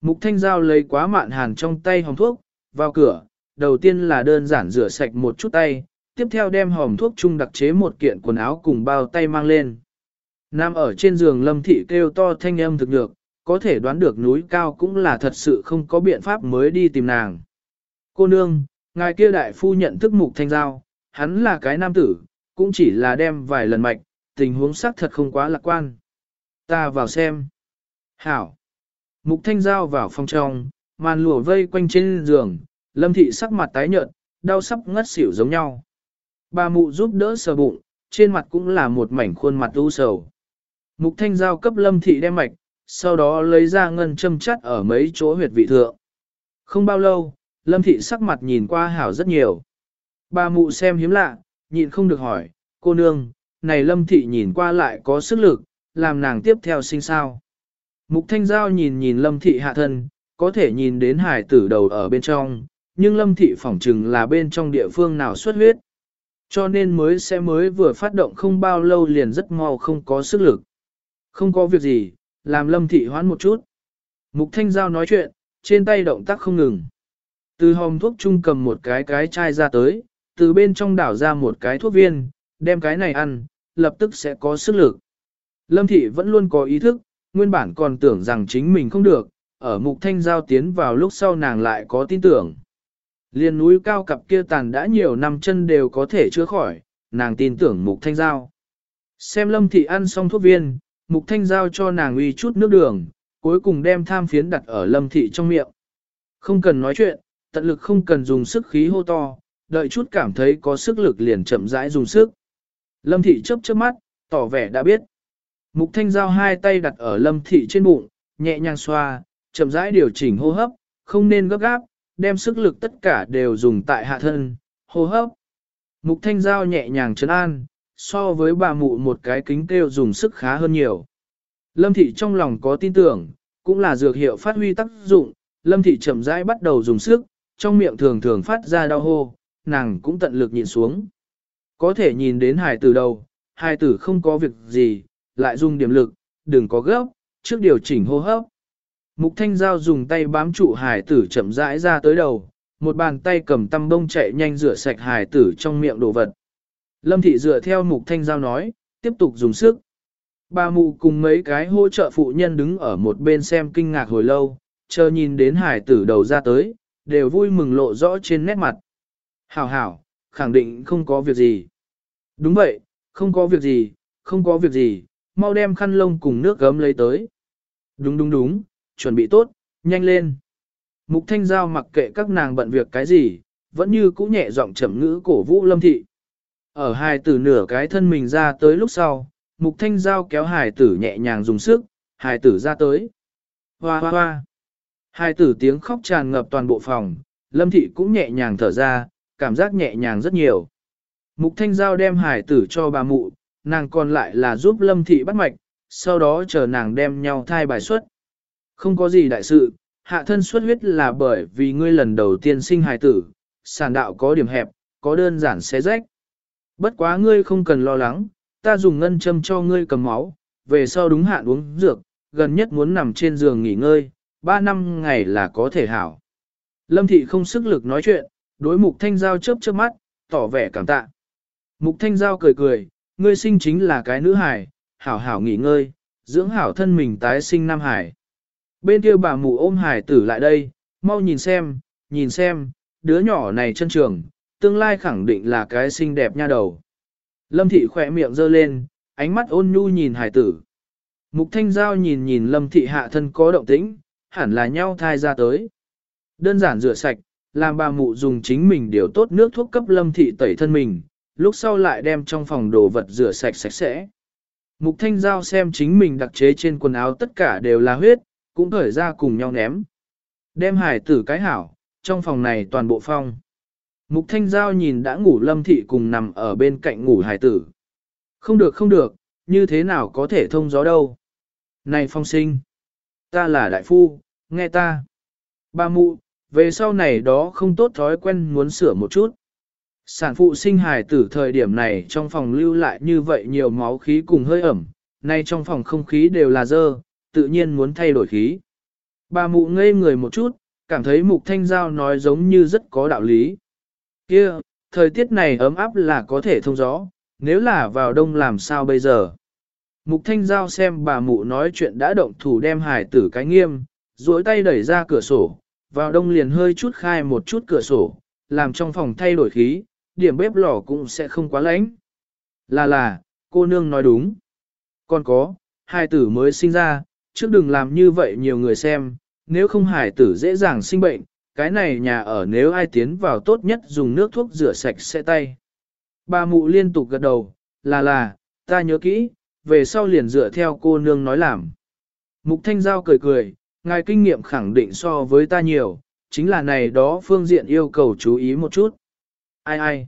Mục thanh giao lấy quá mạn hàn trong tay hồng thuốc, vào cửa, đầu tiên là đơn giản rửa sạch một chút tay, tiếp theo đem hòm thuốc chung đặc chế một kiện quần áo cùng bao tay mang lên. Nam ở trên giường lâm thị kêu to thanh âm thực được, có thể đoán được núi cao cũng là thật sự không có biện pháp mới đi tìm nàng. Cô nương, ngài kia đại phu nhận thức mục thanh giao, hắn là cái nam tử, cũng chỉ là đem vài lần mạch, tình huống xác thật không quá lạc quan. Ta vào xem. Hảo. Mục thanh giao vào phòng trong, màn lụa vây quanh trên giường, lâm thị sắc mặt tái nhợt, đau sắp ngất xỉu giống nhau. Bà mụ giúp đỡ sờ bụng, trên mặt cũng là một mảnh khuôn mặt u sầu. Mục thanh giao cấp lâm thị đem mạch, sau đó lấy ra ngân châm chắt ở mấy chỗ huyệt vị thượng. Không bao lâu, lâm thị sắc mặt nhìn qua hảo rất nhiều. Bà mụ xem hiếm lạ, nhịn không được hỏi, cô nương, này lâm thị nhìn qua lại có sức lực, làm nàng tiếp theo sinh sao. Mục thanh giao nhìn nhìn lâm thị hạ thân, có thể nhìn đến hải tử đầu ở bên trong, nhưng lâm thị phỏng chừng là bên trong địa phương nào xuất huyết. Cho nên mới sẽ mới vừa phát động không bao lâu liền rất mau không có sức lực. Không có việc gì, làm lâm thị hoán một chút. Mục thanh giao nói chuyện, trên tay động tác không ngừng. Từ hòm thuốc chung cầm một cái cái chai ra tới, từ bên trong đảo ra một cái thuốc viên, đem cái này ăn, lập tức sẽ có sức lực. Lâm thị vẫn luôn có ý thức, nguyên bản còn tưởng rằng chính mình không được, ở mục thanh giao tiến vào lúc sau nàng lại có tin tưởng. Liên núi cao cặp kia tàn đã nhiều năm chân đều có thể chữa khỏi, nàng tin tưởng mục thanh giao. Xem lâm thị ăn xong thuốc viên, mục thanh giao cho nàng uy chút nước đường, cuối cùng đem tham phiến đặt ở lâm thị trong miệng. Không cần nói chuyện, tận lực không cần dùng sức khí hô to, đợi chút cảm thấy có sức lực liền chậm rãi dùng sức. Lâm thị chớp chớp mắt, tỏ vẻ đã biết. Mục thanh giao hai tay đặt ở lâm thị trên bụng, nhẹ nhàng xoa, chậm rãi điều chỉnh hô hấp, không nên gấp gáp, đem sức lực tất cả đều dùng tại hạ thân, hô hấp. Mục thanh giao nhẹ nhàng trấn an, so với bà mụ một cái kính kêu dùng sức khá hơn nhiều. Lâm thị trong lòng có tin tưởng, cũng là dược hiệu phát huy tác dụng, lâm thị chậm rãi bắt đầu dùng sức, trong miệng thường thường phát ra đau hô, nàng cũng tận lực nhìn xuống. Có thể nhìn đến hài tử đầu, hài tử không có việc gì, lại dùng điểm lực, đừng có gấp, trước điều chỉnh hô hấp. Mục thanh giao dùng tay bám trụ hài tử chậm rãi ra tới đầu, một bàn tay cầm tăm bông chạy nhanh rửa sạch hài tử trong miệng đồ vật. Lâm thị dựa theo mục thanh giao nói, tiếp tục dùng sức. Bà mụ cùng mấy cái hỗ trợ phụ nhân đứng ở một bên xem kinh ngạc hồi lâu, chờ nhìn đến hải tử đầu ra tới, đều vui mừng lộ rõ trên nét mặt. Hảo hảo, khẳng định không có việc gì. Đúng vậy, không có việc gì, không có việc gì, mau đem khăn lông cùng nước gấm lấy tới. Đúng đúng đúng, chuẩn bị tốt, nhanh lên. Mục Thanh Giao mặc kệ các nàng bận việc cái gì, vẫn như cũ nhẹ giọng chậm ngữ cổ vũ lâm thị. Ở hài tử nửa cái thân mình ra tới lúc sau, Mục Thanh Giao kéo hài tử nhẹ nhàng dùng sức, hài tử ra tới. Hoa hoa hoa. Hài tử tiếng khóc tràn ngập toàn bộ phòng, lâm thị cũng nhẹ nhàng thở ra, cảm giác nhẹ nhàng rất nhiều. Mục Thanh Giao đem hài tử cho bà mụ, nàng còn lại là giúp lâm thị bắt mạch, sau đó chờ nàng đem nhau thai bài xuất. Không có gì đại sự, hạ thân xuất huyết là bởi vì ngươi lần đầu tiên sinh hài tử, sản đạo có điểm hẹp, có đơn giản xé rách. Bất quá ngươi không cần lo lắng, ta dùng ngân châm cho ngươi cầm máu, về sau đúng hạn uống dược, gần nhất muốn nằm trên giường nghỉ ngơi, 3 năm ngày là có thể hảo. Lâm thị không sức lực nói chuyện, đối mục thanh giao chớp chớp mắt, tỏ vẻ cảm tạ. Mục thanh giao cười cười, ngươi sinh chính là cái nữ hải, hảo hảo nghỉ ngơi, dưỡng hảo thân mình tái sinh nam hải. Bên kia bà mụ ôm hải tử lại đây, mau nhìn xem, nhìn xem, đứa nhỏ này chân trường, tương lai khẳng định là cái xinh đẹp nha đầu. Lâm thị khỏe miệng giơ lên, ánh mắt ôn nhu nhìn hải tử. Mục thanh giao nhìn nhìn lâm thị hạ thân có động tĩnh, hẳn là nhau thai ra tới. Đơn giản rửa sạch, làm bà mụ dùng chính mình điều tốt nước thuốc cấp lâm thị tẩy thân mình, lúc sau lại đem trong phòng đồ vật rửa sạch sạch sẽ. Mục thanh giao xem chính mình đặc chế trên quần áo tất cả đều là huyết, cũng thở ra cùng nhau ném. Đem hải tử cái hảo, trong phòng này toàn bộ phong. Mục thanh giao nhìn đã ngủ lâm thị cùng nằm ở bên cạnh ngủ hải tử. Không được không được, như thế nào có thể thông gió đâu. Này phong sinh, ta là đại phu, nghe ta. Ba mụ, về sau này đó không tốt thói quen muốn sửa một chút. Sản phụ sinh hài tử thời điểm này trong phòng lưu lại như vậy nhiều máu khí cùng hơi ẩm, nay trong phòng không khí đều là dơ, tự nhiên muốn thay đổi khí. Bà mụ ngây người một chút, cảm thấy mục thanh giao nói giống như rất có đạo lý kia thời tiết này ấm áp là có thể thông gió, nếu là vào đông làm sao bây giờ? Mục thanh giao xem bà mụ nói chuyện đã động thủ đem hải tử cái nghiêm, duỗi tay đẩy ra cửa sổ, vào đông liền hơi chút khai một chút cửa sổ, làm trong phòng thay đổi khí, điểm bếp lò cũng sẽ không quá lạnh. Là là, cô nương nói đúng. Còn có, Hải tử mới sinh ra, trước đừng làm như vậy nhiều người xem, nếu không hải tử dễ dàng sinh bệnh, cái này nhà ở nếu ai tiến vào tốt nhất dùng nước thuốc rửa sạch sẽ tay. Bà mụ liên tục gật đầu, là là, ta nhớ kỹ, về sau liền dựa theo cô nương nói làm. Mục Thanh Giao cười cười, ngài kinh nghiệm khẳng định so với ta nhiều, chính là này đó phương diện yêu cầu chú ý một chút. Ai ai?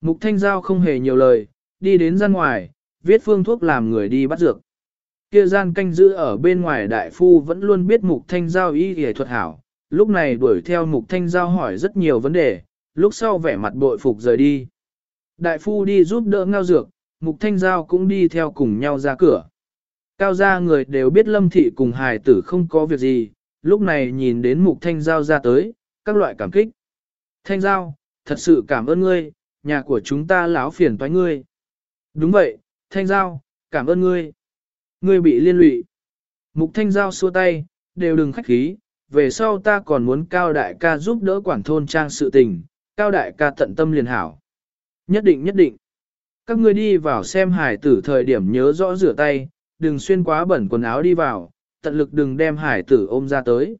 Mục Thanh Giao không hề nhiều lời, đi đến gian ngoài, viết phương thuốc làm người đi bắt dược. Kia gian canh giữ ở bên ngoài đại phu vẫn luôn biết Mục Thanh Giao y y thuật hảo, lúc này đuổi theo Mục Thanh Giao hỏi rất nhiều vấn đề, lúc sau vẻ mặt bội phục rời đi. Đại phu đi giúp đỡ ngao dược, Mục Thanh Giao cũng đi theo cùng nhau ra cửa. Cao gia người đều biết Lâm Thị cùng hài tử không có việc gì, lúc này nhìn đến Mục Thanh Giao ra tới, các loại cảm kích. Thanh Giao, thật sự cảm ơn ngươi, nhà của chúng ta lão phiền toái ngươi. Đúng vậy, Thanh Giao, cảm ơn ngươi. Ngươi bị liên lụy. Mục Thanh Giao xua tay, đều đừng khách khí, về sau ta còn muốn Cao Đại ca giúp đỡ quản thôn trang sự tình, Cao Đại ca tận tâm liền hảo. Nhất định nhất định. Các ngươi đi vào xem hải tử thời điểm nhớ rõ rửa tay, đừng xuyên quá bẩn quần áo đi vào, tận lực đừng đem hải tử ôm ra tới.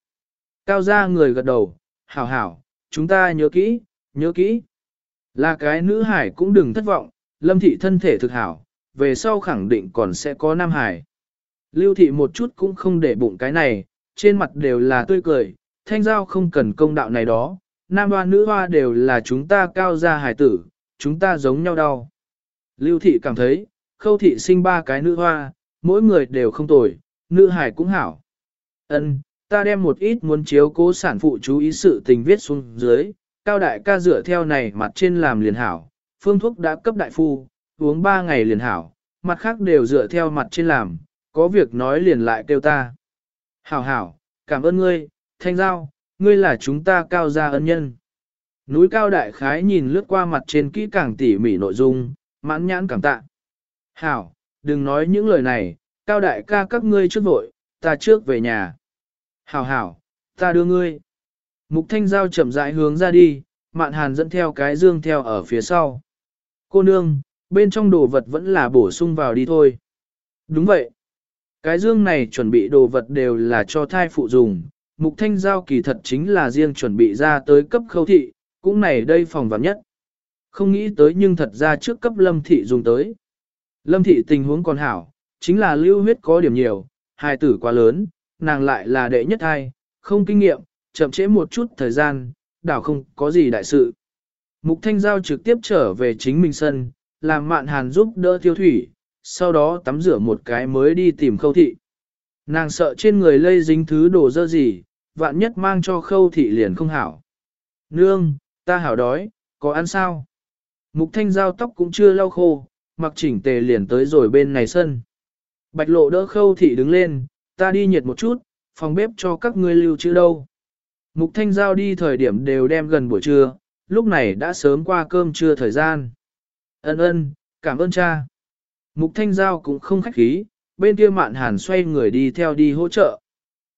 Cao gia người gật đầu, hảo hảo, chúng ta nhớ kỹ, nhớ kỹ. Là cái nữ hải cũng đừng thất vọng, lâm thị thân thể thực hảo, về sau khẳng định còn sẽ có nam hải. Lưu thị một chút cũng không để bụng cái này, trên mặt đều là tươi cười, thanh giao không cần công đạo này đó, nam hoa nữ hoa đều là chúng ta cao gia hải tử, chúng ta giống nhau đau. Lưu thị cảm thấy, khâu thị sinh ba cái nữ hoa, mỗi người đều không tồi, nữ hải cũng hảo. Ân, ta đem một ít muốn chiếu cố sản phụ chú ý sự tình viết xuống dưới, cao đại ca dựa theo này mặt trên làm liền hảo, phương thuốc đã cấp đại phu, uống ba ngày liền hảo, mặt khác đều dựa theo mặt trên làm, có việc nói liền lại kêu ta. Hảo hảo, cảm ơn ngươi, thanh giao, ngươi là chúng ta cao gia ân nhân. Núi cao đại khái nhìn lướt qua mặt trên kỹ càng tỉ mỉ nội dung, mãn nhãn cảm tạ. Hảo, đừng nói những lời này, cao đại ca các ngươi trước vội, ta trước về nhà. Hảo hảo, ta đưa ngươi. Mục thanh giao chậm rãi hướng ra đi, mạn hàn dẫn theo cái dương theo ở phía sau. Cô nương, bên trong đồ vật vẫn là bổ sung vào đi thôi. Đúng vậy. Cái dương này chuẩn bị đồ vật đều là cho thai phụ dùng. Mục thanh giao kỳ thật chính là riêng chuẩn bị ra tới cấp khâu thị, cũng này đây phòng vắng nhất. Không nghĩ tới nhưng thật ra trước cấp lâm thị dùng tới. Lâm thị tình huống còn hảo, chính là lưu huyết có điểm nhiều, hài tử quá lớn, nàng lại là đệ nhất hai, không kinh nghiệm, chậm trễ một chút thời gian, đảo không có gì đại sự. Mục Thanh Giao trực tiếp trở về chính mình sân, làm mạn hàn giúp đỡ tiêu thủy, sau đó tắm rửa một cái mới đi tìm khâu thị. Nàng sợ trên người lây dính thứ đồ dơ gì, vạn nhất mang cho khâu thị liền không hảo. Nương, ta hảo đói, có ăn sao? Mục thanh giao tóc cũng chưa lau khô, mặc chỉnh tề liền tới rồi bên này sân. Bạch lộ đỡ khâu thị đứng lên, ta đi nhiệt một chút, phòng bếp cho các ngươi lưu trữ đâu. Mục thanh giao đi thời điểm đều đem gần buổi trưa, lúc này đã sớm qua cơm trưa thời gian. Ân ân, cảm ơn cha. Mục thanh giao cũng không khách khí, bên kia mạn hàn xoay người đi theo đi hỗ trợ.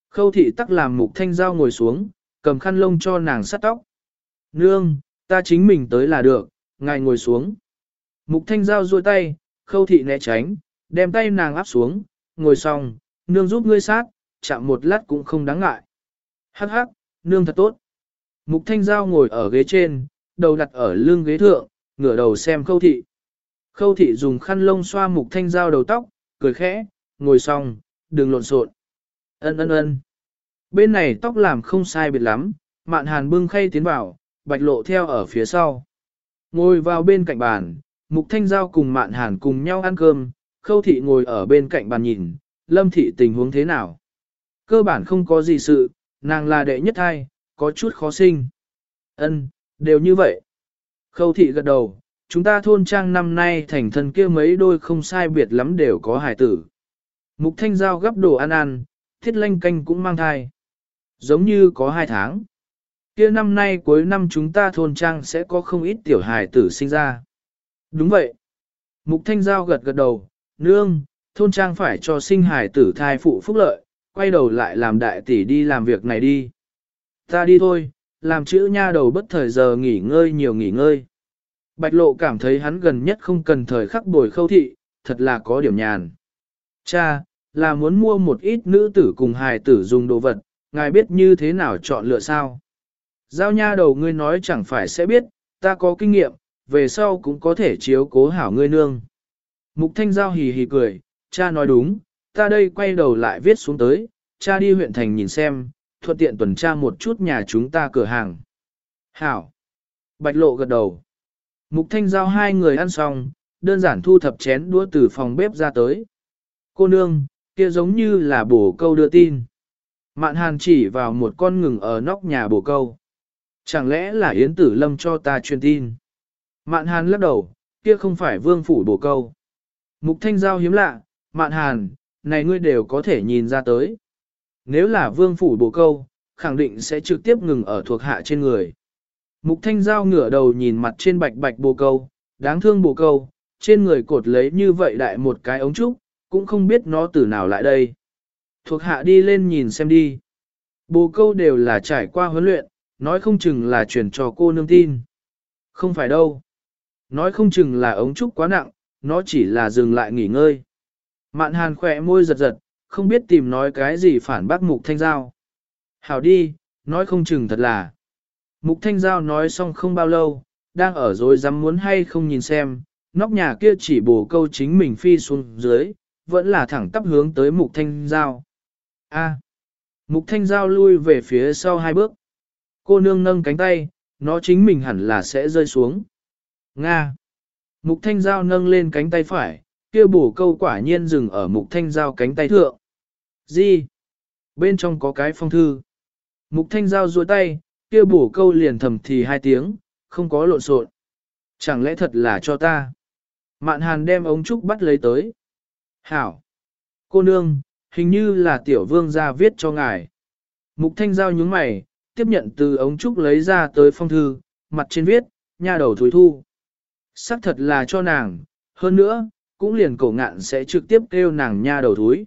Khâu thị tắc làm mục thanh giao ngồi xuống, cầm khăn lông cho nàng sắt tóc. Nương, Ta chính mình tới là được, ngài ngồi xuống. Mục thanh giao duỗi tay, khâu thị né tránh, đem tay nàng áp xuống, ngồi xong, nương giúp ngươi sát, chạm một lát cũng không đáng ngại. Hắc hắc, nương thật tốt. Mục thanh giao ngồi ở ghế trên, đầu đặt ở lưng ghế thượng, ngửa đầu xem khâu thị. Khâu thị dùng khăn lông xoa mục thanh giao đầu tóc, cười khẽ, ngồi xong, đừng lộn xộn. Ân ân ân. Bên này tóc làm không sai biệt lắm, mạn hàn bưng khay tiến vào, bạch lộ theo ở phía sau. Ngồi vào bên cạnh bàn, mục thanh giao cùng mạn hàn cùng nhau ăn cơm, khâu thị ngồi ở bên cạnh bàn nhìn, lâm thị tình huống thế nào. Cơ bản không có gì sự, nàng là đệ nhất thai, có chút khó sinh. Ân, đều như vậy. Khâu thị gật đầu, chúng ta thôn trang năm nay thành thân kia mấy đôi không sai biệt lắm đều có hài tử. Mục thanh giao gấp đồ ăn ăn, thiết lanh canh cũng mang thai. Giống như có hai tháng. Kia năm nay cuối năm chúng ta thôn trang sẽ có không ít tiểu hài tử sinh ra. Đúng vậy. Mục thanh giao gật gật đầu, nương, thôn trang phải cho sinh hài tử thai phụ phúc lợi, quay đầu lại làm đại tỷ đi làm việc này đi. Ta đi thôi, làm chữ nha đầu bất thời giờ nghỉ ngơi nhiều nghỉ ngơi. Bạch lộ cảm thấy hắn gần nhất không cần thời khắc bồi khâu thị, thật là có điểm nhàn. Cha, là muốn mua một ít nữ tử cùng hài tử dùng đồ vật, ngài biết như thế nào chọn lựa sao? Giao nha đầu ngươi nói chẳng phải sẽ biết, ta có kinh nghiệm, về sau cũng có thể chiếu cố hảo ngươi nương. Mục thanh giao hì hì cười, cha nói đúng, ta đây quay đầu lại viết xuống tới, cha đi huyện thành nhìn xem, thuận tiện tuần tra một chút nhà chúng ta cửa hàng. Hảo. Bạch lộ gật đầu. Mục thanh giao hai người ăn xong, đơn giản thu thập chén đũa từ phòng bếp ra tới. Cô nương, kia giống như là bổ câu đưa tin. Mạn hàn chỉ vào một con ngừng ở nóc nhà bổ câu. Chẳng lẽ là Yến Tử Lâm cho ta truyền tin? Mạn hàn lắc đầu, kia không phải vương phủ bổ câu. Mục thanh giao hiếm lạ, mạn hàn, này ngươi đều có thể nhìn ra tới. Nếu là vương phủ bổ câu, khẳng định sẽ trực tiếp ngừng ở thuộc hạ trên người. Mục thanh giao ngửa đầu nhìn mặt trên bạch bạch bồ câu, đáng thương bồ câu, trên người cột lấy như vậy đại một cái ống trúc, cũng không biết nó từ nào lại đây. Thuộc hạ đi lên nhìn xem đi. Bồ câu đều là trải qua huấn luyện, nói không chừng là truyền cho cô nương tin. Không phải đâu. Nói không chừng là ống trúc quá nặng, nó chỉ là dừng lại nghỉ ngơi. Mạn hàn khỏe môi giật giật, không biết tìm nói cái gì phản bác mục thanh giao. Hảo đi, nói không chừng thật là. Mục thanh giao nói xong không bao lâu, đang ở rồi dám muốn hay không nhìn xem, nóc nhà kia chỉ bổ câu chính mình phi xuống dưới, vẫn là thẳng tắp hướng tới mục thanh giao. A. Mục thanh giao lui về phía sau hai bước. Cô nương nâng cánh tay, nó chính mình hẳn là sẽ rơi xuống. Nga. Mục thanh giao nâng lên cánh tay phải, kia bổ câu quả nhiên dừng ở mục thanh giao cánh tay thượng. Gì? Bên trong có cái phong thư. Mục thanh giao duỗi tay, kia bổ câu liền thầm thì hai tiếng, không có lộn xộn. Chẳng lẽ thật là cho ta? Mạn hàn đem ống trúc bắt lấy tới. Hảo! Cô nương, hình như là tiểu vương gia viết cho ngài. Mục thanh giao nhướng mày, tiếp nhận từ ống trúc lấy ra tới phong thư, mặt trên viết, nha đầu thối thu. Sắc thật là cho nàng, hơn nữa, cũng liền cổ ngạn sẽ trực tiếp kêu nàng nha đầu thúi.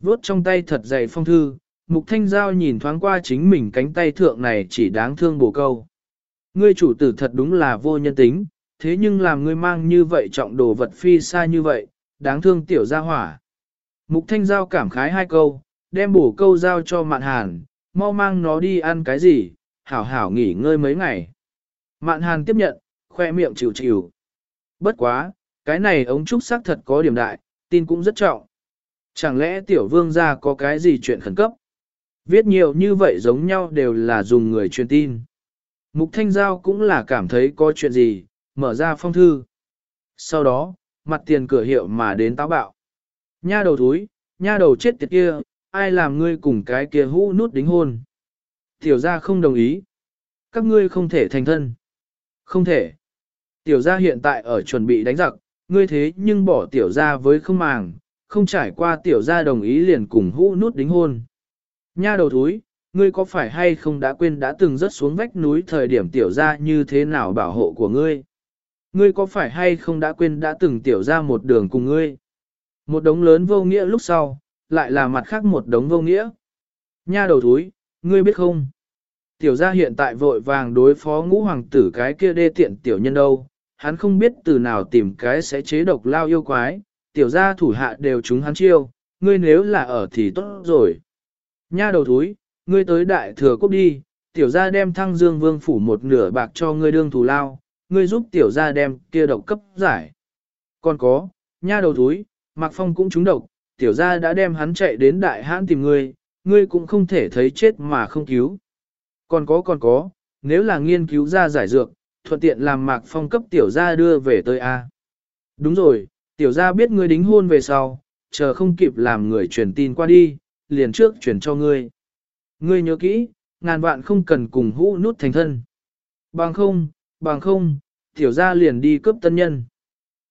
Vốt trong tay thật dày phong thư, mục thanh giao nhìn thoáng qua chính mình cánh tay thượng này chỉ đáng thương bổ câu. Ngươi chủ tử thật đúng là vô nhân tính, thế nhưng làm ngươi mang như vậy trọng đồ vật phi xa như vậy, đáng thương tiểu gia hỏa. Mục thanh giao cảm khái hai câu, đem bổ câu giao cho mạn hàn, mau mang nó đi ăn cái gì, hảo hảo nghỉ ngơi mấy ngày. Mạn hàn tiếp nhận, khoe miệng chịu chịu. Bất quá, cái này ống trúc xác thật có điểm đại, tin cũng rất trọng. Chẳng lẽ tiểu vương gia có cái gì chuyện khẩn cấp? Viết nhiều như vậy giống nhau đều là dùng người truyền tin. Mục Thanh Giao cũng là cảm thấy có chuyện gì, mở ra phong thư. Sau đó, mặt tiền cửa hiệu mà đến táo bạo. Nha đầu thúi, nha đầu chết tiệt kia, ai làm ngươi cùng cái kia hũ nút đính hôn. Tiểu gia không đồng ý. Các ngươi không thể thành thân. Không thể. Tiểu gia hiện tại ở chuẩn bị đánh giặc, ngươi thế nhưng bỏ tiểu gia với không màng, không trải qua tiểu gia đồng ý liền cùng hũ nút đính hôn. Nha đầu thúi, ngươi có phải hay không đã quên đã từng rớt xuống vách núi thời điểm tiểu gia như thế nào bảo hộ của ngươi? Ngươi có phải hay không đã quên đã từng tiểu ra một đường cùng ngươi? Một đống lớn vô nghĩa lúc sau, lại là mặt khác một đống vô nghĩa. Nha đầu thúi, ngươi biết không? tiểu gia hiện tại vội vàng đối phó ngũ hoàng tử cái kia đê tiện tiểu nhân đâu, hắn không biết từ nào tìm cái sẽ chế độc lao yêu quái, tiểu gia thủ hạ đều chúng hắn chiêu, ngươi nếu là ở thì tốt rồi. Nha đầu thúi, ngươi tới đại thừa quốc đi, tiểu gia đem thăng dương vương phủ một nửa bạc cho ngươi đương thù lao, ngươi giúp tiểu gia đem kia độc cấp giải. Còn có, nha đầu thúi, Mạc Phong cũng trúng độc, tiểu gia đã đem hắn chạy đến đại hãn tìm ngươi, ngươi cũng không thể thấy chết mà không cứu. Còn có còn có, nếu là nghiên cứu ra giải dược, thuận tiện làm Mạc Phong cấp tiểu gia đưa về tới A. Đúng rồi, tiểu gia biết ngươi đính hôn về sau, chờ không kịp làm người truyền tin qua đi, liền trước chuyển cho ngươi. Ngươi nhớ kỹ, ngàn vạn không cần cùng hũ nút thành thân. Bằng không, bằng không, tiểu gia liền đi cướp tân nhân.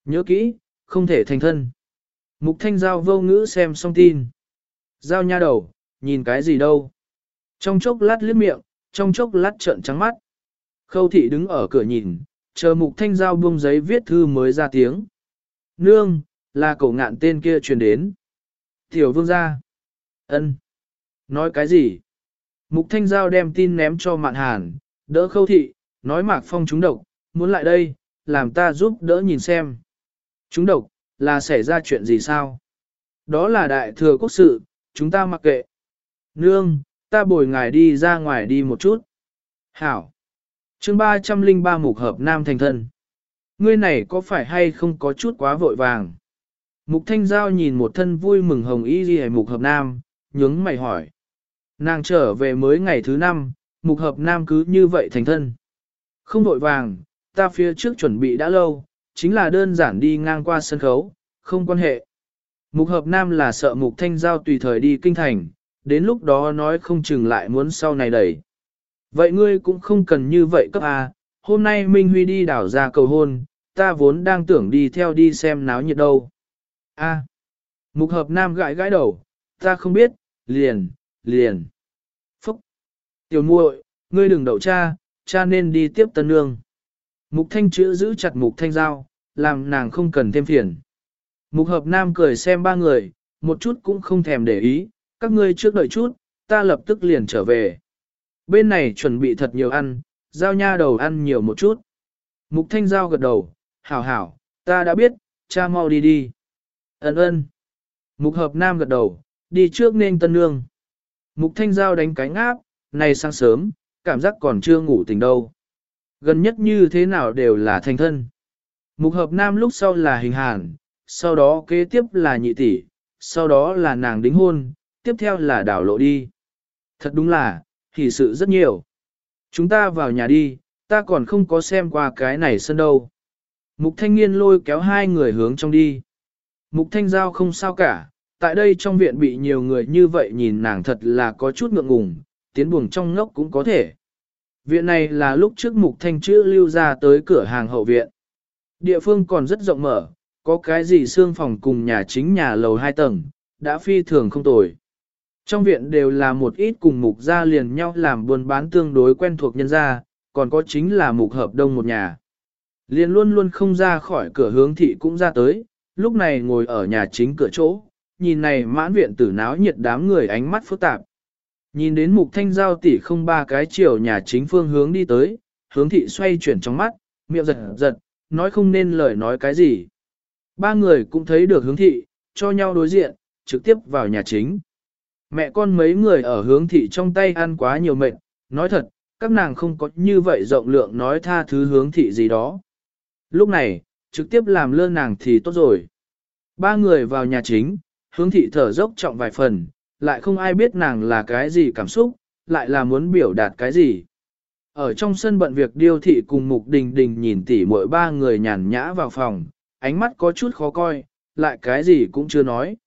Nhớ kỹ, không thể thành thân. Mục thanh giao vô ngữ xem xong tin. Giao nha đầu, nhìn cái gì đâu. Trong chốc lát liếc miệng, trong chốc lát trợn trắng mắt. Khâu thị đứng ở cửa nhìn, chờ mục thanh giao buông giấy viết thư mới ra tiếng. Nương, là cổ ngạn tên kia truyền đến. Tiểu vương gia ân, Nói cái gì? Mục thanh giao đem tin ném cho mạn hàn, đỡ khâu thị, nói mạc phong trúng độc, muốn lại đây, làm ta giúp đỡ nhìn xem. Trúng độc, là xảy ra chuyện gì sao? Đó là đại thừa quốc sự, chúng ta mặc kệ. Nương, ta bồi ngài đi ra ngoài đi một chút. Hảo. chương 303 mục hợp nam thành thân. Ngươi này có phải hay không có chút quá vội vàng? Mục thanh giao nhìn một thân vui mừng hồng y ghi mục hợp nam, nhướng mày hỏi. Nàng trở về mới ngày thứ năm, mục hợp nam cứ như vậy thành thân. Không vội vàng, ta phía trước chuẩn bị đã lâu, chính là đơn giản đi ngang qua sân khấu, không quan hệ. Mục hợp nam là sợ mục thanh giao tùy thời đi kinh thành, đến lúc đó nói không chừng lại muốn sau này đẩy. Vậy ngươi cũng không cần như vậy cấp à, hôm nay Minh Huy đi đảo ra cầu hôn, ta vốn đang tưởng đi theo đi xem náo nhiệt đâu. A. Mục hợp nam gãi gãi đầu, ta không biết, liền, liền. Phúc. Tiểu muội, ngươi đừng đậu cha, cha nên đi tiếp tân nương. Mục thanh chữ giữ chặt mục thanh giao, làm nàng không cần thêm phiền. Mục hợp nam cười xem ba người, một chút cũng không thèm để ý, các ngươi trước đợi chút, ta lập tức liền trở về. Bên này chuẩn bị thật nhiều ăn, giao nha đầu ăn nhiều một chút. Mục thanh giao gật đầu, hảo hảo, ta đã biết, cha mau đi đi. Ấn ơn. Mục hợp nam gật đầu, đi trước nên tân nương. Mục thanh giao đánh cánh áp, này sáng sớm, cảm giác còn chưa ngủ tỉnh đâu. Gần nhất như thế nào đều là thành thân. Mục hợp nam lúc sau là hình hàn, sau đó kế tiếp là nhị tỷ, sau đó là nàng đính hôn, tiếp theo là đảo lộ đi. Thật đúng là, thì sự rất nhiều. Chúng ta vào nhà đi, ta còn không có xem qua cái này sân đâu. Mục thanh niên lôi kéo hai người hướng trong đi. Mục thanh giao không sao cả, tại đây trong viện bị nhiều người như vậy nhìn nàng thật là có chút ngượng ngùng, tiến buồng trong ngốc cũng có thể. Viện này là lúc trước mục thanh chữ lưu ra tới cửa hàng hậu viện. Địa phương còn rất rộng mở, có cái gì xương phòng cùng nhà chính nhà lầu hai tầng, đã phi thường không tồi. Trong viện đều là một ít cùng mục gia liền nhau làm buôn bán tương đối quen thuộc nhân gia, còn có chính là mục hợp đông một nhà. Liền luôn luôn không ra khỏi cửa hướng thị cũng ra tới, lúc này ngồi ở nhà chính cửa chỗ, nhìn này mãn viện tử náo nhiệt đám người ánh mắt phức tạp. Nhìn đến mục thanh giao tỷ không ba cái chiều nhà chính phương hướng đi tới, hướng thị xoay chuyển trong mắt, miệng giật giật, nói không nên lời nói cái gì. Ba người cũng thấy được hướng thị, cho nhau đối diện, trực tiếp vào nhà chính. Mẹ con mấy người ở hướng thị trong tay ăn quá nhiều mệt, nói thật, các nàng không có như vậy rộng lượng nói tha thứ hướng thị gì đó. Lúc này, trực tiếp làm lơ nàng thì tốt rồi. Ba người vào nhà chính, hướng thị thở dốc trọng vài phần, lại không ai biết nàng là cái gì cảm xúc, lại là muốn biểu đạt cái gì. Ở trong sân bận việc điêu thị cùng mục đình đình nhìn tỉ mỗi ba người nhàn nhã vào phòng, ánh mắt có chút khó coi, lại cái gì cũng chưa nói.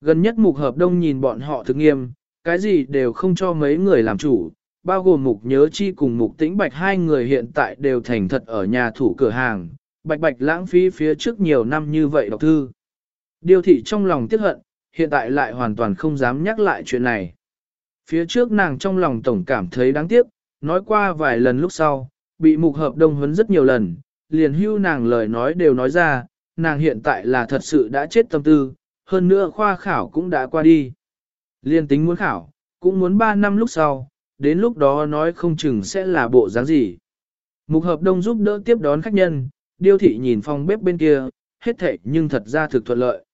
Gần nhất mục hợp đông nhìn bọn họ thực nghiêm, cái gì đều không cho mấy người làm chủ, bao gồm mục nhớ chi cùng mục tĩnh bạch hai người hiện tại đều thành thật ở nhà thủ cửa hàng, bạch bạch lãng phí phía trước nhiều năm như vậy đọc thư. Điều thị trong lòng tiếc hận, hiện tại lại hoàn toàn không dám nhắc lại chuyện này. Phía trước nàng trong lòng tổng cảm thấy đáng tiếc, nói qua vài lần lúc sau, bị mục hợp đông huấn rất nhiều lần, liền hưu nàng lời nói đều nói ra, nàng hiện tại là thật sự đã chết tâm tư, hơn nữa khoa khảo cũng đã qua đi. Liên tính muốn khảo, cũng muốn 3 năm lúc sau, đến lúc đó nói không chừng sẽ là bộ dáng gì. Mục hợp đông giúp đỡ tiếp đón khách nhân, điêu thị nhìn phòng bếp bên kia, hết thệ nhưng thật ra thực thuận lợi.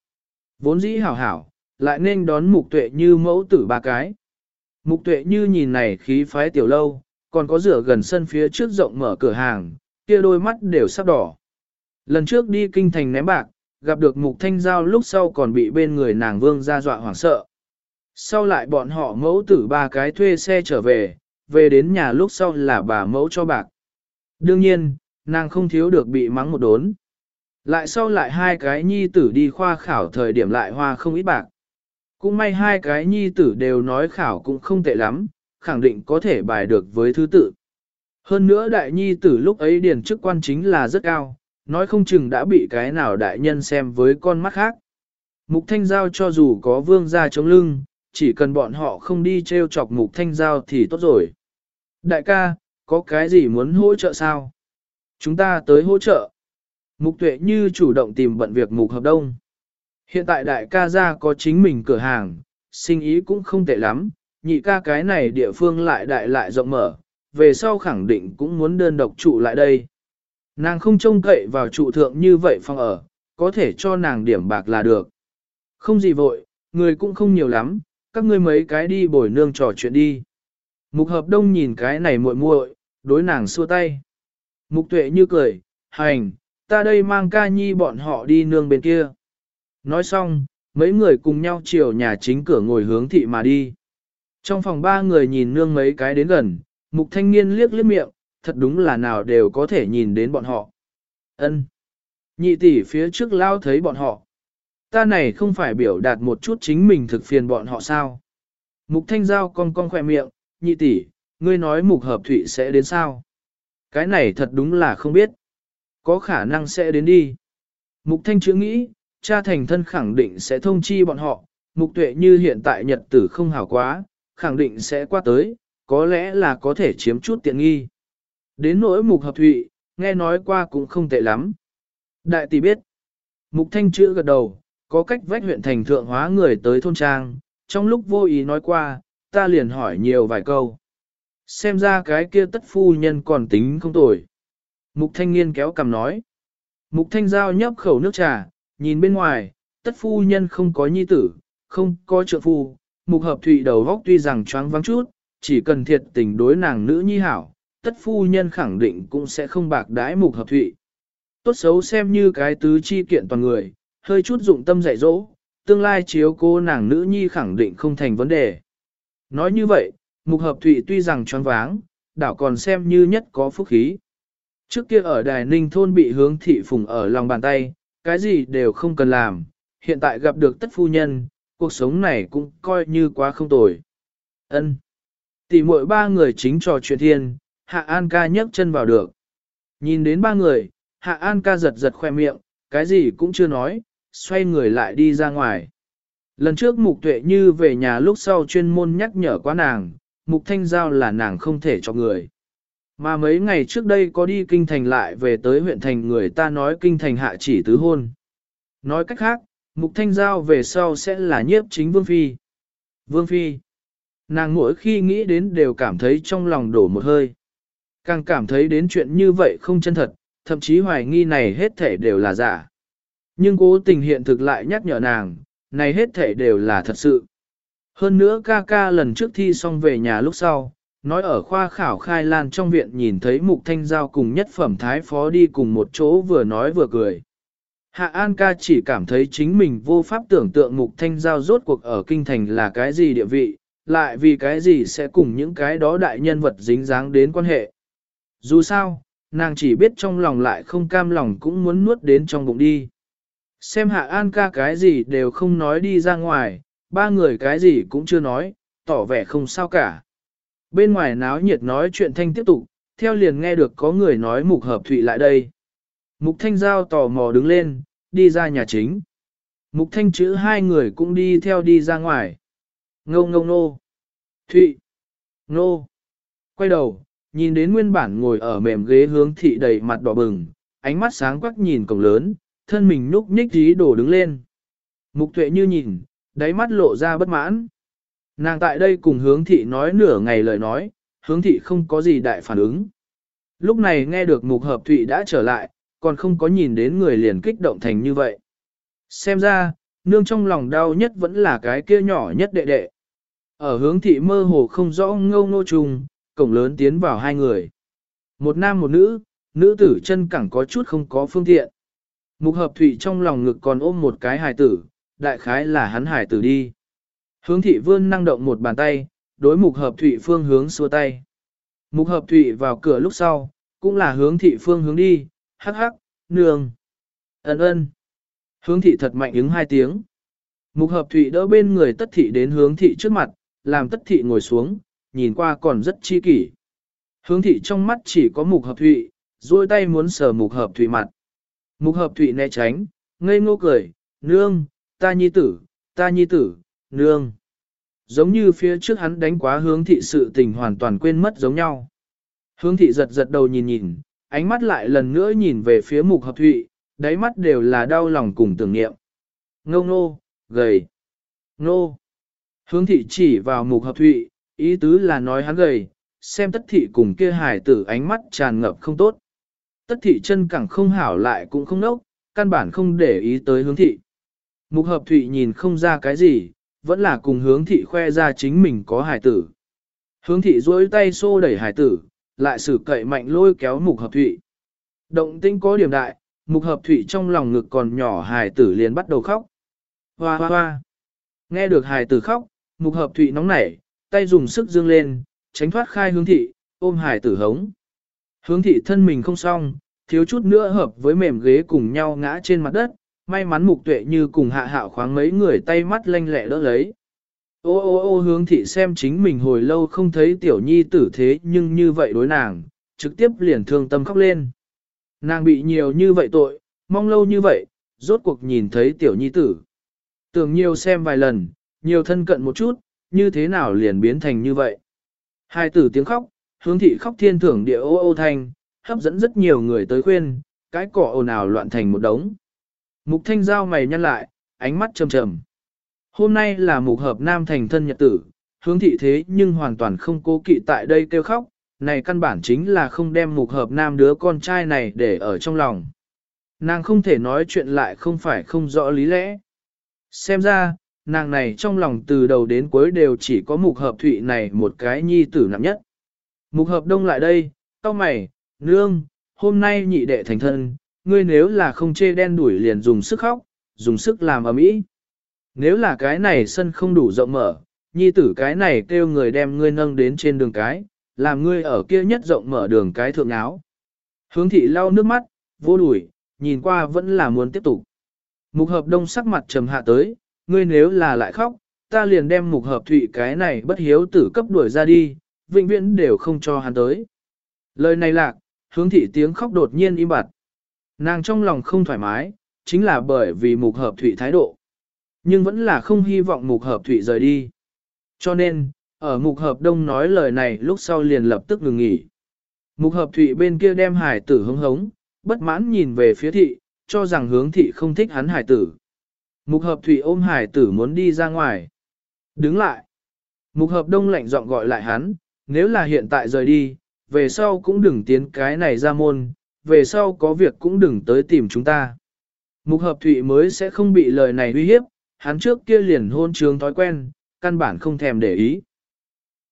Vốn dĩ hảo hảo, lại nên đón mục tuệ như mẫu tử ba cái. Mục tuệ như nhìn này khí phái tiểu lâu, còn có rửa gần sân phía trước rộng mở cửa hàng, kia đôi mắt đều sắp đỏ. Lần trước đi kinh thành ném bạc, gặp được mục thanh giao lúc sau còn bị bên người nàng vương ra dọa hoảng sợ. Sau lại bọn họ mẫu tử ba cái thuê xe trở về, về đến nhà lúc sau là bà mẫu cho bạc. Đương nhiên, nàng không thiếu được bị mắng một đốn. Lại sau lại hai cái nhi tử đi khoa khảo thời điểm lại hoa không ít bạc. Cũng may hai cái nhi tử đều nói khảo cũng không tệ lắm, khẳng định có thể bài được với thứ tự. Hơn nữa đại nhi tử lúc ấy điền chức quan chính là rất cao, nói không chừng đã bị cái nào đại nhân xem với con mắt khác. Mục thanh giao cho dù có vương gia chống lưng, chỉ cần bọn họ không đi treo chọc mục thanh giao thì tốt rồi. Đại ca, có cái gì muốn hỗ trợ sao? Chúng ta tới hỗ trợ. Mục tuệ như chủ động tìm bận việc mục hợp đông. Hiện tại đại ca gia có chính mình cửa hàng, sinh ý cũng không tệ lắm, nhị ca cái này địa phương lại đại lại rộng mở, về sau khẳng định cũng muốn đơn độc trụ lại đây. Nàng không trông cậy vào trụ thượng như vậy phòng ở, có thể cho nàng điểm bạc là được. Không gì vội, người cũng không nhiều lắm, các ngươi mấy cái đi bồi nương trò chuyện đi. Mục hợp đông nhìn cái này muội muội, đối nàng xua tay. Mục tuệ như cười, hành, ta đây mang ca nhi bọn họ đi nương bên kia. Nói xong, mấy người cùng nhau chiều nhà chính cửa ngồi hướng thị mà đi. Trong phòng ba người nhìn nương mấy cái đến gần, mục thanh niên liếc liếc miệng, thật đúng là nào đều có thể nhìn đến bọn họ. Ân. Nhị tỷ phía trước lao thấy bọn họ. Ta này không phải biểu đạt một chút chính mình thực phiền bọn họ sao. Mục thanh giao con con khỏe miệng, nhị tỷ, ngươi nói mục hợp thụy sẽ đến sao? Cái này thật đúng là không biết. Có khả năng sẽ đến đi. Mục thanh chữ nghĩ, cha thành thân khẳng định sẽ thông chi bọn họ, mục tuệ như hiện tại nhật tử không hảo quá, khẳng định sẽ qua tới, có lẽ là có thể chiếm chút tiện nghi. Đến nỗi mục hợp thụy, nghe nói qua cũng không tệ lắm. Đại tỷ biết, mục thanh chữ gật đầu, có cách vách huyện thành thượng hóa người tới thôn trang, trong lúc vô ý nói qua, ta liền hỏi nhiều vài câu. Xem ra cái kia tất phu nhân còn tính không tồi. Mục thanh niên kéo cầm nói. Mục thanh giao nhấp khẩu nước trà, nhìn bên ngoài, tất phu nhân không có nhi tử, không có trợ phu. Mục hợp thụy đầu góc tuy rằng choáng vắng chút, chỉ cần thiệt tình đối nàng nữ nhi hảo, tất phu nhân khẳng định cũng sẽ không bạc đái mục hợp thụy. Tốt xấu xem như cái tứ chi kiện toàn người, hơi chút dụng tâm dạy dỗ, tương lai chiếu cô nàng nữ nhi khẳng định không thành vấn đề. Nói như vậy, mục hợp thụy tuy rằng choáng váng, đảo còn xem như nhất có phúc khí. Trước kia ở đài ninh thôn bị hướng thị phùng ở lòng bàn tay, cái gì đều không cần làm, hiện tại gặp được tất phu nhân, cuộc sống này cũng coi như quá không tồi. Ân. Tỷ muội ba người chính trò chuyện thiên, Hạ An ca nhấc chân vào được. Nhìn đến ba người, Hạ An ca giật giật khoe miệng, cái gì cũng chưa nói, xoay người lại đi ra ngoài. Lần trước Mục Tuệ Như về nhà lúc sau chuyên môn nhắc nhở quá nàng, Mục Thanh Giao là nàng không thể cho người. Mà mấy ngày trước đây có đi kinh thành lại về tới huyện thành người ta nói kinh thành hạ chỉ tứ hôn. Nói cách khác, Mục Thanh Giao về sau sẽ là nhiếp chính Vương Phi. Vương Phi. Nàng mỗi khi nghĩ đến đều cảm thấy trong lòng đổ một hơi. Càng cảm thấy đến chuyện như vậy không chân thật, thậm chí hoài nghi này hết thể đều là giả. Nhưng cố tình hiện thực lại nhắc nhở nàng, này hết thể đều là thật sự. Hơn nữa ca ca lần trước thi xong về nhà lúc sau, nói ở khoa khảo khai lan trong viện nhìn thấy mục thanh giao cùng nhất phẩm thái phó đi cùng một chỗ vừa nói vừa cười. Hạ An ca chỉ cảm thấy chính mình vô pháp tưởng tượng mục thanh giao rốt cuộc ở kinh thành là cái gì địa vị, lại vì cái gì sẽ cùng những cái đó đại nhân vật dính dáng đến quan hệ. Dù sao, nàng chỉ biết trong lòng lại không cam lòng cũng muốn nuốt đến trong bụng đi. Xem hạ an ca cái gì đều không nói đi ra ngoài, ba người cái gì cũng chưa nói, tỏ vẻ không sao cả. Bên ngoài náo nhiệt nói chuyện thanh tiếp tục, theo liền nghe được có người nói mục hợp thụy lại đây. Mục thanh giao tò mò đứng lên, đi ra nhà chính. Mục thanh chữ hai người cũng đi theo đi ra ngoài. Ngô ngô nô. Thụy. Nô. Quay đầu, nhìn đến nguyên bản ngồi ở mềm ghế hướng thị đầy mặt đỏ bừng, ánh mắt sáng quắc nhìn cổng lớn, thân mình núp nhích dí đổ đứng lên. Mục tuệ như nhìn, đáy mắt lộ ra bất mãn. Nàng tại đây cùng hướng thị nói nửa ngày lời nói, hướng thị không có gì đại phản ứng. Lúc này nghe được mục hợp thụy đã trở lại, còn không có nhìn đến người liền kích động thành như vậy. Xem ra, nương trong lòng đau nhất vẫn là cái kia nhỏ nhất đệ đệ. Ở hướng thị mơ hồ không rõ ngâu nô trùng, cổng lớn tiến vào hai người. Một nam một nữ, nữ tử chân cẳng có chút không có phương tiện. Mục hợp thụy trong lòng ngực còn ôm một cái hài tử, đại khái là hắn hài tử đi. Hướng thị vươn năng động một bàn tay, đối mục hợp thụy phương hướng xua tay. Mục hợp thụy vào cửa lúc sau, cũng là hướng thị phương hướng đi, hắc hắc, nương. Ấn ơn. Hướng thị thật mạnh ứng hai tiếng. Mục hợp thụy đỡ bên người tất thị đến hướng thị trước mặt, làm tất thị ngồi xuống, nhìn qua còn rất chi kỷ. Hướng thị trong mắt chỉ có mục hợp thụy, duỗi tay muốn sờ mục hợp thụy mặt. Mục hợp thụy né tránh, ngây ngô cười, nương, ta nhi tử, ta nhi tử, nương. Giống như phía trước hắn đánh quá hướng thị sự tình hoàn toàn quên mất giống nhau. Hướng thị giật giật đầu nhìn nhìn, ánh mắt lại lần nữa nhìn về phía mục hợp thụy, đáy mắt đều là đau lòng cùng tưởng niệm. Ngô nô, gầy. Nô. Hướng thị chỉ vào mục hợp thụy, ý tứ là nói hắn gầy, xem tất thị cùng kia hải tử ánh mắt tràn ngập không tốt. Tất thị chân cẳng không hảo lại cũng không nốc, căn bản không để ý tới hướng thị. Mục hợp thụy nhìn không ra cái gì, vẫn là cùng hướng thị khoe ra chính mình có hải tử. Hướng thị duỗi tay xô đẩy hải tử, lại sử cậy mạnh lôi kéo mục hợp thụy. Động tinh có điểm đại, mục hợp thụy trong lòng ngực còn nhỏ hải tử liền bắt đầu khóc. Hoa hoa hoa. Nghe được hải tử khóc, mục hợp thụy nóng nảy, tay dùng sức dương lên, tránh thoát khai hướng thị, ôm hải tử hống. Hướng thị thân mình không xong, thiếu chút nữa hợp với mềm ghế cùng nhau ngã trên mặt đất, may mắn mục tuệ như cùng hạ hạo khoáng mấy người tay mắt lanh lẹ đỡ lấy. Ô ô ô hướng thị xem chính mình hồi lâu không thấy tiểu nhi tử thế nhưng như vậy đối nàng, trực tiếp liền thương tâm khóc lên. Nàng bị nhiều như vậy tội, mong lâu như vậy, rốt cuộc nhìn thấy tiểu nhi tử. Tưởng nhiều xem vài lần, nhiều thân cận một chút, như thế nào liền biến thành như vậy. Hai tử tiếng khóc, hướng thị khóc thiên thưởng địa ô ô thanh, hấp dẫn rất nhiều người tới khuyên, cái cỏ ồn ào loạn thành một đống. Mục thanh giao mày nhăn lại, ánh mắt trầm trầm. Hôm nay là mục hợp nam thành thân nhật tử, hướng thị thế nhưng hoàn toàn không cố kỵ tại đây kêu khóc, này căn bản chính là không đem mục hợp nam đứa con trai này để ở trong lòng. Nàng không thể nói chuyện lại không phải không rõ lý lẽ. Xem ra, nàng này trong lòng từ đầu đến cuối đều chỉ có mục hợp thụy này một cái nhi tử nặng nhất. Mục hợp đông lại đây, tao mày, nương, hôm nay nhị đệ thành thân, ngươi nếu là không chê đen đuổi liền dùng sức khóc, dùng sức làm ầm ĩ. Nếu là cái này sân không đủ rộng mở, nhi tử cái này kêu người đem ngươi nâng đến trên đường cái, làm ngươi ở kia nhất rộng mở đường cái thượng áo. Hướng thị lau nước mắt, vô đuổi, nhìn qua vẫn là muốn tiếp tục. Mục hợp đông sắc mặt trầm hạ tới, ngươi nếu là lại khóc, ta liền đem mục hợp thụy cái này bất hiếu tử cấp đuổi ra đi, vĩnh viễn đều không cho hắn tới. Lời này lạc, hướng thị tiếng khóc đột nhiên im bặt. Nàng trong lòng không thoải mái, chính là bởi vì mục hợp thủy thái độ. Nhưng vẫn là không hy vọng mục hợp thủy rời đi. Cho nên, ở mục hợp đông nói lời này lúc sau liền lập tức ngừng nghỉ. Mục hợp thủy bên kia đem hải tử hứng hống, bất mãn nhìn về phía thị, cho rằng hướng thị không thích hắn hải tử. Mục hợp thủy ôm hải tử muốn đi ra ngoài. Đứng lại. Mục hợp đông lạnh giọng gọi lại hắn, nếu là hiện tại rời đi, về sau cũng đừng tiến cái này ra môn, về sau có việc cũng đừng tới tìm chúng ta. Mục hợp thụy mới sẽ không bị lời này uy hiếp, hắn trước kia liền hôn trường thói quen, căn bản không thèm để ý.